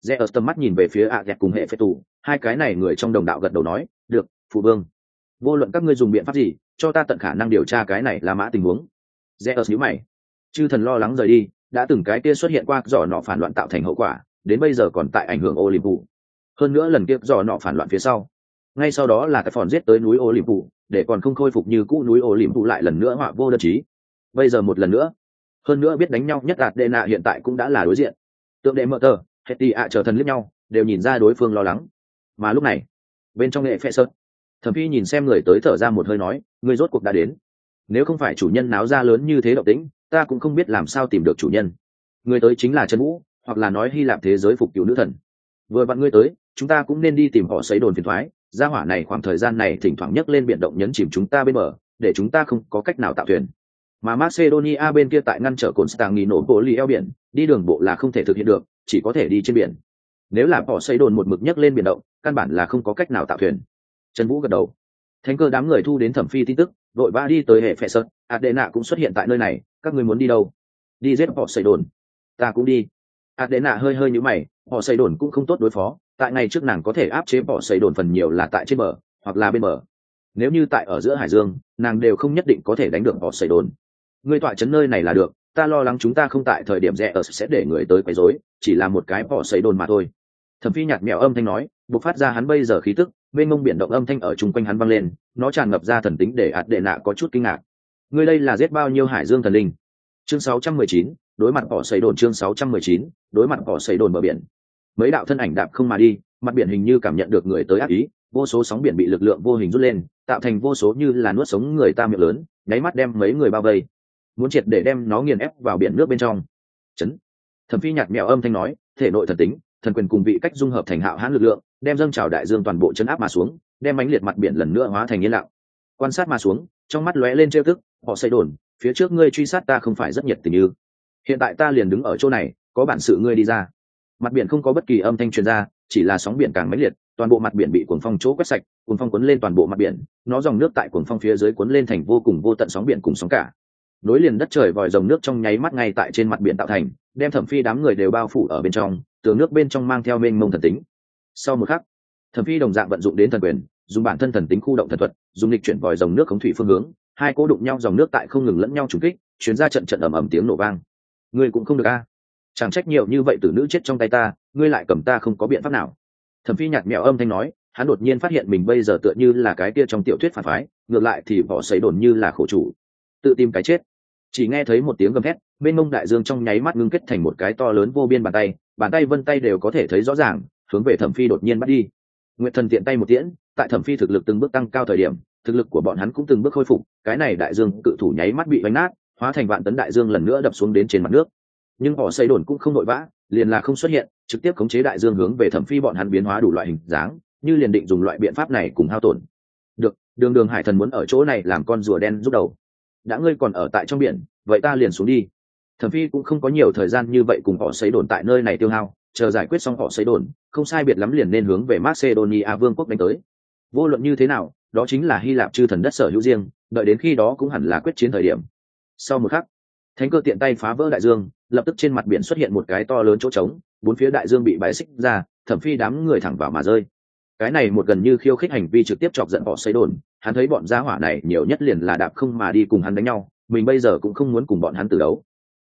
Rẽ ở tầm mắt nhìn về phía a z cùng hệ phê tù, hai cái này người trong đồng đạo gật đầu nói, được, phụ vương. Vô luận các ngươi dùng biện pháp gì, cho ta tận khả năng điều tra cái này la mã tình huống. Rẽ ở nhíu mày. Chư thần lo lắng rời đi, đã từng cái kia xuất hiện qua giỏ nọ phản loạn tạo thành hậu quả, đến bây giờ còn tại ảnh hưởng ô liềm vụ hơn nữa lần tiếp dò nọ phản loạn phía sau, ngay sau đó là cái phòn giết tới núi ô liềm phụ để còn không khôi phục như cũ núi ô liềm phụ lại lần nữa họa vô đơn chí. Bây giờ một lần nữa, hơn nữa biết đánh nhau nhất đạt đệ nạ hiện tại cũng đã là đối diện. Tượng đệ mợ tờ hết tì ạ chờ thần liếc nhau, đều nhìn ra đối phương lo lắng. Mà lúc này, bên trong nghệ phệ sơn thẩm phi nhìn xem người tới thở ra một hơi nói người rốt cuộc đã đến. Nếu không phải chủ nhân náo ra lớn như thế động tĩnh, ta cũng không biết làm sao tìm được chủ nhân. Người tới chính là trần vũ, hoặc là nói hy lạp thế giới phục cứu nữ thần. Vừa vặn ngươi tới chúng ta cũng nên đi tìm họ xấy đồn phiền thoái, gia hỏa này khoảng thời gian này thỉnh thoảng nhấc lên biển động nhấn chìm chúng ta bên bờ, để chúng ta không có cách nào tạo thuyền. Mà macedonia bên kia tại ngăn trở cồn stang nghi nổ bộ lì eo biển, đi đường bộ là không thể thực hiện được, chỉ có thể đi trên biển. Nếu là họ xây đồn một mực nhấc lên biển động, căn bản là không có cách nào tạo thuyền. Trần vũ gật đầu. Thánh cơ đám người thu đến thẩm phi tin tức, đội ba đi tới hệ phệ sơn, adena cũng xuất hiện tại nơi này, các người muốn đi đâu? Đi giết họ xây đồn. Ta cũng đi. Adena hơi hơi nhũ mày, họ xây đồn cũng không tốt đối phó tại ngày trước nàng có thể áp chế bỏ xây đồn phần nhiều là tại trên bờ hoặc là bên bờ. Nếu như tại ở giữa hải dương nàng đều không nhất định có thể đánh được bỏ xây đồn. Người tọa chấn nơi này là được ta lo lắng chúng ta không tại thời điểm rẻ ở sẽ để người tới quấy rối chỉ là một cái bỏ xây đồn mà thôi. Thẩm phi nhạt mèo âm thanh nói bộc phát ra hắn bây giờ khí tức bên mông biển động âm thanh ở chung quanh hắn vang lên nó tràn ngập ra thần tính để ạt đệ nạ có chút kinh ngạc. Ngươi đây là giết bao nhiêu hải dương thần linh? Chương 619, đối mặt bỏ xây đồn chương 619, đối mặt bỏ xây đồn bờ biển mấy đạo thân ảnh đạp không mà đi, mặt biển hình như cảm nhận được người tới ác ý, vô số sóng biển bị lực lượng vô hình rút lên, tạo thành vô số như là nuốt sống người ta miệng lớn, nháy mắt đem mấy người bao vây. Muốn triệt để đem nó nghiền ép vào biển nước bên trong. Chấn. Thẩm phi nhạt mèo âm thanh nói, thể nội thần tính, thần quyền cùng vị cách dung hợp thành hạo hãn lực lượng, đem dâng trào đại dương toàn bộ chấn áp mà xuống, đem ánh liệt mặt biển lần nữa hóa thành yên lặng. Quan sát mà xuống, trong mắt lóe lên trêu tức, họ xây đồn, phía trước ngươi truy sát ta không phải rất nhiệt tình như. Hiện tại ta liền đứng ở chỗ này, có bản sự ngươi đi ra mặt biển không có bất kỳ âm thanh truyền ra, chỉ là sóng biển càng mãnh liệt, toàn bộ mặt biển bị cuồng phong chỗ quét sạch, cuồng phong cuốn lên toàn bộ mặt biển, nó dòng nước tại cuồng phong phía dưới cuốn lên thành vô cùng vô tận sóng biển cùng sóng cả. Nối liền đất trời vòi dòng nước trong nháy mắt ngay tại trên mặt biển tạo thành, đem thẩm phi đám người đều bao phủ ở bên trong, tường nước bên trong mang theo mênh mông thần tính. Sau một khắc, thẩm phi đồng dạng vận dụng đến thần quyền, dùng bản thân thần tính khu động thần thuật, dùng lịch chuyển vòi dòng nước khống thủy phương hướng, hai cố đụng nhau dòng nước tại không ngừng lẫn nhau trùng kích chuyến ra trận trận ầm ầm tiếng nổ vang. Người cũng không được a chẳng trách nhiều như vậy tử nữ chết trong tay ta, ngươi lại cầm ta không có biện pháp nào. Thẩm phi nhạt mẹo âm thanh nói, hắn đột nhiên phát hiện mình bây giờ tựa như là cái kia trong tiểu thuyết phản phái, ngược lại thì vỏ xấy đồn như là khổ chủ. Tự tìm cái chết. Chỉ nghe thấy một tiếng gầm thét, bên mông đại dương trong nháy mắt ngưng kết thành một cái to lớn vô biên bàn tay bàn tay vân tay đều có thể thấy rõ ràng, hướng về thẩm phi đột nhiên bắt đi. Nguyện thần tiện tay một tiễn, tại thẩm phi thực lực từng bước tăng cao thời điểm, thực lực của bọn hắn cũng từng bước khôi phục, cái này đại dương cự thủ nháy mắt bị đánh nát, hóa thành vạn tấn đại dương lần nữa đập xuống đến trên mặt nước nhưng họ xây đồn cũng không nội vã, liền là không xuất hiện, trực tiếp khống chế đại dương hướng về thẩm phi bọn hắn biến hóa đủ loại hình dáng, như liền định dùng loại biện pháp này cùng hao tổn. Được, đường đường hải thần muốn ở chỗ này làm con rùa đen giúp đầu. Đã ngươi còn ở tại trong biển, vậy ta liền xuống đi. Thẩm phi cũng không có nhiều thời gian như vậy cùng họ xây đồn tại nơi này tiêu hao, chờ giải quyết xong họ xây đồn, không sai biệt lắm liền nên hướng về macedonia vương quốc đánh tới. Vô luận như thế nào, đó chính là hy lạp chư thần đất sở hữu riêng, đợi đến khi đó cũng hẳn là quyết chiến thời điểm. Sau một khắc thánh cơ tiện tay phá vỡ đại dương, lập tức trên mặt biển xuất hiện một cái to lớn chỗ trống, bốn phía đại dương bị bãi xích ra, thẩm phi đám người thẳng vào mà rơi. Cái này một gần như khiêu khích hành vi trực tiếp chọc giận họ xây đồn, hắn thấy bọn gia hỏa này nhiều nhất liền là đạp không mà đi cùng hắn đánh nhau, mình bây giờ cũng không muốn cùng bọn hắn từ đấu.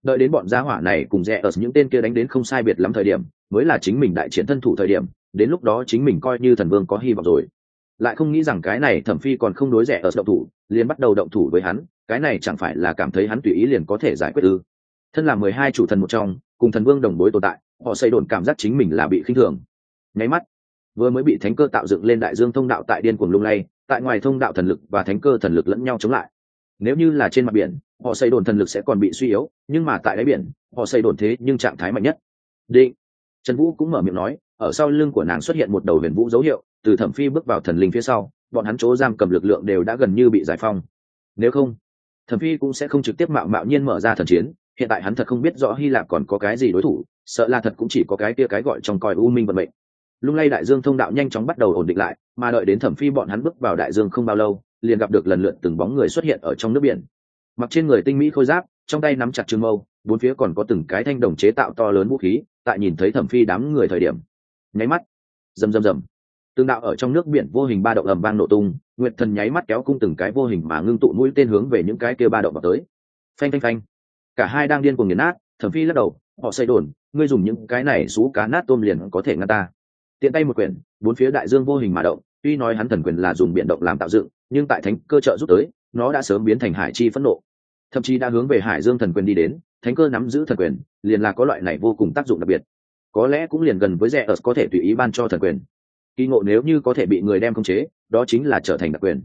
Đợi đến bọn gia hỏa này cùng rẽ ở những tên kia đánh đến không sai biệt lắm thời điểm, mới là chính mình đại chiến thân thủ thời điểm, đến lúc đó chính mình coi như thần vương có hy vọng rồi. Lại không nghĩ rằng cái này thẩm phi còn không đối rẻ ở động thủ, liền bắt đầu động thủ với hắn cái này chẳng phải là cảm thấy hắn tùy ý liền có thể giải quyết ư? Thân là mười hai chủ thần một trong, cùng thần vương đồng bối tồn tại, họ xây đồn cảm giác chính mình là bị khinh thường. Nháy mắt, vừa mới bị thánh cơ tạo dựng lên đại dương thông đạo tại điên cuồng lung lay, tại ngoài thông đạo thần lực và thánh cơ thần lực lẫn nhau chống lại. Nếu như là trên mặt biển, họ xây đồn thần lực sẽ còn bị suy yếu, nhưng mà tại đáy biển, họ xây đồn thế nhưng trạng thái mạnh nhất. Định. Trần vũ cũng mở miệng nói, ở sau lưng của nàng xuất hiện một đầu huyền vũ dấu hiệu, từ thẩm phi bước vào thần linh phía sau, bọn hắn chỗ giam cầm lực lượng đều đã gần như bị giải phong nếu không thẩm phi cũng sẽ không trực tiếp mạo mạo nhiên mở ra thần chiến, hiện tại hắn thật không biết rõ hy lạp còn có cái gì đối thủ, sợ là thật cũng chỉ có cái kia cái gọi trong coi u minh vận mệnh. Lung lay đại dương thông đạo nhanh chóng bắt đầu ổn định lại, mà đợi đến thẩm phi bọn hắn bước vào đại dương không bao lâu, liền gặp được lần lượt từng bóng người xuất hiện ở trong nước biển. Mặc trên người tinh mỹ khôi giáp, trong tay nắm chặt trường mâu, bốn phía còn có từng cái thanh đồng chế tạo to lớn vũ khí, tại nhìn thấy thẩm phi đám người thời điểm. Nháy mắt. Rầm rầm rầm tương đạo ở trong nước biển vô hình ba động ầm vang nổ tung, nguyệt thần nháy mắt kéo cung từng cái vô hình mà ngưng tụ mũi tên hướng về những cái kia ba động vào tới. Phanh phanh phanh. Cả hai đang điên cuồng nghiền nát, thẩm phi lắc đầu, họ xây đồn, ngươi dùng những cái này xú cá nát tôm liền có thể ngăn ta. Tiện tay một quyển, bốn phía đại dương vô hình mà động, tuy nói hắn thần quyền là dùng biện động làm tạo dựng, nhưng tại thánh cơ trợ giúp tới, nó đã sớm biến thành hải chi phẫn nộ. Thậm chí đã hướng về hải dương thần quyền đi đến, thánh cơ nắm giữ thần quyền, liền là có loại này vô cùng tác dụng đặc biệt. Có lẽ cũng liền gần với rẻ ở có thể tùy ý ban cho thần quyền kỳ ngộ nếu như có thể bị người đem khống chế, đó chính là trở thành đặc quyền.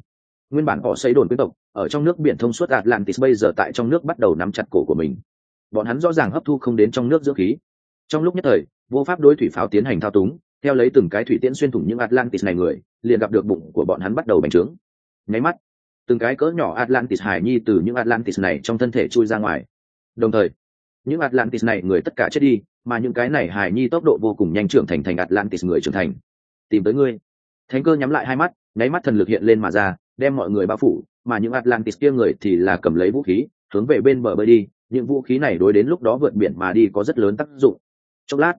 Nguyên bản họ xây đồn quý tộc, ở trong nước biển thông suốt atlantis bây giờ tại trong nước bắt đầu nắm chặt cổ của mình. Bọn hắn rõ ràng hấp thu không đến trong nước dưỡng khí. Trong lúc nhất thời, vô pháp đối thủy pháo tiến hành thao túng, theo lấy từng cái thủy tiễn xuyên thủng những atlantis này người, liền gặp được bụng của bọn hắn bắt đầu bành trướng. Nháy mắt, từng cái cỡ nhỏ atlantis hải nhi từ những atlantis này trong thân thể chui ra ngoài. Đồng thời, những atlantis này người tất cả chết đi, mà những cái này hải nhi tốc độ vô cùng nhanh trưởng thành thành atlantis người trưởng thành tìm tới ngươi. Thánh cơ nhắm lại hai mắt, nháy mắt thần lực hiện lên mà ra, đem mọi người bao phủ, mà những atlantis kia người thì là cầm lấy vũ khí, hướng về bên bờ bơi đi. Những vũ khí này đối đến lúc đó vượt biển mà đi có rất lớn tác dụng. Chốc lát,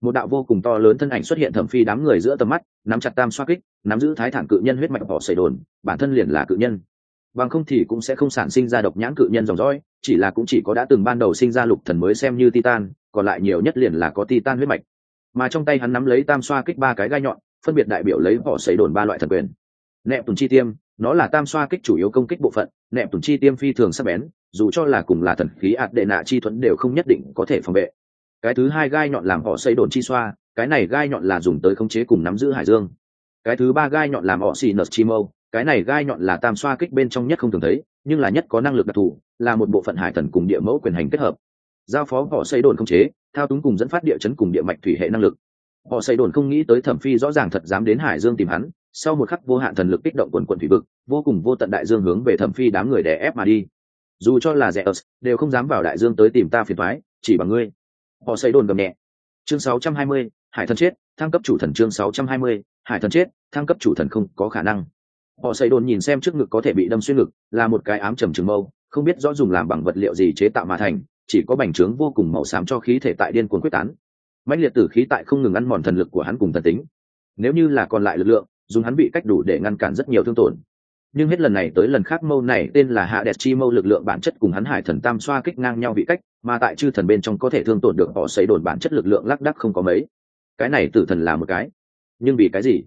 một đạo vô cùng to lớn thân ảnh xuất hiện thẩm phi đám người giữa tầm mắt, nắm chặt tam xoa kích, nắm giữ thái thản cự nhân huyết mạch bỏ xảy đồn, bản thân liền là cự nhân. Bằng không thì cũng sẽ không sản sinh ra độc nhãn cự nhân dòng dõi, chỉ là cũng chỉ có đã từng ban đầu sinh ra lục thần mới xem như titan, còn lại nhiều nhất liền là có titan huyết mạch. Mà trong tay hắn nắm lấy tam xoa kích ba cái gai nhọn phân biệt đại biểu lấy họ xảy đồn ba loại thần quyền. Nẹp tùng chi tiêm, nó là tam xoa kích chủ yếu công kích bộ phận, nẹp tùng chi tiêm phi thường sắc bén, dù cho là cùng là thần khí ạt đệ nạ chi thuẫn đều không nhất định có thể phòng vệ. Cái thứ hai gai nhọn làm họ xây đồn chi xoa, cái này gai nhọn là dùng tới khống chế cùng nắm giữ hải dương. Cái thứ ba gai nhọn làm họ xì nợt chi mâu, cái này gai nhọn là tam xoa kích bên trong nhất không thường thấy, nhưng là nhất có năng lực đặc thù, là một bộ phận hải thần cùng địa mẫu quyền hành kết hợp. Giao phó họ xây đồn khống chế, thao túng cùng dẫn phát địa chấn cùng địa mạch thủy hệ năng lực họ xây đồn không nghĩ tới thẩm phi rõ ràng thật dám đến hải dương tìm hắn sau một khắc vô hạn thần lực kích động quần quần thủy vực vô cùng vô tận đại dương hướng về thẩm phi đám người đè ép mà đi. Dù cho là rẻ ớt đều không dám vào đại dương tới tìm ta phiền thoái chỉ bằng ngươi. Họ xây đồn gầm nhẹ. Chương 620, hải thần chết thăng cấp chủ thần chương 620, hải thần chết thăng cấp chủ thần không có khả năng. Họ xây đồn nhìn xem trước ngực có thể bị đâm xuyên ngực là một cái ám trầm trừng mâu không biết rõ dùng làm bằng vật liệu gì chế tạo mà thành chỉ có bành trướng vô cùng màu xám cho khí thể tại điên cuồng quyết tán mãnh liệt tử khí tại không ngừng ăn mòn thần lực của hắn cùng thần tính. Nếu như là còn lại lực lượng, dùng hắn bị cách đủ để ngăn cản rất nhiều thương tổn. Nhưng hết lần này tới lần khác mâu này tên là hạ đẹp chi mâu lực lượng bản chất cùng hắn hải thần tam xoa kích ngang nhau vị cách, mà tại chư thần bên trong có thể thương tổn được họ xây đồn bản chất lực lượng lác đắc không có mấy. Cái này tử thần là một cái. Nhưng vì cái gì?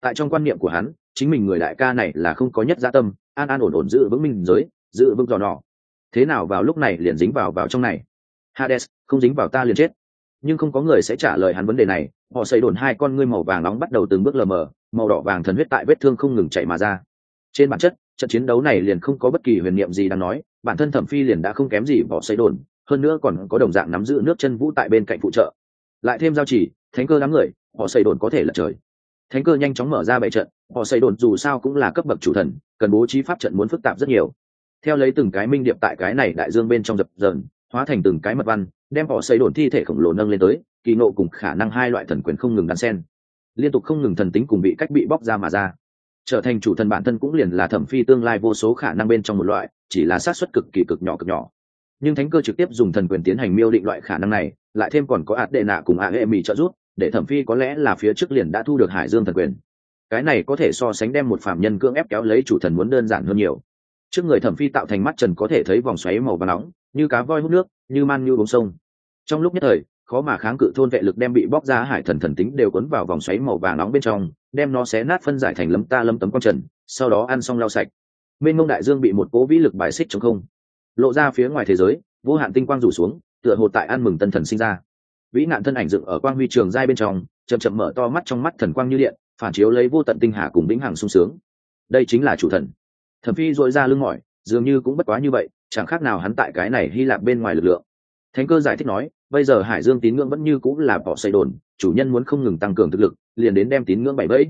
Tại trong quan niệm của hắn, chính mình người đại ca này là không có nhất gia tâm, an an ổn ổn giữ vững minh giới, giữ vững giò nọ. Thế nào vào lúc này liền dính vào vào trong này? Hades, không dính vào ta liền chết nhưng không có người sẽ trả lời hắn vấn đề này. Họ xây đồn hai con ngươi màu vàng nóng bắt đầu từng bước lờ mờ, màu đỏ vàng thần huyết tại vết thương không ngừng chạy mà ra. Trên bản chất, trận chiến đấu này liền không có bất kỳ huyền niệm gì đang nói, bản thân thẩm phi liền đã không kém gì bỏ xây đồn, hơn nữa còn có đồng dạng nắm giữ nước chân vũ tại bên cạnh phụ trợ. Lại thêm giao chỉ, thánh cơ đám người họ xây đồn có thể là trời. Thánh cơ nhanh chóng mở ra bệ trận họ xây đồn dù sao cũng là cấp bậc chủ thần, cần bố trí pháp trận muốn phức tạp rất nhiều. Theo lấy từng cái minh điệp tại cái này đại dương bên trong dập dờn, hóa thành từng cái mật văn đem họ xây đồn thi thể khổng lồ nâng lên tới, kỳ nộ cùng khả năng hai loại thần quyền không ngừng đan sen. Liên tục không ngừng thần tính cùng bị cách bị bóc ra mà ra. Trở thành chủ thần bản thân cũng liền là thẩm phi tương lai vô số khả năng bên trong một loại, chỉ là xác suất cực kỳ cực nhỏ cực nhỏ. Nhưng thánh cơ trực tiếp dùng thần quyền tiến hành miêu định loại khả năng này, lại thêm còn có ạt đệ nạ cùng ạ hệ mỹ trợ giúp, để thẩm phi có lẽ là phía trước liền đã thu được hải dương thần quyền. Cái này có thể so sánh đem một phạm nhân cưỡng ép kéo lấy chủ thần muốn đơn giản hơn nhiều. Trước người thẩm phi tạo thành mắt trần có thể thấy vòng xoáy màu và nóng như cá voi hút nước, như man như uống sông. Trong lúc nhất thời, khó mà kháng cự thôn vệ lực đem bị bóc ra hải thần thần tính đều cuốn vào vòng xoáy màu vàng nóng bên trong, đem nó xé nát phân giải thành lấm ta lấm tấm con trần, sau đó ăn xong lau sạch. Mênh ngông đại dương bị một cố vĩ lực bài xích chống không. Lộ ra phía ngoài thế giới, vô hạn tinh quang rủ xuống, tựa hồ tại ăn mừng tân thần sinh ra. Vĩ nạn thân ảnh dựng ở quang huy trường giai bên trong, chậm chậm mở to mắt trong mắt thần quang như điện, phản chiếu lấy vô tận tinh hà cùng vĩnh hằng sung sướng. Đây chính là chủ thần. Thẩm phi dội ra lưng mỏi, dường như cũng bất quá như vậy chẳng khác nào hắn tại cái này hy lạp bên ngoài lực lượng. Thánh cơ giải thích nói, bây giờ hải dương tín ngưỡng vẫn như cũng là bỏ xây đồn, chủ nhân muốn không ngừng tăng cường thực lực, liền đến đem tín ngưỡng bảy bẫy.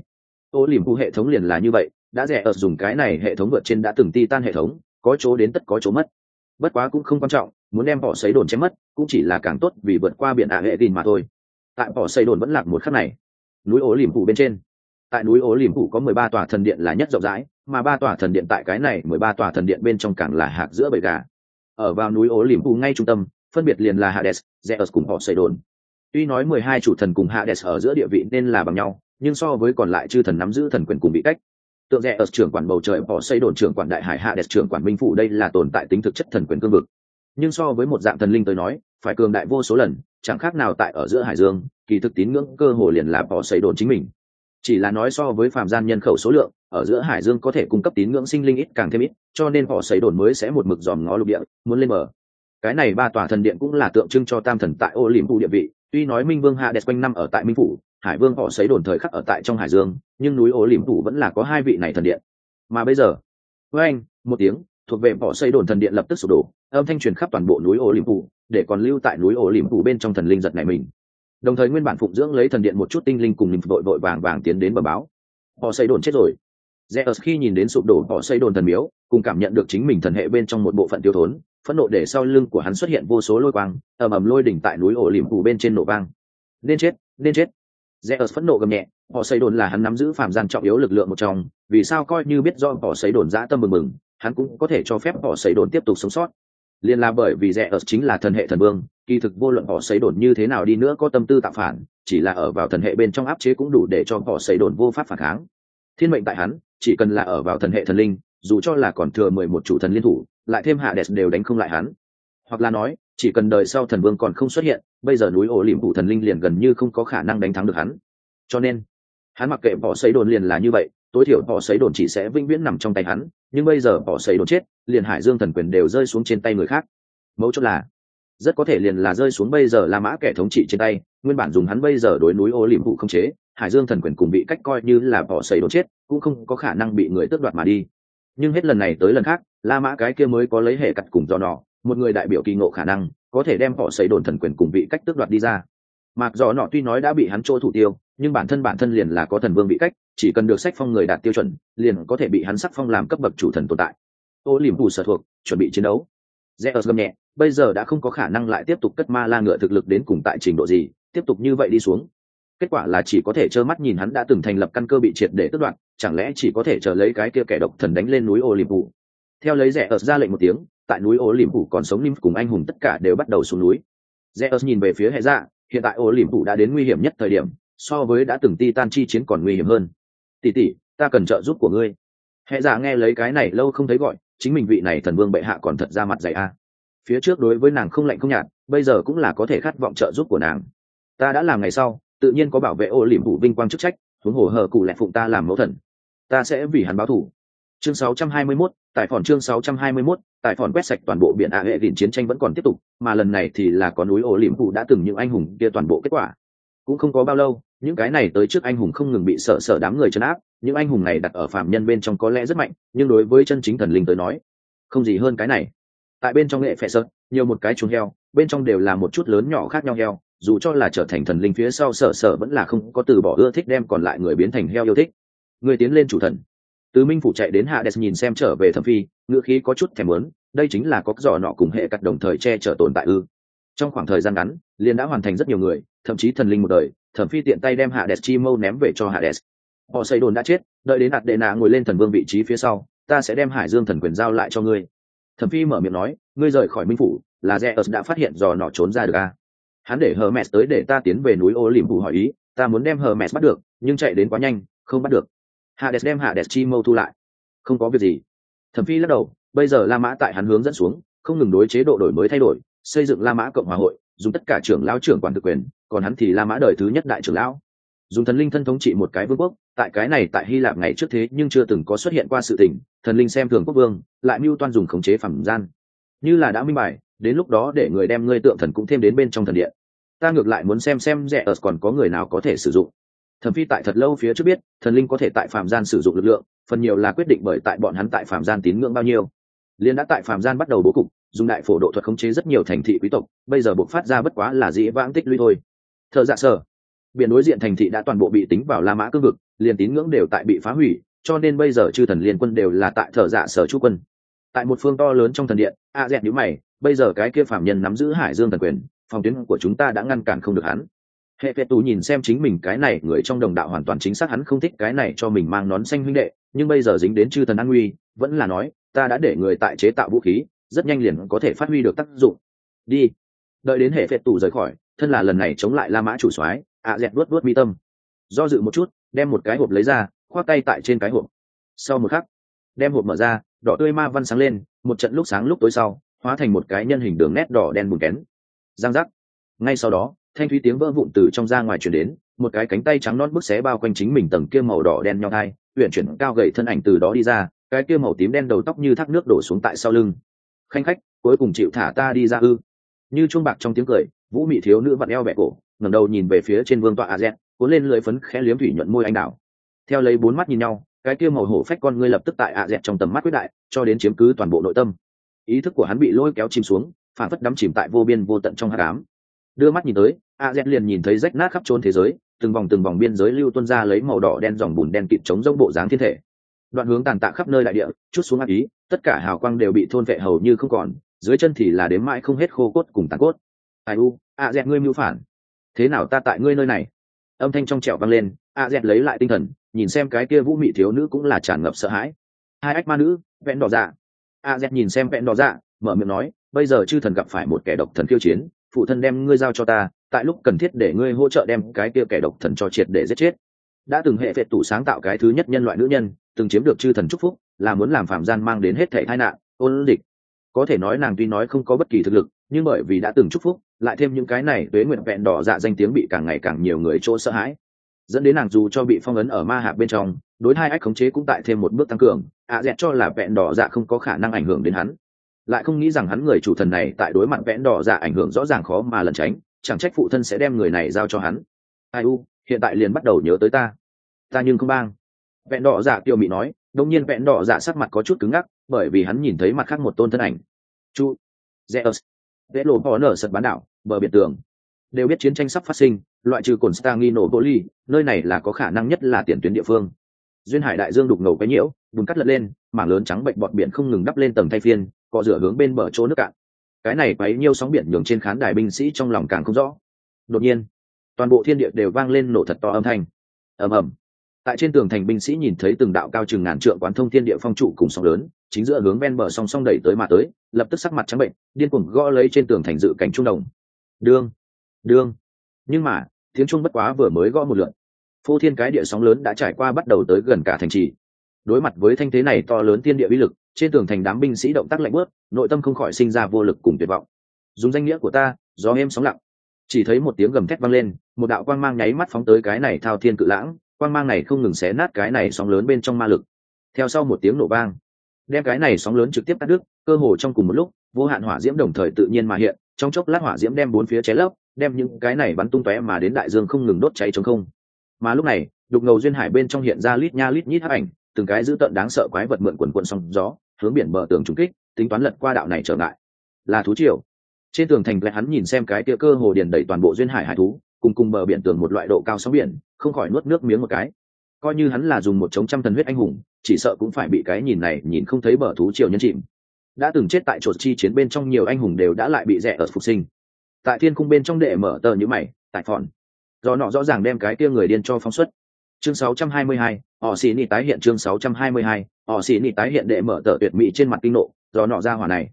Ô liềm khu hệ thống liền là như vậy, đã rẻ ở dùng cái này hệ thống vượt trên đã từng ti tan hệ thống, có chỗ đến tất có chỗ mất. Bất quá cũng không quan trọng, muốn đem bỏ xây đồn chém mất, cũng chỉ là càng tốt vì vượt qua biển ả hệ tin mà thôi. Tại bỏ xây đồn vẫn lạc một khắc này. Núi ố liềm phủ bên trên. Tại núi ố liềm phủ có mười ba tòa thần điện là nhất rộng rãi mà ba tòa thần điện tại cái này mười ba tòa thần điện bên trong càng là hạt giữa bầy gà. Ở vào núi ố liềm bù ngay trung tâm, phân biệt liền là hades, zeus cùng họ xây đồn tuy nói mười hai chủ thần cùng hades ở giữa địa vị nên là bằng nhau, nhưng so với còn lại chư thần nắm giữ thần quyền cùng bị cách. Tượng rẽ ở trưởng quản bầu trời, họ xây đồn trưởng quản đại hải, hades trưởng quản minh phủ, đây là tồn tại tính thực chất thần quyền cương vực. Nhưng so với một dạng thần linh tới nói, phải cường đại vô số lần, chẳng khác nào tại ở giữa hải dương, kỳ thực tín ngưỡng cơ hồ liền là họ xây đồn chính mình chỉ là nói so với phàm gian nhân khẩu số lượng, ở giữa hải dương có thể cung cấp tín ngưỡng sinh linh ít càng thêm ít, cho nên họ xây đồn mới sẽ một mực dòm ngó lục địa, muốn lên mở cái này ba tòa thần điện cũng là tượng trưng cho tam thần tại ô liềm phủ địa vị. Tuy nói minh vương hạ đẹp quanh năm ở tại minh phủ, hải vương họ xây đồn thời khắc ở tại trong hải dương, nhưng núi ô liềm phủ vẫn là có hai vị này thần điện. Mà bây giờ, với anh, một tiếng, thuộc về họ xây đồn thần điện lập tức sụp đổ, âm thanh truyền khắp toàn bộ núi ô liềm phủ để còn lưu tại núi ô liềm phủ bên trong thần linh giật này mình đồng thời nguyên bản phụng dưỡng lấy thần điện một chút tinh linh cùng linh vội vội vàng vàng tiến đến bờ báo họ xây đồn chết rồi Zeus khi nhìn đến sụp đổ họ xây đồn thần miếu, cùng cảm nhận được chính mình thần hệ bên trong một bộ phận tiêu thốn, phẫn nộ để sau lưng của hắn xuất hiện vô số lôi quang, ầm ầm lôi đỉnh tại núi ổ liềm phủ bên trên nổ vang. Nên chết, nên chết. Zeus phẫn nộ gầm nhẹ, họ xây đồn là hắn nắm giữ phàm gian trọng yếu lực lượng một trong, vì sao coi như biết do họ xây đồn dã tâm mừng mừng, hắn cũng có thể cho phép họ xây đồn tiếp tục sống sót. Liên là bởi vì rẽ ở chính là thần hệ thần vương, kỳ thực vô luận họ xây đồn như thế nào đi nữa có tâm tư tạo phản, chỉ là ở vào thần hệ bên trong áp chế cũng đủ để cho họ xây đồn vô pháp phản kháng. Thiên mệnh tại hắn, chỉ cần là ở vào thần hệ thần linh dù cho là còn thừa mười một chủ thần liên thủ lại thêm hạ đẹp đều đánh không lại hắn hoặc là nói chỉ cần đời sau thần vương còn không xuất hiện bây giờ núi ổ liềm phủ thần linh liền gần như không có khả năng đánh thắng được hắn cho nên hắn mặc kệ bỏ xây đồn liền là như vậy tối thiểu họ xấy đồn chỉ sẽ vĩnh viễn nằm trong tay hắn, nhưng bây giờ họ xấy đồn chết, liền hải dương thần quyền đều rơi xuống trên tay người khác. Mấu chốt là, rất có thể liền là rơi xuống bây giờ la mã kẻ thống trị trên tay, nguyên bản dùng hắn bây giờ đối núi ô liềm vụ không chế, hải dương thần quyền cùng bị cách coi như là bỏ xầy đốn chết, cũng không có khả năng bị người tước đoạt mà đi. Nhưng hết lần này tới lần khác, la mã cái kia mới có lấy hệ cặt cùng do nọ, một người đại biểu kỳ ngộ khả năng, có thể đem họ xấy đồn thần quyền cùng bị cách tước đoạt đi ra. Mặc do nọ tuy nói đã bị hắn chỗ thủ tiêu nhưng bản thân bản thân liền là có thần vương bị cách chỉ cần được sách phong người đạt tiêu chuẩn liền có thể bị hắn sắc phong làm cấp bậc chủ thần tồn tại ô liềm phù sở thuộc chuẩn bị chiến đấu Zeus gầm nhẹ, bây giờ đã không có khả năng lại tiếp tục cất ma la ngựa thực lực đến cùng tại trình độ gì, tiếp tục như vậy đi xuống. Kết quả là chỉ có thể trơ mắt nhìn hắn đã từng thành lập căn cơ bị triệt để tước đoạn, chẳng lẽ chỉ có thể chờ lấy cái kia kẻ độc thần đánh lên núi Olympus. Theo lấy Zeus ra lệnh một tiếng, tại núi Olympus còn sống Nim cùng anh hùng tất cả đều bắt đầu xuống núi. Zeus nhìn về phía hệ dạ, hiện tại Olympus đã đến nguy hiểm nhất thời điểm, so với đã từng ti tan chi chiến còn nguy hiểm hơn. Tỷ tỷ, ta cần trợ giúp của ngươi. Hệ dạ nghe lấy cái này lâu không thấy gọi, chính mình vị này thần vương bệ hạ còn thật ra mặt dày a. Phía trước đối với nàng không lạnh không nhạt bây giờ cũng là có thể khát vọng trợ giúp của nàng. Ta đã làm ngày sau tự nhiên có bảo vệ ô liềm phủ vinh quang chức trách huống hồ hờ cụ lẹ phụng ta làm mẫu thần. Ta sẽ vì hắn báo thủ chương 621, tại phòn chương 621, tại phòn quét sạch toàn bộ biển ạ hệ đỉnh chiến tranh vẫn còn tiếp tục mà lần này thì là có núi ô liềm phủ đã từng những anh hùng kia toàn bộ kết quả cũng không có bao lâu, những cái này tới trước anh hùng không ngừng bị sợ sợ đám người chấn áp, những anh hùng này đặt ở phạm nhân bên trong có lẽ rất mạnh, nhưng đối với chân chính thần linh tới nói, không gì hơn cái này. Tại bên trong nghệ phẹ sợ nhiều một cái chuồng heo, bên trong đều là một chút lớn nhỏ khác nhau heo, dù cho là trở thành thần linh phía sau sợ sợ vẫn là không có từ bỏ ưa thích đem còn lại người biến thành heo yêu thích. Người tiến lên chủ thần. Từ minh phủ chạy đến hạ đès nhìn xem trở về thẩm phi, ngữ khí có chút thèm muốn, đây chính là có giỏ nọ cùng hệ cắt đồng thời che chở tồn tại ư. Trong khoảng thời gian ngắn, liền đã hoàn thành rất nhiều người thậm chí thần linh một đời, thẩm phi tiện tay đem hạ đès chi mâu ném về cho hạ đès họ xây đồn đã chết, đợi đến hạt đệ nạ ngồi lên thần vương vị trí phía sau, ta sẽ đem hải dương thần quyền giao lại cho ngươi. Thẩm phi mở miệng nói, ngươi rời khỏi minh phủ, là rẽ ớt đã phát hiện dò nọ trốn ra được a à? hắn để hờ hermes tới để ta tiến về núi ô lìm phủ hỏi ý, ta muốn đem hờ hermes bắt được, nhưng chạy đến quá nhanh, không bắt được. Hạ hades đem hạ hades chi mâu thu lại. Không có việc gì. Thẩm phi lắc đầu, bây giờ la mã tại hắn hướng dẫn xuống, không ngừng đối chế độ đổi mới thay đổi, xây dựng la mã cộng hòa hội dùng tất cả trưởng lao trưởng quản thực quyền, còn hắn thì la mã đời thứ nhất đại trưởng lão. Dùng thần linh thân thống trị một cái vương quốc, tại cái này tại hy lạp ngày trước thế nhưng chưa từng có xuất hiện qua sự tình, thần linh xem thường quốc vương, lại mưu toan dùng khống chế phẩm gian. Như là đã minh bài, đến lúc đó để người đem ngươi tượng thần cũng thêm đến bên trong thần điện. Ta ngược lại muốn xem xem rẻ ở còn có người nào có thể sử dụng. Thẩm phi tại thật lâu phía trước biết, thần linh có thể tại phạm gian sử dụng lực lượng, phần nhiều là quyết định bởi tại bọn hắn tại phạm gian tín ngưỡng bao nhiêu. Liên đã tại phạm gian bắt đầu bố cục dùng đại phổ độ thuật khống chế rất nhiều thành thị quý tộc, bây giờ buộc phát ra bất quá là dĩ vãng tích lũy thôi. Thợ dạ sở, biển đối diện thành thị đã toàn bộ bị tính vào la mã cương vực, liền tín ngưỡng đều tại bị phá hủy, cho nên bây giờ chư thần liên quân đều là tại thợ dạ sở chu quân. Tại một phương to lớn trong thần điện, a dẹn nhíu mày, bây giờ cái kia phạm nhân nắm giữ hải dương thần quyền, phòng tuyến của chúng ta đã ngăn cản không được hắn. Hệ phệ tù nhìn xem chính mình cái này, người trong đồng đạo hoàn toàn chính xác hắn không thích cái này cho mình mang nón xanh huynh đệ, nhưng bây giờ dính đến chư thần an nguy, vẫn là nói, ta đã để người tại chế tạo vũ khí rất nhanh liền có thể phát huy được tác dụng. Đi. Đợi đến hệ phệ tù rời khỏi, thân là lần này chống lại la mã chủ soái ạ dẹt đuốt đuốt mi tâm. Do dự một chút, đem một cái hộp lấy ra, khoác tay tại trên cái hộp. Sau một khắc, đem hộp mở ra, đỏ tươi ma văn sáng lên, một trận lúc sáng lúc tối sau, hóa thành một cái nhân hình đường nét đỏ đen bùn kén. Giang giác. Ngay sau đó, thanh thúy tiếng vỡ vụn từ trong ra ngoài chuyển đến, một cái cánh tay trắng non bức xé bao quanh chính mình tầng kia màu đỏ đen nhau thai uyển chuyển cao gầy thân ảnh từ đó đi ra, cái kia màu tím đen đầu tóc như thác nước đổ xuống tại sau lưng khanh khách, cuối cùng chịu thả ta đi ra ư. Như chuông bạc trong tiếng cười, vũ mị thiếu nữ vặn eo bẹ cổ, ngẩng đầu nhìn về phía trên vương tọa a z, cuốn lên lưỡi phấn khẽ liếm thủy nhuận môi anh đào. Theo lấy bốn mắt nhìn nhau, cái kia màu hổ phách con ngươi lập tức tại a z trong tầm mắt quyết đại, cho đến chiếm cứ toàn bộ nội tâm. Ý thức của hắn bị lôi kéo chìm xuống, phản phất đắm chìm tại vô biên vô tận trong hát đám đưa mắt nhìn tới, a z liền nhìn thấy rách nát khắp trốn thế giới, từng vòng từng vòng biên giới lưu tuân ra lấy màu đỏ đen dòng bùn đen kịt chống rông bộ dáng thiên thể đoạn hướng tàn tạ khắp nơi đại địa, chút xuống ác ý, tất cả hào quang đều bị thôn vệ hầu như không còn, dưới chân thì là đếm mãi không hết khô cốt cùng tàn cốt. Ai u a dẹt ngươi mưu phản. Thế nào ta tại ngươi nơi này? Âm thanh trong trẻo vang lên a dẹt lấy lại tinh thần, nhìn xem cái kia vũ mị thiếu nữ cũng là tràn ngập sợ hãi. Hai ách ma nữ, vẹn đỏ dạ. A dẹt nhìn xem vẹn đỏ dạ mở miệng nói, bây giờ chư thần gặp phải một kẻ độc thần khiêu chiến, phụ thân đem ngươi giao cho ta, tại lúc cần thiết để ngươi hỗ trợ đem cái kia kẻ độc thần cho triệt để giết chết. Đã từng hệ vệ tủ sáng tạo cái thứ nhất nhân loại nữ nhân từng chiếm được chư thần chúc phúc, là muốn làm phạm gian mang đến hết thể tai nạn, ôn địch có thể nói nàng tuy nói không có bất kỳ thực lực, nhưng bởi vì đã từng chúc phúc, lại thêm những cái này tuế nguyện vẹn đỏ dạ danh tiếng bị càng ngày càng nhiều người chỗ sợ hãi. Dẫn đến nàng dù cho bị phong ấn ở ma hạp bên trong, đối hai ách khống chế cũng tại thêm một bước tăng cường, ạ à dẹt cho là vẹn đỏ dạ không có khả năng ảnh hưởng đến hắn. Lại không nghĩ rằng hắn người chủ thần này tại đối mặt vẽn đỏ dạ ảnh hưởng rõ ràng khó mà lẩn tránh, chẳng trách phụ thân sẽ đem người này giao cho hắn. Ai u, hiện tại liền bắt đầu nhớ tới ta. Ta nhưng không bang vẹn đỏ dạ tiêu mị nói đông nhiên vẹn đỏ dạ sắc mặt có chút cứng ngắc, bởi vì hắn nhìn thấy mặt khác một tôn thân ảnh. Chu, zeus. Vẽ lộ bỏ nở sật bán đảo, bờ biển tường. Đều biết chiến tranh sắp phát sinh, loại trừ cồn stangino boli nơi này là có khả năng nhất là tiền tuyến địa phương. Duyên hải đại dương đục ngầu cái nhiễu, bùn cắt lật lên, mảng lớn trắng bệnh bọt biển không ngừng đắp lên tầng thay phiên cọ rửa hướng bên bờ chỗ nước cạn. Cái này quấy nhiêu sóng biển nhường trên khán đài binh sĩ trong lòng càng không rõ. Đột nhiên, toàn bộ thiên địa đều vang lên nổ thật to âm thanh. Ầm ầm tại trên tường thành binh sĩ nhìn thấy từng đạo cao chừng ngàn trượng quán thông thiên địa phong trụ cùng sóng lớn, chính giữa hướng ven bờ song song đẩy tới mà tới, lập tức sắc mặt trắng bệnh, điên cuồng gõ lấy trên tường thành dự cảnh trung đồng. Đương đương. Nhưng mà, tiếng trung bất quá vừa mới gõ một lượn phô thiên cái địa sóng lớn đã trải qua bắt đầu tới gần cả thành trì. Đối mặt với thanh thế này to lớn thiên địa uy lực, trên tường thành đám binh sĩ động tác lạnh bớt, nội tâm không khỏi sinh ra vô lực cùng tuyệt vọng. Dùng danh nghĩa của ta, gió êm sóng lặng. Chỉ thấy một tiếng gầm thét vang lên, một đạo quang mang nháy mắt phóng tới cái này thao thiên cự lãng quang mang này không ngừng xé nát cái này sóng lớn bên trong ma lực. Theo sau một tiếng nổ vang, đem cái này sóng lớn trực tiếp cắt đứt, cơ hồ trong cùng một lúc, vô hạn hỏa diễm đồng thời tự nhiên mà hiện, trong chốc lát hỏa diễm đem bốn phía cháy lấp, đem những cái này bắn tung tóe mà đến đại dương không ngừng đốt cháy chống không. Mà lúc này, đục ngầu duyên hải bên trong hiện ra lít nha lít nhít hấp ảnh, từng cái dữ tợn đáng sợ quái vật mượn quần quần sóng gió, hướng biển bờ tường trúng kích, tính toán lật qua đạo này trở ngại. Là thú triều. Trên tường thành lại hắn nhìn xem cái tia cơ hồ điền đầy toàn bộ duyên hải hải thú cùng cùng bờ biển tường một loại độ cao sóng biển không khỏi nuốt nước miếng một cái. Coi như hắn là dùng một chống trăm thần huyết anh hùng chỉ sợ cũng phải bị cái nhìn này nhìn không thấy bờ thú triều nhân chìm. Đã từng chết tại chỗ chi chiến bên trong nhiều anh hùng đều đã lại bị rẻ ở phục sinh. Tại thiên cung bên trong đệ mở tờ như mày tại phòn. Do nọ rõ ràng đem cái kia người điên cho phóng xuất. Chương 622, họ xì nị tái hiện chương 622, họ xì nị tái hiện đệ mở tờ tuyệt mỹ trên mặt kinh nộ do nọ ra hỏa này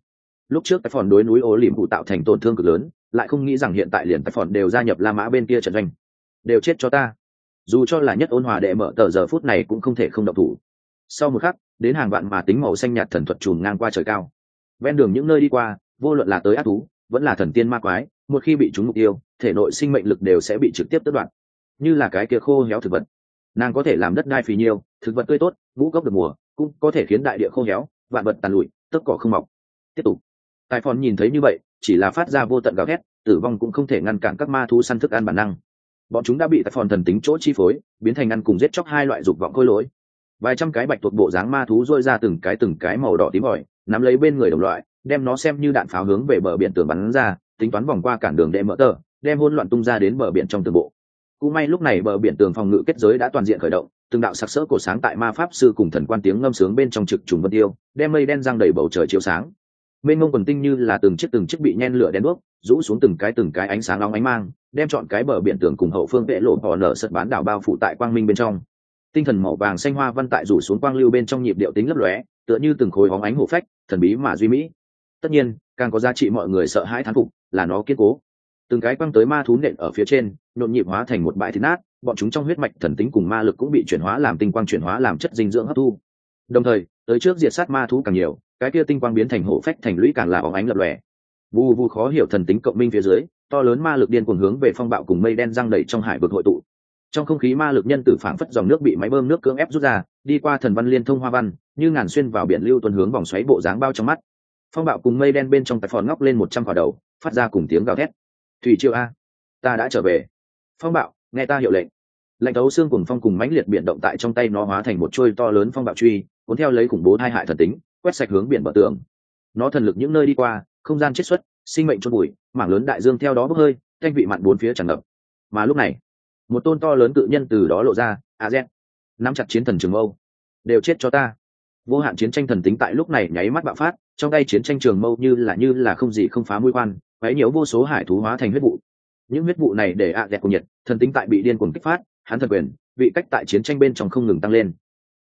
lúc trước tài phòn đối núi ố liềm phụ tạo thành tổn thương cực lớn, lại không nghĩ rằng hiện tại liền tài phòn đều gia nhập la mã bên kia trận doanh. Đều chết cho ta. Dù cho là nhất ôn hòa đệ mở tờ giờ phút này cũng không thể không động thủ. Sau một khắc, đến hàng vạn mà tính màu xanh nhạt thần thuật trùm ngang qua trời cao. Ven đường những nơi đi qua, vô luận là tới ác thú, vẫn là thần tiên ma quái, một khi bị chúng mục tiêu, thể nội sinh mệnh lực đều sẽ bị trực tiếp tước đoạn như là cái kia khô héo thực vật. Nàng có thể làm đất đai phì nhiêu, thực vật tươi tốt, ngũ cốc được mùa, cũng có thể khiến đại địa khô héo, vạn vật tàn lụi tấc cỏ không mọc. Tiếp tục tài phòn nhìn thấy như vậy, chỉ là phát ra vô tận gào thét, tử vong cũng không thể ngăn cản các ma thú săn thức ăn bản năng. Bọn chúng đã bị tài phòn thần tính chỗ chi phối, biến thành ăn cùng giết chóc hai loại dục vọng khôi lỗi. Vài trăm cái bạch thuộc bộ dáng ma thú rôi ra từng cái từng cái màu đỏ tím ỏi nắm lấy bên người đồng loại, đem nó xem như đạn pháo hướng về bờ biển tường bắn ra, tính toán vòng qua cản đường đệ mở tờ, đem hôn loạn tung ra đến bờ biển trong tường bộ. Cũng may lúc này bờ biển tường phòng ngự kết giới đã toàn diện khởi động, từng đạo sặc sỡ cổ sáng tại ma pháp sư cùng thần quan tiếng ngâm sướng bên trong trực trùng vân tiêu, đem mây đen răng đầy bầu trời chiếu sáng mênh mông quần tinh như là từng chiếc từng chiếc bị nhen lửa đen đuốc, rũ xuống từng cái từng cái ánh sáng nóng ánh mang, đem chọn cái bờ biển tường cùng hậu phương vệ lộ họ nở sật bán đảo bao phủ tại quang minh bên trong. Tinh thần màu vàng xanh hoa văn tại rủ xuống quang lưu bên trong nhịp điệu tính lấp lóe, tựa như từng khối hóng ánh hổ phách, thần bí mà duy mỹ. Tất nhiên, càng có giá trị mọi người sợ hãi thán phục là nó kiên cố. Từng cái quăng tới ma thú nện ở phía trên, nhộn nhịp hóa thành một bãi thịt nát, bọn chúng trong huyết mạch thần tính cùng ma lực cũng bị chuyển hóa làm tinh quang chuyển hóa làm chất dinh dưỡng hấp thu. Đồng thời, tới trước diệt sát ma thú càng nhiều cái kia tinh quang biến thành hổ phách thành lũy càng là óng ánh lập lòe. Vu vu khó hiểu thần tính cộng minh phía dưới, to lớn ma lực điên cuồng hướng về phong bạo cùng mây đen răng đầy trong hải vực hội tụ. Trong không khí ma lực nhân tử phảng phất dòng nước bị máy bơm nước cưỡng ép rút ra, đi qua thần văn liên thông hoa văn, như ngàn xuyên vào biển lưu tuần hướng vòng xoáy bộ dáng bao trong mắt. Phong bạo cùng mây đen bên trong tài phòn ngóc lên một trăm quả đầu, phát ra cùng tiếng gào thét. Thủy triệu a, ta đã trở về. Phong bạo, nghe ta hiệu lệnh. Lạnh tấu xương cùng phong cùng mãnh liệt biển động tại trong tay nó hóa thành một trôi to lớn phong bạo truy, cuốn theo lấy khủng bố hai hại thần tính quét sạch hướng biển bờ tường. Nó thần lực những nơi đi qua, không gian chết xuất, sinh mệnh trôn bụi mảng lớn đại dương theo đó bốc hơi thanh vị mặn bốn phía tràn ngập. Mà lúc này, một tôn to lớn tự nhân từ đó lộ ra, a z. Nắm chặt chiến thần trường mâu. Đều chết cho ta. Vô hạn chiến tranh thần tính tại lúc này nháy mắt bạo phát, trong tay chiến tranh trường mâu như là như là không gì không phá mũi quan quấy nhiều vô số hải thú hóa thành huyết vụ. Những huyết vụ này để ạ dẹt cùng nhiệt, thần tính tại bị điên cuồng kích phát, hắn thần quyền, vị cách tại chiến tranh bên trong không ngừng tăng lên.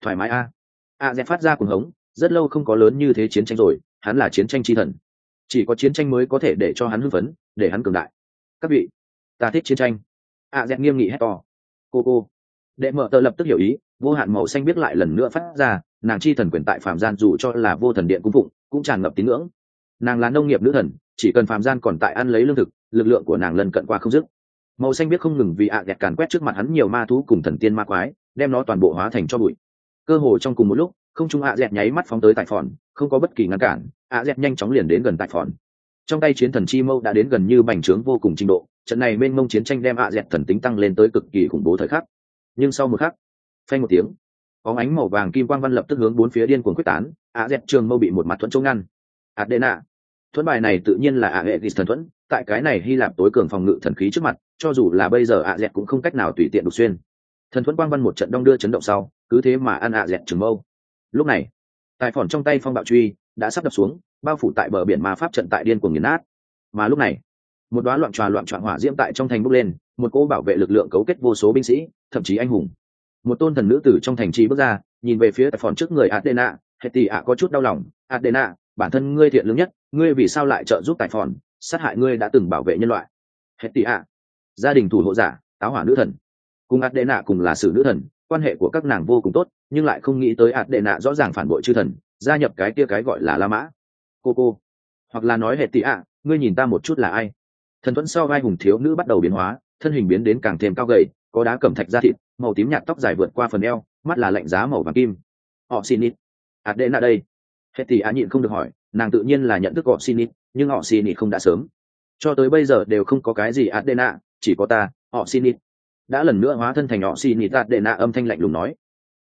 Thoải mái a. Ạ dẹt phát ra cuồng hống rất lâu không có lớn như thế chiến tranh rồi, hắn là chiến tranh chi thần. Chỉ có chiến tranh mới có thể để cho hắn hưng phấn, để hắn cường đại. Các vị, ta thích chiến tranh. Ạ dẹt nghiêm nghị hét to. Cô cô. Đệ mở tờ lập tức hiểu ý, vô hạn màu xanh biết lại lần nữa phát ra, nàng chi thần quyền tại phạm gian dù cho là vô thần điện cung phụng, cũng tràn ngập tín ngưỡng. Nàng là nông nghiệp nữ thần, chỉ cần phạm gian còn tại ăn lấy lương thực, lực lượng của nàng lần cận qua không dứt. Màu xanh biết không ngừng vì ạ à càn quét trước mặt hắn nhiều ma thú cùng thần tiên ma quái, đem nó toàn bộ hóa thành cho bụi. Cơ hồ trong cùng một lúc không trung ạ dẹt nháy mắt phóng tới tại phòn, không có bất kỳ ngăn cản ạ dẹt nhanh chóng liền đến gần tại phòn. Trong tay chiến thần chi mâu đã đến gần như bành trướng vô cùng trình độ, trận này mênh mông chiến tranh đem ạ dẹt thần tính tăng lên tới cực kỳ khủng bố thời khắc. Nhưng sau một khắc, phanh một tiếng có ánh màu vàng kim quang văn lập tức hướng bốn phía điên cuồng quyết tán ạ dẹt trường mâu bị một mặt thuẫn chống ngăn. Adena. Thuẫn bài này tự nhiên là ạ hệ thần thuẫn, tại cái này hy lạp tối cường phòng ngự thần khí trước mặt, cho dù là bây giờ ạ dẹt cũng không cách nào tùy tiện đục xuyên. Thần thuẫn quang văn một trận đong đưa chấn động sau, cứ thế mà ăn ạ dẹt trường mâu lúc này tài phòn trong tay phong bạo truy đã sắp đập xuống, bao phủ tại bờ biển mà pháp trận tại điên cuồng nghiền nát. Mà lúc này, một đoá loạn tròa loạn trọn hỏa diễm tại trong thành bốc lên, một cô bảo vệ lực lượng cấu kết vô số binh sĩ, thậm chí anh hùng. Một tôn thần nữ tử trong thành trì bước ra, nhìn về phía tài phòn trước người adena hệ tỷ ạ, có chút đau lòng. Adena bản thân ngươi thiện lương nhất, ngươi vì sao lại trợ giúp tài phòn sát hại ngươi đã từng bảo vệ nhân loại? Hệ tỷ ạ. Gia đình thủ hộ giả, táo hỏa nữ thần. Cùng adena cùng là sử nữ thần quan hệ của các nàng vô cùng tốt, nhưng lại không nghĩ tới ạt đệ nạ rõ ràng phản bội chư thần, gia nhập cái kia cái gọi là la mã. Cô cô, hoặc là nói hệ tỷ ạ, ngươi nhìn ta một chút là ai? Thần thuẫn sau vai hùng thiếu nữ bắt đầu biến hóa, thân hình biến đến càng thêm cao gầy, có đá cẩm thạch da thịt, màu tím nhạt tóc dài vượt qua phần eo, mắt là lạnh giá màu vàng kim. Họ xin ít ạt đệ nạ đây. Hết thì ạ nhịn không được hỏi, nàng tự nhiên là nhận thức họ xin ít nhưng họ xin ít không đã sớm. Cho tới bây giờ đều không có cái gì ạt đệ nạ chỉ có ta, họ xin ít đã lần nữa hóa thân thành họ xì ít ạt đệ nạ âm thanh lạnh lùng nói.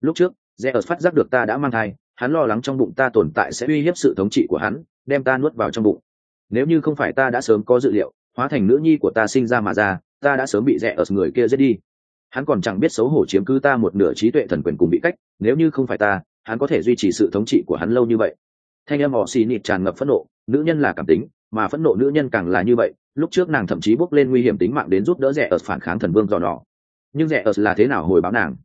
Lúc trước rẽ phát giác được ta đã mang thai, hắn lo lắng trong bụng ta tồn tại sẽ uy hiếp sự thống trị của hắn, đem ta nuốt vào trong bụng. Nếu như không phải ta đã sớm có dự liệu, hóa thành nữ nhi của ta sinh ra mà ra, ta đã sớm bị rẽ người kia giết đi. Hắn còn chẳng biết xấu hổ chiếm cứ ta một nửa trí tuệ thần quyền cùng bị cách, nếu như không phải ta, hắn có thể duy trì sự thống trị của hắn lâu như vậy. Thanh âm họ xì nịt tràn ngập phẫn nộ, nữ nhân là cảm tính, mà phẫn nộ nữ nhân càng là như vậy, lúc trước nàng thậm chí bước lên nguy hiểm tính mạng đến giúp đỡ rẻ ở phản kháng thần vương dò nọ nhưng rẻ ở là thế nào hồi báo nàng?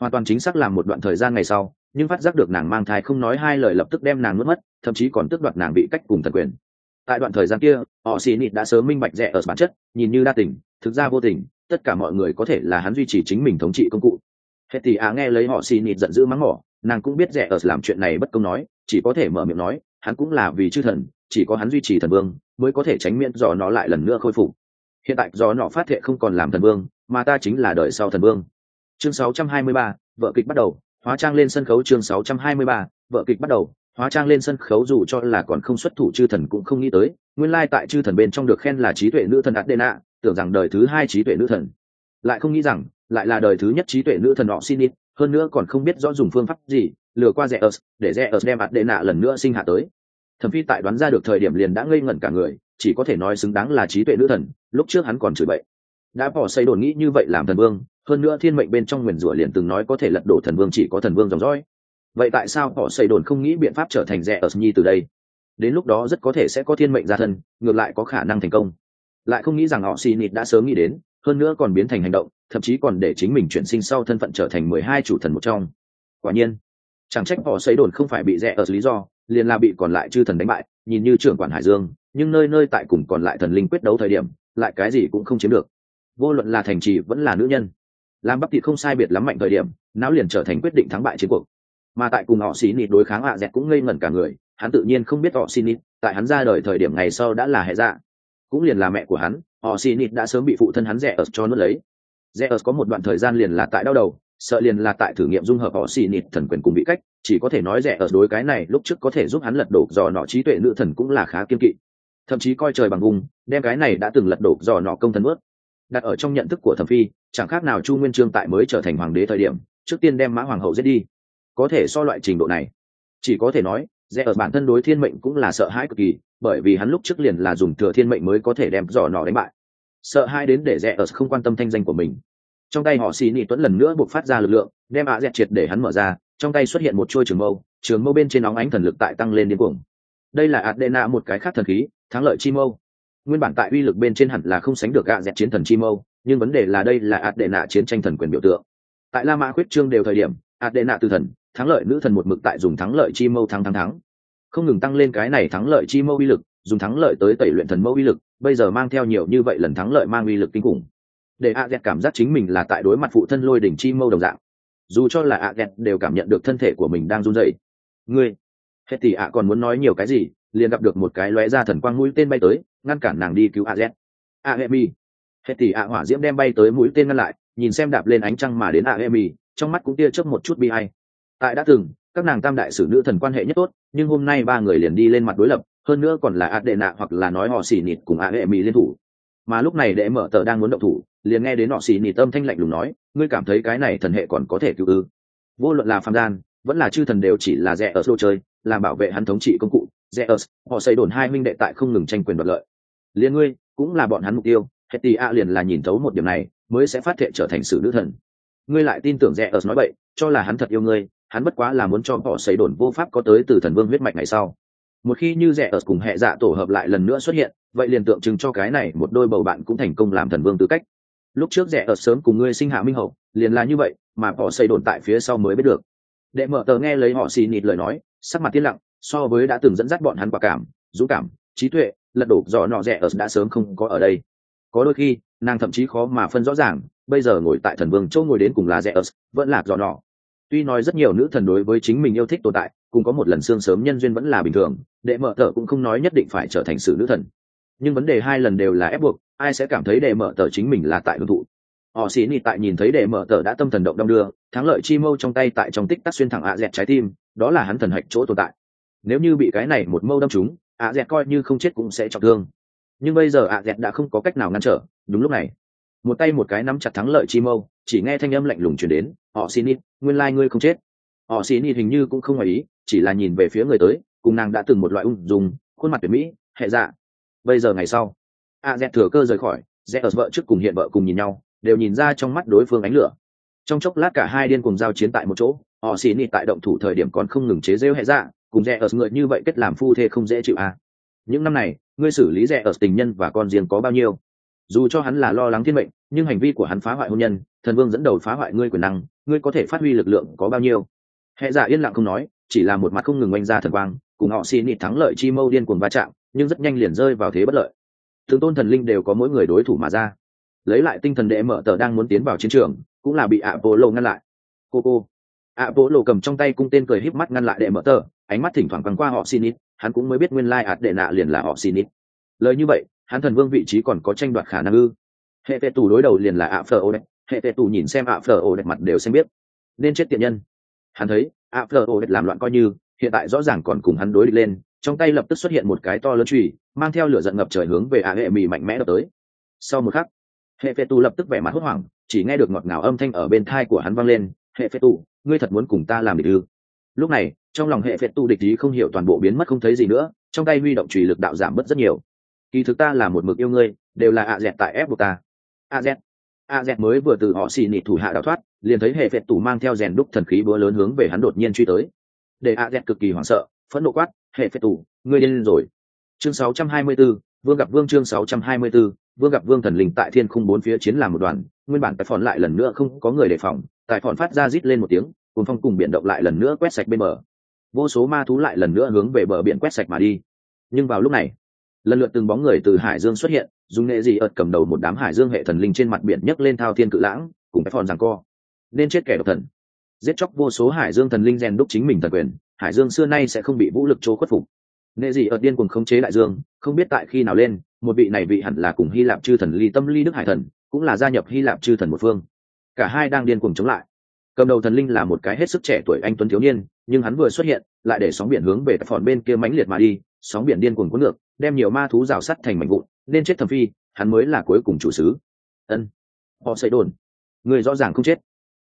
Hoàn toàn chính xác làm một đoạn thời gian ngày sau, nhưng phát giác được nàng mang thai không nói hai lời lập tức đem nàng nuốt mất, thậm chí còn tước đoạt nàng bị cách cùng thần quyền. Tại đoạn thời gian kia, họ xì nịt đã sớm minh bạch rẻ ở bản chất, nhìn như đa tình, thực ra vô tình, tất cả mọi người có thể là hắn duy trì chính mình thống trị công cụ. Hết thì á nghe lấy họ xì nịt giận dữ mắng mỏ, nàng cũng biết rẻ ở làm chuyện này bất công nói, chỉ có thể mở miệng nói, hắn cũng là vì chư thần, chỉ có hắn duy trì thần vương, mới có thể tránh miễn do nó lại lần nữa khôi phục. Hiện tại do nó phát thệ không còn làm thần vương mà ta chính là đời sau thần vương. Chương 623, vợ kịch bắt đầu hóa trang lên sân khấu chương 623, vợ kịch bắt đầu hóa trang lên sân khấu dù cho là còn không xuất thủ chư thần cũng không nghĩ tới nguyên lai tại chư thần bên trong được khen là trí tuệ nữ thần adena tưởng rằng đời thứ hai trí tuệ nữ thần. Lại không nghĩ rằng lại là đời thứ nhất trí tuệ nữ thần họ xin hơn nữa còn không biết rõ dùng phương pháp gì lừa qua rẽ ớt để rẽ ớt đem adena lần nữa sinh hạ tới. Thẩm phi tại đoán ra được thời điểm liền đã ngây ngẩn cả người chỉ có thể nói xứng đáng là trí tuệ nữ thần lúc trước hắn còn chửi bậy đã bỏ xây đồn nghĩ như vậy làm thần vương, hơn nữa thiên mệnh bên trong nguyền rủa liền từng nói có thể lật đổ thần vương chỉ có thần vương dòng dõi. Vậy tại sao họ xây đồn không nghĩ biện pháp trở thành rẻ ở nhi từ đây? Đến lúc đó rất có thể sẽ có thiên mệnh gia thân, ngược lại có khả năng thành công. Lại không nghĩ rằng họ xì nịt đã sớm nghĩ đến, hơn nữa còn biến thành hành động, thậm chí còn để chính mình chuyển sinh sau thân phận trở thành mười hai chủ thần một trong. Quả nhiên, chẳng trách họ xây đồn không phải bị rẻ ở lý do, liền là bị còn lại chư thần đánh bại, nhìn như trưởng quản hải dương, nhưng nơi nơi tại cùng còn lại thần linh quyết đấu thời điểm, lại cái gì cũng không chiếm được vô luận là thành trì vẫn là nữ nhân. Làm bắp thịt không sai biệt lắm mạnh thời điểm, não liền trở thành quyết định thắng bại chiến cuộc. Mà tại cùng họ xì nịt đối kháng hạ dẹt cũng ngây ngẩn cả người, hắn tự nhiên không biết họ xì nịt tại hắn ra đời thời điểm ngày sau đã là hệ dạ. Cũng liền là mẹ của hắn, họ xì nịt đã sớm bị phụ thân hắn rẻ ở cho nuốt lấy. Rẻ ở có một đoạn thời gian liền là tại đau đầu, sợ liền là tại thử nghiệm dung hợp họ xì nịt thần quyền cùng bị cách, chỉ có thể nói rẻ ở đối cái này lúc trước có thể giúp hắn lật đổ dò nọ trí tuệ nữ thần cũng là khá kiên kỵ. Thậm chí coi trời bằng vùng, đem cái này đã từng lật đổ dò nọ công thần ướt đặt ở trong nhận thức của thẩm phi, chẳng khác nào chu nguyên trương tại mới trở thành hoàng đế thời điểm, trước tiên đem mã hoàng hậu giết đi. Có thể so loại trình độ này, chỉ có thể nói, rẽ ở bản thân đối thiên mệnh cũng là sợ hãi cực kỳ, bởi vì hắn lúc trước liền là dùng thừa thiên mệnh mới có thể đem giỏ nọ đánh bại. Sợ hãi đến để rẽ ở không quan tâm thanh danh của mình. Trong tay họ xì nị tuấn lần nữa buộc phát ra lực lượng, đem ạ dẹt triệt để hắn mở ra, trong tay xuất hiện một chuôi trường mâu trường mâu bên trên óng ánh thần lực tại tăng lên điên cuồng. Đây là adena một cái khác thần khí, thắng lợi chi mâu nguyên bản tại uy lực bên trên hẳn là không sánh được gạ dẹt chiến thần chi mâu, nhưng vấn đề là đây là adena chiến tranh thần quyền biểu tượng. Tại la mã khuyết trương đều thời điểm adena từ thần, thắng lợi nữ thần một mực tại dùng thắng lợi chi mâu thắng thắng thắng. Không ngừng tăng lên cái này thắng lợi chi mâu uy lực, dùng thắng lợi tới tẩy luyện thần mâu uy lực, bây giờ mang theo nhiều như vậy lần thắng lợi mang uy lực kinh khủng. Để a dẹt cảm giác chính mình là tại đối mặt phụ thân lôi đỉnh chi mâu đồng dạng. Dù cho là a dẹt đều cảm nhận được thân thể của mình đang run rẩy. Ngươi hết thì ạ còn muốn nói nhiều cái gì, liền gặp được một cái lóe ra thần quang mũi tên bay tới ngăn cản nàng đi cứu a z. A hết thì A hỏa diễm đem bay tới mũi tên ngăn lại, nhìn xem đạp lên ánh trăng mà đến a trong mắt cũng tia chớp một chút bi ai. tại đã từng, các nàng tam đại sử nữ thần quan hệ nhất tốt, nhưng hôm nay ba người liền đi lên mặt đối lập, hơn nữa còn là A đệ nạ hoặc là nói họ xỉ nịt cùng a liên thủ. Mà lúc này đệ mở tờ đang muốn động thủ, liền nghe đến họ xỉ nịt tâm thanh lạnh lùng nói, ngươi cảm thấy cái này thần hệ còn có thể cứu ư? Vô luận là phàm gian, vẫn là chư thần đều chỉ là rẻ ở lô chơi làm bảo vệ hắn thống trị công cụ. Rẻ ở, họ xây đồn hai minh đệ tại không ngừng tranh quyền đoạt lợi liền ngươi cũng là bọn hắn mục tiêu hết tì a liền là nhìn thấu một điểm này, mới sẽ phát thệ trở thành sử nữ thần. Ngươi lại tin tưởng rẽ ở nói vậy cho là hắn thật yêu ngươi, hắn bất quá là muốn cho họ xây đồn vô pháp có tới từ thần vương huyết mạch ngày sau. Một khi như rẻ ở cùng hệ dạ tổ hợp lại lần nữa xuất hiện, vậy liền tượng trưng cho cái này một đôi bầu bạn cũng thành công làm thần vương tư cách. Lúc trước rẻ ở sớm cùng ngươi sinh hạ minh hậu, liền là như vậy, mà họ xây đồn tại phía sau mới biết được. Đệ mở tờ nghe lấy họ xì nịt lời nói, sắc mặt tiên lặng, so với đã từng dẫn dắt bọn hắn quả cảm, dũng cảm, trí tuệ lật đổ dò nọ rẻ ở đã sớm không có ở đây. Có đôi khi, nàng thậm chí khó mà phân rõ ràng, bây giờ ngồi tại thần vương châu ngồi đến cùng là rẻ ở, vẫn là dò nọ. Tuy nói rất nhiều nữ thần đối với chính mình yêu thích tồn tại, cùng có một lần xương sớm nhân duyên vẫn là bình thường, đệ mở tờ cũng không nói nhất định phải trở thành sự nữ thần. Nhưng vấn đề hai lần đều là ép buộc, ai sẽ cảm thấy đệ mở tờ chính mình là tại hưởng thụ? Họ xì nị tại nhìn thấy đệ mở tờ đã tâm thần động đong đưa, thắng lợi chi mâu trong tay tại trong tích tắc xuyên thẳng ạ dẹt trái tim, đó là hắn thần hạch chỗ tồn tại. Nếu như bị cái này một mâu đâm trúng ạ dẹt coi như không chết cũng sẽ trọng thương. Nhưng bây giờ ạ dẹt đã không có cách nào ngăn trở. Đúng lúc này, một tay một cái nắm chặt thắng lợi chi mâu chỉ nghe thanh âm lạnh lùng chuyển đến, họ xin ít nguyên lai、like、ngươi không chết. Họ xin ít hình như cũng không ngoài ý, chỉ là nhìn về phía người tới, cùng nàng đã từng một loại ung dùng khuôn mặt tuyệt mỹ, hệ dạ bây giờ ngày sau. a z thừa cơ rời khỏi z ở vợ trước cùng hiện vợ cùng nhìn nhau, đều nhìn ra trong mắt đối phương ánh lửa. Trong chốc lát cả hai điên cùng giao chiến tại một chỗ, họ xì nị tại động thủ thời điểm còn không ngừng chế rêu hệ dạ cùng rẻ ở người như vậy kết làm phu thê không dễ chịu à. những năm này, ngươi xử lý rẻ ở tình nhân và con riêng có bao nhiêu? Dù cho hắn là lo lắng thiên mệnh, nhưng hành vi của hắn phá hoại hôn nhân, thần vương dẫn đầu phá hoại ngươi quyền năng, ngươi có thể phát huy lực lượng có bao nhiêu? Hệ giả dạ yên lặng không nói, chỉ là một mặt không ngừng oanh ra thần quang, cùng họ xì nịt thắng lợi chi mâu điên cuồng va chạm, nhưng rất nhanh liền rơi vào thế bất lợi. Thường tôn thần linh đều có mỗi người đối thủ mà ra. Lấy lại tinh thần đệ mở tờ đang muốn tiến vào chiến trường, cũng là bị ạ bộ lộ ngăn lại. Cô cô ạ bộ lộ cầm trong tay cung tên cười híp mắt ngăn lại đệ mở tờ, ánh mắt thỉnh thoảng quăng qua họ xin ít, hắn cũng mới biết nguyên lai ạt đệ nạ liền là họ xin ít. Lời như vậy, hắn thần vương vị trí còn có tranh đoạt khả năng ư. Hệ tệ tù đối đầu liền là ạ phờ ô đẹp hệ tệ tù nhìn xem ạ phờ ô đẹp mặt đều xem biết nên chết tiện nhân. Hắn thấy, ạ phờ ô đẹp làm loạn coi như, hiện tại rõ ràng còn cùng hắn đối địch lên, trong tay lập tức xuất hiện một cái to lớn trùy mang theo lửa giận ngập trời hướng về ạ hệ mì mạnh mẽ đập tới. Sau một khắc, hệ phệ tù lập tức vẻ mặt hốt hoảng, chỉ nghe được ngọt ngào âm thanh ở bên thai của hắn vang lên, hệ phệ tù ngươi thật muốn cùng ta làm địch ư? Lúc này trong lòng hệ phệ tu địch ý không hiểu toàn bộ biến mất không thấy gì nữa trong tay huy động trùy lực đạo giảm bớt rất nhiều. Kỳ thực ta là một mực yêu ngươi đều là ạ dẹt tại ép buộc ta. A z a z mới vừa từ họ xì nịt thủ hạ đào thoát liền thấy hệ phệ tù mang theo rèn đúc thần khí búa lớn hướng về hắn đột nhiên truy tới. Để a z cực kỳ hoảng sợ phẫn nộ quát hệ phệ tù ngươi điên rồi. Chương 624, vương gặp vương chương 624, vương gặp vương thần linh tại thiên khung bốn phía chiến làm một đoàn nguyên bản tại phòn lại lần nữa không có người đề phòng tài phòn phát ra rít lên một tiếng cùng phong cùng biển động lại lần nữa quét sạch bên bờ. Vô số ma thú lại lần nữa hướng về bờ biển quét sạch mà đi. Nhưng vào lúc này, lần lượt từng bóng người từ hải dương xuất hiện, dùng nghệ Dị ợt cầm đầu một đám hải dương hệ thần linh trên mặt biển nhấc lên thao thiên cự lãng, cùng cái phòn rằng co. Nên chết kẻ độc thần. Giết chóc vô số hải dương thần linh rèn đúc chính mình thần quyền, hải dương xưa nay sẽ không bị vũ lực chỗ khuất phục. Nghệ Dị ợt điên cùng khống chế đại dương, không biết tại khi nào lên, một vị này vị hẳn là cùng hy lạp chư thần ly tâm ly đức hải thần, cũng là gia nhập hy lạp chư thần một phương cả hai đang điên cuồng chống lại. Cầm đầu thần linh là một cái hết sức trẻ tuổi anh tuấn thiếu niên, nhưng hắn vừa xuất hiện, lại để sóng biển hướng về tập phòn bên kia mãnh liệt mà đi, sóng biển điên cuồng cuốn ngược, đem nhiều ma thú rào sắt thành mảnh vụn, nên chết thầm phi, hắn mới là cuối cùng chủ sứ. Ân, họ xây đồn. Người rõ ràng không chết.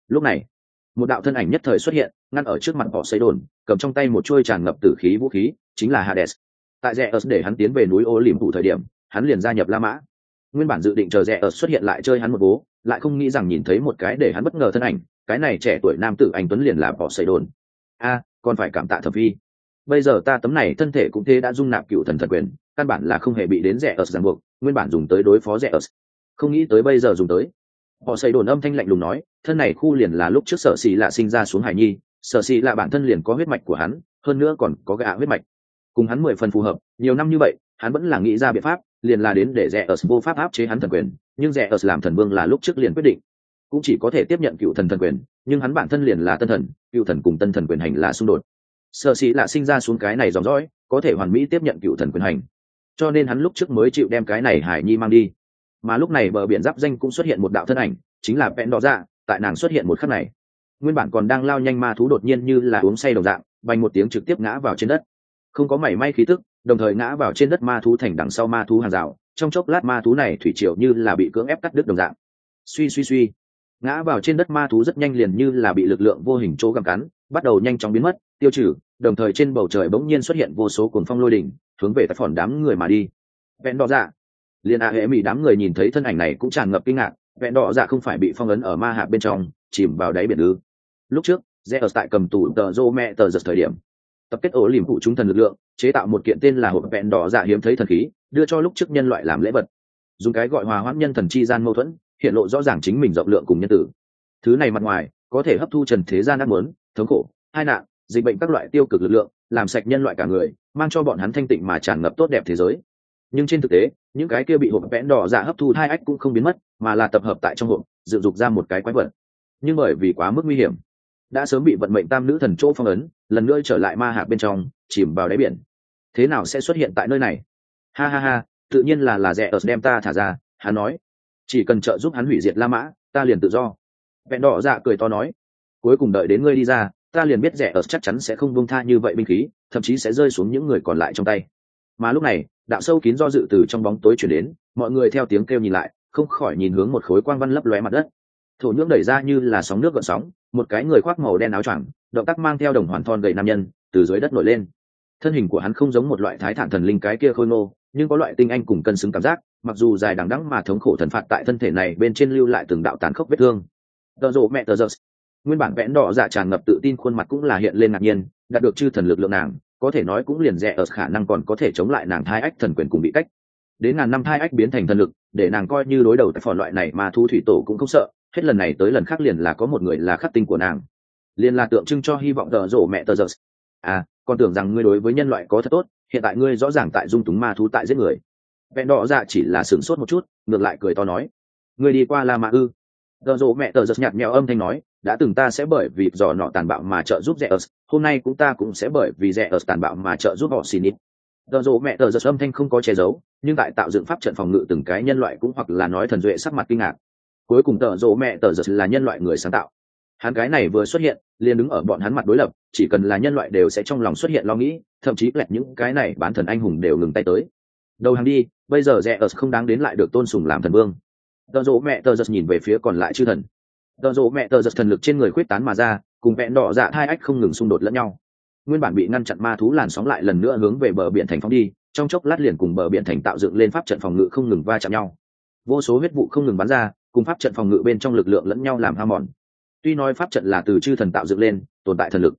Lúc này, một đạo thân ảnh nhất thời xuất hiện, ngăn ở trước mặt họ xây đồn, cầm trong tay một chuôi tràn ngập tử khí vũ khí, chính là hades. Tại rẽ ớt để hắn tiến về núi ô lìm phụ thời điểm, hắn liền gia nhập la mã. Nguyên bản dự định chờ rẽ ớt xuất hiện lại chơi hắn một bố lại không nghĩ rằng nhìn thấy một cái để hắn bất ngờ thân ảnh, cái này trẻ tuổi nam tử anh tuấn liền là bỏ xây đồn. A, còn phải cảm tạ thập vi. bây giờ ta tấm này thân thể cũng thế đã dung nạp cựu thần thần quyền, căn bản là không hề bị đến rẻ ớt ràng buộc, nguyên bản dùng tới đối phó rẻ ớt. Không nghĩ tới bây giờ dùng tới. Họ xây đồn âm thanh lạnh lùng nói, thân này khu liền là lúc trước sở xì lạ sinh ra xuống hải nhi, sở xì lạ bản thân liền có huyết mạch của hắn, hơn nữa còn có gạ huyết mạch. Cùng hắn mười phần phù hợp, nhiều năm như vậy, hắn vẫn là nghĩ ra biện pháp liền là đến để rẻ ớt vô pháp áp chế hắn thần quyền, nhưng rẻ ớt làm thần vương là lúc trước liền quyết định. Cũng chỉ có thể tiếp nhận cựu thần thần quyền, nhưng hắn bản thân liền là tân thần, cựu thần cùng tân thần quyền hành là xung đột. Sợ sĩ là sinh ra xuống cái này dòng dõi, có thể hoàn mỹ tiếp nhận cựu thần quyền hành. Cho nên hắn lúc trước mới chịu đem cái này hải nhi mang đi. Mà lúc này bờ biển giáp danh cũng xuất hiện một đạo thân ảnh, chính là vẹn đỏ dạ tại nàng xuất hiện một khắc này. Nguyên bản còn đang lao nhanh ma thú đột nhiên như là uống say đồng dạng, bành một tiếng trực tiếp ngã vào trên đất. Không có mảy may khí tức đồng thời ngã vào trên đất ma thú thành đằng sau ma thú hàng rào, trong chốc lát ma thú này thủy triều như là bị cưỡng ép cắt đứt đồng dạng. Suy suy suy. Ngã vào trên đất ma thú rất nhanh liền như là bị lực lượng vô hình chỗ gặm cắn, bắt đầu nhanh chóng biến mất, tiêu trừ, đồng thời trên bầu trời bỗng nhiên xuất hiện vô số cuồng phong lôi đỉnh, hướng về tác phòn đám người mà đi. Vẹn đỏ dạ. Liền a hệ mỹ đám người nhìn thấy thân ảnh này cũng tràn ngập kinh ngạc, vẹn đỏ dạ không phải bị phong ấn ở ma hạ bên trong, chìm vào đáy biển ư. Lúc trước rẽ ở tại cầm tủ tờ rô mẹ tờ giật thời điểm tập kết ổ liềm phụ chúng thần lực lượng, chế tạo một kiện tên là hộp vẹn đỏ dạ hiếm thấy thần khí, đưa cho lúc trước nhân loại làm lễ vật. Dùng cái gọi hòa hoãn nhân thần chi gian mâu thuẫn, hiện lộ rõ ràng chính mình rộng lượng cùng nhân tử. Thứ này mặt ngoài, có thể hấp thu trần thế gian ác muốn, thống khổ, hai nạn, dịch bệnh các loại tiêu cực lực lượng, làm sạch nhân loại cả người, mang cho bọn hắn thanh tịnh mà tràn ngập tốt đẹp thế giới. Nhưng trên thực tế, những cái kia bị hộp vẽn đỏ dạ hấp thu hai ách cũng không biến mất, mà là tập hợp tại trong hộp, dựng dục ra một cái quái vật. Nhưng bởi vì quá mức nguy hiểm đã sớm bị vận mệnh tam nữ thần chỗ phong ấn, lần nữa trở lại ma hạ bên trong, chìm vào đáy biển. Thế nào sẽ xuất hiện tại nơi này? Ha ha ha, tự nhiên là là rẻ ở đem ta thả ra, hắn nói. Chỉ cần trợ giúp hắn hủy diệt la mã, ta liền tự do. Vẹn đỏ dạ cười to nói. Cuối cùng đợi đến ngươi đi ra, ta liền biết rẻ ở chắc chắn sẽ không buông tha như vậy binh khí, thậm chí sẽ rơi xuống những người còn lại trong tay. Mà lúc này, đạo sâu kín do dự từ trong bóng tối chuyển đến, mọi người theo tiếng kêu nhìn lại, không khỏi nhìn hướng một khối quang văn lấp lóe mặt đất. Thổ nhưỡng đẩy ra như là sóng nước gợn sóng một cái người khoác màu đen áo choàng, động tác mang theo đồng hoàn thon gầy nam nhân, từ dưới đất nổi lên. Thân hình của hắn không giống một loại thái thản thần linh cái kia khôi ngô, nhưng có loại tinh anh cùng cân xứng cảm giác, mặc dù dài đằng đẵng mà thống khổ thần phạt tại thân thể này bên trên lưu lại từng đạo tàn khốc vết thương. Tờ rộ mẹ tờ giật nguyên bản vẽn đỏ dạ tràn ngập tự tin khuôn mặt cũng là hiện lên ngạc nhiên, đạt được chư thần lực lượng nàng, có thể nói cũng liền rẻ ở khả năng còn có thể chống lại nàng thai ách thần quyền cùng bị cách. Đến ngàn năm thai ách biến thành thần lực, để nàng coi như đối đầu tại phò loại này mà thu thủy tổ cũng không sợ hết lần này tới lần khác liền là có một người là khắc tinh của nàng. Liền là tượng trưng cho hy vọng tờ rộ mẹ tờ giờ à còn tưởng rằng ngươi đối với nhân loại có thật tốt, hiện tại ngươi rõ ràng tại dung túng ma thú tại giết người. Vẹn đỏ dạ chỉ là sửng sốt một chút, ngược lại cười to nói. Ngươi đi qua la mã ư? Tờ rộ mẹ tờ giật nhạt mèo âm thanh nói, đã từng ta sẽ bởi vì dò nọ tàn bạo mà trợ giúp rẻ ớt hôm nay cũng ta cũng sẽ bởi vì rẻ ớt tàn bạo mà trợ giúp họ xin ít tờ rộ mẹ tờ giật âm thanh không có che giấu, nhưng tại tạo dựng pháp trận phòng ngự từng cái nhân loại cũng hoặc là nói thần duệ sắc mặt kinh ngạc cuối cùng tợ rộ mẹ tờ giật là nhân loại người sáng tạo. Hắn cái này vừa xuất hiện, liền đứng ở bọn hắn mặt đối lập, chỉ cần là nhân loại đều sẽ trong lòng xuất hiện lo nghĩ, thậm chí lẹt những cái này bán thần anh hùng đều ngừng tay tới. Đầu hàng đi, bây giờ rẽ ớt không đáng đến lại được tôn sùng làm thần vương. Tợ rộ mẹ tờ giật nhìn về phía còn lại chư thần. Tợ rộ mẹ tờ giật thần lực trên người khuyết tán mà ra, cùng vẹn đỏ dạ hai ách không ngừng xung đột lẫn nhau. Nguyên bản bị ngăn chặn ma thú làn sóng lại lần nữa hướng về bờ biển thành phóng đi, trong chốc lát liền cùng bờ biển thành tạo dựng lên pháp trận phòng ngự không ngừng va chạm nhau. Vô số huyết vụ không ngừng bắn ra cùng pháp trận phòng ngự bên trong lực lượng lẫn nhau làm ham mòn. Tuy nói pháp trận là từ chư thần tạo dựng lên, tồn tại thần lực,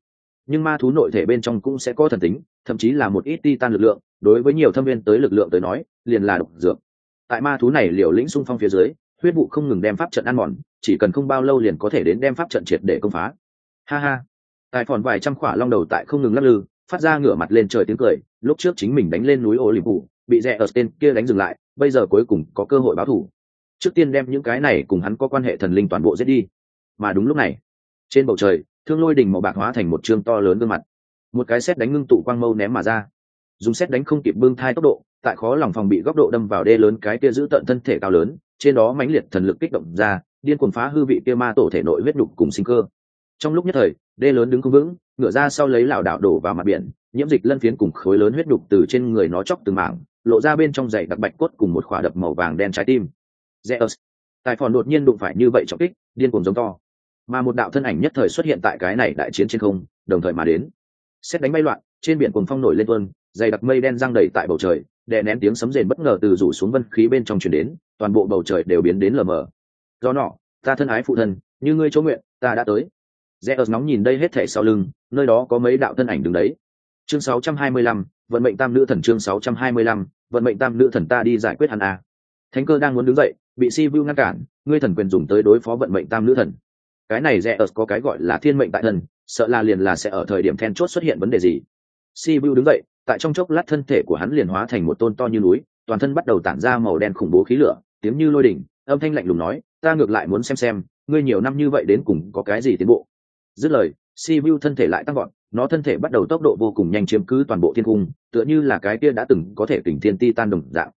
nhưng ma thú nội thể bên trong cũng sẽ có thần tính, thậm chí là một ít ti tan lực lượng, đối với nhiều thâm viên tới lực lượng tới nói, liền là độc dược. Tại ma thú này liều lĩnh xung phong phía dưới, huyết vụ không ngừng đem pháp trận ăn mòn, chỉ cần không bao lâu liền có thể đến đem pháp trận triệt để công phá. Ha ha. Tại phòn vài trăm khỏa long đầu tại không ngừng lắc lư, phát ra ngửa mặt lên trời tiếng cười, lúc trước chính mình đánh lên núi ô liềm phủ, bị rẽ ở tên kia đánh dừng lại, bây giờ cuối cùng có cơ hội báo thủ trước tiên đem những cái này cùng hắn có quan hệ thần linh toàn bộ giết đi. Mà đúng lúc này, trên bầu trời, thương lôi đỉnh màu bạc hóa thành một chương to lớn gương mặt. Một cái xét đánh ngưng tụ quang mâu ném mà ra. Dùng xét đánh không kịp bưng thai tốc độ, tại khó lòng phòng bị góc độ đâm vào đê lớn cái kia giữ tận thân thể cao lớn, trên đó mãnh liệt thần lực kích động ra, điên cuồng phá hư vị kia ma tổ thể nội huyết đục cùng sinh cơ. Trong lúc nhất thời, đê lớn đứng không vững ngựa ra sau lấy lảo đảo đổ vào mặt biển, nhiễm dịch lân phiến cùng khối lớn huyết đục từ trên người nó chóc từng mảng, lộ ra bên trong dày đặc bạch cốt cùng một khỏa đập màu vàng đen trái tim. Zeus. Tài phòn đột nhiên đụng phải như vậy trọng kích, điên cuồng giống to. Mà một đạo thân ảnh nhất thời xuất hiện tại cái này đại chiến trên không, đồng thời mà đến. Xét đánh bay loạn, trên biển cuồng phong nổi lên tuôn, dày đặc mây đen giăng đầy tại bầu trời, đè nén tiếng sấm rền bất ngờ từ rủ xuống vân khí bên trong truyền đến, toàn bộ bầu trời đều biến đến lờ mờ. Do nọ, ta thân ái phụ thân, như ngươi chỗ nguyện, ta đã tới. Zeus nóng nhìn đây hết thảy sau lưng, nơi đó có mấy đạo thân ảnh đứng đấy. Chương 625, vận mệnh tam nữ thần chương 625, vận mệnh tam nữ thần ta đi giải quyết hắn à. Thánh cơ đang muốn đứng dậy, bị si vu ngăn cản, ngươi thần quyền dùng tới đối phó vận mệnh tam nữ thần. Cái này rẽ ớt có cái gọi là thiên mệnh tại thần, sợ là liền là sẽ ở thời điểm then chốt xuất hiện vấn đề gì. Si vu đứng dậy, tại trong chốc lát thân thể của hắn liền hóa thành một tôn to như núi, toàn thân bắt đầu tản ra màu đen khủng bố khí lửa, tiếng như lôi đỉnh, âm thanh lạnh lùng nói, ta ngược lại muốn xem xem, ngươi nhiều năm như vậy đến cùng có cái gì tiến bộ? Dứt lời, si vu thân thể lại tăng gọn nó thân thể bắt đầu tốc độ vô cùng nhanh chiếm cứ toàn bộ thiên cung, tựa như là cái kia đã từng có thể tỉnh thiên ti tan đồng dạng.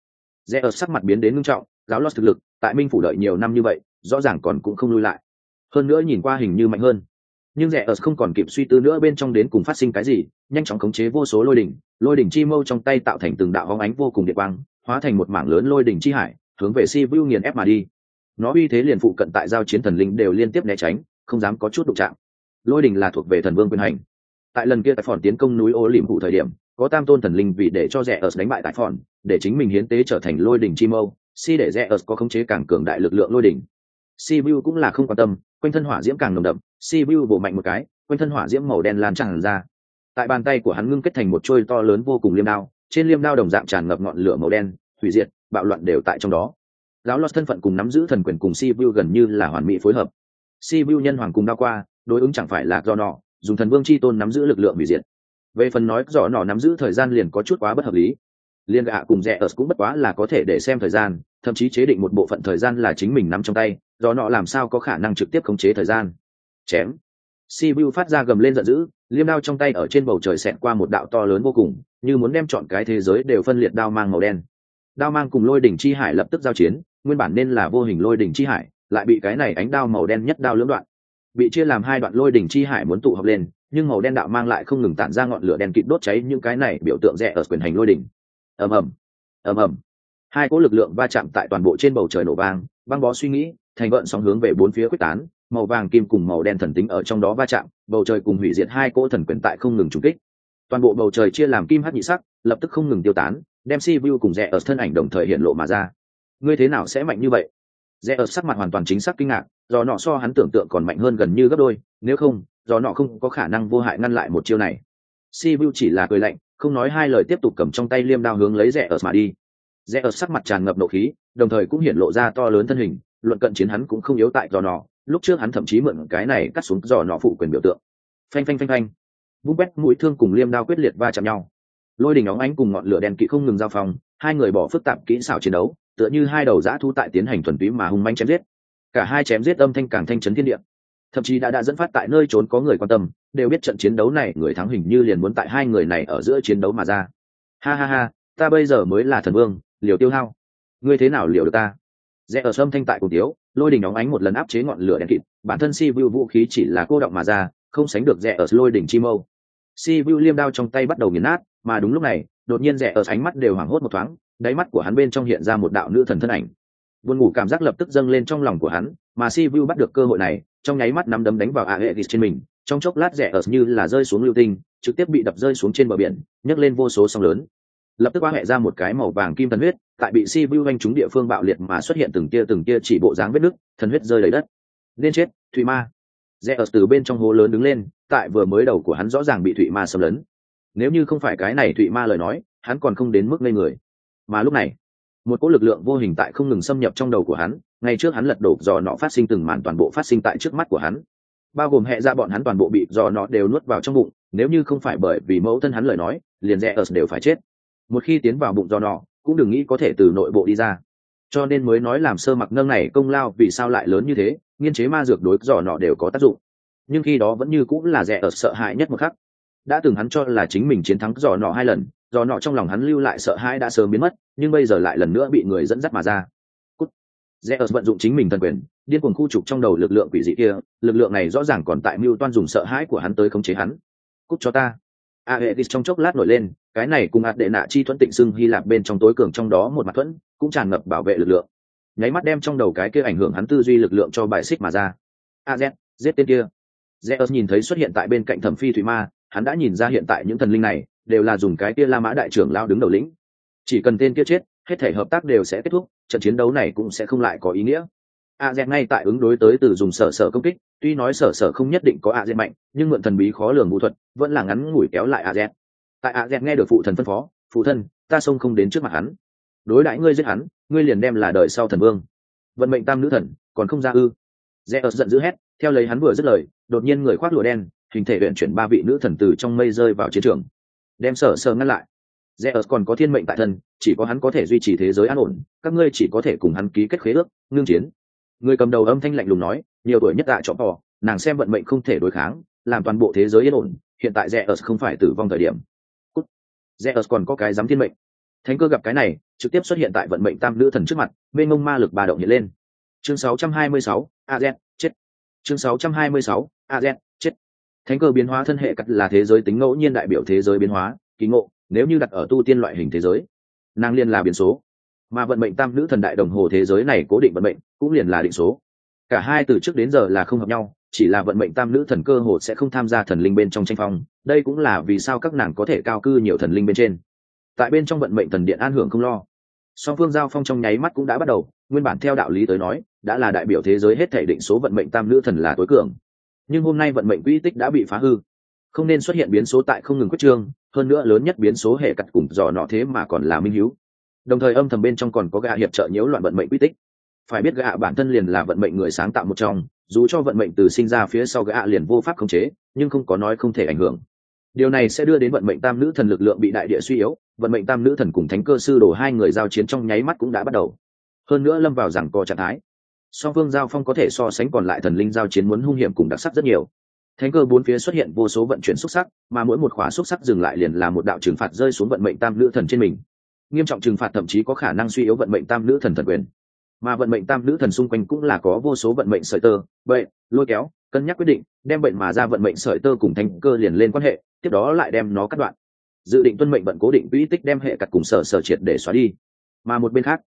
Rẽ ở sắc mặt biến đến ngưng trọng, giáo lót thực lực tại minh phủ đợi nhiều năm như vậy, rõ ràng còn cũng không lui lại. Hơn nữa nhìn qua hình như mạnh hơn. Nhưng rẻ ớt không còn kịp suy tư nữa bên trong đến cùng phát sinh cái gì, nhanh chóng khống chế vô số lôi đỉnh lôi đỉnh chi mâu trong tay tạo thành từng đạo hóng ánh vô cùng địa quang, hóa thành một mảng lớn lôi đỉnh chi hải, hướng về si vu nghiền ép mà đi. Nó uy thế liền phụ cận tại giao chiến thần linh đều liên tiếp né tránh, không dám có chút đụng chạm. Lôi đỉnh là thuộc về thần vương quyền hành. Tại lần kia tại phòn tiến công núi ô liềm hụ thời điểm, có tam tôn thần linh vì để cho rẻ ớt đánh bại tại phòn, để chính mình hiến tế trở thành lôi đỉnh chi mâu si để rẽ có khống chế càng cường đại lực lượng lôi đỉnh. Si vu cũng là không quan tâm, quanh thân hỏa diễm càng nồng đậm si vu bổ mạnh một cái, quanh thân hỏa diễm màu đen lan tràn ra. Tại bàn tay của hắn ngưng kết thành một trôi to lớn vô cùng liêm đao, trên liêm đao đồng dạng tràn ngập ngọn lửa màu đen, hủy diệt, bạo loạn đều tại trong đó. Giáo lót thân phận cùng nắm giữ thần quyền cùng si vu gần như là hoàn mỹ phối hợp. Si vu nhân hoàng cùng đao qua, đối ứng chẳng phải là do nọ, dùng thần vương chi tôn nắm giữ lực lượng hủy diệt. Về phần nói rõ nọ nắm giữ thời gian liền có chút quá bất hợp lý liên gạ cùng rẽ ở cũng bất quá là có thể để xem thời gian, thậm chí chế định một bộ phận thời gian là chính mình nắm trong tay, do nọ làm sao có khả năng trực tiếp khống chế thời gian. Chém. Si phát ra gầm lên giận dữ, liêm đao trong tay ở trên bầu trời xẹt qua một đạo to lớn vô cùng, như muốn đem chọn cái thế giới đều phân liệt đao mang màu đen. Đao mang cùng lôi đỉnh chi hải lập tức giao chiến, nguyên bản nên là vô hình lôi đỉnh chi hải, lại bị cái này ánh đao màu đen nhất đao lưỡng đoạn. Bị chia làm hai đoạn lôi đỉnh chi hải muốn tụ hợp lên, nhưng màu đen đạo mang lại không ngừng tản ra ngọn lửa đen kịt đốt cháy những cái này biểu tượng rẻ ở quyền hành lôi đỉnh ầm ầm. Ầm ầm. Hai cỗ lực lượng va chạm tại toàn bộ trên bầu trời nổ vang, băng bó suy nghĩ, thành vận sóng hướng về bốn phía quyết tán, màu vàng, kim cùng màu đen thần tính ở trong đó va chạm, bầu trời cùng hủy diệt hai cỗ thần quyền tại không ngừng trùng kích. Toàn bộ bầu trời chia làm kim hát nhị sắc, lập tức không ngừng tiêu tán, đem si vu cùng rẽ ở thân ảnh đồng thời hiện lộ mà ra. Ngươi thế nào sẽ mạnh như vậy? Rẽ ở sắc mặt hoàn toàn chính xác kinh ngạc, do nọ so hắn tưởng tượng còn mạnh hơn gần như gấp đôi, nếu không, do nọ không có khả năng vô hại ngăn lại một chiêu này. Si vu chỉ là cười lạnh không nói hai lời tiếp tục cầm trong tay liêm đao hướng lấy rẽ ở mà đi. Rẽ ở sắc mặt tràn ngập nộ khí, đồng thời cũng hiện lộ ra to lớn thân hình, luận cận chiến hắn cũng không yếu tại giò nọ, lúc trước hắn thậm chí mượn cái này cắt xuống giò nọ phụ quyền biểu tượng. Phanh phanh phanh phanh. Vung bét, mũi thương cùng liêm đao quyết liệt va chạm nhau. Lôi đình óng ánh cùng ngọn lửa đen kỵ không ngừng giao phòng, hai người bỏ phức tạp kỹ xảo chiến đấu, tựa như hai đầu giã thu tại tiến hành thuần túy mà hung manh chém giết. Cả hai chém giết âm thanh càng thanh chấn thiên địa thậm chí đã đã dẫn phát tại nơi trốn có người quan tâm, đều biết trận chiến đấu này, người thắng hình như liền muốn tại hai người này ở giữa chiến đấu mà ra. Ha ha ha, ta bây giờ mới là thần vương, liều tiêu hao. Ngươi thế nào liều được ta? Rẽ ở sâm thanh tại cổ tiếu, lôi đình óng ánh một lần áp chế ngọn lửa đen kịt, bản thân si vu vũ khí chỉ là cô động mà ra, không sánh được rẽ ở lôi đỉnh chi mâu. Si vu liêm đao trong tay bắt đầu nghiền nát, mà đúng lúc này, đột nhiên rẽ ở ánh mắt đều hoảng hốt một thoáng, đáy mắt của hắn bên trong hiện ra một đạo nữ thần thân ảnh buồn ngủ cảm giác lập tức dâng lên trong lòng của hắn, mà si vu bắt được cơ hội này, trong nháy mắt nắm đấm đánh vào a hệ trên mình, trong chốc lát rẻ ở như là rơi xuống lưu tinh, trực tiếp bị đập rơi xuống trên bờ biển, nhấc lên vô số sóng lớn. Lập tức quan hệ ra một cái màu vàng kim thần huyết, tại bị si vu anh trúng địa phương bạo liệt mà xuất hiện từng tia từng tia chỉ bộ dáng vết nứt, thần huyết rơi đầy đất. Nên chết, thụy ma. Rẽ ở từ bên trong hố lớn đứng lên, tại vừa mới đầu của hắn rõ ràng bị thụy ma xâm lấn. Nếu như không phải cái này thụy ma lời nói, hắn còn không đến mức ngây người. Mà lúc này một cỗ lực lượng vô hình tại không ngừng xâm nhập trong đầu của hắn, ngay trước hắn lật đổ dò nọ phát sinh từng màn toàn bộ phát sinh tại trước mắt của hắn. Bao gồm hệ ra bọn hắn toàn bộ bị dò nọ đều nuốt vào trong bụng, nếu như không phải bởi vì mẫu thân hắn lời nói, liền rẽ ớt đều phải chết. Một khi tiến vào bụng dò nọ, cũng đừng nghĩ có thể từ nội bộ đi ra. Cho nên mới nói làm sơ mặc nâng này công lao vì sao lại lớn như thế, nghiên chế ma dược đối dò nọ đều có tác dụng. Nhưng khi đó vẫn như cũng là rẻ ở sợ hãi nhất một khắc. Đã từng hắn cho là chính mình chiến thắng dò nọ hai lần dò nọ trong lòng hắn lưu lại sợ hãi đã sớm biến mất nhưng bây giờ lại lần nữa bị người dẫn dắt mà ra. Cút. Rẽ vận dụng chính mình thần quyền, điên cuồng khu trục trong đầu lực lượng quỷ dị kia, lực lượng này rõ ràng còn tại mưu toan dùng sợ hãi của hắn tới khống chế hắn. Cút cho ta. A hệ trong chốc lát nổi lên, cái này cùng hạt đệ nạ chi thuẫn tịnh xưng hy lạp bên trong tối cường trong đó một mặt thuẫn, cũng tràn ngập bảo vệ lực lượng. Nháy mắt đem trong đầu cái kia ảnh hưởng hắn tư duy lực lượng cho bài xích mà ra. A z, giết tên kia. Zeus nhìn thấy xuất hiện tại bên cạnh thẩm phi thủy ma, hắn đã nhìn ra hiện tại những thần linh này đều là dùng cái kia la mã đại trưởng lao đứng đầu lĩnh chỉ cần tên kia chết, hết thể hợp tác đều sẽ kết thúc, trận chiến đấu này cũng sẽ không lại có ý nghĩa. A z ngay tại ứng đối tới từ dùng sở sở công kích, tuy nói sở sở không nhất định có a z mạnh, nhưng mượn thần bí khó lường vũ thuật, vẫn là ngắn ngủi kéo lại a z. Tại a z nghe được phụ thần phân phó, phụ thân, ta xông không đến trước mặt hắn. Đối đãi ngươi giết hắn, ngươi liền đem là đời sau thần vương. Vận mệnh tam nữ thần, còn không ra ư. Rẽ ớt giận dữ hét, theo lấy hắn vừa dứt lời, đột nhiên người khoác lụa đen, hình thể huyện chuyển ba vị nữ thần từ trong mây rơi vào chiến trường. Đem sở sở ngăn lại. Zeus còn có thiên mệnh tại thân chỉ có hắn có thể duy trì thế giới an ổn các ngươi chỉ có thể cùng hắn ký kết khế ước ngưng chiến. Người cầm đầu âm thanh lạnh lùng nói nhiều tuổi nhất tại chỗ bò nàng xem vận mệnh không thể đối kháng làm toàn bộ thế giới yên ổn hiện tại Zeus không phải tử vong thời điểm. Cút. Zeus còn có cái dám thiên mệnh. Thánh cơ gặp cái này trực tiếp xuất hiện tại vận mệnh tam nữ thần trước mặt bên ngông ma lực ba động hiện lên. Chương 626, az chết. Chương 626, az chết. Thánh cơ biến hóa thân hệ cắt là thế giới tính ngẫu nhiên đại biểu thế giới biến hóa kỳ ngộ nếu như đặt ở tu tiên loại hình thế giới, nàng liên là biến số. Mà vận mệnh tam nữ thần đại đồng hồ thế giới này cố định vận mệnh, cũng liền là định số. Cả hai từ trước đến giờ là không hợp nhau, chỉ là vận mệnh tam nữ thần cơ hồ sẽ không tham gia thần linh bên trong tranh phong, đây cũng là vì sao các nàng có thể cao cư nhiều thần linh bên trên. Tại bên trong vận mệnh thần điện an hưởng không lo. Song phương giao phong trong nháy mắt cũng đã bắt đầu, nguyên bản theo đạo lý tới nói, đã là đại biểu thế giới hết thể định số vận mệnh tam nữ thần là tối cường. Nhưng hôm nay vận mệnh quy tích đã bị phá hư không nên xuất hiện biến số tại không ngừng quyết trương, hơn nữa lớn nhất biến số hệ cặt cùng dò nọ thế mà còn là minh hữu đồng thời âm thầm bên trong còn có gạ hiệp trợ nhiễu loạn vận mệnh quy tích. Phải biết gạ bản thân liền là vận mệnh người sáng tạo một trong, dù cho vận mệnh từ sinh ra phía sau gạ liền vô pháp khống chế, nhưng không có nói không thể ảnh hưởng. Điều này sẽ đưa đến vận mệnh tam nữ thần lực lượng bị đại địa suy yếu, vận mệnh tam nữ thần cùng thánh cơ sư đổ hai người giao chiến trong nháy mắt cũng đã bắt đầu. Hơn nữa lâm vào rằng co trạng thái. Song phương giao phong có thể so sánh còn lại thần linh giao chiến muốn hung hiểm cùng đặc sắc rất nhiều thánh cơ bốn phía xuất hiện vô số vận chuyển xúc sắc, mà mỗi một khóa xúc sắc dừng lại liền là một đạo trừng phạt rơi xuống vận mệnh tam nữ thần trên mình. Nghiêm trọng trừng phạt thậm chí có khả năng suy yếu vận mệnh tam nữ thần thần quyền. Mà vận mệnh tam nữ thần xung quanh cũng là có vô số vận mệnh sợi tơ vậy lôi kéo, cân nhắc quyết định, đem bệnh mà ra vận mệnh sợi tơ cùng Thánh cơ liền lên quan hệ, tiếp đó lại đem nó cắt đoạn. Dự định tuân mệnh vận cố định quỹ tích đem hệ cặt cùng sở sở triệt để xóa đi. Mà một bên khác,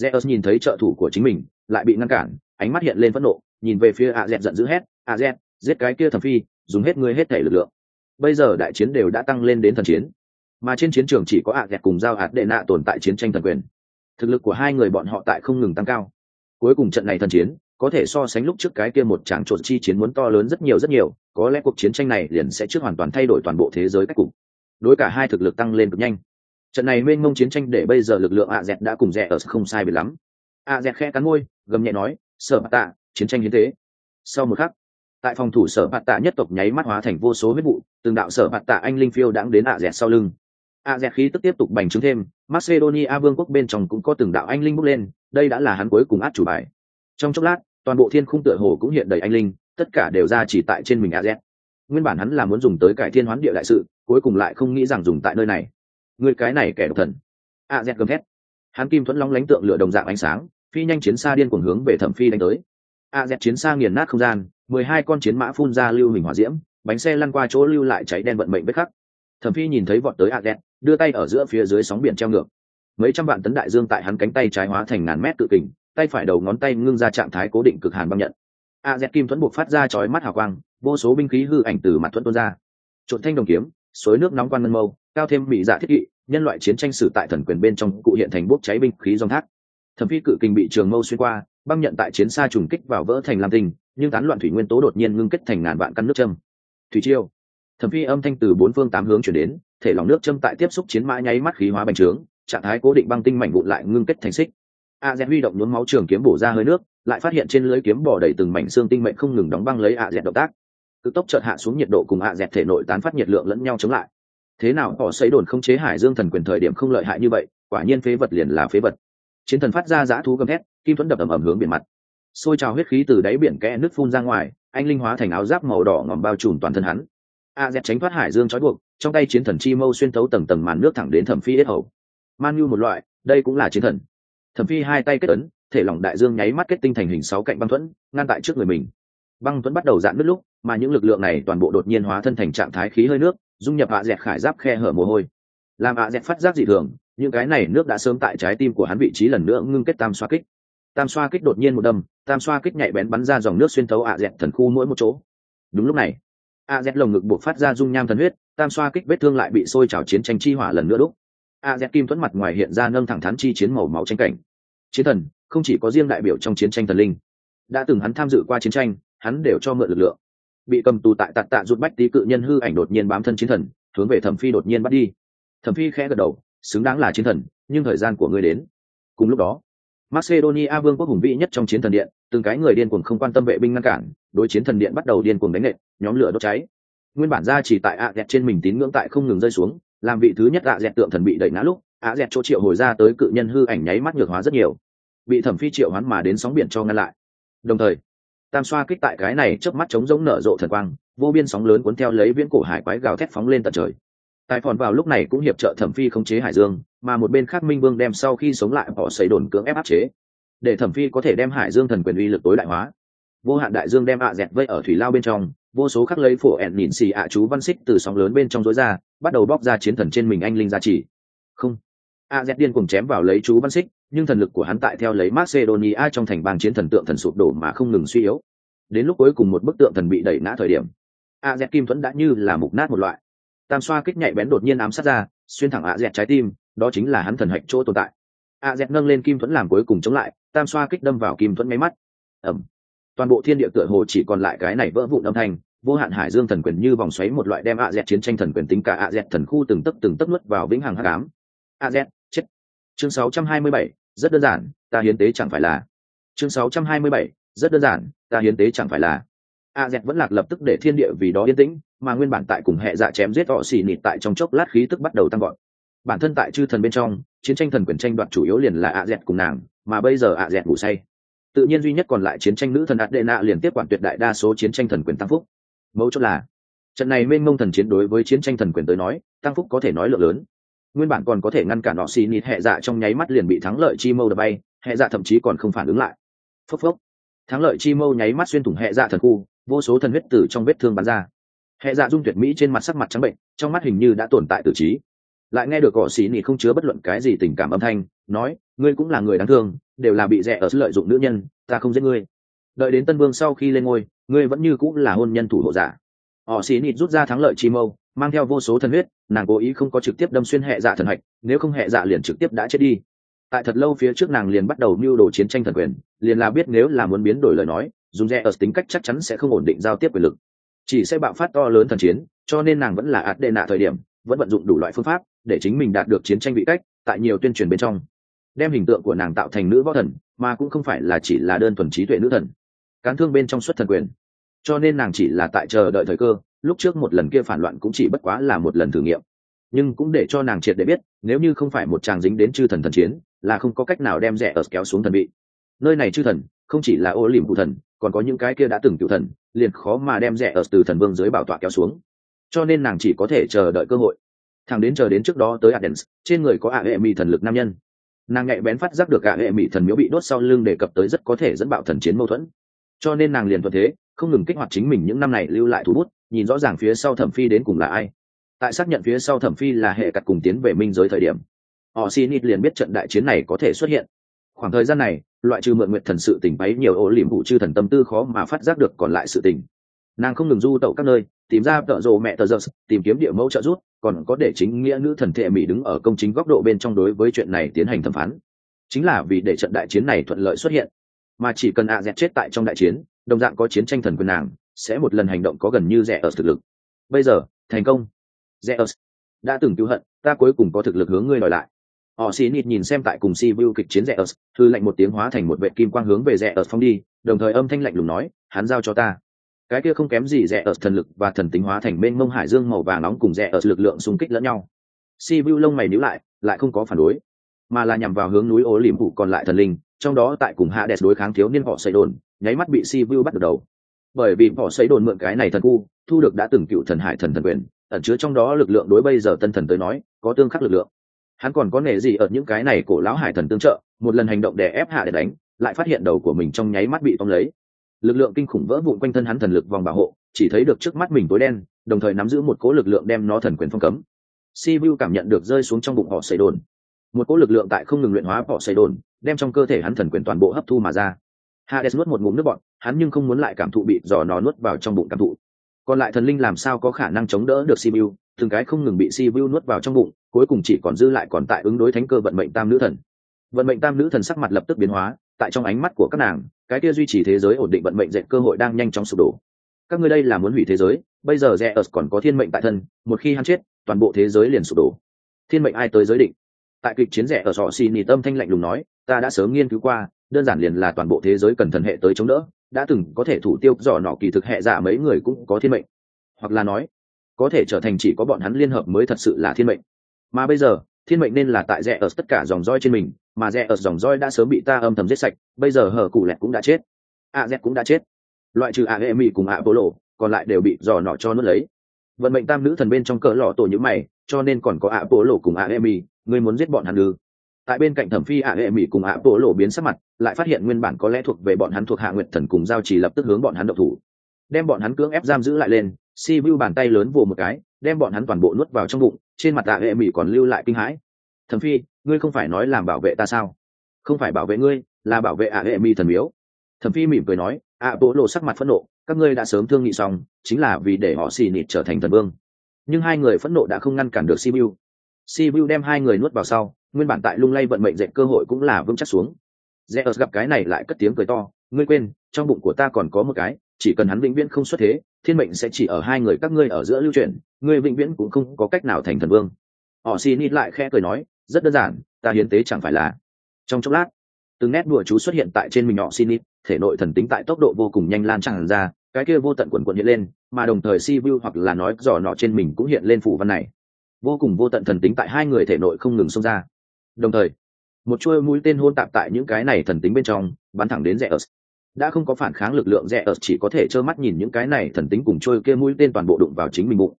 zeus nhìn thấy trợ thủ của chính mình, lại bị ngăn cản, ánh mắt hiện lên phẫn nộ, nhìn về phía a z giận dữ hét, a z giết cái kia thẩm phi, dùng hết ngươi hết thể lực lượng. Bây giờ đại chiến đều đã tăng lên đến thần chiến. Mà trên chiến trường chỉ có ạ dẹt cùng giao hạt đệ nạ tồn tại chiến tranh thần quyền. Thực lực của hai người bọn họ tại không ngừng tăng cao. Cuối cùng trận này thần chiến, có thể so sánh lúc trước cái kia một tràng trộn chi chiến muốn to lớn rất nhiều rất nhiều, có lẽ cuộc chiến tranh này liền sẽ trước hoàn toàn thay đổi toàn bộ thế giới cách cục. Đối cả hai thực lực tăng lên cực nhanh. Trận này mênh mông chiến tranh để bây giờ lực lượng ạ dẹt đã cùng rẽ ở không sai biệt lắm. ạ dẹt khe cắn môi, gầm nhẹ nói, sở tạ, chiến tranh hiến thế. sau một khắc tại phòng thủ sở bạt tạ nhất tộc nháy mắt hóa thành vô số huyết vụ, từng đạo sở bạt tạ anh linh phiêu đãng đến ạ dẹt sau lưng. Ạ dẹt khí tức tiếp tục bành trướng thêm, macedonia vương quốc bên trong cũng có từng đạo anh linh bốc lên, đây đã là hắn cuối cùng át chủ bài. Trong chốc lát, toàn bộ thiên khung tựa hồ cũng hiện đầy anh linh, tất cả đều ra chỉ tại trên mình a dẹt. Nguyên bản hắn là muốn dùng tới cải thiên hoán địa đại sự, cuối cùng lại không nghĩ rằng dùng tại nơi này. Người cái này kẻ độc thần. Ạ dẹt gầm thét. Hắn kim thuẫn long lánh tượng lửa đồng dạng ánh sáng, phi nhanh chiến xa điên cuồng hướng về thẩm phi đánh tới a z chiến xa nghiền nát không gian, mười hai con chiến mã phun ra lưu hình hỏa diễm, bánh xe lăn qua chỗ lưu lại cháy đen vận mệnh vết khắc. Thẩm phi nhìn thấy vọt tới a z, đưa tay ở giữa phía dưới sóng biển treo ngược. Mấy trăm vạn tấn đại dương tại hắn cánh tay trái hóa thành ngàn mét tự kình, tay phải đầu ngón tay ngưng ra trạng thái cố định cực hàn băng nhận. A z kim thuẫn buộc phát ra chói mắt hào quang, vô số binh khí hư ảnh từ mặt thuẫn tuôn ra. Trộn thanh đồng kiếm, suối nước nóng quan ngân mâu, cao thêm bị dạ thiết kỵ, nhân loại chiến tranh sử tại thần quyền bên trong cụ hiện thành bốc cháy binh khí dòng thác. Thẩm phi cự kình bị trường mâu xuyên qua băng nhận tại chiến xa trùng kích vào vỡ thành lam tinh, nhưng tán loạn thủy nguyên tố đột nhiên ngưng kết thành ngàn vạn căn nước châm. Thủy chiêu. Thẩm phi âm thanh từ bốn phương tám hướng chuyển đến, thể lòng nước châm tại tiếp xúc chiến mã nháy mắt khí hóa bành trướng, trạng thái cố định băng tinh mảnh vụn lại ngưng kết thành xích. A z huy động nhuốm máu trường kiếm bổ ra hơi nước, lại phát hiện trên lưới kiếm bỏ đầy từng mảnh xương tinh mệnh không ngừng đóng băng lấy a z động tác. Cực tốc chợt hạ xuống nhiệt độ cùng a z thể nội tán phát nhiệt lượng lẫn nhau chống lại. Thế nào, họ xây đồn không chế hải dương thần quyền thời điểm không lợi hại như vậy, quả nhiên phế vật liền là phế vật chiến thần phát ra dã thú gầm thét, kim thuẫn đập ầm ầm hướng biển mặt. Xôi trào huyết khí từ đáy biển kẽ nước phun ra ngoài, anh linh hóa thành áo giáp màu đỏ ngòm bao trùm toàn thân hắn. A z tránh thoát hải dương trói buộc, trong tay chiến thần chi mâu xuyên thấu tầng tầng màn nước thẳng đến thẩm phi ít hầu. Man như một loại, đây cũng là chiến thần. Thẩm phi hai tay kết ấn, thể lỏng đại dương nháy mắt kết tinh thành hình sáu cạnh băng thuẫn, ngăn tại trước người mình. Băng thuẫn bắt đầu dạn nứt lúc, mà những lực lượng này toàn bộ đột nhiên hóa thân thành trạng thái khí hơi nước, dung nhập a dẹt khải giáp khe hở mồ hôi. Làm a dẹt phát giác dị thường những cái này nước đã sớm tại trái tim của hắn vị trí lần nữa ngưng kết tam xoa kích. Tam xoa kích đột nhiên một đâm, tam xoa kích nhạy bén bắn ra dòng nước xuyên thấu hạ dẹt thần khu mỗi một chỗ. Đúng lúc này a z lồng ngực buộc phát ra dung nham thần huyết, tam xoa kích vết thương lại bị sôi trào chiến tranh chi hỏa lần nữa đúc. A z kim thuẫn mặt ngoài hiện ra nâng thẳng thắn chi chiến màu máu tranh cảnh. Chiến thần, không chỉ có riêng đại biểu trong chiến tranh thần linh, đã từng hắn tham dự qua chiến tranh, hắn đều cho mượn lực lượng. Bị cầm tù tại tạt tạ rút bách tí cự nhân hư ảnh đột nhiên bám thân chiến thần, hướng về thẩm phi đột nhiên bắt đi. Thẩm phi khẽ gật đầu xứng đáng là chiến thần, nhưng thời gian của ngươi đến. Cùng lúc đó, macedonia vương quốc hùng vĩ nhất trong chiến thần điện, từng cái người điên cuồng không quan tâm vệ binh ngăn cản, đối chiến thần điện bắt đầu điên cuồng đánh nện, nhóm lửa đốt cháy. Nguyên bản ra chỉ tại ạ dẹt trên mình tín ngưỡng tại không ngừng rơi xuống, làm vị thứ nhất ạ dẹt tượng thần bị đẩy ngã lúc, ạ dẹt chỗ triệu hồi ra tới cự nhân hư ảnh nháy mắt nhược hóa rất nhiều. Bị thẩm phi triệu hoán mà đến sóng biển cho ngăn lại. Đồng thời, tam xoa kích tại cái này trước mắt chống rỗng nở rộ thần quang, vô biên sóng lớn cuốn theo lấy viễn cổ hải quái gào thét phóng lên tận trời. Tài phòn vào lúc này cũng hiệp trợ thẩm phi khống chế hải dương, mà một bên khác minh vương đem sau khi sống lại bỏ xây đồn cưỡng ép áp chế. Để thẩm phi có thể đem hải dương thần quyền uy lực tối đại hóa. Vô hạn đại dương đem ạ dẹt vây ở thủy lao bên trong, vô số khắc lấy phổ ẹn nhìn xì ạ chú văn xích từ sóng lớn bên trong rối ra, bắt đầu bóc ra chiến thần trên mình anh linh gia trì. Không. a z điên cùng chém vào lấy chú văn xích, nhưng thần lực của hắn tại theo lấy macedonia trong thành bang chiến thần tượng thần sụp đổ mà không ngừng suy yếu. Đến lúc cuối cùng một bức tượng thần bị đẩy ngã thời điểm a z kim thuẫn đã như là mục nát một loại tam xoa kích nhạy bén đột nhiên ám sát ra xuyên thẳng ạ dẹt trái tim đó chính là hắn thần hạch chỗ tồn tại. Ạ dẹt nâng lên kim thuẫn làm cuối cùng chống lại tam xoa kích đâm vào kim thuẫn máy mắt. Ẩm toàn bộ thiên địa tựa hồ chỉ còn lại cái này vỡ vụn âm thanh vô hạn hải dương thần quyền như vòng xoáy một loại đem ạ dẹt chiến tranh thần quyền tính cả ạ dẹt thần khu từng tấc từng tấc nuốt vào vĩnh hằng hắc ám. Ạ dẹt, chết. Chương 627, rất đơn giản ta hiến tế chẳng phải là. Chương 627, rất đơn giản ta hiến tế chẳng phải là. a z vẫn lạc lập tức để thiên địa vì đó yên tĩnh mà nguyên bản tại cùng hệ dạ chém giết họ xì nịt tại trong chốc lát khí tức bắt đầu tăng gọn bản thân tại chư thần bên trong, chiến tranh thần quyền tranh đoạt chủ yếu liền là ạ dẹt cùng nàng, mà bây giờ ạ dẹt ngủ say. Tự nhiên duy nhất còn lại chiến tranh nữ thần adena liền tiếp quản tuyệt đại đa số chiến tranh thần quyền tăng phúc. Mấu chốt là, trận này mênh mông thần chiến đối với chiến tranh thần quyền tới nói, tăng phúc có thể nói lượng lớn. Nguyên bản còn có thể ngăn cản họ xì nịt hệ dạ trong nháy mắt liền bị thắng lợi chi mâu đập bay, hệ dạ thậm chí còn không phản ứng lại. Phốc phốc. Thắng lợi chi mâu nháy mắt xuyên thủng hệ dạ thần khu, vô số thần huyết tử trong vết thương bắn ra hệ dạ dung tuyệt mỹ trên mặt sắc mặt trắng bệnh, trong mắt hình như đã tồn tại tử trí. Lại nghe được cỏ xì Nị không chứa bất luận cái gì tình cảm âm thanh, nói, ngươi cũng là người đáng thương, đều là bị rẻ ở lợi dụng nữ nhân, ta không giết ngươi. Đợi đến tân vương sau khi lên ngôi, ngươi vẫn như cũng là hôn nhân thủ hộ giả. Họ xì nịt rút ra thắng lợi chi mâu, mang theo vô số thần huyết, nàng cố ý không có trực tiếp đâm xuyên hệ dạ thần hạch, nếu không hệ dạ liền trực tiếp đã chết đi. Tại thật lâu phía trước nàng liền bắt đầu mưu đồ chiến tranh thần quyền, liền là biết nếu là muốn biến đổi lời nói, dùng rẻ ở tính cách chắc chắn sẽ không ổn định giao tiếp quyền lực chỉ sẽ bạo phát to lớn thần chiến, cho nên nàng vẫn là ạt đệ nạ thời điểm, vẫn vận dụng đủ loại phương pháp để chính mình đạt được chiến tranh vị cách tại nhiều tuyên truyền bên trong. Đem hình tượng của nàng tạo thành nữ võ thần, mà cũng không phải là chỉ là đơn thuần trí tuệ nữ thần. Cán thương bên trong xuất thần quyền. Cho nên nàng chỉ là tại chờ đợi thời cơ, lúc trước một lần kia phản loạn cũng chỉ bất quá là một lần thử nghiệm. Nhưng cũng để cho nàng triệt để biết, nếu như không phải một chàng dính đến chư thần thần chiến, là không có cách nào đem rẻ ở kéo xuống thần bị. nơi này chư thần không chỉ là ô liềm cụ thần, còn có những cái kia đã từng cựu thần, liền khó mà đem rẻ ở từ thần vương dưới bảo tọa kéo xuống. Cho nên nàng chỉ có thể chờ đợi cơ hội. Thằng đến chờ đến trước đó tới adens trên người có ạ hệ mỹ thần lực nam nhân. Nàng nhạy bén phát giác được ạ hệ mỹ thần miếu bị đốt sau lưng đề cập tới rất có thể dẫn bạo thần chiến mâu thuẫn. Cho nên nàng liền thuận thế, không ngừng kích hoạt chính mình những năm này lưu lại thủ bút, nhìn rõ ràng phía sau thẩm phi đến cùng là ai. Tại xác nhận phía sau thẩm phi là hệ cặt cùng tiến về minh giới thời điểm họ xin ít liền biết trận đại chiến này có thể xuất hiện khoảng thời gian này, loại trừ mượn nguyện thần sự tỉnh bấy nhiều ổ liềm vụ chư thần tâm tư khó mà phát giác được còn lại sự tình. Nàng không ngừng du tẩu các nơi, tìm ra tợ rồ mẹ tờ giơ tìm kiếm địa mẫu trợ giúp, còn có để chính nghĩa nữ thần thệ mỹ đứng ở công chính góc độ bên trong đối với chuyện này tiến hành thẩm phán. Chính là vì để trận đại chiến này thuận lợi xuất hiện. Mà chỉ cần a dẹt chết tại trong đại chiến, đồng dạng có chiến tranh thần quyền nàng, sẽ một lần hành động có gần như rẻ ở thực lực. Bây giờ, thành công. Rẻ ở. Đã từng cứu hận, ta cuối cùng có thực lực hướng ngươi đòi lại họ xì nịt nhìn xem tại cùng si vu kịch chiến rẻ ớt thư lệnh một tiếng hóa thành một vệ kim quang hướng về rẻ ớt phong đi, đồng thời âm thanh lạnh lùng nói, hắn giao cho ta. Cái kia không kém gì rẻ ớt thần lực và thần tính hóa thành bên mông hải dương màu vàng nóng cùng rẻ ớt lực lượng xung kích lẫn nhau. Si vu lông mày níu lại lại không có phản đối, mà là nhằm vào hướng núi ố liềm phụ còn lại thần linh, trong đó tại cùng hạ đẹp đối kháng thiếu niên họ xây đồn, nháy mắt bị si vu bắt được đầu. Bởi vì họ xây đồn mượn cái này thần khu, thu được đã từng cựu thần hải thần thần quyền, ẩn chứa trong đó lực lượng đối bây giờ tân thần tới nói, có tương khắc lực lượng hắn còn có nể gì ở những cái này cổ lão hải thần tương trợ, một lần hành động để ép hạ để đánh, lại phát hiện đầu của mình trong nháy mắt bị tông lấy. Lực lượng kinh khủng vỡ vụn quanh thân hắn thần lực vòng bảo hộ, chỉ thấy được trước mắt mình tối đen, đồng thời nắm giữ một cố lực lượng đem nó thần quyền phong cấm. Si vu cảm nhận được rơi xuống trong bụng họ xây đồn. Một cố lực lượng tại không ngừng luyện hóa họ xây đồn, đem trong cơ thể hắn thần quyền toàn bộ hấp thu mà ra. Hades nuốt một ngụm nước bọn hắn nhưng không muốn lại cảm thụ bị giò nó nuốt vào trong bụng cảm thụ. Còn lại thần linh làm sao có khả năng chống đỡ được si vu từng cái không ngừng bị si vu nuốt vào trong bụng, cuối cùng chỉ còn dư lại còn tại ứng đối thánh cơ vận mệnh tam nữ thần. Vận mệnh tam nữ thần sắc mặt lập tức biến hóa, tại trong ánh mắt của các nàng, cái kia duy trì thế giới ổn định vận mệnh dệt cơ hội đang nhanh chóng sụp đổ. Các ngươi đây là muốn hủy thế giới, bây giờ rẽ ớt còn có thiên mệnh tại thân, một khi hắn chết, toàn bộ thế giới liền sụp đổ. Thiên mệnh ai tới giới định? Tại kịch chiến rẽ ở sọ xì nỉ tâm thanh lạnh lùng nói, ta đã sớm nghiên cứu qua, đơn giản liền là toàn bộ thế giới cần thần hệ tới chống đỡ, đã từng có thể thủ tiêu dò nọ kỳ thực hệ giả mấy người cũng có thiên mệnh. Hoặc là nói có thể trở thành chỉ có bọn hắn liên hợp mới thật sự là thiên mệnh. Mà bây giờ, thiên mệnh nên là tại rẽ ở tất cả dòng roi trên mình, mà rẽ ở dòng roi đã sớm bị ta âm thầm giết sạch, bây giờ hở cụ lẹt cũng đã chết. A z cũng đã chết. Loại trừ a hệ mỹ cùng a bố lộ còn lại đều bị dò nọ cho nuốt lấy. Vận mệnh tam nữ thần bên trong cỡ lọ tổ nhữ mày, cho nên còn có a bố lộ cùng a hệ mỹ người muốn giết bọn hắn ư? Tại bên cạnh thẩm phi a hệ mỹ cùng a bố lộ biến sắc mặt, lại phát hiện nguyên bản có lẽ thuộc về bọn hắn thuộc hạ nguyệt thần cùng giao chỉ lập tức hướng bọn hắn độc thủ. Đem bọn hắn cưỡng ép giam giữ lại lên si vu bàn tay lớn vồ một cái đem bọn hắn toàn bộ nuốt vào trong bụng trên mặt tạ hệ mỹ còn lưu lại kinh hãi. Thẩm phi ngươi không phải nói làm bảo vệ ta sao? Không phải bảo vệ ngươi là bảo vệ ạ hệ mỹ thần miếu. Thẩm phi mỉm cười nói ạ bố lộ sắc mặt phẫn nộ các ngươi đã sớm thương nghị xong chính là vì để họ xì nịt trở thành thần vương. Nhưng hai người phẫn nộ đã không ngăn cản được sibiu. Sibiu đem hai người nuốt vào sau nguyên bản tại lung lay vận mệnh dạy cơ hội cũng là vững chắc xuống. Zeus gặp cái này lại cất tiếng cười to, ngươi quên, trong bụng của ta còn có một cái, chỉ cần hắn vĩnh viễn không xuất thế, thiên mệnh sẽ chỉ ở hai người các ngươi ở giữa lưu truyền, ngươi vĩnh viễn cũng không có cách nào thành thần vương. Họ xin ít lại khẽ cười nói, rất đơn giản, ta hiến tế chẳng phải là. Trong chốc lát, từng nét đùa chú xuất hiện tại trên mình họ xin ít, thể nội thần tính tại tốc độ vô cùng nhanh lan tràn ra, cái kia vô tận quần quần hiện lên, mà đồng thời si vu hoặc là nói giỏ nọ trên mình cũng hiện lên phủ văn này. Vô cùng vô tận thần tính tại hai người thể nội không ngừng xông ra. Đồng thời, một chuôi mũi tên hôn tạp tại những cái này thần tính bên trong bắn thẳng đến rẽ ớt đã không có phản kháng lực lượng rẽ ớt chỉ có thể trơ mắt nhìn những cái này thần tính cùng trôi kia mũi tên toàn bộ đụng vào chính mình bụng.